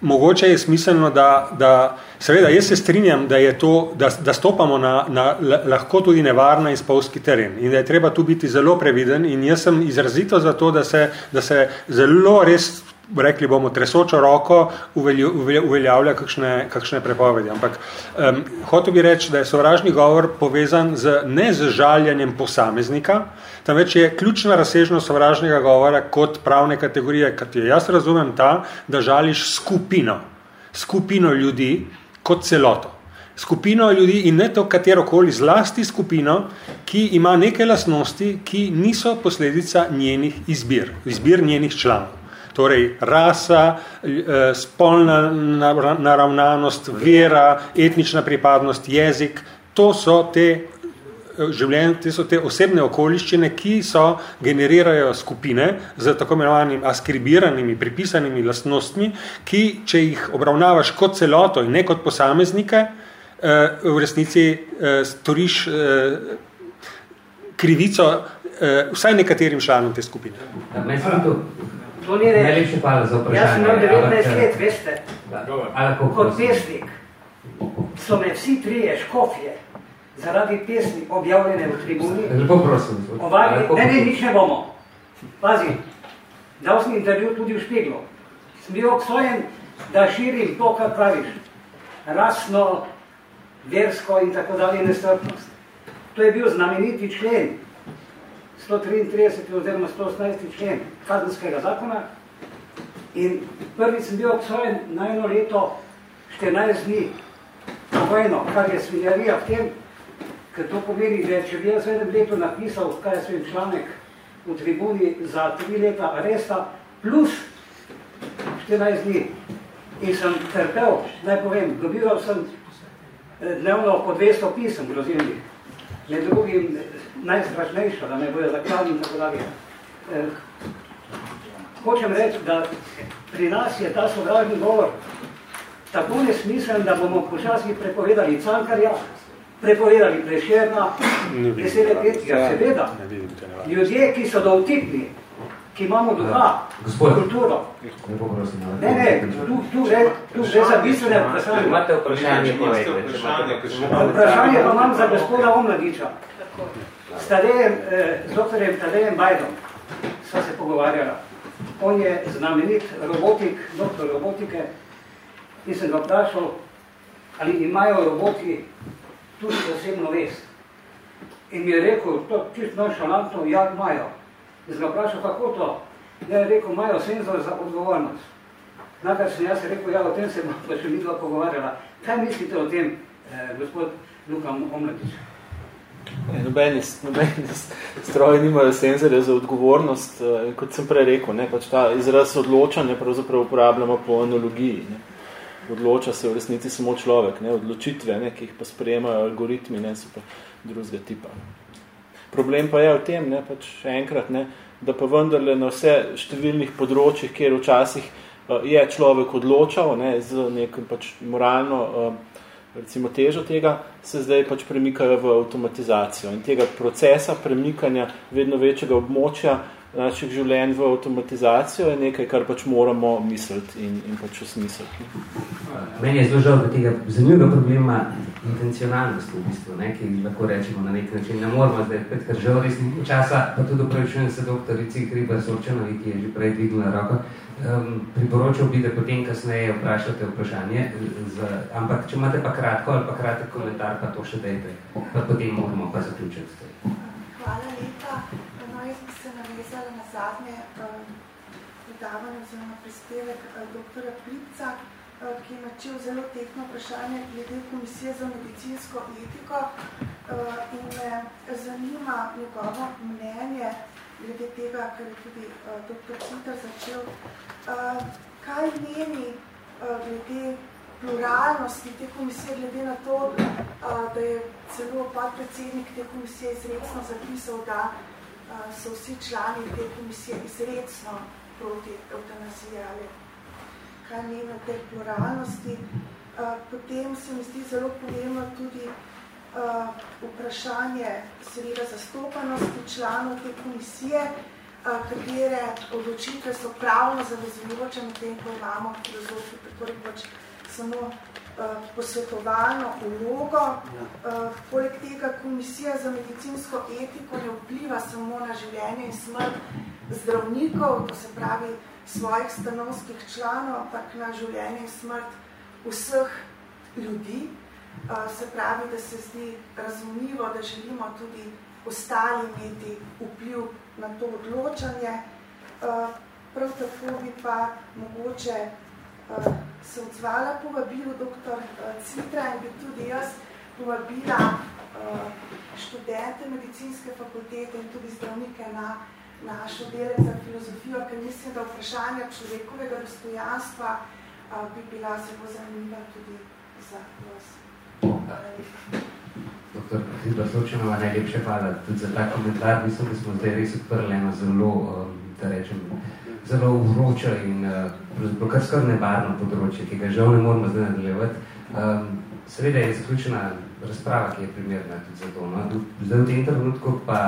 mogoče je smiselno, da, da seveda jaz se strinjam, da, to, da, da stopamo na, na lahko tudi nevarna in spolski teren in da je treba tu biti zelo previden in jaz sem izrazito za to, da se, da se zelo res rekli bomo, tresočo roko uveljavlja kakšne, kakšne prepovedi. Ampak um, hotel bi reči, da je sovražni govor povezan z, ne z žaljanjem posameznika, temveč je ključna razsežnost sovražnega govora kot pravne kategorije, kot je jaz razumem ta, da žališ skupino, skupino ljudi kot celoto. Skupino ljudi in ne to katerokoli zlasti skupino, ki ima neke lasnosti, ki niso posledica njenih izbir, izbir njenih članov. Torej, rasa, eh, spolna naravnanost, vera, etnična pripadnost, jezik, to so te Eh, življenje, te so te osebne okoliščine, ki so generirajo skupine z tako imenovanimi askribiranimi, pripisanimi lastnostmi, ki, če jih obravnavaš kot celoto in ne kot posameznike, eh, v resnici eh, storiš krivico vsaj nekaterim članom te skupine. To ni reči. Najlepše hvala za vprašanje. Jaz sem imel 19 let, veste. Kot pesnik so me vsi trije škofje zaradi pesmi objavljene v tribuni. Lepo prosim. Ovali, ne, ne, nič ne bomo. Pazi, dal sem intervju tudi v Špeglu. Sem bil obsojen, da širim to, kar praviš. Rasno, versko in tako dalje nestrpnost. To je bil znameniti člen, 133 oziroma 118 člen kazenskega zakona. In prvi sem bil obsojen na eno leto 14 dni. Vojno, kar je svinjarija v tem, ker to pomeni, da če bi jaz v enem letu napisal, kaj je svoj članek v tribuni za tri leta aresta, plus 14 dni, in sem trpel, naj povem, dobival sem eh, dnevno po 200 pisem grozilnih, med drugim eh, najstrašnejša, da me bojo zakladni in tako dalje. Eh, hočem reči, da pri nas je ta sovražni govor tako nesmislen, da bomo počasih prepovedali cankarja, prepovedali prešerna, besede etika, Ja, seveda. Ljudje, ki so dovtipni, ki imamo duha, Gospod. kulturo. Ne, ne, tu, tu gre, tu gre za bistvene vprašanje. Imate vprašanje, povejte. Vprašanje pa imam za gospoda Omladiča. S Tadejem, eh, z doktorjem Tadejem Bajdom sva se pogovarjala. On je znamenit robotik, doktor robotike in sem ga vprašal, ali imajo roboti tudi posebno vest. In mi je rekel, to čisto nonšalantno, ja, imajo. In sem ga vprašal, kako to? Ja, je rekel, imajo senzor za odgovornost. Nakar sem jaz rekel, ja, o tem se bom pa še midva pogovarjala. Kaj mislite o tem, eh, gospod Luka Omladič? Nobeni, nobeni stroji nimajo senzorja za odgovornost, eh, kot sem prej rekel, ne, pač ta izraz odločanja pravzaprav uporabljamo po analogiji. Ne. Odloča se v resnici samo človek, ne, odločitve, ne, ki jih pa sprejemajo algoritmi, ne, so pa drugega tipa. Problem pa je v tem, ne, pač enkrat, ne, da pa vendarle na vse številnih področjih, kjer včasih uh, je človek odločal ne, z nekim pač moralno uh, recimo težo tega, se zdaj pač premikajo v avtomatizacijo. In tega procesa premikanja vedno večjega območja naših življenj v avtomatizacijo je nekaj, kar pač moramo misliti in, in pač osmisliti. Meni je zelo žal, da tega zanimljivega problema intencionalnosti v bistvu, ne, ki lahko rečemo na nek način, ne moramo zdaj, pet, ker žal res ni časa, pa tudi upravičujem se doktorici Hriba Sorčanovi, ki je že prej dvignila roko, um, priporočal bi, da potem kasneje vprašate vprašanje, z, ampak če imate pa kratko ali pa kratek komentar, pa to še dajte, pa potem moramo pa zaključiti. Hvala lepa. Bi se navezala na zadnje uh, predavanje oziroma prispevek uh, doktora Plipca, uh, ki je načel zelo tehno vprašanje glede komisije za medicinsko etiko uh, in me zanima njegovo mnenje glede tega, kar je tudi uh, dr. Citer začel. Uh, kaj meni uh, glede pluralnosti te komisije, glede na to, uh, da je celo podpredsednik te komisije izredno zapisal, da so vsi člani te komisije izredno proti eutanaziji ali kaj meni o tej pluralnosti. Potem se mi zdi zelo pomembno tudi vprašanje seveda zastopanosti članov te komisije, katere odločitve so pravno zavezujoče na tem, ko imamo filozofi, tako pač samo posvetovalno vlogo. Poleg tega komisija za medicinsko etiko ne vpliva samo na življenje in smrt zdravnikov, to se pravi svojih stanovskih članov, ampak na življenje in smrt vseh ljudi. Se pravi, da se zdi razumljivo, da želimo tudi ostali imeti vpliv na to odločanje. Prav tako bi pa mogoče se odzvala povabilu dr. Citra in bi tudi jaz povabila študente medicinske fakultete in tudi zdravnike na naš oddelek za filozofijo, ker mislim, da vprašanja človekovega dostojanstva bi bila zelo zanimiva tudi za vas. Doktor Hriba Sočanova, najlepše hvala tudi za ta komentar. Mislim, da smo zdaj res odprli eno zelo, da rečem, zelo vroče in uh, kar skoraj nevarno področje, ki ga žal ne moramo zdaj nadaljevati. Um, seveda je zaključena razprava, ki je primerna tudi za to. No? Zdaj v tem trenutku pa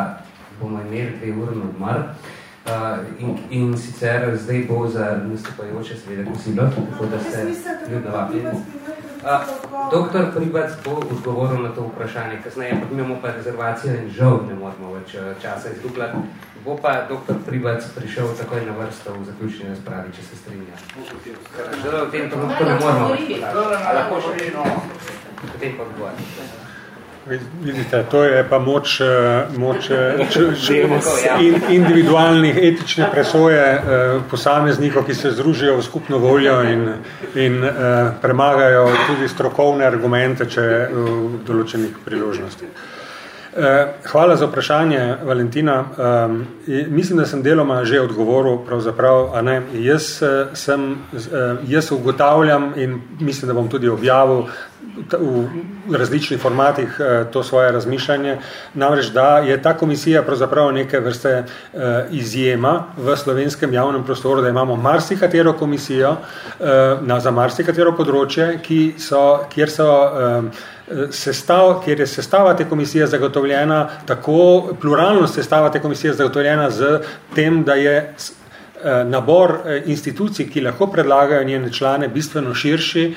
bomo imeli dve urni odmor uh, in, in sicer zdaj bo za nastopajoče seveda kosilo, tako da ste ljudno vabljeni. Uh, doktor Pribac bo odgovoril na to vprašanje, kasneje pa imamo pa rezervacijo in žal ne moramo več časa izgubljati. Bo pa doktor Pribac prišel takoj na vrsto v zaključni razpravi, če se strinja. Že v tem trenutku ne moramo več Lahko še potem pa odgovarjati. Vidite, to je pa moč, moč č, č, in, individualnih etične presoje eh, posameznikov, ki se združijo v skupno voljo in, in eh, premagajo tudi strokovne argumente, če v določenih priložnostih. Hvala za vprašanje, Valentina. Mislim, da sem deloma že odgovoril, jaz, sem, jaz ugotavljam in mislim, da bom tudi objavil v različnih formatih to svoje razmišljanje, namreč, da je ta komisija pravzaprav neke vrste izjema v slovenskem javnem prostoru, da imamo marsikatero komisijo na, za marsikatero področje, ki so, kjer so sestav, kjer je sestava te komisije zagotovljena, tako pluralnost sestava te komisije zagotovljena z tem, da je eh, nabor eh, institucij, ki lahko predlagajo njene člane, bistveno širši,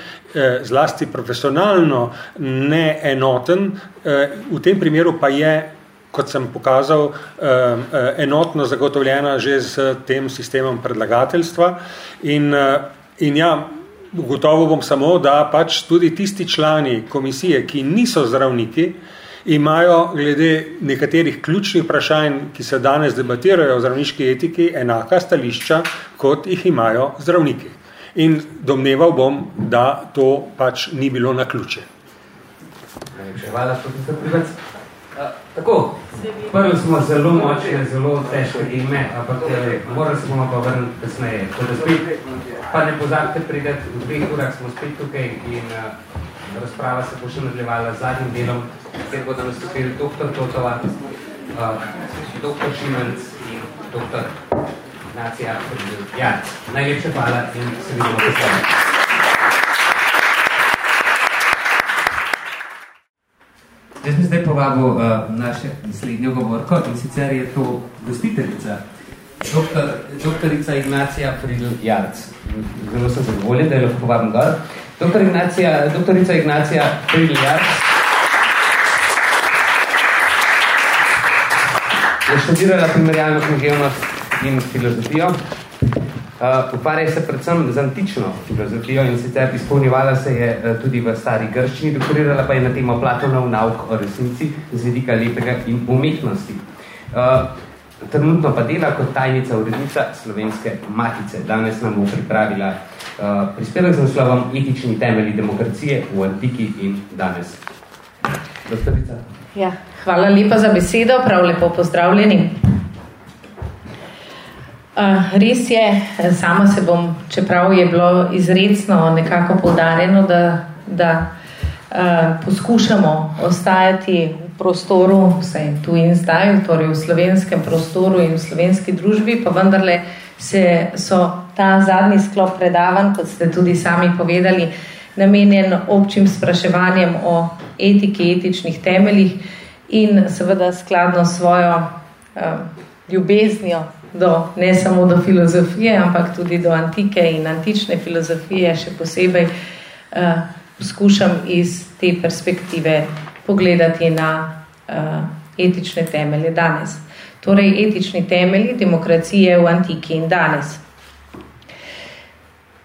zlasti profesionalno neenoten, v tem primeru pa je kot sem pokazal, enotno zagotovljena že z tem sistemom predlagateljstva. In, in ja, Ugotovo bom samo, da pač tudi tisti člani komisije, ki niso zdravniki, imajo glede nekaterih ključnih vprašanj, ki se danes debatirajo o zdravniški etiki, enaka stališča, kot jih imajo zdravniki. In domneval bom, da to pač ni bilo na ključe. Hvala, profesor Privac. Tako, prvi smo zelo močne, zelo težke ime, ampak eh, morali se bomo pa vrniti kasneje. Spet, pa ne pozabite prideti, v dveh urah smo spet tukaj in uh, razprava se bo še nadaljevala z zadnjim delom, kjer bodo nastopili dr. Totova, uh, dr. Šimenc in dr. Nacija Jarc. Najlepša hvala in se vidimo kasneje. Jaz bi zdaj povabil uh, naše naslednjo govorko in sicer je to gostiteljica, doktor, doktorica Ignacija Fridl-Jarc. Zelo sem zadovoljen, da je lahko povabim gor. Doktor Ignacija, doktorica Ignacija Fridl-Jarc je študirala primerjalno književnost in filozofijo. Ukvarja se predvsem z antično filozofijo in sicer izpolnjevala se je uh, tudi v stari grščini, doktorirala pa je na temo Platonov nauk o resnici z vidika lepega in umetnosti. Uh, trenutno pa dela kot tajnica urednica slovenske matice. Danes nam bo pripravila prispevek z naslovom Etični temelji demokracije v antiki in danes. Dostorica. Ja, hvala lepa za besedo, prav lepo pozdravljeni. Res je, sama se bom, čeprav je bilo izredno nekako poudarjeno, da, da uh, poskušamo ostajati v prostoru, vse tu in zdaj, torej v slovenskem prostoru in v slovenski družbi, pa vendarle se so ta zadnji sklop predavan, kot ste tudi sami povedali, namenjen občim spraševanjem o etiki, etičnih temeljih in seveda skladno svojo uh, ljubeznijo do, ne samo do filozofije, ampak tudi do antike in antične filozofije, še posebej uh, poskušam iz te perspektive pogledati na uh, etične temelje danes. Torej, etični temelji demokracije v antiki in danes.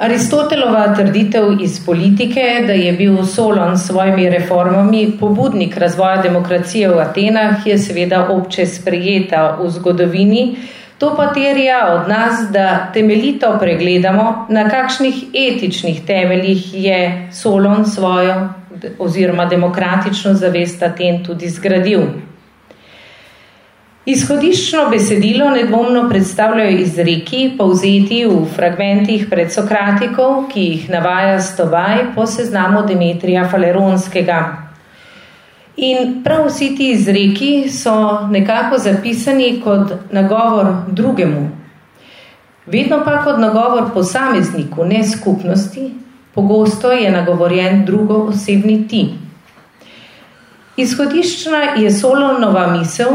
Aristotelova trditev iz politike, da je bil Solon s svojimi reformami pobudnik razvoja demokracije v Atenah, je seveda obče sprejeta v zgodovini, To pa terja od nas, da temeljito pregledamo, na kakšnih etičnih temeljih je Solon svojo oziroma demokratično zavest Aten tudi zgradil. Izhodiščno besedilo nedvomno predstavljajo izreki, povzeti v fragmentih pred Sokratikov, ki jih navaja Stovaj po seznamu Demetrija Faleronskega, In prav vsi ti izreki so nekako zapisani kot nagovor drugemu. Vedno pa kot nagovor posamezniku, ne skupnosti, pogosto je nagovorjen drugo osebni ti. Izhodiščna je Solonova misel,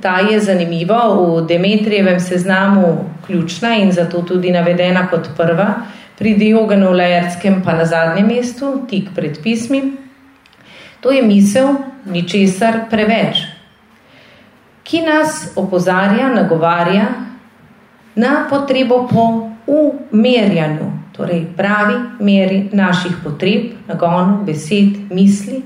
ta je zanimiva v Demetrijevem seznamu ključna in zato tudi navedena kot prva, pri Diogenu Lajerskem pa na zadnjem mestu, tik pred pismi. To je misel, ničesar preveč, ki nas opozarja, nagovarja na potrebo po umerjanju, torej pravi meri naših potreb, nagonov, besed, misli,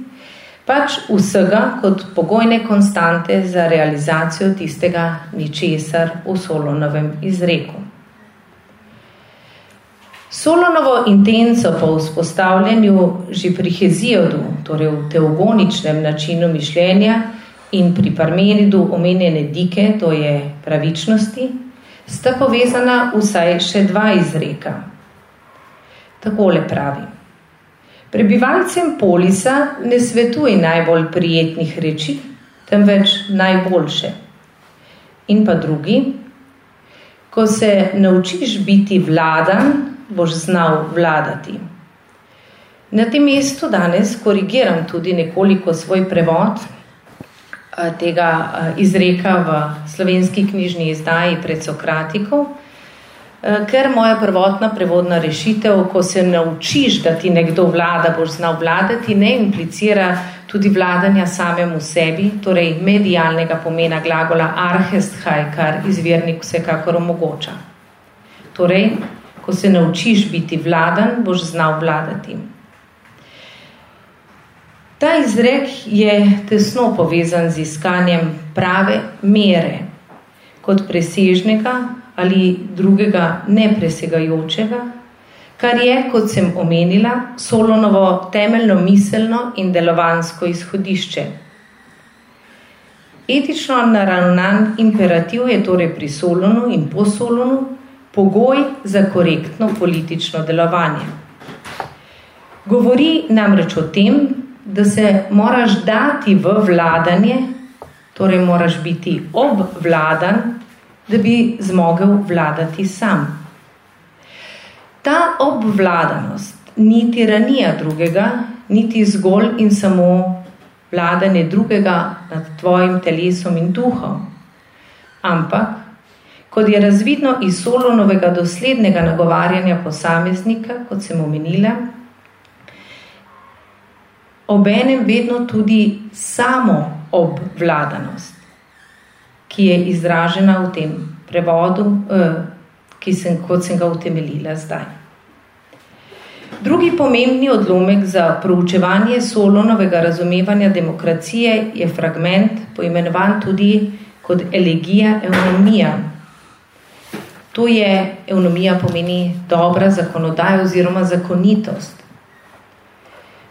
pač vsega kot pogojne konstante za realizacijo tistega ničesar v Solonovem izreku. Solonovo intenco po vzpostavljanju že pri Heziodu, torej v teogoničnem načinu mišljenja in pri Parmenidu omenjene dike, to je pravičnosti, sta povezana vsaj še dva izreka. Takole pravi. Prebivalcem polisa ne svetuje najbolj prijetnih reči, temveč najboljše. In pa drugi, ko se naučiš biti vladan, boš znal vladati. Na tem mestu danes korigiram tudi nekoliko svoj prevod tega izreka v slovenski knjižni izdaji pred Sokratikov, ker moja prvotna prevodna rešitev, ko se naučiš, da ti nekdo vlada, boš znal vladati, ne implicira tudi vladanja samemu sebi, torej medijalnega pomena glagola arhesthaj, kar izvirnik vsekakor omogoča. Torej, ko se naučiš biti vladan, boš znal vladati. Ta izrek je tesno povezan z iskanjem prave mere, kot presežnega ali drugega nepresegajočega, kar je, kot sem omenila, Solonovo temeljno miselno in delovansko izhodišče. Etično naravnan imperativ je torej pri Solonu in po Solonu pogoj za korektno politično delovanje. Govori namreč o tem, da se moraš dati v vladanje, torej moraš biti obvladan, da bi zmogel vladati sam. Ta obvladanost ni tiranija drugega, niti zgolj in samo vladanje drugega nad tvojim telesom in duhom, ampak, kot je razvidno iz Solonovega doslednega nagovarjanja posameznika, kot sem omenila, obenem vedno tudi samo obvladanost, ki je izražena v tem prevodu, eh, ki sem, kot sem ga utemeljila zdaj. Drugi pomembni odlomek za proučevanje Solonovega razumevanja demokracije je fragment, poimenovan tudi kot elegija eunomija. To je, eunomija pomeni dobra zakonodaja oziroma zakonitost.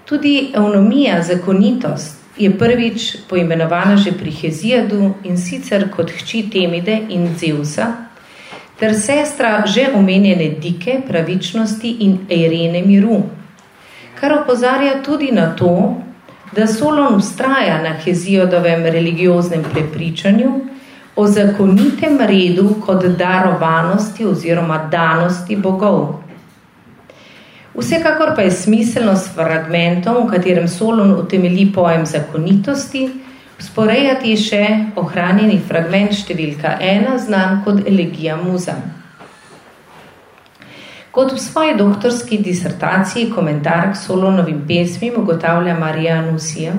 Tudi eunomija, zakonitost, je prvič poimenovana že pri Hezijadu in sicer kot hči Temide in Zeusa, ter sestra že omenjene dike, pravičnosti in Eirene miru, kar opozarja tudi na to, da Solon ustraja na Hezijodovem religioznem prepričanju o zakonitem redu kot darovanosti oziroma danosti bogov. Vsekakor pa je smiselno s fragmentom, v katerem Solon utemeli pojem zakonitosti, sporejati še ohranjeni fragment številka ena, znan kot elegija muza. Kot v svoji doktorski disertaciji komentar k Solonovim pesmim ugotavlja Marija Nusija,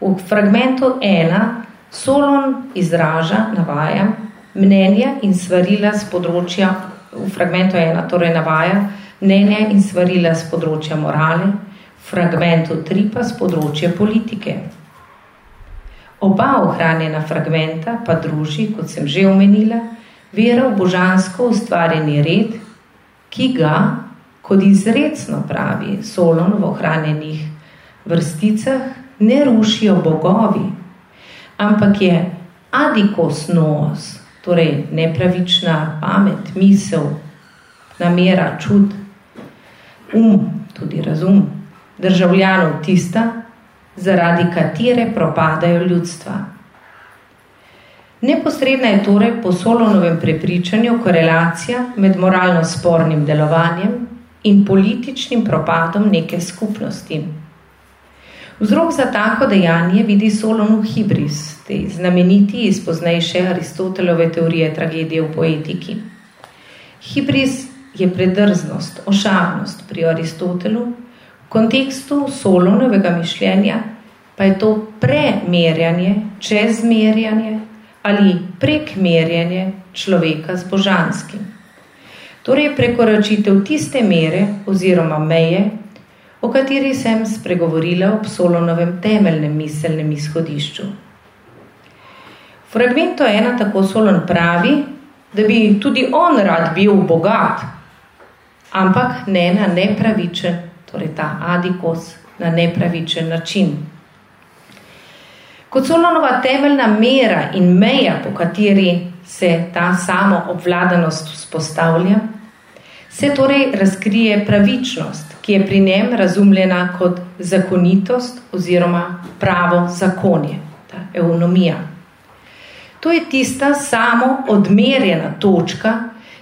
v fragmentu ena Solon izraža, navaja, mnenja in svarila z področja, v fragmentu ena torej navaja, mnenja in svarila z področja morale, fragmentu tri pa z področja politike. Oba ohranjena fragmenta pa druži, kot sem že omenila, vera v božansko ustvarjeni red, ki ga, kot izredno pravi Solon v ohranjenih vrsticah, ne rušijo bogovi, ampak je adikos noos, torej nepravična pamet, misel, namera, čud, um, tudi razum, državljanov tista, zaradi katere propadajo ljudstva. Neposredna je torej po Solonovem prepričanju korelacija med moralno spornim delovanjem in političnim propadom neke skupnosti. Vzrok za tako dejanje vidi Solonu Hibris, te znameniti iz poznejše Aristotelove teorije tragedije v poetiki. Hibris je predrznost, ošavnost pri Aristotelu, v kontekstu Solonovega mišljenja pa je to premerjanje, čezmerjanje ali prekmerjanje človeka z božanskim. Torej prekoračitev tiste mere oziroma meje, o kateri sem spregovorila ob Solonovem temeljnem miselnem izhodišču. V fragmentu ena tako Solon pravi, da bi tudi on rad bil bogat, ampak ne na nepravičen, torej ta adikos, na nepravičen način. Kot Solonova temeljna mera in meja, po kateri se ta samo obvladanost vzpostavlja, se torej razkrije pravičnost, ki je pri njem razumljena kot zakonitost oziroma pravo zakonje, ta eunomija. To je tista samo odmerjena točka,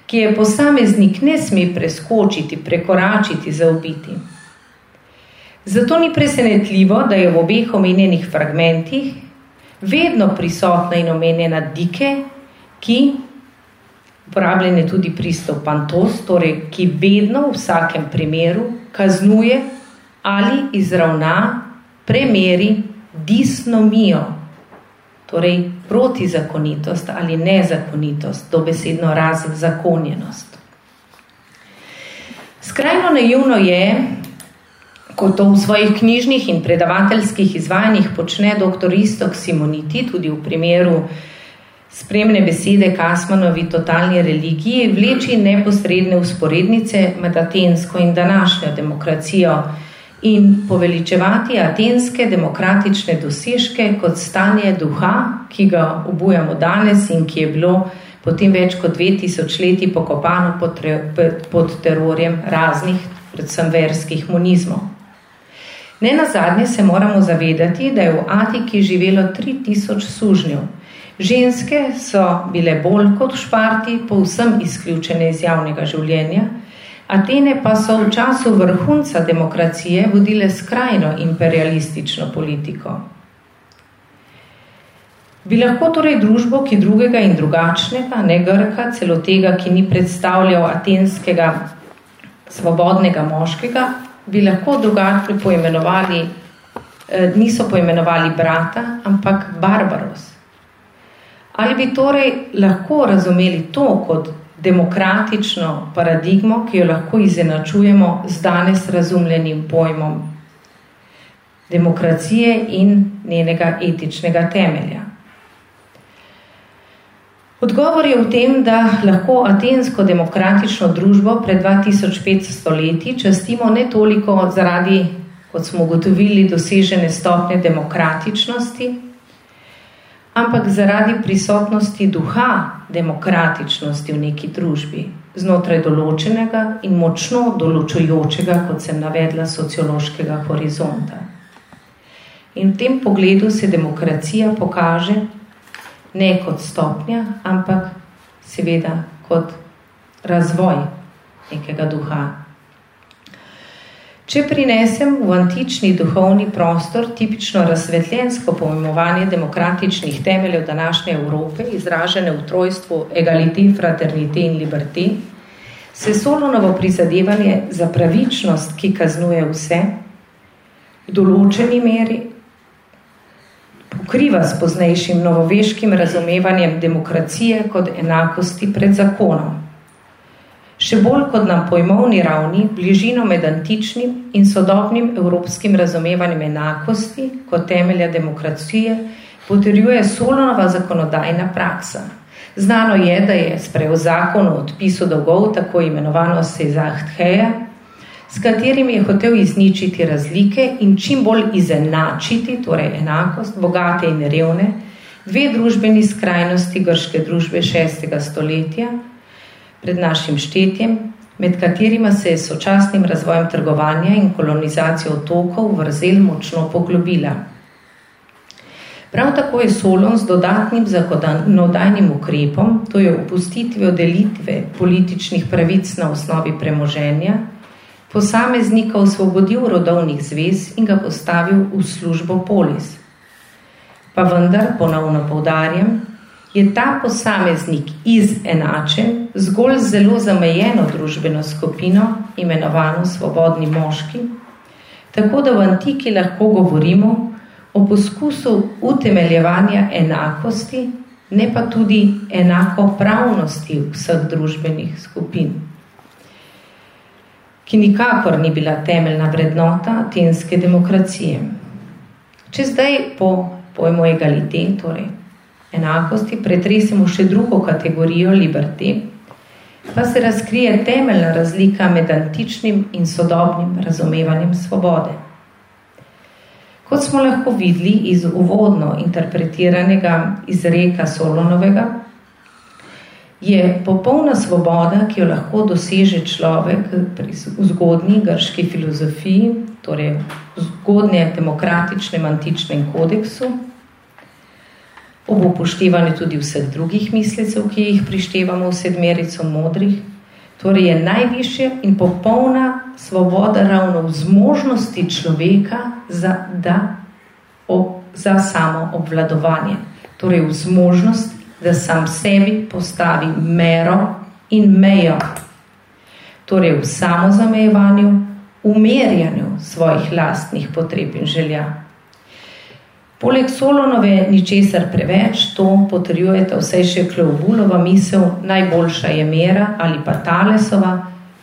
ki je posameznik ne sme preskočiti, prekoračiti, zaobiti. Zato ni presenetljivo, da je v obeh omenjenih fragmentih vedno prisotna in omenjena dike, ki, uporabljen je tudi pristop pantos, torej, ki vedno v vsakem primeru kaznuje ali izravna premeri disnomijo, torej protizakonitost ali nezakonitost, dobesedno razzakonjenost. Skrajno naivno je, ko to v svojih knjižnih in predavateljskih izvajanjih počne dr. Istok Simoniti, tudi v primeru spremne besede Kasmanovi totalni religiji, vleči neposredne usporednice med atensko in današnjo demokracijo, in poveličevati atenske demokratične dosežke kot stanje duha, ki ga obujamo danes in ki je bilo potem več kot 2000 leti pokopano pod, terorjem raznih, predvsem verskih monizmov. Ne na zadnje se moramo zavedati, da je v Atiki živelo 3000 sužnjev. Ženske so bile bolj kot v Šparti, povsem izključene iz javnega življenja, Atene pa so v času vrhunca demokracije vodile skrajno imperialistično politiko. Bi lahko torej družbo, ki drugega in drugačnega, ne Grka, celo tega, ki ni predstavljal atenskega svobodnega moškega, bi lahko drugače poimenovali, eh, niso poimenovali brata, ampak barbaros. Ali bi torej lahko razumeli to kot demokratično paradigmo, ki jo lahko izenačujemo z danes razumljenim pojmom demokracije in njenega etičnega temelja. Odgovor je v tem, da lahko atensko demokratično družbo pred 2500 leti častimo ne toliko zaradi, kot smo ugotovili, dosežene stopnje demokratičnosti, ampak zaradi prisotnosti duha demokratičnosti v neki družbi, znotraj določenega in močno določujočega, kot sem navedla, sociološkega horizonta. In v tem pogledu se demokracija pokaže ne kot stopnja, ampak seveda kot razvoj nekega duha, Če prinesem v antični duhovni prostor tipično razsvetljensko pojmovanje demokratičnih temeljev današnje Evrope, izražene v trojstvu egalite, fraternite in liberté, se Solonovo prizadevanje za pravičnost, ki kaznuje vse, v določeni meri pokriva s poznejšim novoveškim razumevanjem demokracije kot enakosti pred zakonom še bolj kot na pojmovni ravni, bližino med antičnim in sodobnim evropskim razumevanjem enakosti kot temelja demokracije, potrjuje Solonova zakonodajna praksa. Znano je, da je sprejel zakon o odpisu dolgov, tako imenovano Sezacht-Heja, s katerim je hotel izničiti razlike in čim bolj izenačiti, torej enakost, bogate in revne, dve družbeni skrajnosti grške družbe 6. stoletja, pred našim štetjem, med katerima se je sočasnim razvojem trgovanja in kolonizacijo otokov vrzel močno poglobila. Prav tako je Solon z dodatnim zakonodajnim ukrepom, to je opustitvijo delitve političnih pravic na osnovi premoženja, posameznika osvobodil rodovnih zvez in ga postavil v službo polis. Pa vendar, ponovno poudarjam, je ta posameznik izenačen zgolj zelo zamejeno družbeno skupino, imenovano svobodni moški, tako da v antiki lahko govorimo o poskusu utemeljevanja enakosti, ne pa tudi enakopravnosti vseh družbenih skupin, ki nikakor ni bila temeljna vrednota atenske demokracije. Če zdaj po pojmu egalite, torej enakosti, pretresimo še drugo kategorijo liberté, pa se razkrije temeljna razlika med antičnim in sodobnim razumevanjem svobode. Kot smo lahko videli iz uvodno interpretiranega izreka Solonovega, je popolna svoboda, ki jo lahko doseže človek pri zgodnji grški filozofiji, torej v zgodnje demokratičnem antičnem kodeksu, ob upoštevanju tudi vseh drugih mislecev, ki jih prištevamo v sedmerico modrih, torej je najvišja in popolna svoboda ravno v zmožnosti človeka za, da, o, za samo obvladovanje. Torej v zmožnost, da sam sebi postavi mero in mejo. Torej v samozamejevanju, umerjanju svojih lastnih potreb in želja. Poleg Solonove ničesar preveč, to potrjujete vse še Kleobulova misel, najboljša je mera ali pa Talesova,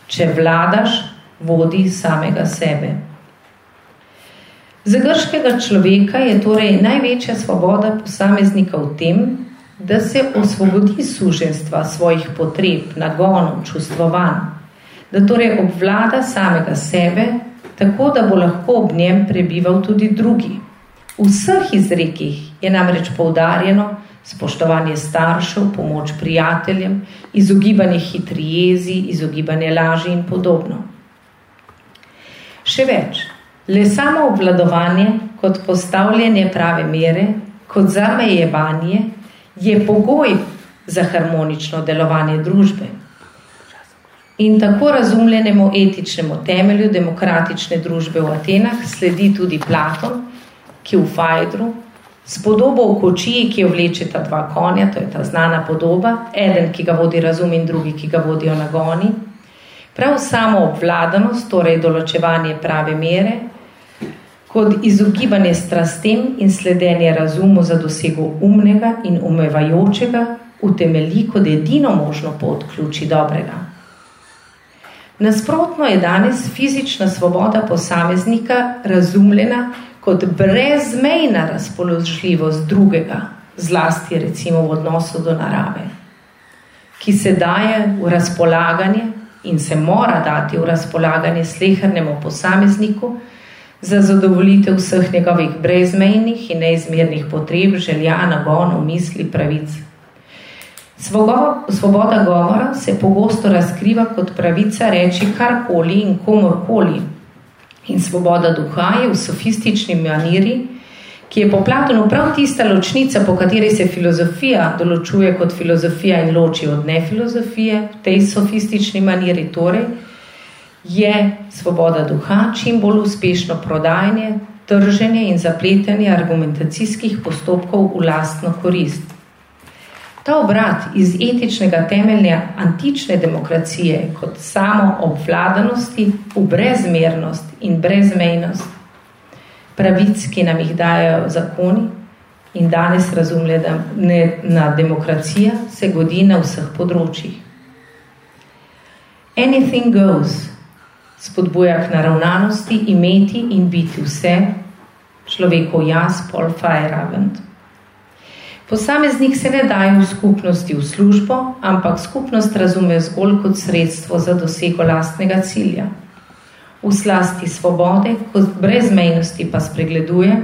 če vladaš, vodi samega sebe. Za grškega človeka je torej največja svoboda posameznika v tem, da se osvobodi suženstva svojih potreb, nagonov, čustvovanj, da torej obvlada samega sebe, tako da bo lahko ob njem prebival tudi drugi. V vseh izrekih je namreč poudarjeno spoštovanje staršev, pomoč prijateljem, izogibanje hitri jezi, izogibanje laži in podobno. Še več, le samo obvladovanje kot postavljanje prave mere, kot zamejevanje, je pogoj za harmonično delovanje družbe. In tako razumljenemu etičnemu temelju demokratične družbe v Atenah sledi tudi Platon, ki v Fajdru, s podobo v kočiji, ki jo vlečeta dva konja, to je ta znana podoba, eden, ki ga vodi razum in drugi, ki ga vodijo nagoni. Prav samo obvladanost, torej določevanje prave mere, kot izogibanje strastem in sledenje razumu za dosego umnega in umevajočega, utemelji kot edino možno pot ključi dobrega. Nasprotno je danes fizična svoboda posameznika razumljena kot brezmejna razpoložljivost drugega, zlasti recimo v odnosu do narave, ki se daje v razpolaganje in se mora dati v razpolaganje slehrnemu posamezniku za zadovolitev vseh njegovih brezmejnih in neizmernih potreb, želja, nagonov, misli, pravic. Svoboda govora se pogosto razkriva kot pravica reči karkoli in komorkoli, in svoboda duha je v sofistični maniri, ki je po Platonu prav tista ločnica, po kateri se filozofija določuje kot filozofija in loči od nefilozofije, v tej sofistični maniri torej, je svoboda duha čim bolj uspešno prodajanje, trženje in zapletanje argumentacijskih postopkov v lastno korist. Ta obrat iz etičnega temelja antične demokracije kot samo obvladanosti v brezmernost in brezmejnost pravic, ki nam jih dajo zakoni in danes razumljena demokracija, se godi na vseh področjih. Anything goes spodbuja k naravnanosti, imeti in biti vse, človekov jaz, Paul Feyerabend. Posameznik se ne daje v skupnosti v službo, ampak skupnost razume zgolj kot sredstvo za dosego lastnega cilja. V slasti svobode, kot brezmejnosti pa spregleduje,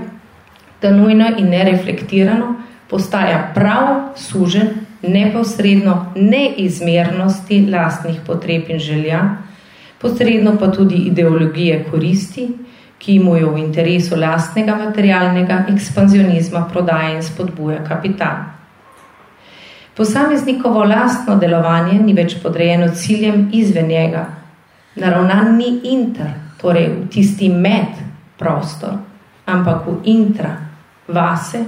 da nujno in nereflektirano postaja prav sužen neposredno neizmernosti lastnih potreb in želja, posredno pa tudi ideologije koristi, ki mu jo v interesu lastnega materialnega ekspanzionizma prodaje in spodbuja kapital. Posameznikovo lastno delovanje ni več podrejeno ciljem izven njega, naravnan ni inter, torej v tisti med prostor, ampak v intra, vase.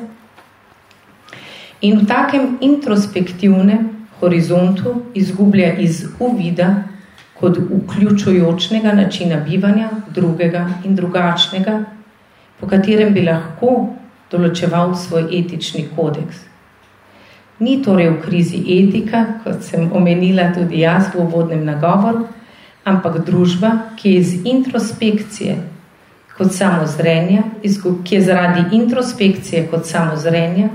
In v takem introspektivnem horizontu izgublja iz uvida kot vključujočnega načina bivanja, drugega in drugačnega, po katerem bi lahko določeval svoj etični kodeks. Ni torej v krizi etika, kot sem omenila tudi jaz v uvodnem nagovoru, ampak družba, ki je iz introspekcije kot samozrenja, ki je zaradi introspekcije kot samozrenja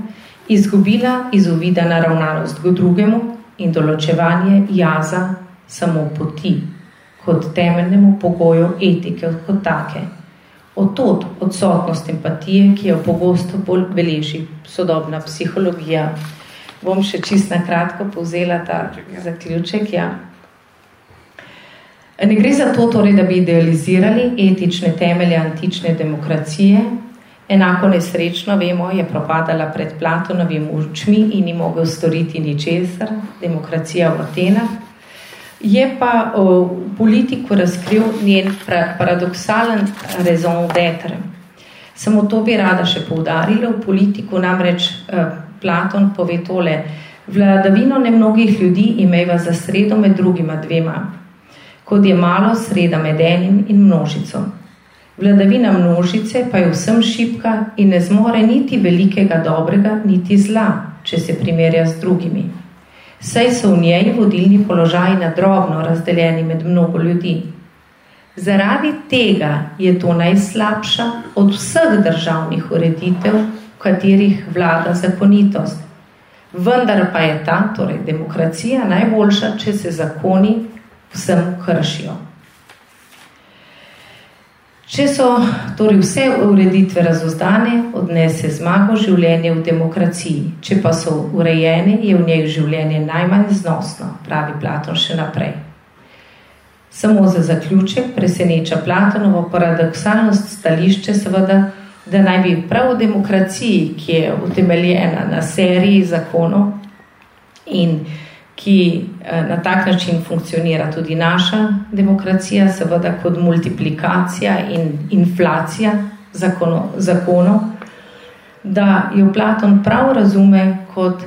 izgubila iz uvida naravnanost k drugemu in določevanje jaza samo poti, kot temeljnemu pogoju etike kot take. Otod odsotnost empatije, ki jo pogosto bolj beleži sodobna psihologija. Bom še čist na kratko povzela ta zaključek. Ja. Ne gre za to, torej, da bi idealizirali etične temelje antične demokracije. Enako nesrečno, vemo, je propadala pred Platonovim učmi in ni mogel storiti ničesar. Demokracija v Atenah Je pa v politiku razkril njen paradoksalen raison d'être. Samo to bi rada še poudarila. V politiku namreč eh, Platon pove tole. Vladavino nemnogih ljudi imeva za sredo med drugima dvema, kot je malo sreda med enim in množico. Vladavina množice pa je vsem šipka in ne zmore niti velikega dobrega, niti zla, če se primerja z drugimi. Saj so v njej vodilni položaji na drobno razdeljeni med mnogo ljudi. Zaradi tega je to najslabša od vseh državnih ureditev, v katerih vlada zakonitost. Vendar pa je ta, torej demokracija, najboljša, če se zakoni vsem kršijo. Če so torej vse ureditve razozdane, odnese zmago življenje v demokraciji. Če pa so urejene, je v njej življenje najmanj znosno, pravi Platon še naprej. Samo za zaključek preseneča Platonovo paradoksalnost stališče seveda, da naj bi prav v demokraciji, ki je utemeljena na seriji zakonov in ki eh, na tak način funkcionira tudi naša demokracija, seveda kot multiplikacija in inflacija zakonov, zakonov da jo Platon prav razume kot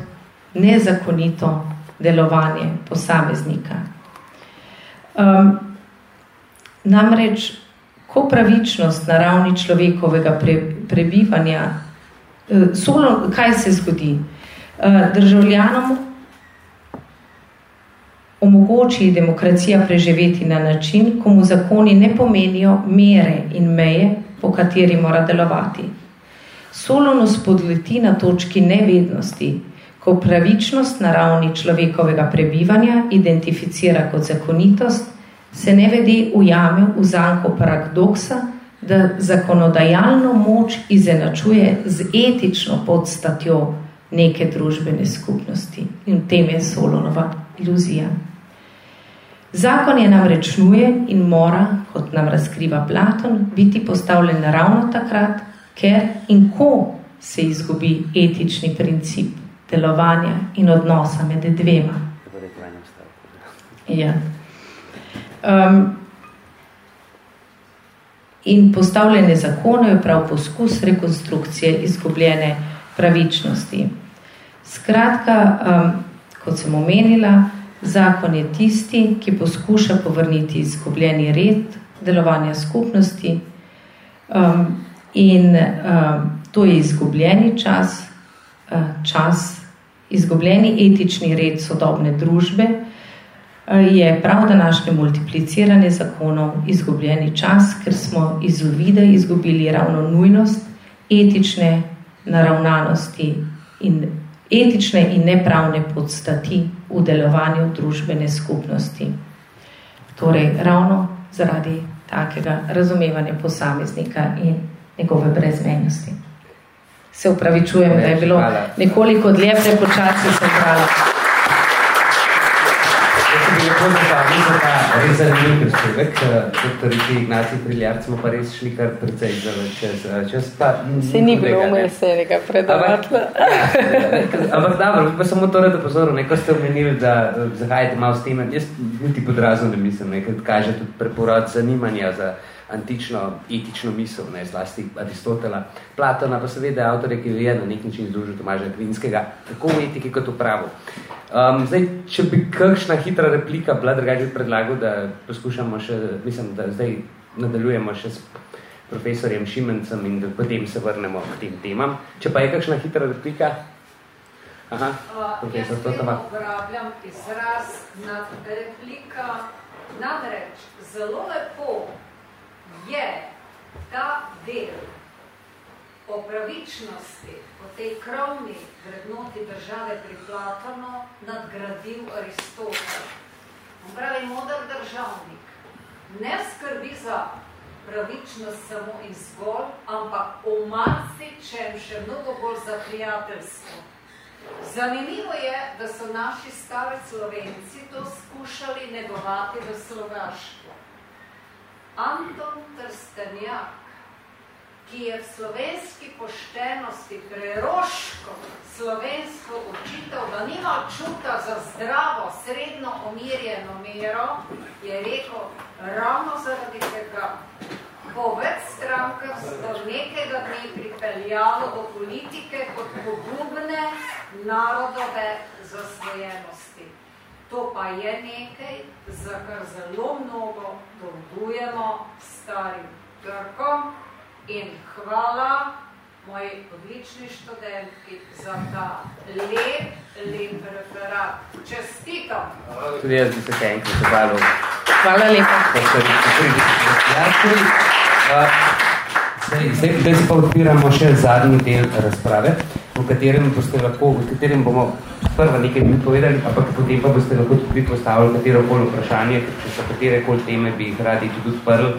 nezakonito delovanje posameznika. Um, namreč, ko pravičnost na ravni človekovega pre, prebivanja, uh, solo, kaj se zgodi? Uh, državljanom omogoči demokracija preživeti na način, ko mu zakoni ne pomenijo mere in meje, po kateri mora delovati. Solono spodleti na točki nevednosti, ko pravičnost na ravni človekovega prebivanja identificira kot zakonitost, se ne vede ujame v zanko paradoksa, da zakonodajalno moč izenačuje z etično podstatjo neke družbene skupnosti. In v tem je Solonova iluzija. Zakon je namreč nujen in mora, kot nam razkriva Platon, biti postavljen ravno takrat, ker in ko se izgubi etični princip delovanja in odnosa med dvema. Ja. Um, in postavljene zakone je prav poskus rekonstrukcije izgubljene pravičnosti. Skratka, um, kot sem omenila, zakon je tisti, ki poskuša povrniti izgubljeni red delovanja skupnosti um, in um, to je izgubljeni čas, uh, čas izgubljeni etični red sodobne družbe, uh, je prav današnje multipliciranje zakonov izgubljeni čas, ker smo iz uvide izgubili ravno nujnost etične naravnanosti in etične in nepravne podstati v delovanju družbene skupnosti. Torej, ravno zaradi takega razumevanja posameznika in njegove brezmenjosti se upravičujem, da je bilo nekoliko dlje prepočasi sem brala. Zanimiv prispevek, doktor Riki Ignacij Priljarc smo pa res šli kar precej za čez, čez pa... Se ni bilo umesenega predavatla. Ampak dobro, pa samo to rado pozoril, neko ste omenili, da zahajate malo s tem, jaz niti podrazno ne mislim, nekaj kaže tudi preporod zanimanja za antično etično misel, ne, zlasti Aristotela, Platona, pa seveda avtorje, ki je na nek način združil Tomaža Kvinskega, tako v etiki kot v pravu. Um, zdaj, če bi kakšna hitra replika bila, drugače bi predlagal, da poskušamo še, mislim, da zdaj nadaljujemo še s profesorjem Šimencem in da potem se vrnemo k tem temam. Če pa je kakšna hitra replika? Aha, profesor Totova. Uh, jaz uporabljam izraz na replika, namreč zelo lepo je ta del o pravičnosti, o tej krovni vrednoti države pri Platonu nadgradil Aristotel. On pravi, modar državnik ne skrbi za pravičnost samo in zgolj, ampak o marci čem še mnogo bolj za prijateljstvo. Zanimivo je, da so naši stari slovenci to skušali negovati v Slovaško. Anton Trstenjak ki je v slovenski poštenosti preroško slovensko učitev, da nima čuta za zdravo, srednjo omirjeno mero, je rekel, ravno zaradi tega bo več strankarstvo nekega dne pripeljalo do politike kot pogubne narodove zasvojenosti. To pa je nekaj, za kar zelo mnogo dolgujemo starim Grkom in hvala moji odlični študentki za ta lep, lep referat. Čestitam! Tudi jaz bi se kaj enkrat zahvalil. Hvala lepa. Zdaj, zdaj, zdaj pa odpiramo še zadnji del razprave, v katerem, boste lahko, v katerem bomo prva nekaj minut povedali, ampak potem pa boste lahko tudi postavili katero koli vprašanje, če so katere koli teme bi jih radi tudi odprli.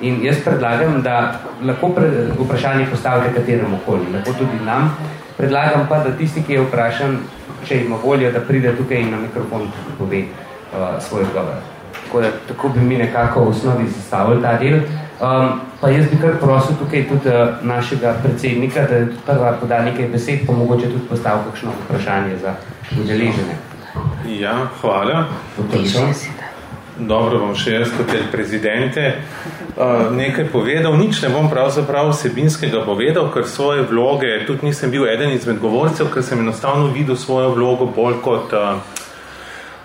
In jaz predlagam, da lahko pre, vprašanje postavite kateremu koli, lahko tudi nam. Predlagam pa, da tisti, ki je vprašan, če ima voljo, da pride tukaj in na mikrofon pove uh, svoj odgovor. Tako, da, tako bi mi nekako v osnovi zastavili ta del. Um, pa jaz bi kar prosil tukaj tudi uh, našega predsednika, da je prva poda nekaj besed, pa mogoče tudi postavil kakšno vprašanje za udeležene. Ja, hvala. Dobro, bom še jaz kot prezidente uh, nekaj povedal. Nič ne bom pravzaprav vsebinskega povedal, ker svoje vloge, tudi nisem bil eden izmed govorcev, ker sem enostavno videl svojo vlogo bolj kot uh,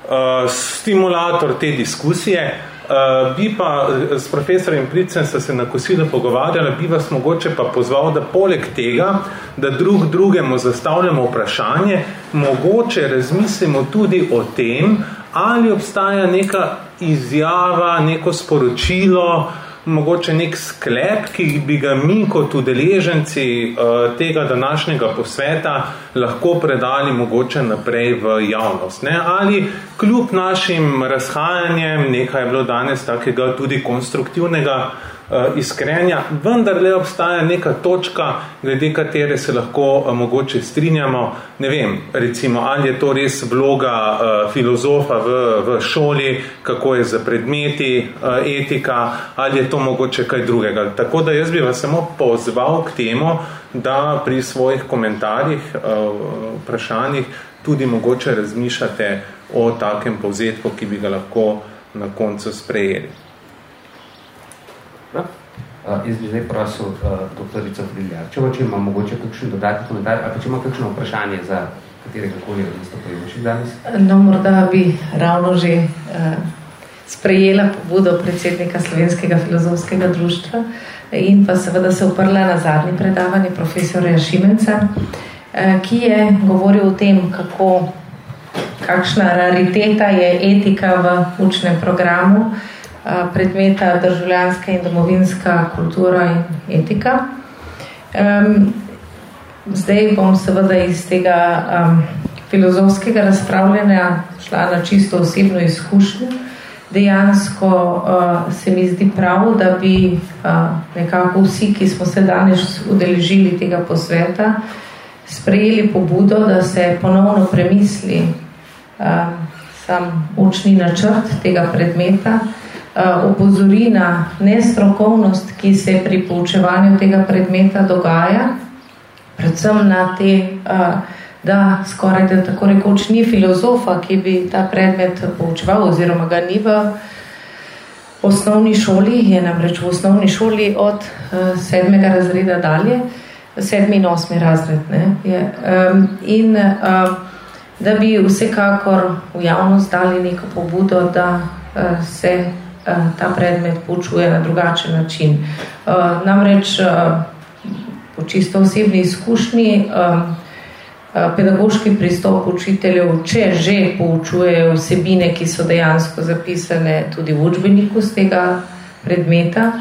uh, stimulator te diskusije. Uh, bi pa s profesorjem Pricem sta se na kosilo pogovarjala, bi vas mogoče pa pozval, da poleg tega, da drug drugemu zastavljamo vprašanje, mogoče razmislimo tudi o tem, ali obstaja neka izjava, neko sporočilo, mogoče nek sklep, ki bi ga mi kot udeleženci uh, tega današnjega posveta lahko predali mogoče naprej v javnost. Ne? Ali kljub našim razhajanjem, nekaj je bilo danes takega tudi konstruktivnega, iskrenja, vendar le obstaja neka točka, glede katere se lahko uh, mogoče strinjamo. Ne vem, recimo, ali je to res vloga uh, filozofa v, v šoli, kako je za predmeti etika, ali je to mogoče kaj drugega. Tako da jaz bi vas samo pozval k temu, da pri svojih komentarjih, vprašanjih tudi mogoče razmišljate o takem povzetku, ki bi ga lahko na koncu sprejeli. Uh, jaz bi zdaj prosil uh, doktorico Friljarčevo, če ima mogoče kakšen dodatni komentar, ali pa če ima kakšno vprašanje za katerega koli nastopajoči danes. No, morda bi ravno že uh, sprejela pobudo predsednika Slovenskega filozofskega društva in pa seveda se uprla na zadnje predavanje profesorja Šimenca, uh, ki je govoril o tem, kako, kakšna rariteta je etika v učnem programu, predmeta državljanska in domovinska kultura in etika. Um, zdaj bom seveda iz tega um, filozofskega razpravljanja šla na čisto osebno izkušnjo. Dejansko uh, se mi zdi prav, da bi uh, nekako vsi, ki smo se danes udeležili tega posveta, sprejeli pobudo, da se ponovno premisli uh, sam učni načrt tega predmeta, opozori eh, na nestrokovnost, ki se pri poučevanju tega predmeta dogaja, predvsem na te, eh, da skoraj da tako rekoč ni filozofa, ki bi ta predmet poučeval oziroma ga ni v osnovni šoli, je namreč v osnovni šoli od eh, sedmega razreda dalje, sedmi in osmi razred. Ne, je, in da bi vsekakor v javnost dali neko pobudo, da se ta predmet poučuje na drugačen način. Eh, namreč eh, po čisto osebni izkušnji pedagoški pristop učiteljev, če že poučujejo vsebine, ki so dejansko zapisane tudi v učbeniku z tega predmeta,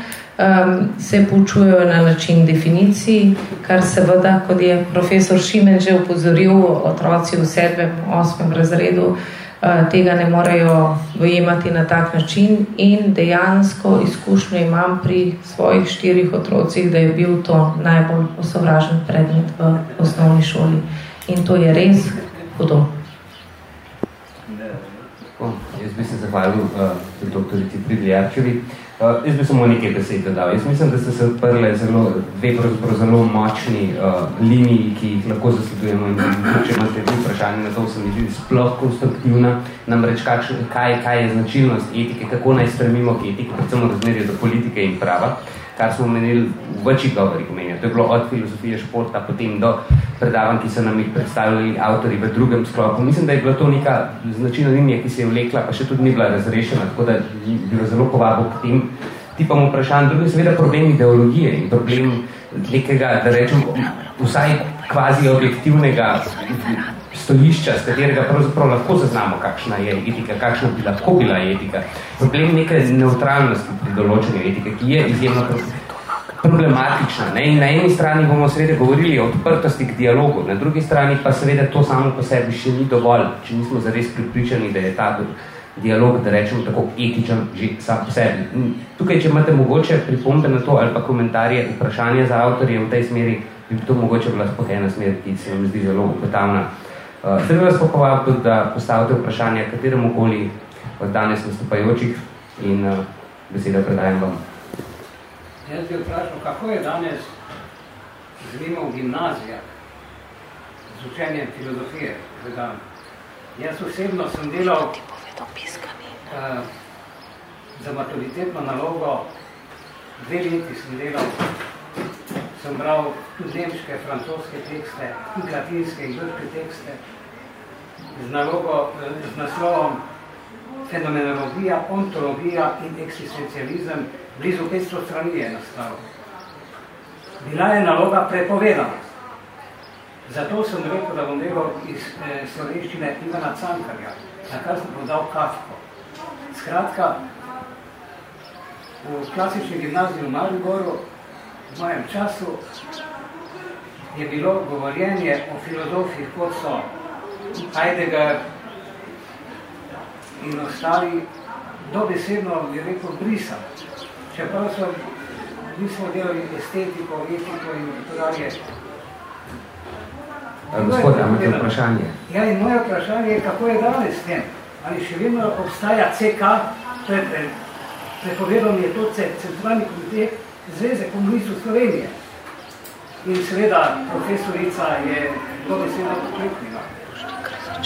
se poučujejo na način definicij, kar seveda, kot je profesor Šimen že upozoril, otroci v sedmem, osmem razredu, Eh, tega ne morejo dojemati na tak način in dejansko izkušnjo imam pri svojih štirih otrocih, da je bil to najbolj osovražen predmet v osnovni šoli. In to je res hudo. Jaz bi se zahvalil uh, doktorici Pridljarčevi. Uh, jaz bi samo nekaj besed dodal. Jaz mislim, da ste se odprle zelo, dve zelo močni uh, liniji, ki jih lahko zasledujemo. In če imate dve vprašanje na to, se mi zdi sploh konstruktivna, namreč kakšen, kaj, kaj je značilnost etike, kako naj stremimo k etike, predvsem razmerje do politike in prava, kar smo omenili v večjih govorih omenjali. To je bilo od filozofije športa, potem do predavanj, ki so nam jih predstavljali avtori v drugem sklopu. Mislim, da je bila to neka značilna linija, ki se je vlekla, pa še tudi ni bila razrešena, tako da bi bilo zelo povabo k tem tipam vprašanj. Drugi je seveda problem ideologije in problem nekega, da rečem, vsaj kvazi objektivnega stolišča, z katerega pravzaprav lahko zaznamo, kakšna je etika, kakšna bi lahko bila etika. Problem neke neutralnosti pri določenju etike, ki je izjemno problematična. Ne? In na eni strani bomo seveda govorili o odprtosti k dialogu, na drugi strani pa seveda to samo po sebi še ni dovolj, če nismo zares pripričani, da je ta dialog, da rečemo tako, etičen že sam po sebi. Tukaj, če imate mogoče pripombe na to ali pa komentarje, vprašanje za avtorje v tej smeri, bi to mogoče bila sploh ena smer, ki se mi zdi zelo upetavna. Zdaj bi vas pohoval da postavite vprašanje kateremu koli od danes nastopajočih in uh, beseda predajem vam. Jaz bi vprašal, kako je danes živimo v gimnazijah z učenjem filozofije dan. Jaz osebno sem delal uh, za maturitetno nalogo, dve leti sem delal, sem bral tudi nemške, francoske tekste, tudi latinske in grške tekste, z nalogo, z naslovom Fenomenologija, ontologija in eksistencializem, blizu 500 strani je nastalo. Bila je naloga prepovedana. Zato sem rekel, da bom delal iz eh, slovenščine Ivana Cankarja, na kar sem podal Kafko. Skratka, v klasični gimnaziji v Mariboru v mojem času je bilo govorjenje o filozofih, kot so Heidegger in ostali, dobesedno je rekel brisan. Čeprav so, mi smo delali estetiko, etiko in dalje. Gospod, imate vprašanje? Ja, in moje vprašanje je, kako je danes s tem? Ali še vedno obstaja CK, to je prepovedal je to centralni komitet Zveze komunistov Slovenije. In seveda profesorica je to besedo pokleknila.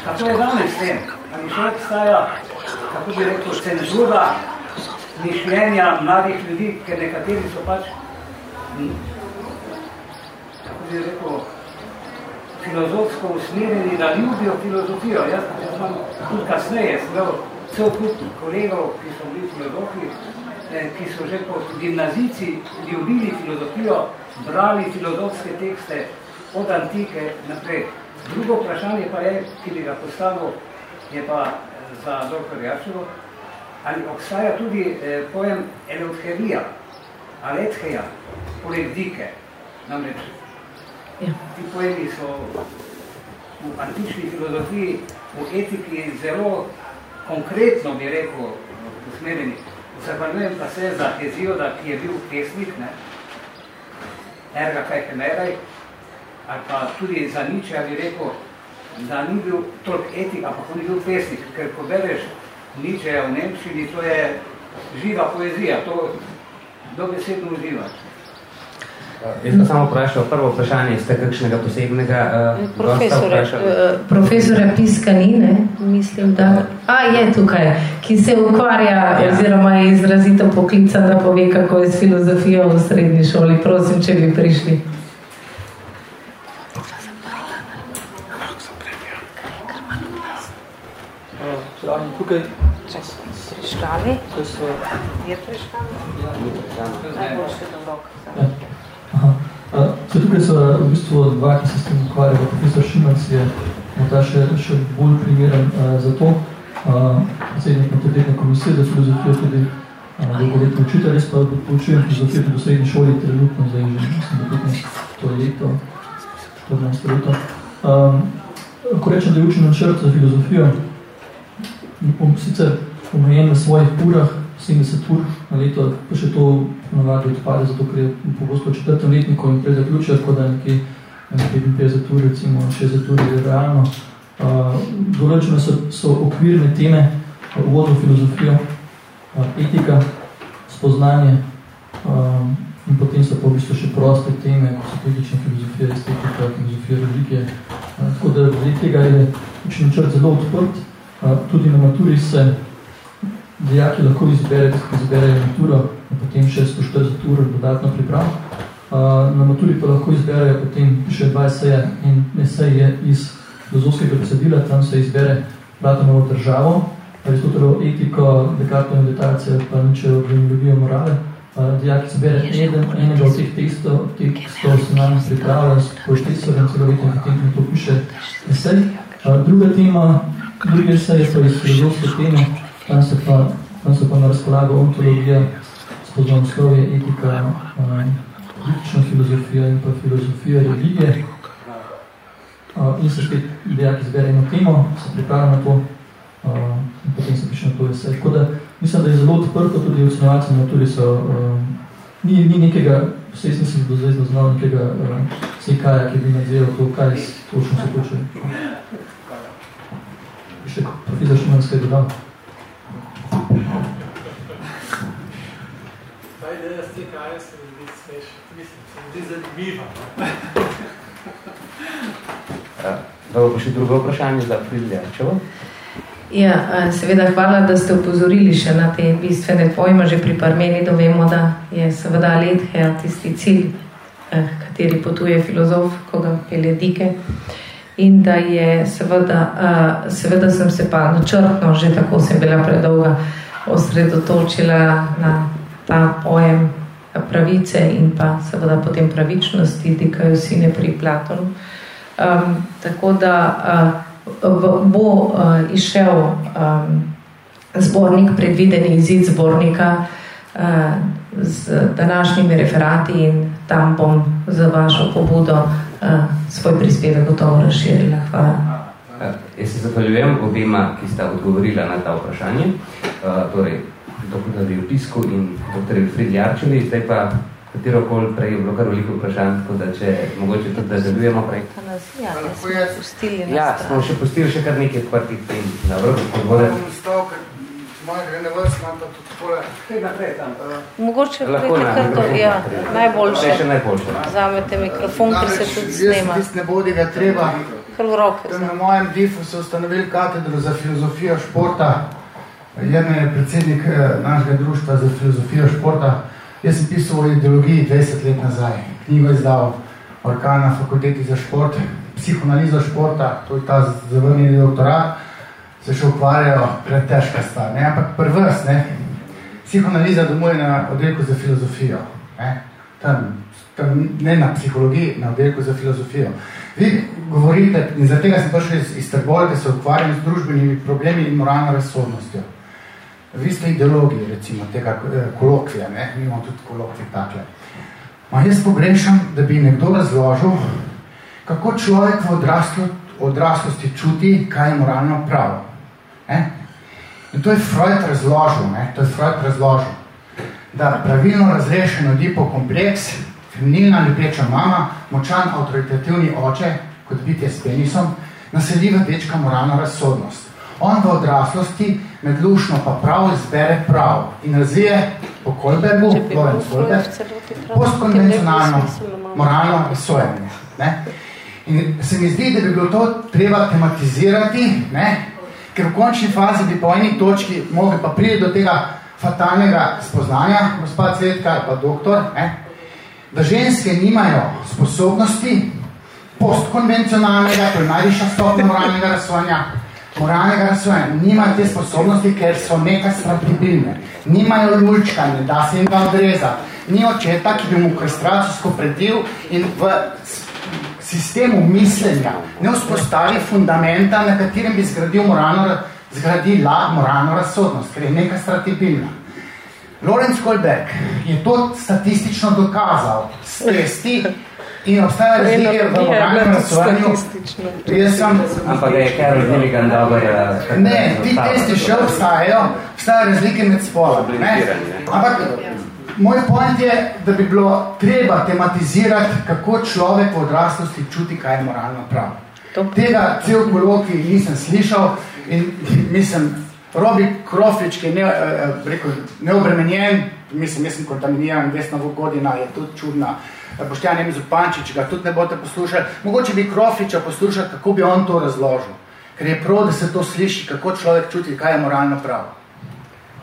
Kako je danes s tem? Ali še obstaja, kako bi rekel, cenzura mišljenja mladih ljudi, ker nekateri so pač, kako bi rekel, filozofsko usmerjeni, da ljubijo filozofijo. Jaz, jaz imam tudi kasneje, sem cel kup kolegov, ki so bili filozofi, ki so že po gimnazici ljubili filozofijo, brali filozofske tekste od antike naprej. Drugo vprašanje pa je, ki bi ga postavil, je pa eh, za dr. Jačevo, ali obstaja tudi eh, pojem eleutherija, aletheja, poleg dike. Namreč, ja. ti pojemi so v antični filozofiji, v etiki zelo konkretno bi rekel, usmerjeni. Zahvaljujem pa se za Hezioda, ki je bil pesnik, ne? Erga kaj temeraj, ali pa tudi za Niče, bi rekel, da ni bil toliko etik, ampak on je bil pesnik, ker ko bereš Niče v Nemčini, to je živa poezija, to dobesedno uživaš. Jaz pa samo vprašal, prvo vprašanje, ste kakšnega posebnega uh, profesora, uh, profesora Piskanine, mislim, da a, je tukaj, ki se ukvarja ja. oziroma je izrazito poklican, da pove, kako je s filozofijo v srednji šoli. Prosim, če bi prišli. Tukaj. Priškali? Je priškali? Ja. Najboljše do rok. Ja. Se tukaj so v bistvu dva, ki se s tem ukvarjajo. Profesor Šimanc je morda še, še bolj primeren uh, za to. Predsednik uh, maturitetne komisije za filozofijo tudi uh, dolgoletni učitelj, jaz pa poučujem filozofijo tudi v srednji šoli trenutno, zdaj že mislim, da 15 leto, 14 leto. Um, ko rečem, da je učen načrt za filozofijo, bom sicer omejen na svojih urah, 70 ur na leto, pa še to ponovadi odpade, zato ker je pogosto v četrtem letniku in prej zaključil, tako da nekje 55 ur, recimo 60 ur je realno. Uh, določene so, so okvirne teme, uvodno filozofijo, uh, etika, spoznanje um, in potem so pa v bistvu še proste teme, kot so kritična filozofija, estetika, filozofija religije. Uh, tako da zdaj tega je učni načrt zelo odprt. Uh, tudi na maturi se dijaki lahko izbere, izberejo maturo in potem še 140 ur dodatno priprav. Na maturi pa lahko izberejo potem še 20 seje in eseje iz filozofskega besedila, tam se izbere Platonovo državo, Aristotelovo etiko, Descartovo meditacijo, pa ničejo kriminologijo morale. Uh, dijaki izbere eden, enega od teh tekstov, tekstov se nam pripravlja s poštesorjem celovitem, potem to piše esej. Druga tema, druge eseje pa iz filozofske teme, tam se pa, tam se pa na razpolago ontologija, spoznavnoslovje, etika, um, kritična filozofija in pa filozofija religije. Uh, in se spet dijak izbere eno temo, se pripravlja na to uh, in potem se piše na to esej. Tako da mislim, da je zelo odprto tudi ocenjevalci na maturi so, uh, ni, ni nekega, vse sem si do zdaj znal nekega sekaja, ki bi nadziral to, kaj točno se počuje. Še profesor Šimanskaj dodal. Ta ideja s CKA se mi zdi smešna. Mislim, se mi zdi zanimiva. Dobro, pa še drugo vprašanje za Fridljačevo. Ja, seveda hvala, da ste upozorili še na te bistvene pojme. Že pri Parmenidu vemo, da je seveda Ledhel tisti cilj, kateri potuje filozof, ko ga pelje dike. In da je seveda, seveda sem se pa načrtno, že tako sem bila predolga, osredotočila na ta pojem pravice in pa seveda potem pravičnosti, dikajo sine pri Platonu. Um, tako da uh, bo uh, išel um, zbornik, predvideni izid zbornika uh, z današnjimi referati in tam bom za vašo pobudo uh, svoj prispevek gotovo razširila. Hvala. Jaz se zahvaljujem obema, ki sta odgovorila na ta vprašanje, uh, torej dr. Pisku in dr. Fridljarčevi, zdaj pa katero koli prej je bilo kar veliko vprašanj, tako da če mogoče tudi da zadujemo prej. Ja, smo pustili ja, smo še pustili še kar nekaj odprtih tem. Dobro, odbore. Mogoče prejte kar to, ja, najboljše. Še najboljše. Zamete mikrofon, ki se tudi snema. Jaz ne bodi ga treba. Kar v roke. Na mojem difu so ustanovili katedro za filozofijo športa. Jen je predsednik našega društva za filozofijo športa. Jaz sem pisal o ideologiji 20 let nazaj. Knjigo je izdal Orkan na fakulteti za šport, psihoanalizo športa, to je ta zavrnjeni doktorat, se še ukvarjajo pred težka stvar. Ne? Ampak prvrs, ne? psihoanaliza domuje na oddelku za filozofijo. Ne? Tam, tam, ne na psihologiji, na oddelku za filozofijo. Vi govorite, in za tega sem prišel iz, iz Trbol, da se ukvarjam z družbenimi problemi in moralno razsodnostjo. Vi ste ideologi, recimo, tega kolokvija, ne? Mi imamo tudi kolokvij takle. Ma jaz pogrešam, da bi nekdo razložil, kako človek v odraslo, odraslosti čuti, kaj je moralno pravo. Ne? In to je Freud razložil, ne? to je Freud razložil, da pravilno razrešen odipo kompleks, feminilna ljubeča mama, močan avtoritativni oče, kot bitje s penisom, naseli v dečka moralno razsodnost. On v odraslosti med lušno pa prav izbere prav in razvije po Kolbergu, Lorenz Kolberg, postkonvencionalno moralno razsojanje. Ne? In se mi zdi, da bi bilo to treba tematizirati, ne? ker v končni fazi bi po eni točki mogli pa priti do tega fatalnega spoznanja, gospod Cvetka ali pa doktor, ne? Da ženske nimajo sposobnosti postkonvencionalnega, to je najvišja stopnja moralnega razsojanja, moralnega razsojanja, nimajo te sposobnosti, ker so nekastratibilne, nimajo lulčka, ne da se jim ga odrezati, ni očeta, ki bi mu kastracijsko predil in v sistemu mišljenja ne vzpostavi fundamenta, na katerem bi zgradil moralno, zgradila moralno razsodnost, ker je nekastratibilna. Lorenz Kohlberg je to statistično dokazal s testi in obstaja razlike v moralnem razsodnju. Ampak je Carol Gilligan dober. Ne, ti testi še obstajajo, obstajajo razlike med spolami. Ampak moj point je, da bi bilo treba tematizirati, kako človek v odraslosti čuti, kaj je moralno prav. Tega cel kolokvij nisem slišal in mislim, Robi Kroflič, ki je ne, eh, rekel, neobremenjen, mislim, mislim, kontaminiran, Vesna Vogodina je tudi čudna, Boštjan Emi Zupančič, ga tudi ne boste poslušali. Mogoče bi Krofliča poslušali, kako bi on to razložil. Ker je prav, da se to sliši, kako človek čuti, kaj je moralno pravo.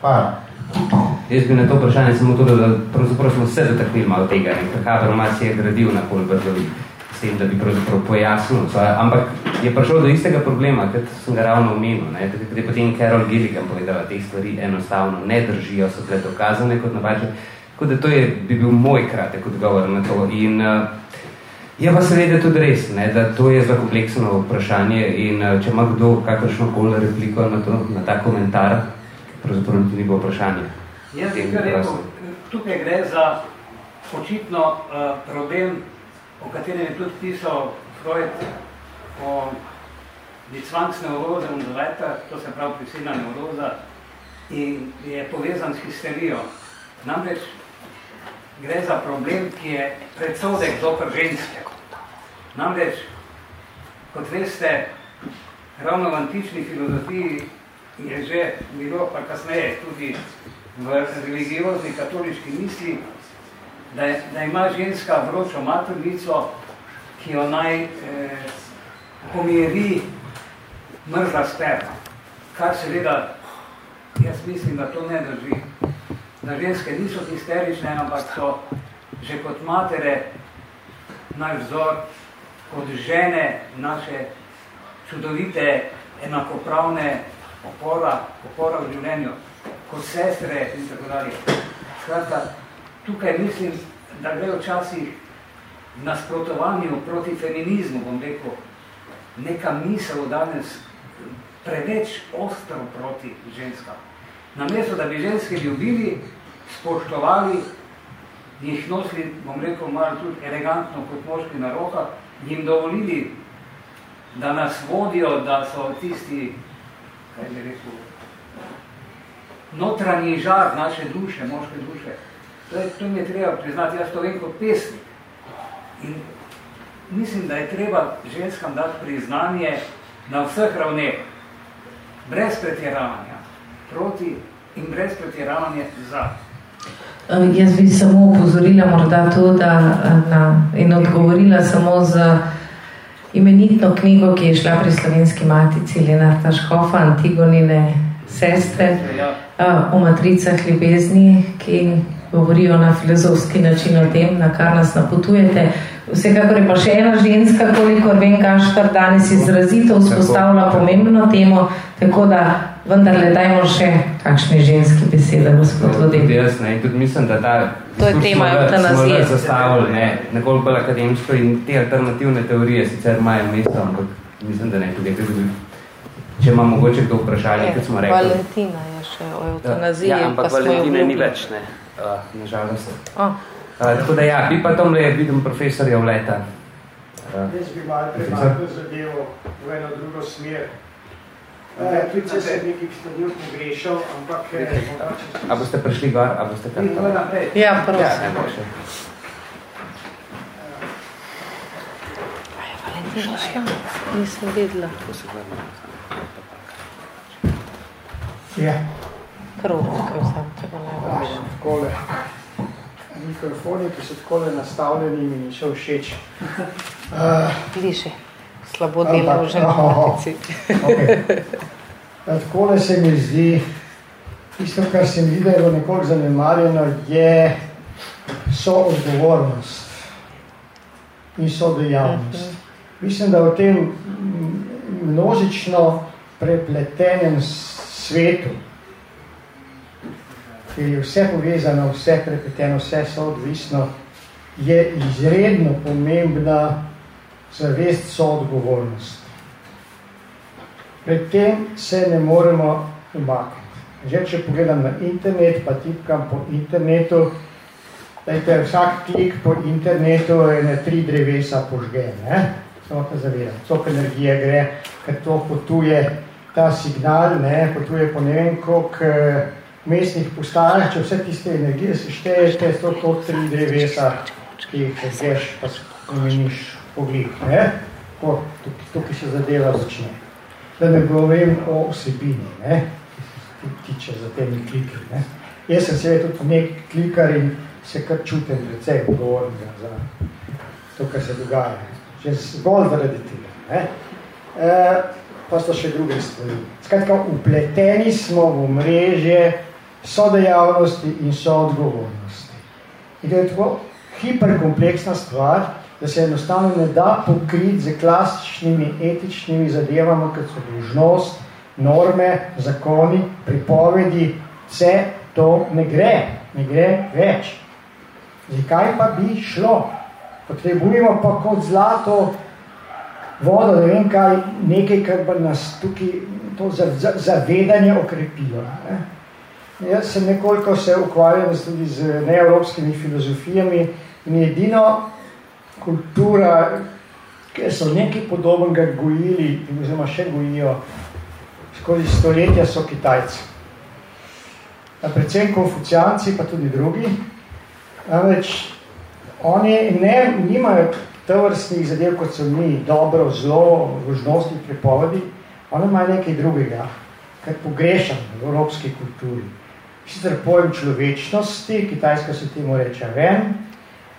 Hvala. Jaz bi na to vprašanje samo to, da pravzaprav smo se dotaknili malo tega in kakava romacija je gradiv na s tem, da bi pravzaprav pojasnil. So, ampak je prišel do istega problema, kot sem ga ravno omenil, ne, da je potem Carol Gilligan povedala, te stvari enostavno ne držijo, so bile dokazane kot napačne. Tako da to je, bi bil moj kratek odgovor na to. In, uh, Je pa seveda tudi res, ne, da to je zelo kompleksno vprašanje in če ima kdo kakršno koli repliko na, to, na ta komentar, pravzaprav niti ni bo vprašanje. Jaz bi rekel, tukaj gre za očitno uh, problem, o katerem je tudi pisal Freud o licvanks neuroze in zaveta, to se pravi prisilna neuroza, in je povezan s histerijo. Namreč gre za problem, ki je predsodek zoper ženske. Namreč, kot veste, ravno v antični filozofiji je že bilo, pa kasneje tudi v religiozni katoliški misli, da, da ima ženska vročo maternico, ki jo naj eh, pomiri mrzla sperma. Kar seveda, jaz mislim, da to ne drži. Da ženske niso histerične, ampak so že kot matere naš vzor, kot žene naše čudovite, enakopravne opora, opora v življenju, kot sestre in tako dalje. Skratka, tukaj mislim, da gre včasih nasprotovanju proti feminizmu, bom rekel, neka misel danes preveč ostro proti ženskam. Namesto, da bi ženske ljubili, spoštovali, jih nosili, bom rekel, malo tudi elegantno kot moški na rokah, jim dovolili, da nas vodijo, da so tisti, kaj bi rekel, notranji žar naše duše, moške duše. To, je, to mi je treba priznati, jaz to vem kot pesnik. In mislim, da je treba ženskam dati priznanje na vseh ravneh, brez pretiravanja, proti in brez pretiravanja za. Jaz bi samo upozorila morda to, da na, in odgovorila samo z imenitno knjigo, ki je šla pri slovenski matici Lenarta Škofa, Antigonine sestre, uh, o matricah ljubezni, ki govorijo na filozofski način o tem, na kar nas napotujete. Vsekakor je pa še ena ženska, koliko vem, Kaštar danes izrazito vzpostavlja pomembno temo, tako da vendarle dajmo še kakšne ženske besede, gospod Vodek. Tudi jaz, ne, in tudi mislim, da ta to je tema eutanazije. Smo zastavili, ne, nekoliko bolj akademsko in te alternativne teorije sicer imajo mesto, ampak mislim, da ne, tudi tudi Če ima mogoče kdo vprašanje, kot smo rekli. Valentina je še o eutanaziji. Ja, ampak pa Valentine ni več, ne, uh, nažalost. Oh. Uh, tako da ja, bi pa tam le vidim profesorja v leta. Uh, Jaz bi malo premaknil zadevo v eno drugo smer. Replice se nekaj stvari pogrešal, ampak... A boste prišli gor, a boste tam? Ja, prosim. Ja, ne bo še. Valentina, ja, nisem videla. Ja. Prav, tako sem, tako najbolj. Takole. Mikrofoni, ki so takole nastavljeni, mi ni še všeč. Uh, Liši, slabo delo v ženomatici. Okay. Takole se mi zdi, tisto, kar se mi zdi, da je nekoliko zanemarjeno, je soodgovornost in sodejavnost. Uh -huh. Mislim, da v tem množično prepletenem svetu, ki je vse povezano, vse prepleteno, vse soodvisno, je izredno pomembna zavest soodgovornost. Pred tem se ne moremo umakniti. Že če pogledam na internet, pa tipkam po internetu, dajte vsak klik po internetu ene tri drevesa požge, ne? Samo te zavedam. Cok energije gre, ker to potuje ta signal, ne, potuje po ne vem koliko mestnih postajah, če vse tiste energije se štejete, so to tri drevesa, ki jih požgeš, pa spomeniš pogled, ne. Tukaj, tukaj se zadeva začne. Da ne govorim o osebini, ne, ki se tiče za temi kliki. Ne. Jaz sem seveda tudi nek klikar in se kar čutim precej odgovornega za to, kar se dogaja. Že zgolj zaradi tega. Ne. E, pa so še druge stvari. Skratka, upleteni smo v mreže sodejavnosti in soodgovornosti. In to je tako hiperkompleksna stvar, da se enostavno ne da pokriti z klasičnimi etičnimi zadevami, kot so dolžnost, norme, zakoni, pripovedi, vse to ne gre, ne gre več. Zakaj pa bi šlo? Potrebujemo pa kot zlato vodo, ne vem kaj, nekaj, kar bi nas tukaj to zavedanje okrepilo. Ne? Jaz sem nekoliko se ukvarjal tudi z neevropskimi filozofijami in edino kultura, ki so nekaj podobnega gojili, oziroma še gojijo, skozi stoletja so Kitajci. Predvsem konfucijanci, pa tudi drugi. Namreč, oni ne, nimajo tovrstnih zadev, kot so mi, dobro, zlo, ružnosti, prepovedi, oni imajo nekaj drugega, kar pogrešam v evropski kulturi. Sicer pojem človečnosti, kitajska se temu reče ven,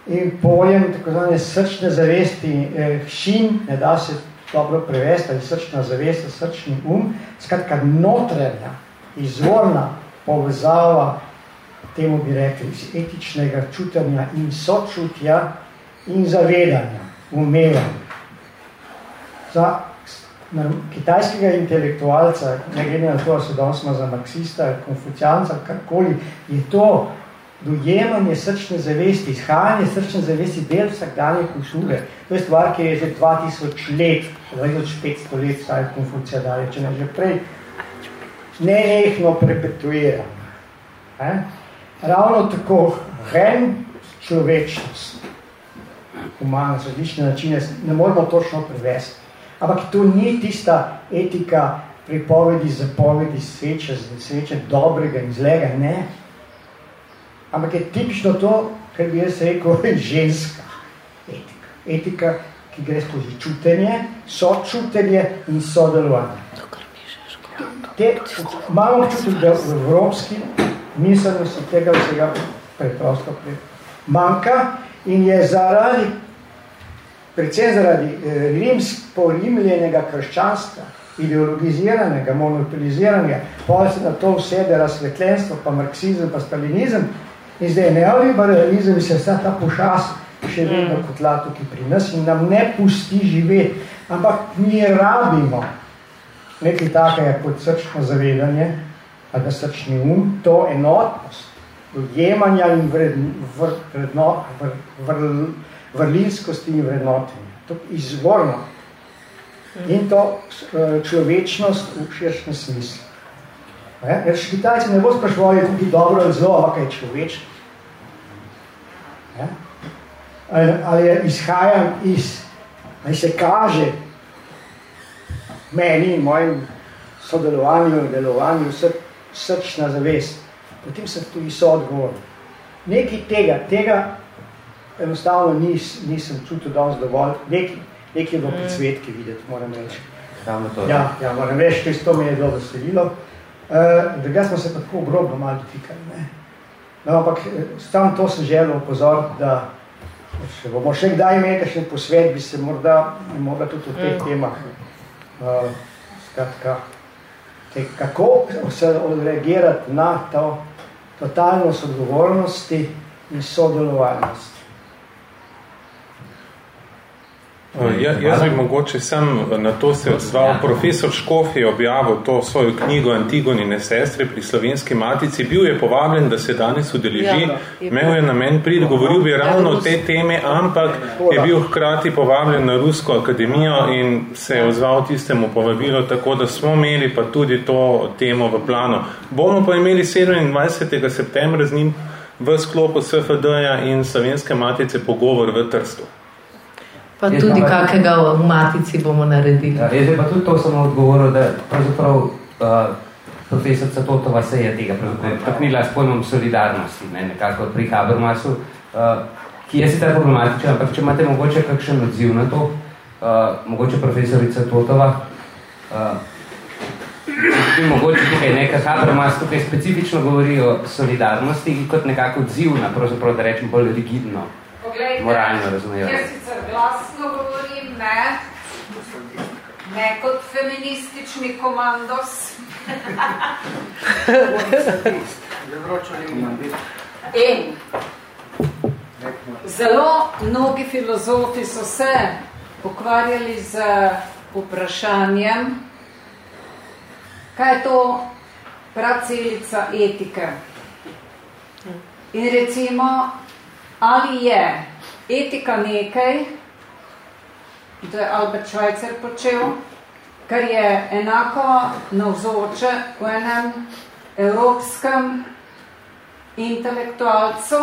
in pojem tako zvane srčne zavesti, eh, šin, ne da se dobro prevesti, ali srčna zavest, srčni um, skratka notranja, izvorna povezava, temu bi rekli, iz etičnega čutanja in sočutja in zavedanja, umevanja. Za kitajskega intelektualca, ne glede na to, da se danes za marksista, konfucijanca, karkoli, je to dojemanje srčne zavesti, izhajanje srčne zavesti del vsakdanje kulture. To je stvar, ki je že 2000 let, 2500 let, saj konfucija dalje, če ne že prej, nenehno prepetuira. Eh? Ravno tako ven človečnost, humanost, različne načine, ne moramo točno prevesti. Ampak to ni tista etika pripovedi, zapovedi, sveče, sveče dobrega in zlega, ne. Ampak je tipično to, kar bi jaz rekel, ženska etika. Etika, ki gre skozi čutenje, sočutenje in sodelovanje. Te, malo občutek, da v evropski miselnosti tega vsega preprosto pre manjka in je zaradi predvsem zaradi eh, rimsko-rimljenega krščanstva, ideologiziranega, monopoliziranega, pa se na to vsede razsvetljenstvo, pa marksizem, pa stalinizem, in zdaj neoliberalizem se vsa ta pošas še vedno kot lato, ki pri nas in nam ne pusti živeti, ampak mi rabimo nekaj takega kot srčno zavedanje, ali srčni um, to enotnost, dojemanja in vredno, vr, vr, vr, vrlinskosti in vrednotenja. To izvorno. In to eh, človečnost v širšnem smislu. Jer škitajci ne bo sprašvali, kako je dobro ali zelo, ampak je človečno. Ali je izhajam iz, ali se kaže meni in mojim sodelovanju in delovanju srčna zavest. Potem sem tudi soodgovorni. Nekaj tega, tega enostavno nis, nisem čutil danes dovolj, nekaj, nekaj je bilo pri cvetki videti, moram reči. Ja, ja, moram reči, ker to mi je bilo veselilo. Uh, druga smo se pa tako obrobno malo dotikali. Ne? No, ampak tam to sem želel upozoriti, da če bomo še kdaj imeli kakšen posvet, bi se morda, morda tudi v teh mm. temah uh, skratka, te, kako se odreagirati na to totalnost odgovornosti in sodelovalnosti. Ja, jaz bi mogoče sem na to se odzval. Profesor Škof je objavil to svojo knjigo Antigonine sestre pri slovenski matici. Bil je povabljen, da se danes udeleži. Ja, Imel je namen priti, govoril bi ravno o te teme, ampak je bil hkrati povabljen na Rusko akademijo in se je odzval tistemu povabilo, tako da smo imeli pa tudi to temo v planu. Bomo pa imeli 27. septembra z njim v sklopu SFD-ja in slovenske matice pogovor v Trstu. Pa jaz tudi pa, kakega v matici bomo naredili. Ja, jaz pa tudi to sem odgovoril, da pravzaprav uh, profesor Catotova se je tega taknila s pojmom solidarnosti, ne, nekako pri Habermasu, uh, ki je sicer problematičen, ampak če imate mogoče kakšen odziv na to, uh, mogoče profesorica Totova, uh, tudi mogoče tukaj nekaj Habermas tukaj specifično govori o solidarnosti kot nekako odziv na, pravzaprav, da rečem, bolj rigidno, Poglejte, moralno razumevanje. Glasno govorim, ne, ne kot feministični komandos. In zelo mnogi filozofi so se ukvarjali z vprašanjem, kaj je to pracelica etike. In recimo, ali je etika nekaj, to je Albert Schweitzer počel, kar je enako navzoče v enem evropskem intelektualcu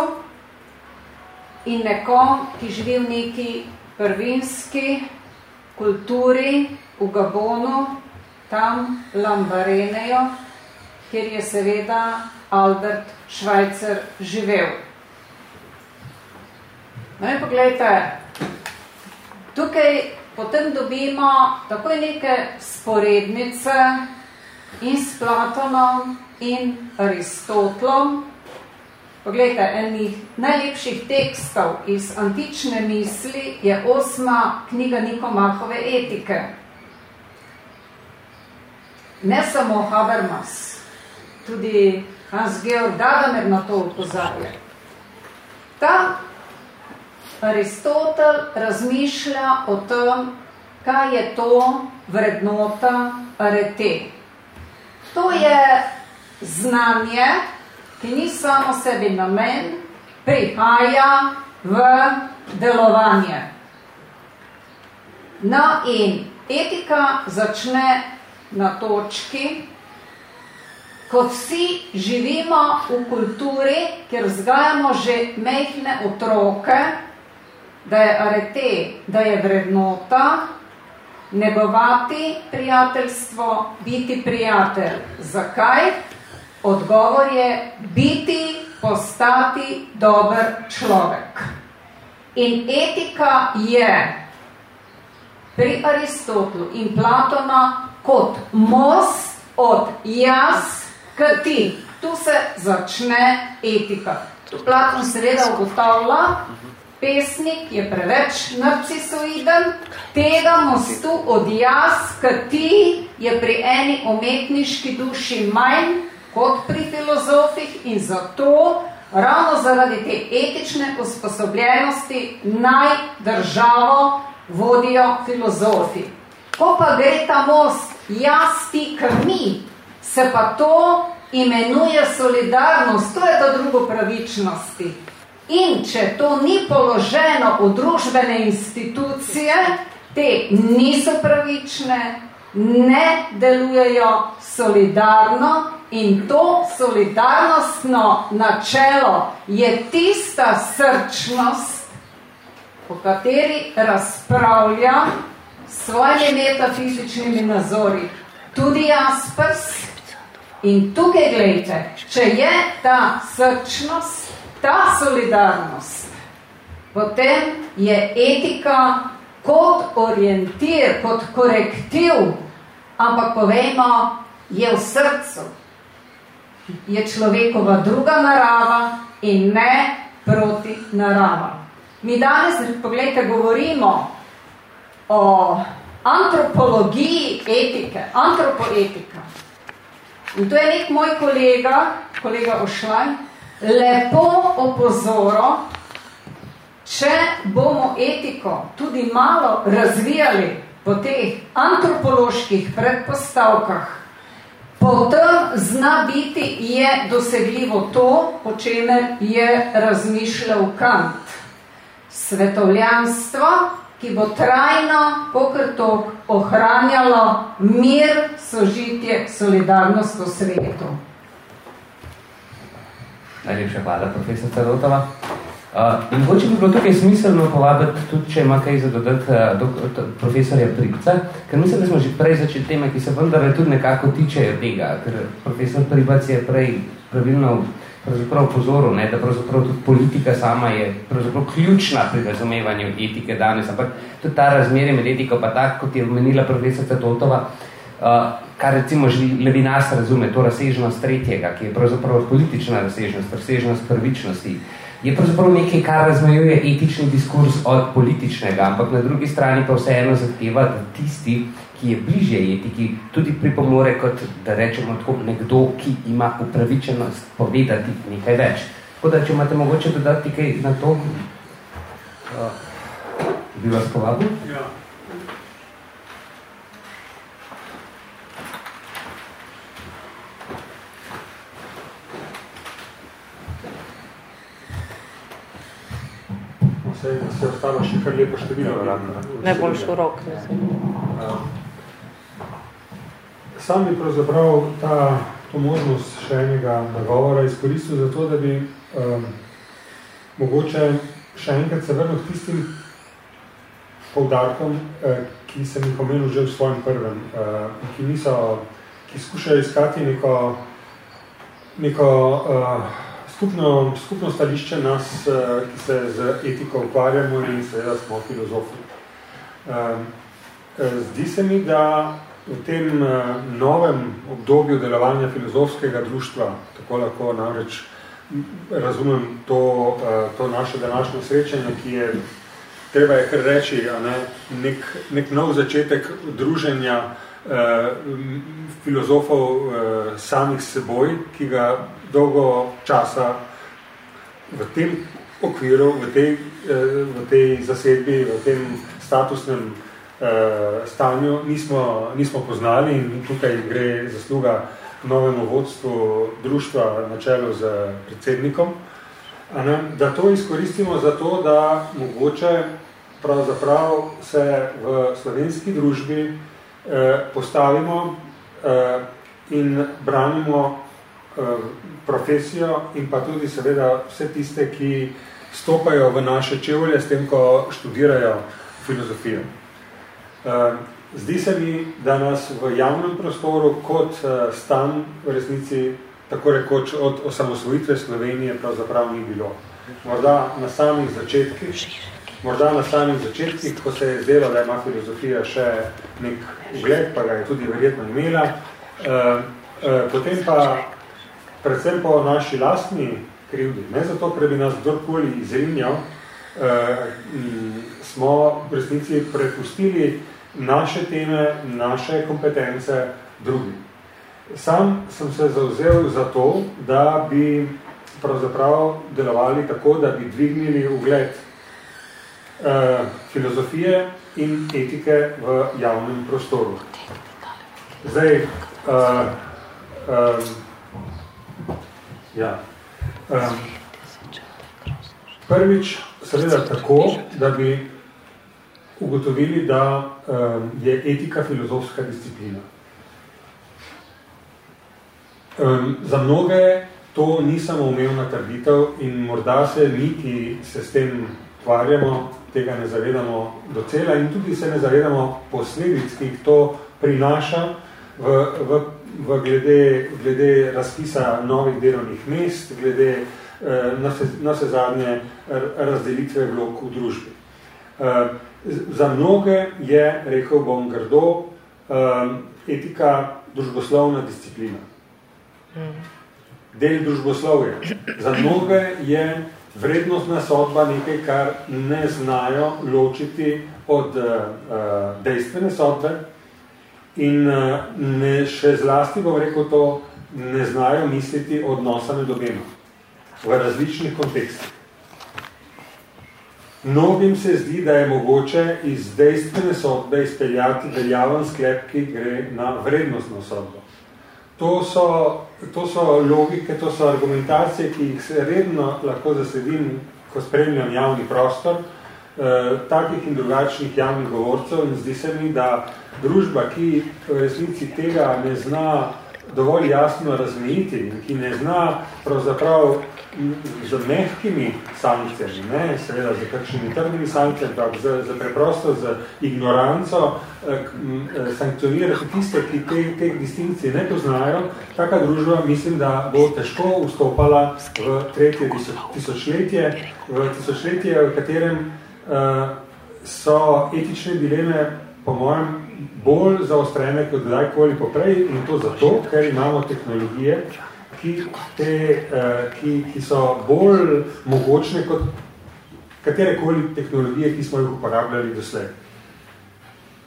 in nekom, ki živi v neki prvinski kulturi v Gabonu, tam Lambarenejo, kjer je seveda Albert Schweitzer živel. No in pogledajte, tukaj potem dobimo takoj neke sporednice in s Platonom in Aristotlom. Poglejte, enih najlepših tekstov iz antične misli je osma knjiga Nikomahove etike. Ne samo Habermas, tudi Hans-Georg Gadamer na to upozarja. Ta Aristotel razmišlja o tem, kaj je to vrednota arete. To je znanje, ki ni samo sebi namen, prihaja v delovanje. No in etika začne na točki, ko vsi živimo v kulturi, kjer vzgajamo že mehne otroke, da je arete, da je vrednota, negovati prijateljstvo, biti prijatelj. Zakaj? Odgovor je biti, postati dober človek. In etika je pri Aristotelu in Platona kot most od jaz k ti. Tu se začne etika. Platon seveda ugotavlja, pesnik je preveč narcisoiden, tega mostu od jaz ti je pri eni umetniški duši manj kot pri filozofih in zato ravno zaradi te etične usposobljenosti naj državo vodijo filozofi. Ko pa gre ta most jaz ti k mi, se pa to imenuje solidarnost, to je to drugo pravičnosti. In če to ni položeno v družbene institucije, te niso pravične, ne delujejo solidarno in to solidarnostno načelo je tista srčnost, po kateri razpravlja s svojimi metafizičnimi nazori tudi Jaspers. In tukaj gledajte, če je ta srčnost, ta solidarnost, potem je etika kot orientir, kot korektiv, ampak povejmo, je v srcu. Je človekova druga narava in ne proti narava. Mi danes, pogledajte, govorimo o antropologiji etike, antropoetika. In to je nek moj kolega, kolega Ošlaj, lepo opozoro, če bomo etiko tudi malo razvijali po teh antropoloških predpostavkah, potem zna biti je dosegljivo to, po čemer je razmišljal Kant. Svetovljanstvo, ki bo trajno, pokrtok, ohranjalo mir, sožitje, solidarnost v svetu. Najlepša hvala, profesor Tarotova. Uh, in hoče bi bilo tukaj smiselno povabiti tudi, če ima kaj za dodati uh, profesorja Pripca, ker mislim, da smo že prej začeli teme, ki se vendar tudi nekako tičejo tega, ker profesor Pripac je prej pravilno pravzaprav pozoril, ne, da pravzaprav tudi politika sama je pravzaprav ključna pri razumevanju etike danes, ampak tudi ta razmerje med etiko pa tak, kot je omenila profesor Totova, uh, kar recimo že Levinas razume, to razsežnost tretjega, ki je pravzaprav politična razsežnost, razsežnost prvičnosti, je pravzaprav nekaj, kar razmejuje etični diskurs od političnega, ampak na drugi strani pa vseeno zahteva, da tisti, ki je bližje etiki, tudi pripomore kot, da rečemo tako, nekdo, ki ima upravičenost povedati nekaj več. Tako da, če imate mogoče dodati kaj na to, uh, bi vas povabil? Ja. Se, se ostalo še kar lepo število. Najbolj širok. Sam bi pravzaprav ta, to možnost še enega nagovora izkoristil za to, da bi um, mogoče še enkrat se vrnil k tistim poudarkom, eh, ki sem jih omenil že v svojem prvem, eh, ki niso, ki skušajo iskati neko, neko uh, skupno, skupno stališče nas, uh, ki se z etiko ukvarjamo in seveda smo filozofi. Uh, zdi se mi, da v tem uh, novem obdobju delovanja filozofskega društva, tako lahko namreč razumem to, to naše današnje srečanje, ki je, treba je kar reči, a ne, nek, nek nov začetek druženja filozofov uh, samih seboj, ki ga dolgo časa v tem okviru, v tej, uh, v tej zasedbi, v tem statusnem stanju nismo, nismo poznali in tukaj gre zasluga novemu vodstvu društva na čelu z predsednikom, da to izkoristimo za to, da mogoče pravzaprav se v slovenski družbi eh, postavimo eh, in branimo eh, profesijo in pa tudi seveda vse tiste, ki stopajo v naše čevlje s tem, ko študirajo filozofijo. Eh, zdi se mi, da nas v javnem prostoru kot eh, stan v resnici tako rekoč od osamosvojitve Slovenije pravzaprav ni bilo. Morda na samih začetkih, morda na samih začetkih, ko se je zdelo, da ima filozofija še nek ugled, pa ga je tudi verjetno imela, uh, uh, potem pa predvsem po naši lastni krivdi, ne zato, ker bi nas kdorkoli izrinjal, uh, smo v resnici prepustili naše teme, naše kompetence drugim. Sam sem se zauzel za to, da bi pravzaprav delovali tako, da bi dvignili ugled uh, filozofije in etike v javnem prostoru. Zdaj, uh, um, ja, um, prvič seveda tako, da bi ugotovili, da um, je etika filozofska disciplina. Um, za mnoge to ni samoumevna trditev in morda se mi, ki se s tem tvarjamo, tega ne zavedamo do cela in tudi se ne zavedamo posledic, ki jih to prinaša v, v, v glede, glede razpisa novih delovnih mest, glede eh, na, se, na se zadnje razdelitve vlog v družbi. Eh, za mnoge je, rekel bom grdo, eh, etika družboslovna disciplina. Del družboslovja. Za mnoge je vrednostna sodba nekaj, kar ne znajo ločiti od uh, dejstvene sodbe in uh, ne še zlasti, bom rekel to, ne znajo misliti odnosa med obema v različnih kontekstih. Mnogim se zdi, da je mogoče iz dejstvene sodbe izpeljati veljaven sklep, ki gre na vrednostno sodbo. To so, to so logike, to so argumentacije, ki jih redno lahko zasledim, ko spremljam javni prostor, eh, takih in drugačnih javnih govorcev. In zdi se mi, da družba, ki v resnici tega ne zna dovolj jasno razmejiti in ki ne zna pravzaprav z mehkimi sankcijami, ne, seveda z kakšnimi trdnimi sankcijami, ampak z, z preprosto z ignoranco eh, eh, sankcionirati tiste, ki te, teh distinkcij ne poznajo, taka družba mislim, da bo težko vstopala v tretje tisočletje, v tisočletje, v katerem uh, so etične dileme po mojem bolj zaostrene kot kdajkoli poprej in to zato, ker imamo tehnologije, ki, te, uh, ki, ki so bolj mogočne kot katerekoli tehnologije, ki smo jih uporabljali doslej.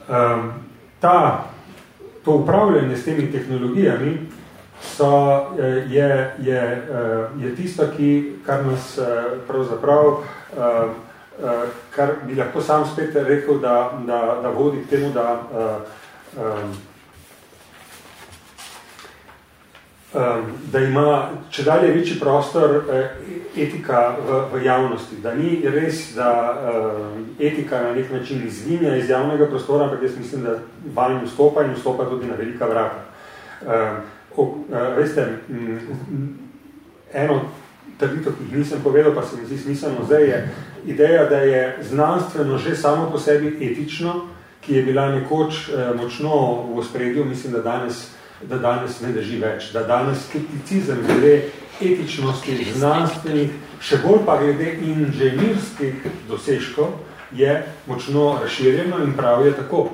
Um, ta, to upravljanje s temi tehnologijami so, eh, je, je, eh, je tisto, ki, kar nas pravzaprav, kar bi lahko sam spet rekel, da, da, da vodi k temu, da um, Um, da ima če dalje večji prostor eh, etika v, v javnosti, da ni res, da um, etika na nek način izvinja iz javnega prostora, ampak jaz mislim, da vanj vstopa in vstopa tudi na velika vrata. Um, o, veste, m, eno trditev, ki jih nisem povedal, pa se mi zdi smiselno zdaj, je ideja, da je znanstveno že samo po sebi etično, ki je bila nekoč uh, močno v ospredju, mislim, da danes da danes ne drži več, da danes skepticizem glede etičnosti znanstvenih, še bolj pa glede inženirskih dosežkov, je močno razširjeno in prav je tako.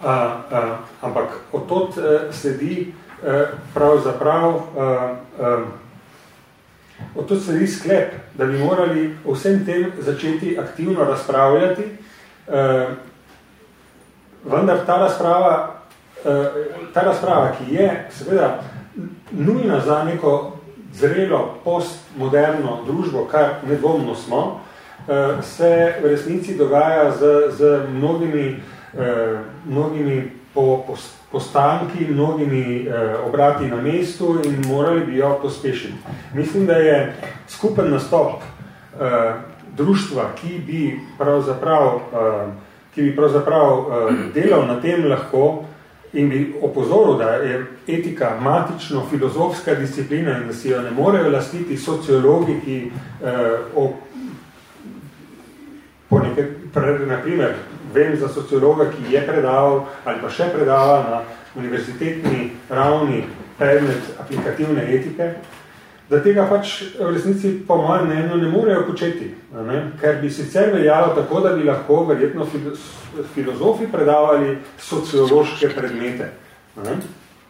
A, a, ampak od a, e, sledi a, e, pravzaprav a, a, od tot sledi sklep, da bi morali vsem tem začeti aktivno razpravljati, a, vendar ta razprava Eh, ta razprava, ki je seveda nujna za neko zrelo postmoderno družbo, kar nedvomno smo, eh, se v resnici dogaja z, z mnogimi, eh, mnogimi po, po, postanki, mnogimi obrati na mestu in morali bi jo pospešiti. Mislim, da je skupen nastop društva, ki bi pravzaprav, ki bi pravzaprav delal na tem lahko, in bi opozoril, da je etika matično-filozofska disciplina in da si jo ne morejo lastiti sociologi, ki eh, o, po nekaj, pre, naprimer, vem za sociologa, ki je predaval ali pa še predava na univerzitetni ravni predmet aplikativne etike, da tega pač v resnici po mojem mnenju ne morejo početi. Ne? Ker bi sicer veljalo tako, da bi lahko verjetno filozofi predavali sociološke predmete. Ne?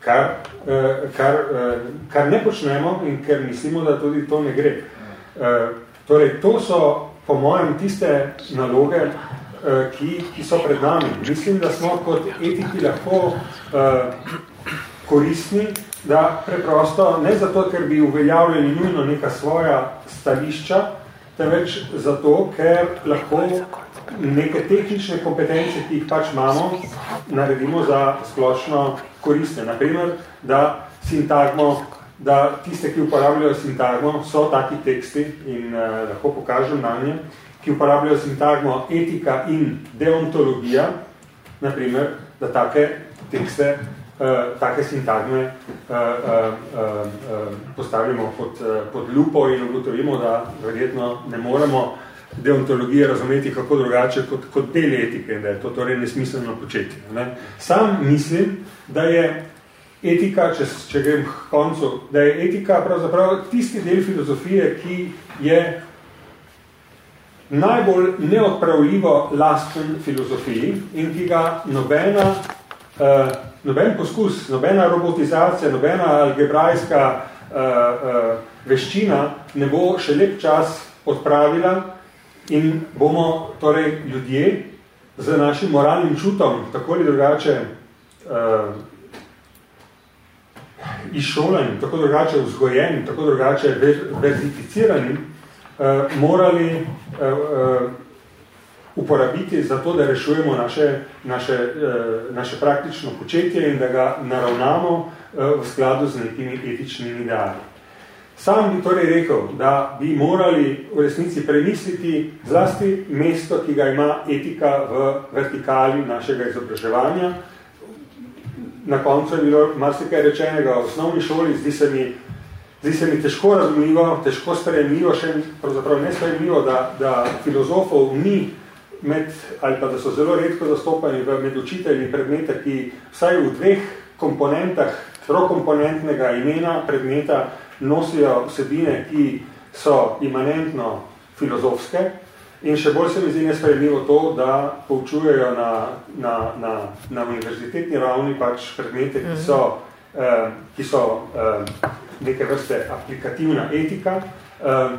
Kar, eh, kar, eh, kar ne počnemo in ker mislimo, da tudi to ne gre. Eh, torej, to so po mojem tiste naloge, ki, ki so pred nami. Mislim, da smo kot etiki lahko koristni, da preprosto, ne zato, ker bi uveljavljali nujno neka svoja stališča, temveč zato, ker lahko neke tehnične kompetence, ki jih pač imamo, naredimo za splošno koristne. Naprimer, da sintagmo, da tiste, ki uporabljajo sintagmo, so taki teksti in uh, lahko pokažem na nje, ki uporabljajo sintagmo etika in deontologija, naprimer, da take tekste uh, take sintagme uh, uh, uh, postavimo pod, uh, pod lupo in ugotovimo, da verjetno ne moremo deontologije razumeti kako drugače kot, kot del etike, da je to torej nesmiselno početi. Ne? Sam mislim, da je etika, če, če grem k koncu, da je etika pravzaprav tisti del filozofije, ki je najbolj neodpravljivo lasten filozofiji in ki ga nobena uh, noben poskus, nobena robotizacija, nobena algebrajska uh, uh, veščina ne bo še lep čas odpravila in bomo torej ljudje z našim moralnim čutom tako ali drugače uh, izšoleni, tako drugače vzgojeni, tako drugače verzificirani, uh, morali uh, uh, uporabiti za to, da rešujemo naše, naše, eh, naše praktično početje in da ga naravnamo eh, v skladu z nekimi etičnimi ideali. Sam bi torej rekel, da bi morali v resnici premisliti zlasti mesto, ki ga ima etika v vertikali našega izobraževanja. Na koncu je bilo marsikaj rečenega v osnovni šoli, zdi se mi, zdi se mi težko razumljivo, težko sprejemljivo, še pravzaprav nesprejemljivo, da, da filozofov ni med, ali pa da so zelo redko zastopani v med učitelji predmeta, ki vsaj v dveh komponentah trokomponentnega imena predmeta nosijo vsebine, ki so imanentno filozofske. In še bolj se mi zdi nesprejemljivo to, da poučujejo na, na, na, na univerzitetni ravni pač predmete, ki so, eh, ki so eh, neke vrste aplikativna etika, eh,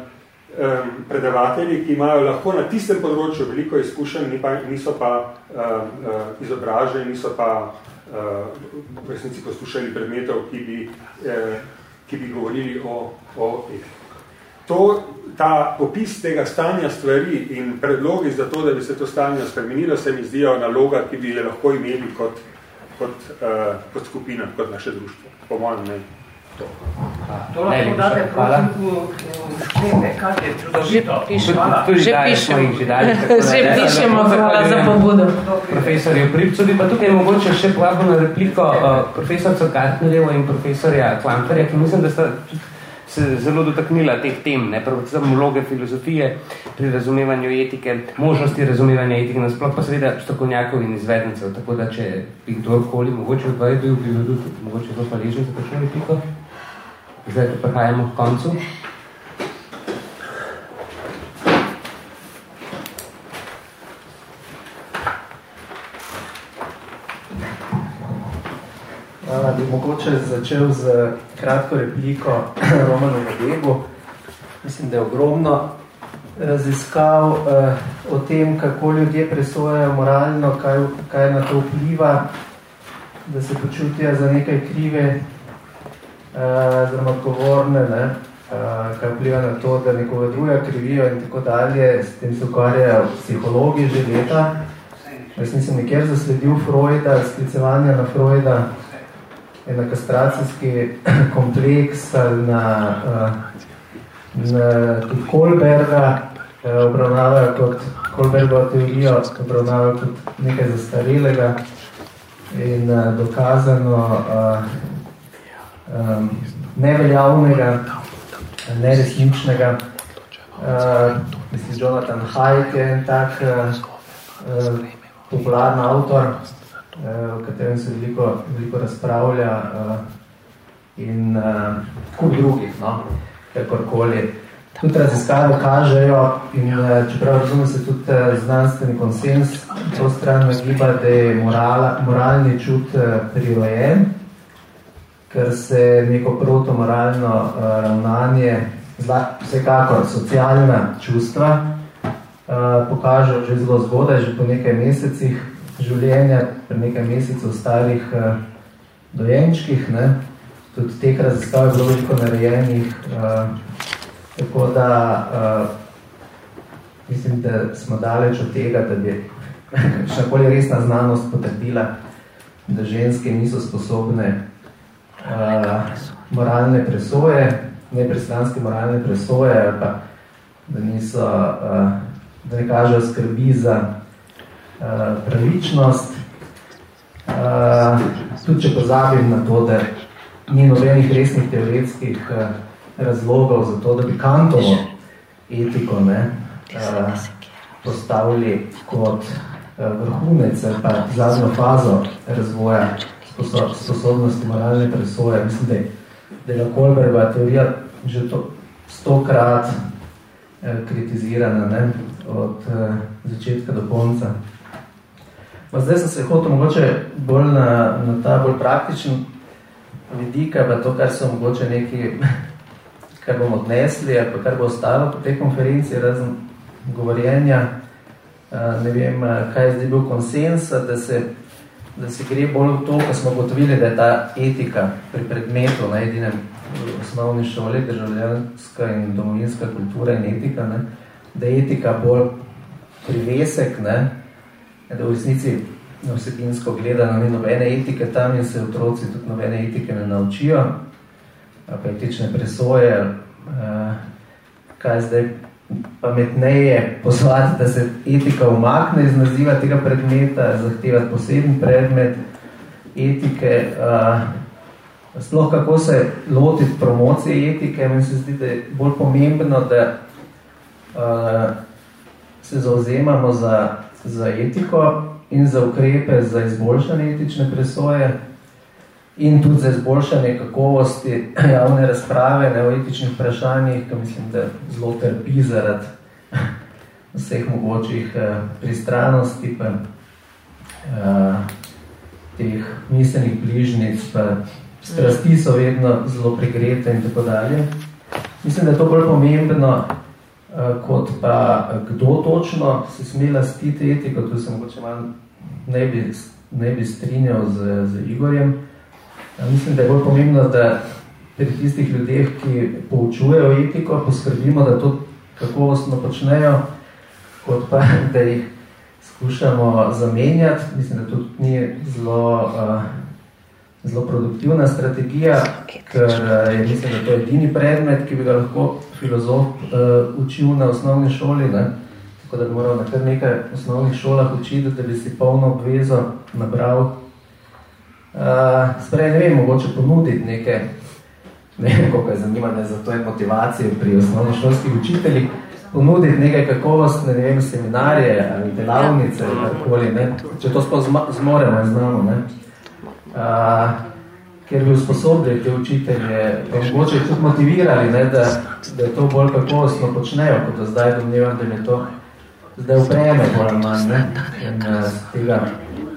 eh, predavatelji, ki imajo lahko na tistem področju veliko izkušenj, niso pa eh, eh, izobraženi, niso pa eh, v resnici poslušali predmetov, ki bi, eh, ki bi govorili o, o etiki to, ta opis tega stanja stvari in predlogi za to, da bi se to stanje spremenilo, se mi zdijo naloga, ki bi je lahko imeli kot, kot, uh, kot skupina, kot naše društvo. Po mojem mnenju. To. To lahko date prosim v sklepe, kaj je čudovito. Že pišemo. Že pišemo, hvala za pobudo. Profesor je pripco, bi pa tukaj mogoče še povabil na repliko uh, profesorca Kartnerjevo in profesorja Klamperja, ki mislim, da sta se zelo dotaknila teh tem, ne, predvsem vloge filozofije pri razumevanju etike, možnosti razumevanja etike, nasploh pa seveda strokovnjakov in izvedencev, tako da če bi kdorkoli, mogoče bil, bi bil tudi mogoče zelo hvaležen za kakšno repliko. Zdaj pa prehajamo k koncu. bi mogoče začel z kratko repliko Romanu Vodegu. Mislim, da je ogromno raziskav eh, o tem, kako ljudje presojajo moralno, kaj, kaj na to vpliva, da se počutijo za nekaj krive, eh, zelo odgovorne, ne? Uh, kaj vpliva na to, da nekoga druga krivijo in tako dalje, s tem se ukvarjajo psihologi že leta. Jaz nisem nikjer zasledil Freuda, sklicevanja na Freuda, na kastracijski kompleks ali na, eh, na tudi Kolberga eh, obravnavajo kot Kolbergovo teorijo, obravnavajo kot nekaj zastarelega in eh, dokazano neveljavnega, neresničnega. Mislim, Jonathan Haidt je en tak popularen avtor, Eh, o katerem se veliko, veliko razpravlja uh, in uh, kup drugih, no, kakorkoli. Tudi raziskave kažejo in uh, čeprav razume se tudi uh, znanstveni konsens, to stran nagiba, da je morala, moralni čut uh, prirojen, ker se neko protomoralno uh, ravnanje, vsekakor socialna čustva, uh, pokaže že zelo zgodaj, že po nekaj mesecih, življenja pri nekaj mesecev starih uh, dojenčkih. Ne? Tudi teh raziskav je bilo veliko narejenih. Tako da mislim, da smo daleč od tega, da bi šnakoli resna znanost potrdila, da ženske niso sposobne uh, moralne presoje, neprestranske moralne presoje, pa da niso, uh, da ne kažejo skrbi za Eh, pravičnost. Uh, tudi če pozabim na to, da ni nobenih resnih teoretskih uh, razlogov za to, da bi Kantovo etiko ne, uh, postavili kot uh, vrhunec pa zadnjo fazo razvoja sposobnosti moralne presoje. Mislim, da je, da je Kolbergova teorija že to stokrat uh, kritizirana ne, od uh, začetka do konca. Pa zdaj sem se hotel mogoče bolj na, na ta bolj praktičen vidik, pa to, kar so mogoče neki, kar bomo odnesli, pa kar bo ostalo po tej konferenci, razen govorjenja, ne vem, kaj je zdaj bil konsens, da se, da se gre bolj v to, ko smo gotovili, da je ta etika pri predmetu na edinem osnovni šoli, državljanska in domovinska kultura in etika, ne, da je etika bolj privesek, ne, da v resnici na vsebinsko gledano ni nobene etike tam in se otroci tudi nobene etike ne naučijo, pa etične presoje, eh, kaj zdaj pametneje pozvati, da se etika umakne iz naziva tega predmeta, zahtevati poseben predmet etike, eh, sploh kako se lotiti promocije etike, mi se zdi, da je bolj pomembno, da eh, se zauzemamo za za etiko in za ukrepe za izboljšanje etične presoje in tudi za izboljšanje kakovosti javne razprave ne, o etičnih vprašanjih, ki mislim, da zelo trpi zaradi vseh mogočih uh, pristranosti, pa uh, teh miselnih bližnic, pa strasti so vedno zelo pregrete in tako dalje. Mislim, da je to bolj pomembno, uh, kot pa kdo točno se sme lastiti etiko, tu se mogoče malo ne bi, ne bi strinjal z, z Igorjem. Uh, mislim, da je bolj pomembno, da pri tistih ljudeh, ki poučujejo etiko, poskrbimo, da to kakovostno počnejo, kot pa, da jih skušamo zamenjati. Mislim, da tudi ni zelo, uh, zelo produktivna strategija, ker uh, je mislim, da to je edini predmet, ki bi ga lahko filozof uh, učil na osnovni šoli. Ne? Tako da bi moral na kar nekaj osnovnih šolah učiti, da bi si polno obvezo nabral. Uh, Sprej, ne vem, mogoče ponuditi neke, ne vem, koliko je zanimanje za to in motivacijo pri osnovnošolskih učiteljih, ponuditi nekaj kakovostne, ne vem, seminarije ali delavnice ali karkoli, ne, če to sploh zmoremo in znamo, ne. Uh, ker bi usposobili te učitelje, pa mogoče tudi motivirali, ne, da, da to bolj kakovostno počnejo, kot da zdaj domnevam, da je to zdaj upreme bolj manj, ne, in uh, tega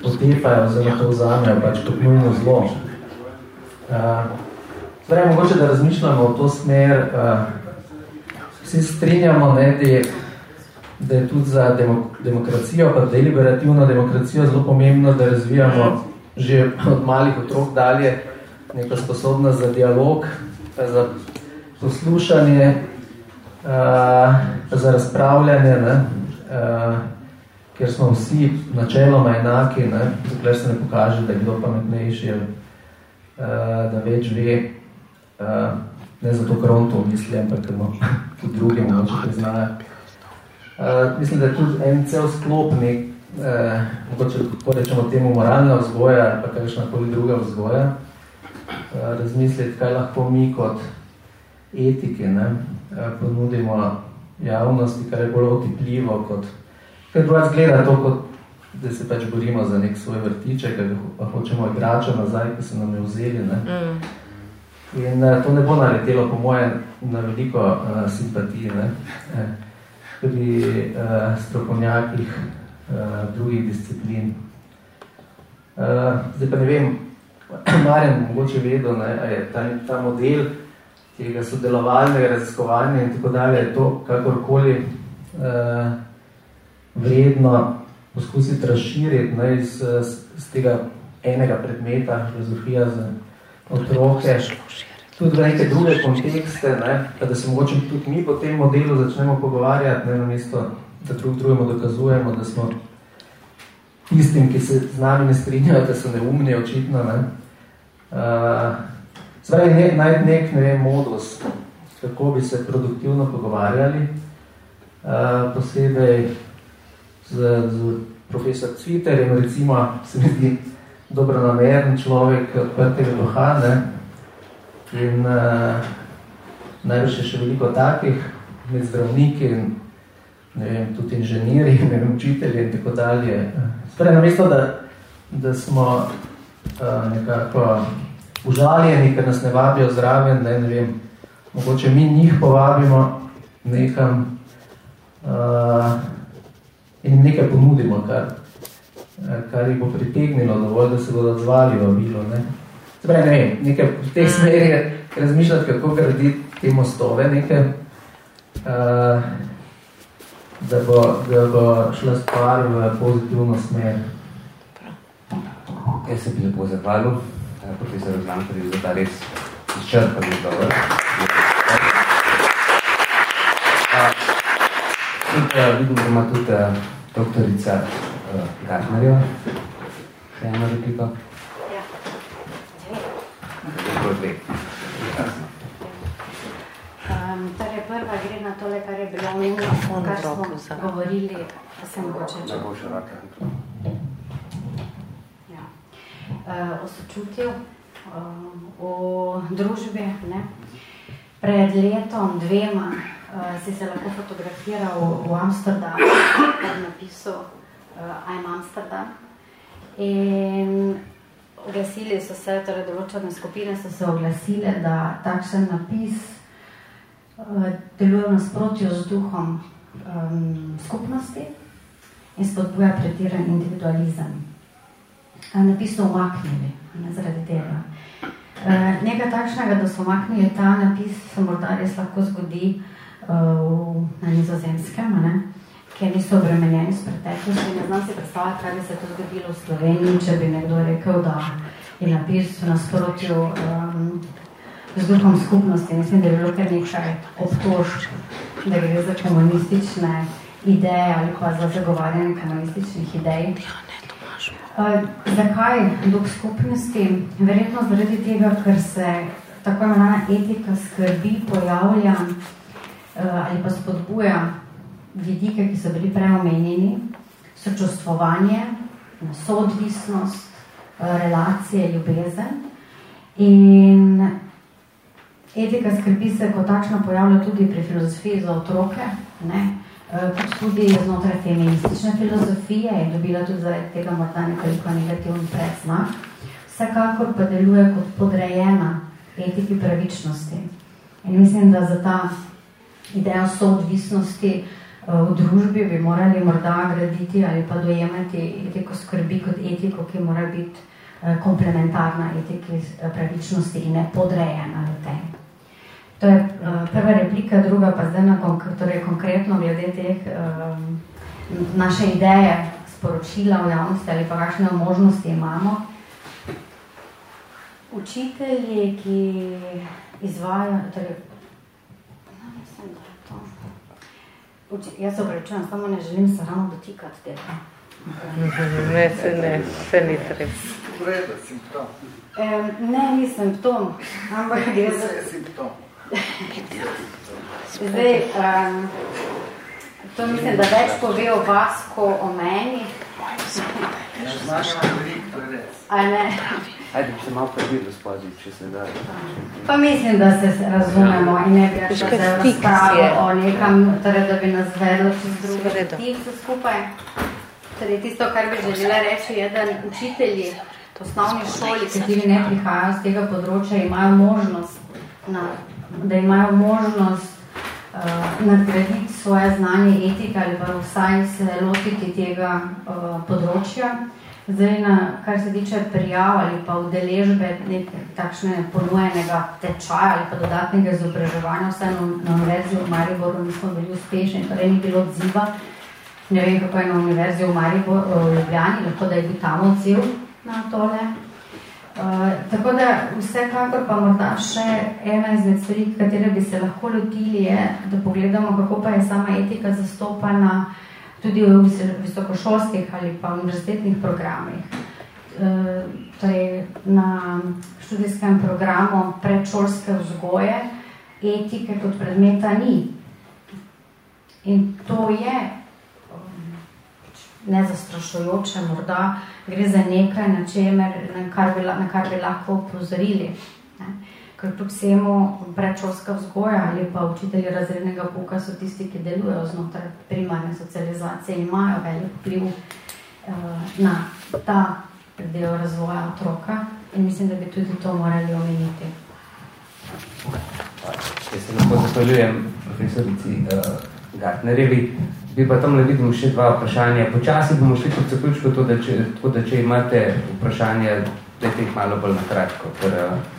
potepajo, oziroma to vzamejo, pač kot nujno zlo. Uh, Zdaj, mogoče, da razmišljamo v to smer, uh, vsi strinjamo, ne, da, da je tudi za demok demokracijo, pa deliberativno demokracijo zelo pomembno, da razvijamo že od malih otrok dalje neko sposobnost za dialog, za poslušanje, uh, za razpravljanje, ne, uh, ker smo vsi načeloma enaki, ne, dokler se ne pokaže, da je kdo pametnejši, uh, da več ve, uh, ne zato, ker on to misli, ampak ker tudi drugi mogoče priznajo. Uh, mislim, da je tudi en cel sklop nek, uh, mogoče tako rečemo temu moralna vzgoja ali pa kakšnakoli druga vzgoja, uh, razmisliti, kaj lahko mi kot etike ne, uh, ponudimo javnosti, kar je bolj otipljivo, kot ker drugac gleda to, kot da se pač borimo za nek svoj vrtiček, pa hočemo igračo nazaj, ki so nam je vzeli. Ne. Mm. In uh, to ne bo naletelo, po moje, na veliko uh, simpatije ne? Eh, pri uh, strokovnjakih uh, drugih disciplin. Uh, zdaj pa ne vem, Marjan mogoče vedel, ne, je ta, ta model tega sodelovalnega raziskovanja in tako dalje, je to kakorkoli uh, vredno poskusiti razširiti ne, iz, iz tega enega predmeta, filozofija za otroke, tudi v neke druge kontekste, ne, da se mogoče tudi mi po tem modelu začnemo pogovarjati, ne, na mesto, da drug drugemu dokazujemo, da smo tistim, ki se z nami ne strinjajo, da so neumni, očitno. Ne. Uh, Zdaj, ne, najti nek, ne vem, modus, kako bi se produktivno pogovarjali, uh, posebej z, z profesor Cviterjem, recimo, se mi zdi, dobronameren človek, odprtega duha, ne? in uh, največ je še veliko takih, med zdravniki in ne vem, tudi inženiri, ne vem, učitelji in tako dalje. Sprej, namesto, da, da smo uh, nekako užaljeni, ker nas ne vabijo zraven, ne, ne vem, mogoče mi njih povabimo nekam uh, in nekaj ponudimo, kar Eh, kar jih bo pritegnilo dovolj, da se bodo odzvali v bilo. Ne? Zdaj, ne vem, nekaj v tej smeri je razmišljati, kako graditi te mostove, nekaj, uh, da, bo, da bo šla stvar v pozitivno smer. Jaz se bi lepo zahvalil, profesor Zlamperi, za ta res izčrpan odgovor. Vidim, da ima tudi doktorica Gartnerjo. Še eno repliko? Ja. Um, torej, prva gre na tole, kar je bilo omenjeno, kar smo govorili, da se mogoče... Da bo še raka. Ja. Uh, o sočutju, uh, o družbi. Ne? Pred letom, dvema, uh, si se lahko fotografiral v Amsterdamu, kar napisal uh, I'm Amsterdam. In oglasili so se, torej določene skupine so se oglasile, da takšen napis uh, deluje v nasprotju z duhom um, skupnosti in spodbuja pretiran individualizem. Napisno umaknili, ne zaradi tega. E, nekaj takšnega, da so umaknili ta napis, se morda res lahko zgodi uh, na nizozemskem, ne? ki niso obremenjeni s preteklosti. Ne znam si predstavljati, kaj bi se to zgodilo v Sloveniji, če bi nekdo rekel, da je napis v nasprotju um, z duhom skupnosti. Mislim, da je bilo kar nekaj obtožb, da gre za komunistične ideje ali pa za zagovarjanje komunističnih idej. Uh, zakaj duh skupnosti? Verjetno zaradi tega, ker se tako imenovana etika skrbi pojavlja uh, ali pa spodbuja vidike, ki so bili preomenjeni, sočustvovanje, soodvisnost, uh, relacije, ljubezen. In etika skrbi se kot takšno pojavlja tudi pri filozofiji za otroke, ne? Eh, kot tudi znotraj feministične filozofije in dobila tudi zaradi tega morda nekoliko negativni predznak. Vsekakor pa deluje kot podrejena etiki pravičnosti. In mislim, da za ta idejo soodvisnosti eh, v družbi bi morali morda graditi ali pa dojemati etiko skrbi kot etiko, ki mora biti eh, komplementarna etiki pravičnosti in ne podrejena v tej. To je prva replika, druga pa zdaj na konk torej konkretno glede teh um, naše ideje, sporočila v javnosti ali pa kakšne možnosti imamo. Učitelji, ki izvajajo, torej, no, mislim, da je to. Uči, jaz se obrečujem, samo ne želim se ravno dotikati tega. Ne, se ne, se ni treba. Ureda, simptom. Um, ne, ni simptom, ampak gre za... simptom. Zdaj, um, to mislim, da več pove o vas, ko o meni. A ne? Ajde, bi se malo prebili spodaj, če se da. Pa mislim, da se razumemo in ne bi šla zdaj razpravo o nekam, torej, da bi nas vedlo čez druge tih skupaj. Torej, tisto, kar bi želela reči, je, da učitelji v osnovni šoli, kateri ne prihajajo z tega področja, imajo možnost na da imajo možnost uh, nadgraditi svoje znanje etike ali pa vsaj se lotiti tega uh, področja. Zdaj, na, kar se tiče prijav ali pa udeležbe takšne ponujenega tečaja ali pa dodatnega izobraževanja, vse na, na univerzi v Mariboru nismo bili uspešni, torej ni bilo odziva. Ne vem, kako je na univerzi v Mariboru, v Ljubljani, lahko da je bil tam odziv na tole. Uh, tako da vsekakor pa morda še ena izmed stvari, katere bi se lahko lotili, je, da pogledamo, kako pa je sama etika zastopana tudi v visokošolskih ali pa univerzitetnih programih. Uh, torej na študijskem programu predšolske vzgoje etike kot predmeta ni. In to je nezastrašujoče, morda gre za nekaj, na, čemer, na, kar, bi, na kar bi lahko upozorili. Ne? Ker kljub vsemu predšolska vzgoja ali pa učitelji razrednega pouka so tisti, ki delujejo znotraj primarne socializacije in imajo velik vpliv uh, na ta del razvoja otroka in mislim, da bi tudi to morali omeniti. Jaz se lahko zahvaljujem profesorici uh, Gartnerjevi. Bi pa tam vidim še dva vprašanja. Počasi bomo šli kot zaključko, to, da če, tako da če imate vprašanja, dajte jih malo bolj nakratko. Ker, uh,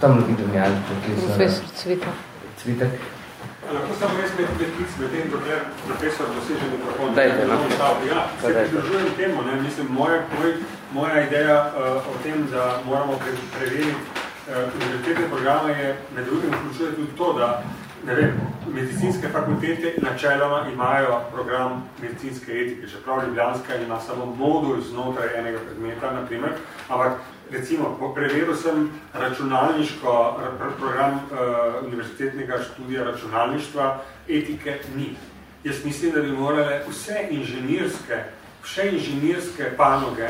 tam vidim ja, profesor. Profesor Cvitek. Cvitek. Lahko samo jaz med, med, med tem, dokler profesor doseže mikrofon. Dajte, no. Ja, se pridružujem temu, ne, mislim, moja, moj, moja ideja uh, o tem, da moramo pre, preveriti uh, univerzitetne programe je med drugim vključuje tudi to, da ne vem, medicinske fakultete načeloma imajo program medicinske etike, čeprav Ljubljanska ima samo modul znotraj enega predmeta, naprimer, ampak recimo, preveril sem računalniško, program uh, univerzitetnega študija računalništva, etike ni. Jaz mislim, da bi morale vse inženirske vse inženirske panoge,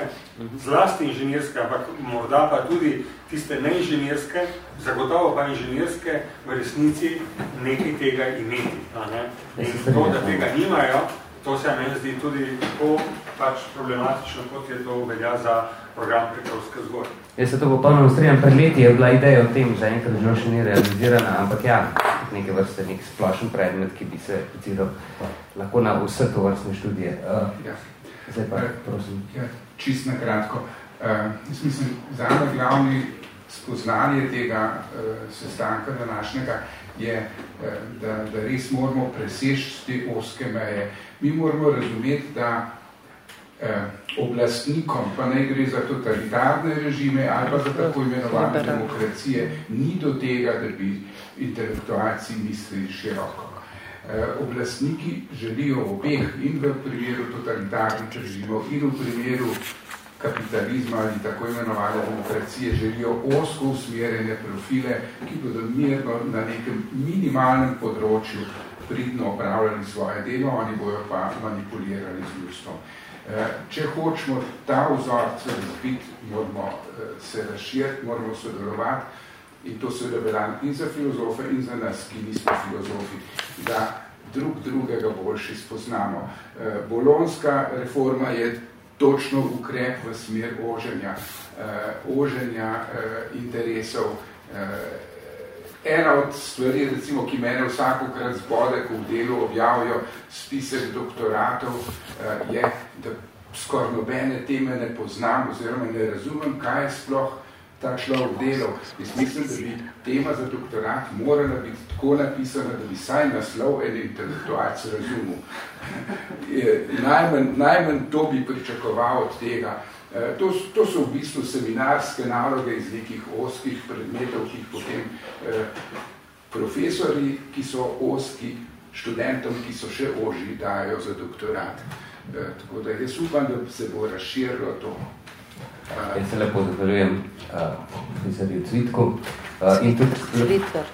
zlasti inženirske, ampak morda pa tudi tiste neinženirske, zagotovo pa inženirske v resnici nekaj tega imeti. Ne? In to, da tega nimajo, to se meni zdi tudi tako pač problematično, kot je to velja za program prekovske zgode. Jaz se to popolnoma strinjam, pred leti je bila ideja o tem, za enkrat žal še ni realizirana, ampak ja, neke vrste nek splošen predmet, ki bi se ciral lahko na vse to vrstne študije. Uh, ja. Zdaj pa, prosim. Ja, čist na kratko. Uh, jaz mislim, zame glavni spoznanje tega uh, sestanka današnjega je, uh, da, da res moramo preseči te oske meje. Mi moramo razumeti, da eh, oblastnikom, pa ne gre za totalitarne režime ali pa za tako imenovane demokracije, ni do tega, da bi intelektualci mislili široko. Eh, oblastniki želijo obeh in v primeru totalitarnih režimov in v primeru kapitalizma ali tako imenovane demokracije želijo osko usmerjene profile, ki bodo mirno na nekem minimalnem področju pridno opravljali svoje delo, oni bojo pa manipulirali z ljudstvom. Eh, če hočemo ta vzorc razbiti, moramo eh, se razširiti, moramo sodelovati in to seveda velja in za filozofe in za nas, ki nismo filozofi, da drug drugega boljši spoznamo. Eh, bolonska reforma je točno ukrep v smer oženja, oženja interesov. Ena od stvari, recimo, ki mene vsakokrat zbode, ko v delu objavijo spisek doktoratov, je, da skoraj nobene teme ne poznam oziroma ne razumem, kaj je sploh ta človek delal. Jaz mislim, da bi tema za doktorat morala biti tako napisana, da bi saj naslov en intelektualc razumel. najmanj, najmanj to bi pričakoval od tega. E, to, to so v bistvu seminarske naloge iz nekih oskih predmetov, ki jih potem eh, profesori, ki so oski, študentom, ki so še oži, dajo za doktorat. Eh, tako da jaz upam, da se bo razširilo to. Jaz se lepo zahvaljujem profesorju Cvitku in tudi Cvitar.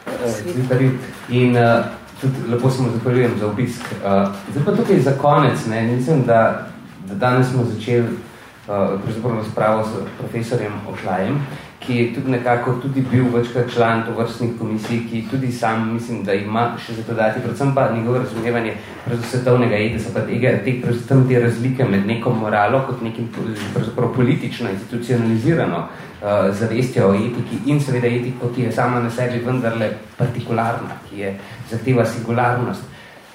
In uh, tudi lepo se mu zahvaljujem za obisk. Zdaj pa tukaj za konec, ne, mislim, da, da danes smo začeli uh, spravo s profesorjem Ošlajem, ki je tudi nekako tudi bil večkrat član tovrstnih komisij, ki tudi sam mislim, da ima še za to dati, predvsem pa njegovo razumevanje svetovnega etisa, pa tega, te, te razlike med neko moralo kot nekim politično, institucionalizirano uh, zavestjo o etiki in seveda etiko, ki je sama na sebi vendarle partikularna, ki je zahteva singularnost,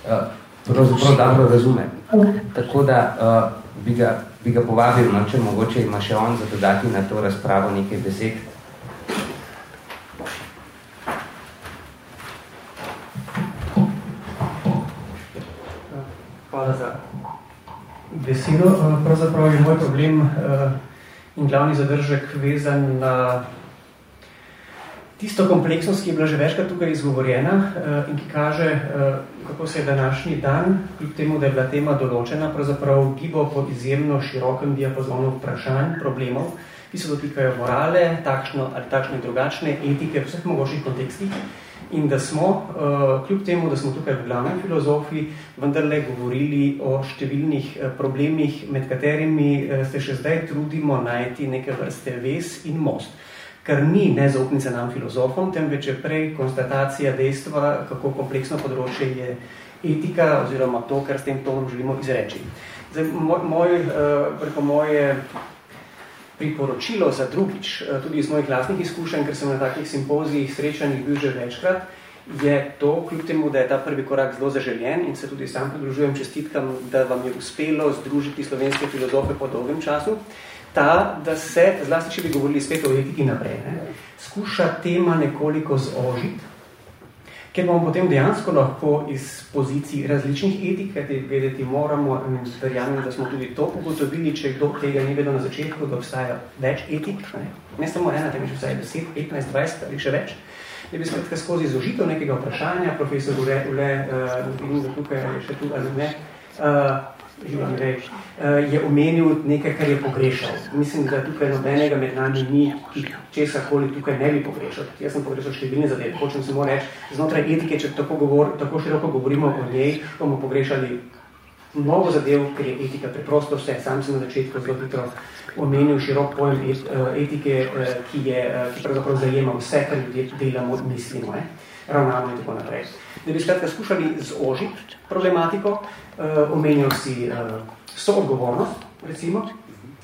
uh, pravzaprav dobro razume. Tako da uh, bi ga bi ga povabil, no, če mogoče ima še on za dodati na to razpravo nekaj besed. Hvala za besedo. Pravzaprav je moj problem eh, in glavni zadržek vezan na tisto kompleksnost, ki je bila že večkrat tukaj izgovorjena uh, in ki kaže, kako se je današnji dan, kljub temu, da je bila tema določena, pravzaprav gibo po izjemno širokem diapazonu vprašanj, problemov, ki se dotikajo morale, takšno ali takšne drugačne etike v vseh mogočnih kontekstih? In da smo, uh, kljub temu, da smo tukaj v glavnem filozofi, vendarle govorili o številnih uh, problemih, med katerimi uh, se še zdaj trudimo najti neke vrste ves in most kar ni nezaupnica nam filozofom, temveč je prej konstatacija dejstva, kako kompleksno področje je etika oziroma to, kar s tem tonom želimo izreči. Zdaj, moj, moj, eh, preko moje priporočilo za drugič, eh, tudi iz mojih lastnih izkušenj, ker sem na takih simpozijih srečanih bil že večkrat, je to, kljub temu, da je ta prvi korak zelo zaželjen in se tudi sam pridružujem čestitkam, da vam je uspelo združiti slovenske filozofe po dolgem času, ta, da se, zlasti če bi govorili spet o etiki naprej, ne, skuša tema nekoliko zožiti, ker bomo potem dejansko lahko iz pozicij različnih etik, kajti vedeti moramo, verjamem, da smo tudi to ugotovili, če kdo tega ni vedel na začetku, da obstaja več etik, ne, ne samo ena, temveč vsaj 10, 15, 20 ali še več, da bi skratka skozi zožitev nekega vprašanja, profesor Ule, uh, tukaj ali še tu ali ne, uh, živim reč, eh, je omenil nekaj, kar je pogrešal. Mislim, da tukaj nobenega med nami ni, ki česa koli tukaj ne bi pogrešal. Jaz sem pogrešal številne zadeve. Hočem samo reči, znotraj etike, če tako, govor, tako široko govorimo o njej, bomo pogrešali mnogo zadev, ker je etika preprosto vse. Sam sem na začetku zelo hitro omenil širok pojem eh, etike, eh, ki, je, ki pravzaprav zajema vse, kar ljudje delamo, mislimo, eh? Ravnamo in tako naprej. Da bi skratka skušali zožiti problematiko, uh, omenil si uh, soodgovornost, recimo,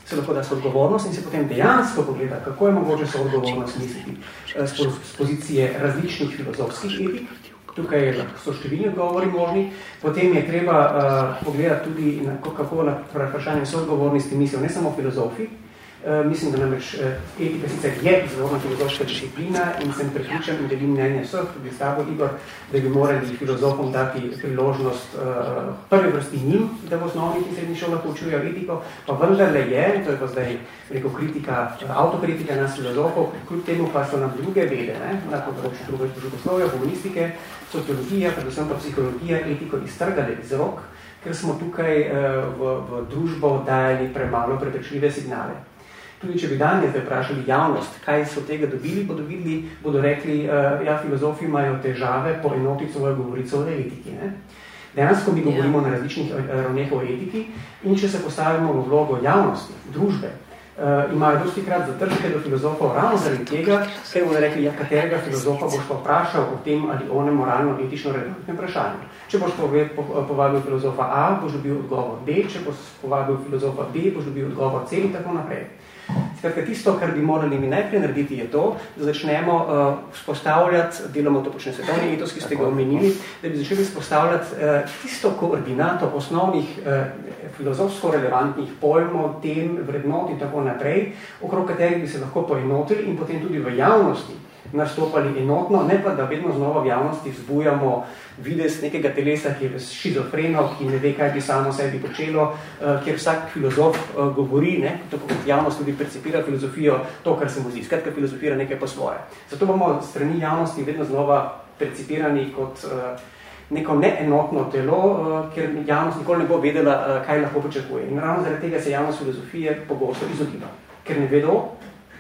se lahko da soodgovornost in se potem dejansko pogleda, kako je mogoče soodgovornost misliti uh, z pozicije različnih filozofskih etik, tukaj so številni odgovori možni, potem je treba uh, pogledati tudi, na, kako na vprašanje so odgovornosti mislijo, ne samo filozofi, Eh, mislim, da namreč uh, etika sicer je izvorna filozofska disciplina in sem prepričan in delim mnenje vseh, tudi s tabo, Igor, da bi morali filozofom dati priložnost uh, prvi vrsti njim, da v osnovnih in srednjih šolah poučujejo etiko, pa vendarle je, to je pa zdaj rekel kritika, autokritika nas filozofov, kljub temu pa so nam druge vede, ne, na področju druge družboslovja, komunistike, sociologija, predvsem pa psihologija, etiko iztrgali iz rok, ker smo tukaj uh, v, v družbo dajali premalo preprečljive signale. Tudi če bi danes vprašali javnost, kaj so tega dobili, bodo videli, bodo rekli, uh, ja, filozofi imajo težave po enoti svojo govorico o etiki. Ne? Dejansko mi govorimo ja. na različnih eh, ravneh o etiki in če se postavimo v vlogo javnosti, družbe, uh, imajo dosti krat zatržke do filozofov ravno zaradi tega, ker bodo rekli, ja, katerega filozofa boš pa vprašal o tem ali one moralno etično relevantne vprašanje. Če boš povabil filozofa A, boš dobil odgovor B, če boš povabil filozofa B, boš dobil odgovor C in tako naprej. Skratka, tisto, kar bi morali mi najprej narediti, je to, da začnemo uh, spostavljati, delamo to počne svetovni etos, ki ste ga omenili, da bi začeli spostavljati uh, tisto koordinato osnovnih uh, filozofsko relevantnih pojmov, tem, vrednot in tako naprej, okrog katerih bi se lahko poenotili in potem tudi v javnosti nastopali enotno, ne pa, da vedno znova v javnosti vzbujamo videz nekega telesa, ki je šizofreno, ki ne ve, kaj bi samo sebi počelo, uh, kjer vsak filozof uh, govori, ne, tako kot javnost tudi percipira filozofijo, to, kar se mu zdi. Skratka, filozofira nekaj po svoje. Zato bomo strani javnosti vedno znova percipirani kot uh, neko neenotno telo, ker javnost nikoli ne bo vedela, kaj lahko počakuje. In ravno zaradi tega se javnost filozofije pogosto izogiba, ker ne vedo,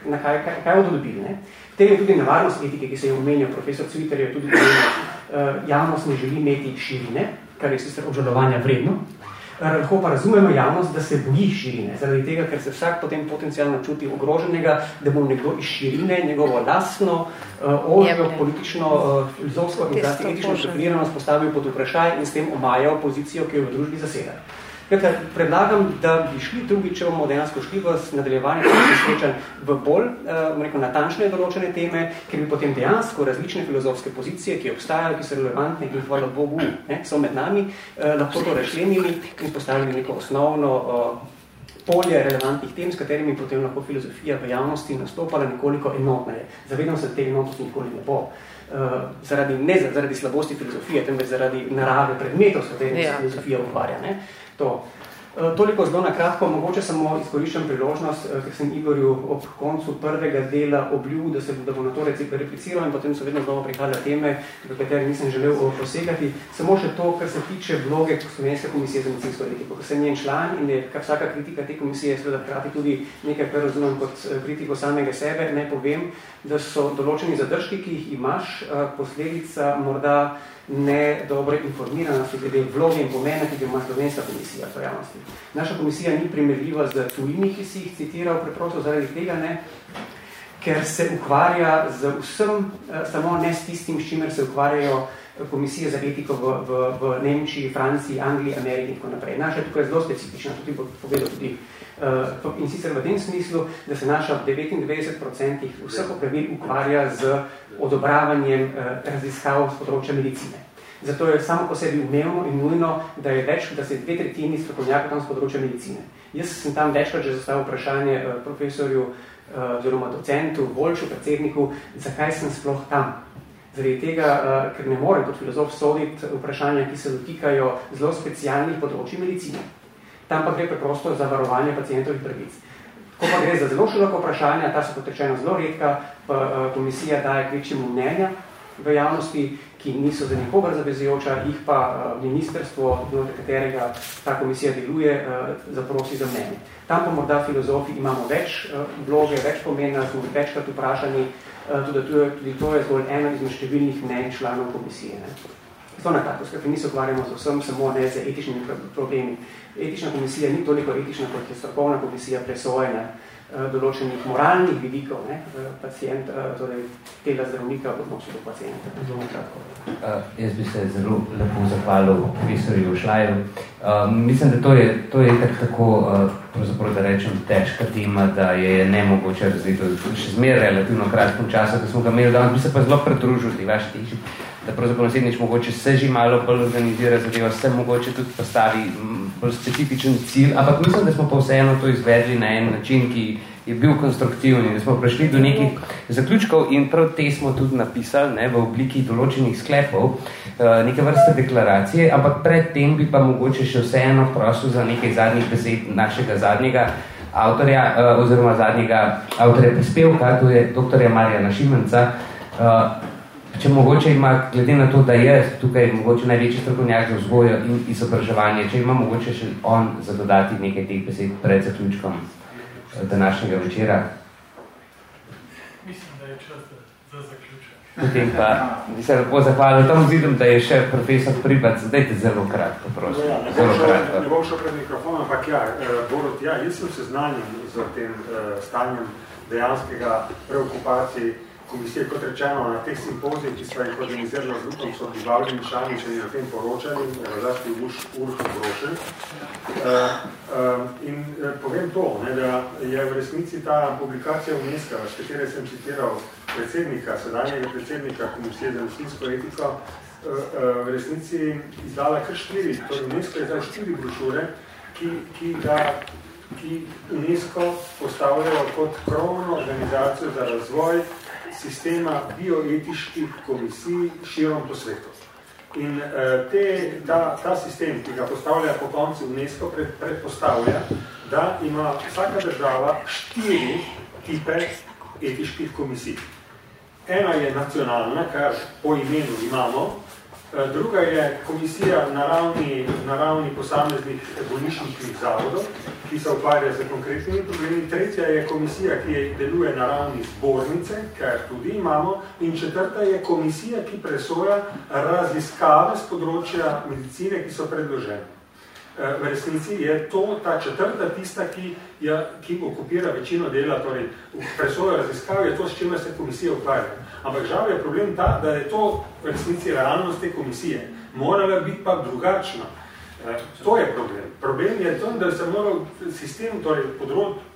na kaj, kaj, kaj bodo dobili. Ne. Tem je tudi nevarnost etike, ki se je omenjal profesor Cviter, je tudi omenjal, uh, javnost ne želi imeti širine, kar je sicer obžalovanja vredno, uh, lahko pa razumemo javnost, da se boji širine, zaradi tega, ker se vsak potem potencialno čuti ogroženega, da bo nekdo iz širine, njegovo lastno, uh, ožjo, politično, filozofsko organizacijo, etično šefiliranost postavil pod vprašaj in s tem omajal pozicijo, ki jo v družbi zaseda. Kaj, predlagam, da bi šli drugi, če bomo dejansko šli v nadaljevanje srečanj v bolj uh, rekel, natančne določene teme, ker bi potem dejansko različne filozofske pozicije, ki obstajajo, ki so relevantne in hvala Bogu, ne, so med nami, uh, lahko to rešlenili in postavili neko osnovno uh, polje relevantnih tem, s katerimi potem lahko filozofija v javnosti nastopala nekoliko enotneje. Zavedam se, da te enotnosti nikoli ne bo. Uh, zaradi, ne zaradi slabosti filozofije, temveč zaradi narave predmetov, s katerimi ja. se filozofija ukvarja. Ne? To. E, toliko zelo na kratko, mogoče samo izkoriščam priložnost, e, ker sem Igorju ob koncu prvega dela obljubil, da se da bo na to repliciral in potem so vedno znova prihajale teme, v katere nisem želel posegati. Samo še to, kar se tiče vloge Slovenske komisije za medicinsko etiko. Ker sem njen član in je vsaka kritika te komisije seveda hkrati tudi nekaj, kar razumem kot e, kritiko samega sebe, ne povem, da so določeni zadržki, ki jih imaš, posledica morda ne dobro informiranosti glede vloge in pomena, ki ga ima Slovenska komisija v javnosti. Naša komisija ni primerljiva z tujimi, ki si jih citiral preprosto zaradi tega, ne, ker se ukvarja z vsem, eh, samo ne s tistim, s čimer se ukvarjajo komisije za etiko v, v, v Nemčiji, Franciji, Angliji, Ameriki in tako naprej. Naša tukaj je zelo specifična, tudi povedal tudi uh, in sicer v tem smislu, da se naša v 99% vseh opravil ukvarja z odobravanjem uh, raziskav z področja medicine. Zato je samo po sebi umevno in nujno, da je več, da se dve tretjini strokovnjakov tam z področja medicine. Jaz sem tam večkrat že zastavil vprašanje uh, profesorju uh, oziroma docentu, Volču, predsedniku, zakaj sem sploh tam. Zaradi tega, uh, ker ne morem kot filozof soditi vprašanja, ki se dotikajo zelo specialnih področji medicine tam pa gre preprosto za varovanje pacijentovih pravic. Ko pa gre za zelo široko vprašanje, ta so potrečeno zelo redka, pa eh, komisija daje kvečjemu mnenja v javnosti, ki niso za nikogar zavezujoča, jih pa eh, ministerstvo, do katerega ta komisija deluje, eh, zaprosi za mnenje. Tam pa morda filozofi imamo več vloge, več pomena, smo večkrat vprašani, tudi to, je, tudi to je zgolj eno izmed številnih mnenj članov komisije. Ne. To nekako, skratka, mi se ukvarjamo z vsem, samo ne z etičnimi problemi etična komisija ni toliko etična, kot je strokovna komisija presojena eh, določenih moralnih vidikov ne, eh, pacient, eh, torej tega zdravnika v odnosu do pacijenta. Uh, jaz bi se zelo lepo zahvalil profesorju Šlaju. Uh, mislim, da to je, to je tak tako, uh, da rečem, težka tema, da je nemogoče razviti še zmer relativno kratkom času, da smo ga imeli danes, bi se pa zelo predružil v vaši tiši. Da pravzaprav naslednjič mogoče se že malo bolj organizira zadeva, se mogoče tudi postavi bolj specifičen cilj, ampak mislim, da smo pa vseeno to izvedli na en način, ki je bil konstruktivni, da smo prišli do nekih zaključkov in prav te smo tudi napisali ne, v obliki določenih sklepov, eh, neke vrste deklaracije, ampak pred tem bi pa mogoče še vseeno prosil za nekaj zadnjih besed našega zadnjega avtorja, eh, oziroma zadnjega avtorja prispevka, to je doktorja Marjana Šimenca, eh, Če mogoče ima, glede na to, da je tukaj mogoče največji strokovnjak za vzgojo in izobraževanje, če ima mogoče še on zadodati nekaj teh besed pred zaključkom današnjega večera. Mislim, da je čas za zaključek. Potem pa bi se lepo zahvalil. Tam vidim, da je še profesor Pribac. Zdajte zelo kratko, prosim. Ja, ne, zelo šel, kratko. ne bom šel pred mikrofonom, ampak ja, eh, Borut, ja, jaz sem seznanjen z tem uh, stanjem dejanskega preokupacij komisije, kot rečeno, na teh simpozijih, ki smo jih organizirali z Lukom, so bivali Mišaničani na tem poročali, različni Urško Brošen. Uh, um, in uh, povem to, ne, da je v resnici ta publikacija UNESCO, s katere sem citiral predsednika, sedanjega predsednika Komisije za muslimsko etiko, uh, uh, v resnici izdala kar štiri, torej UNESCO je izdala štiri brošure, ki, ki ga ki UNESCO postavljajo kot krovno organizacijo za razvoj sistema bioetiških komisij širom po svetu. In uh, te, ta, ta sistem, ki ga postavlja po koncu UNESCO, pred, predpostavlja, da ima vsaka država štiri tipe etiških komisij. Ena je nacionalna, kar po imenu imamo, Eh, druga je komisija na ravni, na ravni posameznih bolnišničnih zavodov, ki se ukvarja z konkretnimi problemi. Tretja je komisija, ki je deluje na ravni zbornice, kar tudi imamo. In četrta je komisija, ki presoja raziskave z področja medicine, ki so predložene. Eh, v resnici je to ta četrta tista, ki, je, ki okupira večino dela, torej presoja raziskav je to, s čimer se komisija ukvarja. Ampak žal je problem ta, da je to v resnici realnost te komisije. Morala biti pa drugačna. E, to je problem. Problem je to, da se moral sistem, torej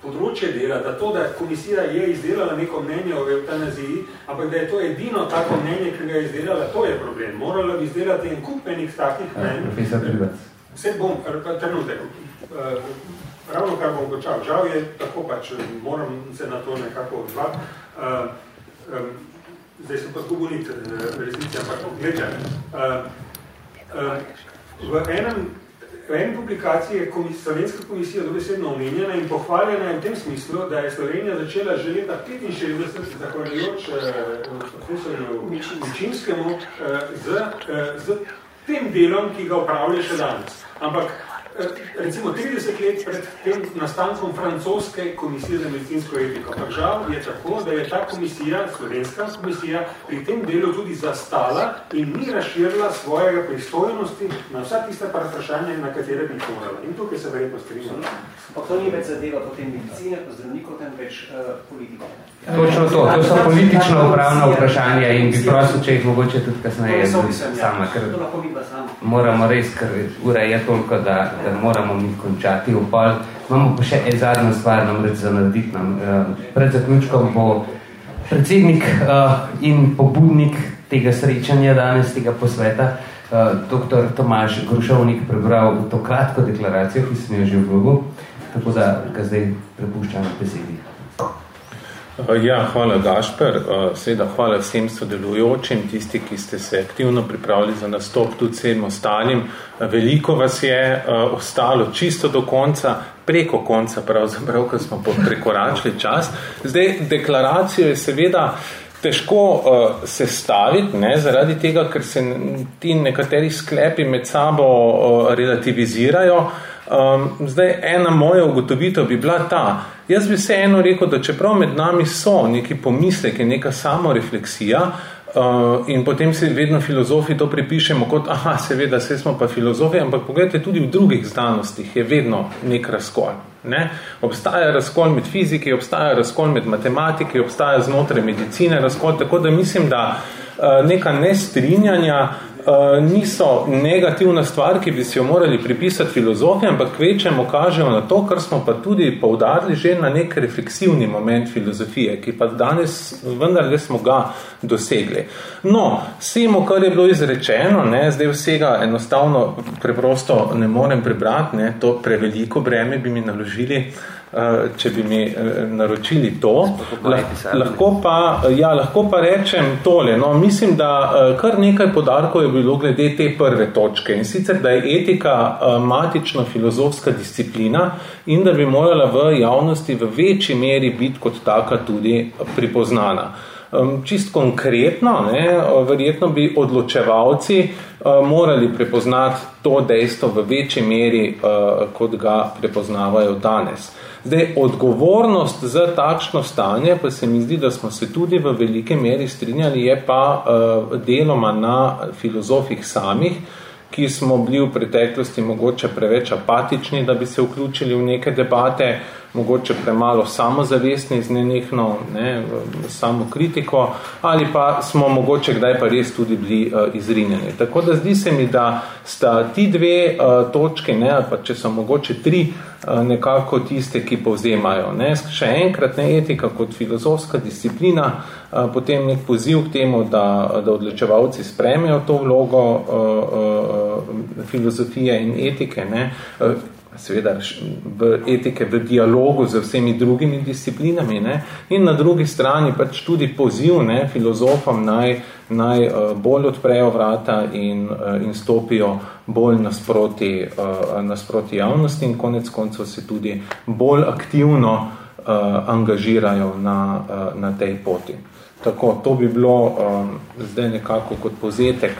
področje dela, da to, da komisija je izdelala neko mnenje o eutanaziji, ampak da je to edino tako mnenje, ki ga je izdelala, to je problem. Morala bi izdelati en kup enih takih mnenj. Vse bom, trenutek, e, ravno kar bom počal. Žal je tako pač, moram se na to nekako odzvati. Zdaj sem pa zgubil nik resnici, ampak gledajte, uh, uh, v enem V eni publikaciji je komis, Slovenska komisija dobesedno omenjena in pohvaljena v tem smislu, da je Slovenija začela že leta 65, zahvaljujoč eh, profesorju Mičinskemu, eh, z, eh, z tem delom, ki ga upravlja še danes. Ampak Eh, recimo 30 let pred tem nastankom francoske komisije za medicinsko etiko. Pa žal je tako, da je ta komisija, slovenska komisija, pri tem delu tudi zastala in ni razširila svojega pristojnosti na vsa tista vprašanja, na katere bi morala. In tukaj se verjetno strinjamo. Pa to ni več zadeva potem medicine, pa zdravnikov, tem več uh, politiko. Točno to, to so politično upravna vprašanja in bi prosil, če jih mogoče tudi kasneje sama, ker moramo res, ker ura je toliko, da, da moramo mi končati v pol. Imamo pa še en zadnjo stvar namreč za narediti nam. Eh, pred zaključkom bo predsednik uh, in pobudnik tega srečanja danes, tega posveta, uh, dr. Tomaž Grušovnik prebral to kratko deklaracijo, ki sem jo že v tako da ga zdaj prepuščam besedi. Eh, ja, hvala Gašper, eh, seveda hvala vsem sodelujočim, tisti, ki ste se aktivno pripravili za nastop, tudi vsem ostalim. Eh, veliko vas je ostalo čisto do konca, preko konca pravzaprav, ker smo prekoračili čas. Zdaj, deklaracijo je seveda težko uh, sestaviti, ne, zaradi tega, ker se ti nekateri sklepi med sabo uh, relativizirajo. Um, zdaj, ena moja ugotovitev bi bila ta. Jaz bi se eno rekel, da čeprav med nami so neki pomisleki, neka samorefleksija uh, in potem se vedno filozofi to pripišemo kot, aha, seveda, vse smo pa filozofi, ampak pogledajte, tudi v drugih znanostih je vedno nek razkol. Ne? Obstaja razkol med fiziki, obstaja razkol med matematiki, obstaja znotraj medicine razkol, tako da mislim, da uh, neka nestrinjanja uh, niso negativna stvar, ki bi si jo morali pripisati filozofiji, ampak kvečemo kažejo na to, kar smo pa tudi poudarili že na nek refleksivni moment filozofije, ki pa danes vendar smo ga dosegli. No, vsemu, kar je bilo izrečeno, ne, zdaj vsega enostavno preprosto ne morem prebrati, ne, to preveliko breme bi mi naložili, uh, Eh, če bi mi eh, naročili to. Lahko pa, ja, lahko pa rečem tole. No, mislim, da eh, kar nekaj podarkov je bilo glede te prve točke in sicer, da je etika matično-filozofska disciplina in da bi morala v javnosti v večji meri biti kot taka tudi pripoznana. Čist konkretno, ne, verjetno bi odločevalci morali prepoznati to dejstvo v večji meri, kot ga prepoznavajo danes. Zdaj, odgovornost za takšno stanje, pa se mi zdi, da smo se tudi v velike meri strinjali, je pa uh, deloma na filozofih samih, ki smo bili v preteklosti mogoče preveč apatični, da bi se vključili v neke debate, uh, mogoče premalo samozavestni z nenehno ne, samo kritiko, ali pa smo mogoče kdaj pa res tudi bili uh, izrinjeni. Tako da zdi se mi, da sta ti dve uh, točke, ne, ali pa če so mogoče tri, uh, nekako tiste, ki povzemajo. Ne. Še enkrat ne etika kot filozofska disciplina, uh, potem nek poziv k temu, da, da odločevalci spremejo to vlogo uh, uh, filozofije in etike, ne, uh, seveda v etike, v dialogu z vsemi drugimi disciplinami ne? in na drugi strani pač tudi poziv ne, filozofom naj, naj uh, bolj odprejo vrata in, uh, in stopijo bolj nasproti, uh, nasproti javnosti in konec koncev se tudi bolj aktivno angažirajo na, na tej poti. Tako, to bi bilo zdaj nekako kot pozetek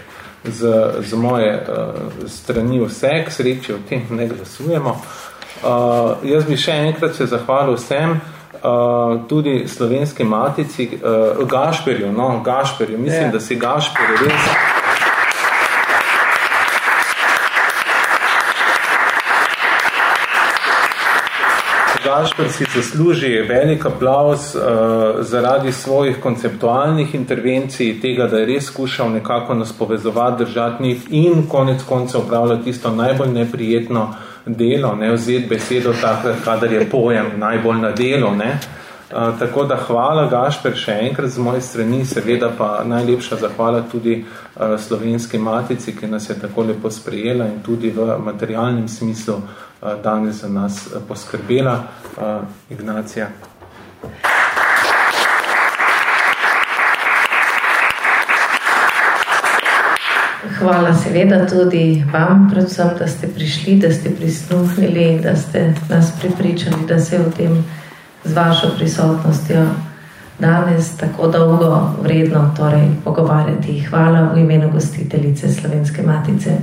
z, z moje uh, strani vse, k sreči o tem ne glasujemo. Uh, jaz bi še enkrat se zahvalil vsem, uh, tudi slovenski matici, uh, Gašperju, no, Gašperju, mislim, yeah. da si Gašperju res... Gašper si zasluži velik aplauz uh, zaradi svojih konceptualnih intervencij, tega, da je res skušal nekako nas povezovati, držati njih in konec konca upravljati tisto najbolj neprijetno delo, ne vzeti besedo takrat, kadar je pojem najbolj na delo. Ne. Uh, tako da hvala Gašper še enkrat z moje strani, seveda pa najlepša zahvala tudi uh, slovenski matici, ki nas je tako lepo sprejela in tudi v materialnem smislu uh, danes za nas uh, poskrbela Ignacija. Hvala seveda tudi vam, predvsem, da ste prišli, da ste prisluhnili in da ste nas pripričali, da se v tem z vašo prisotnostjo danes tako dolgo vredno torej, pogovarjati. Hvala v imenu gostiteljice Slovenske matice.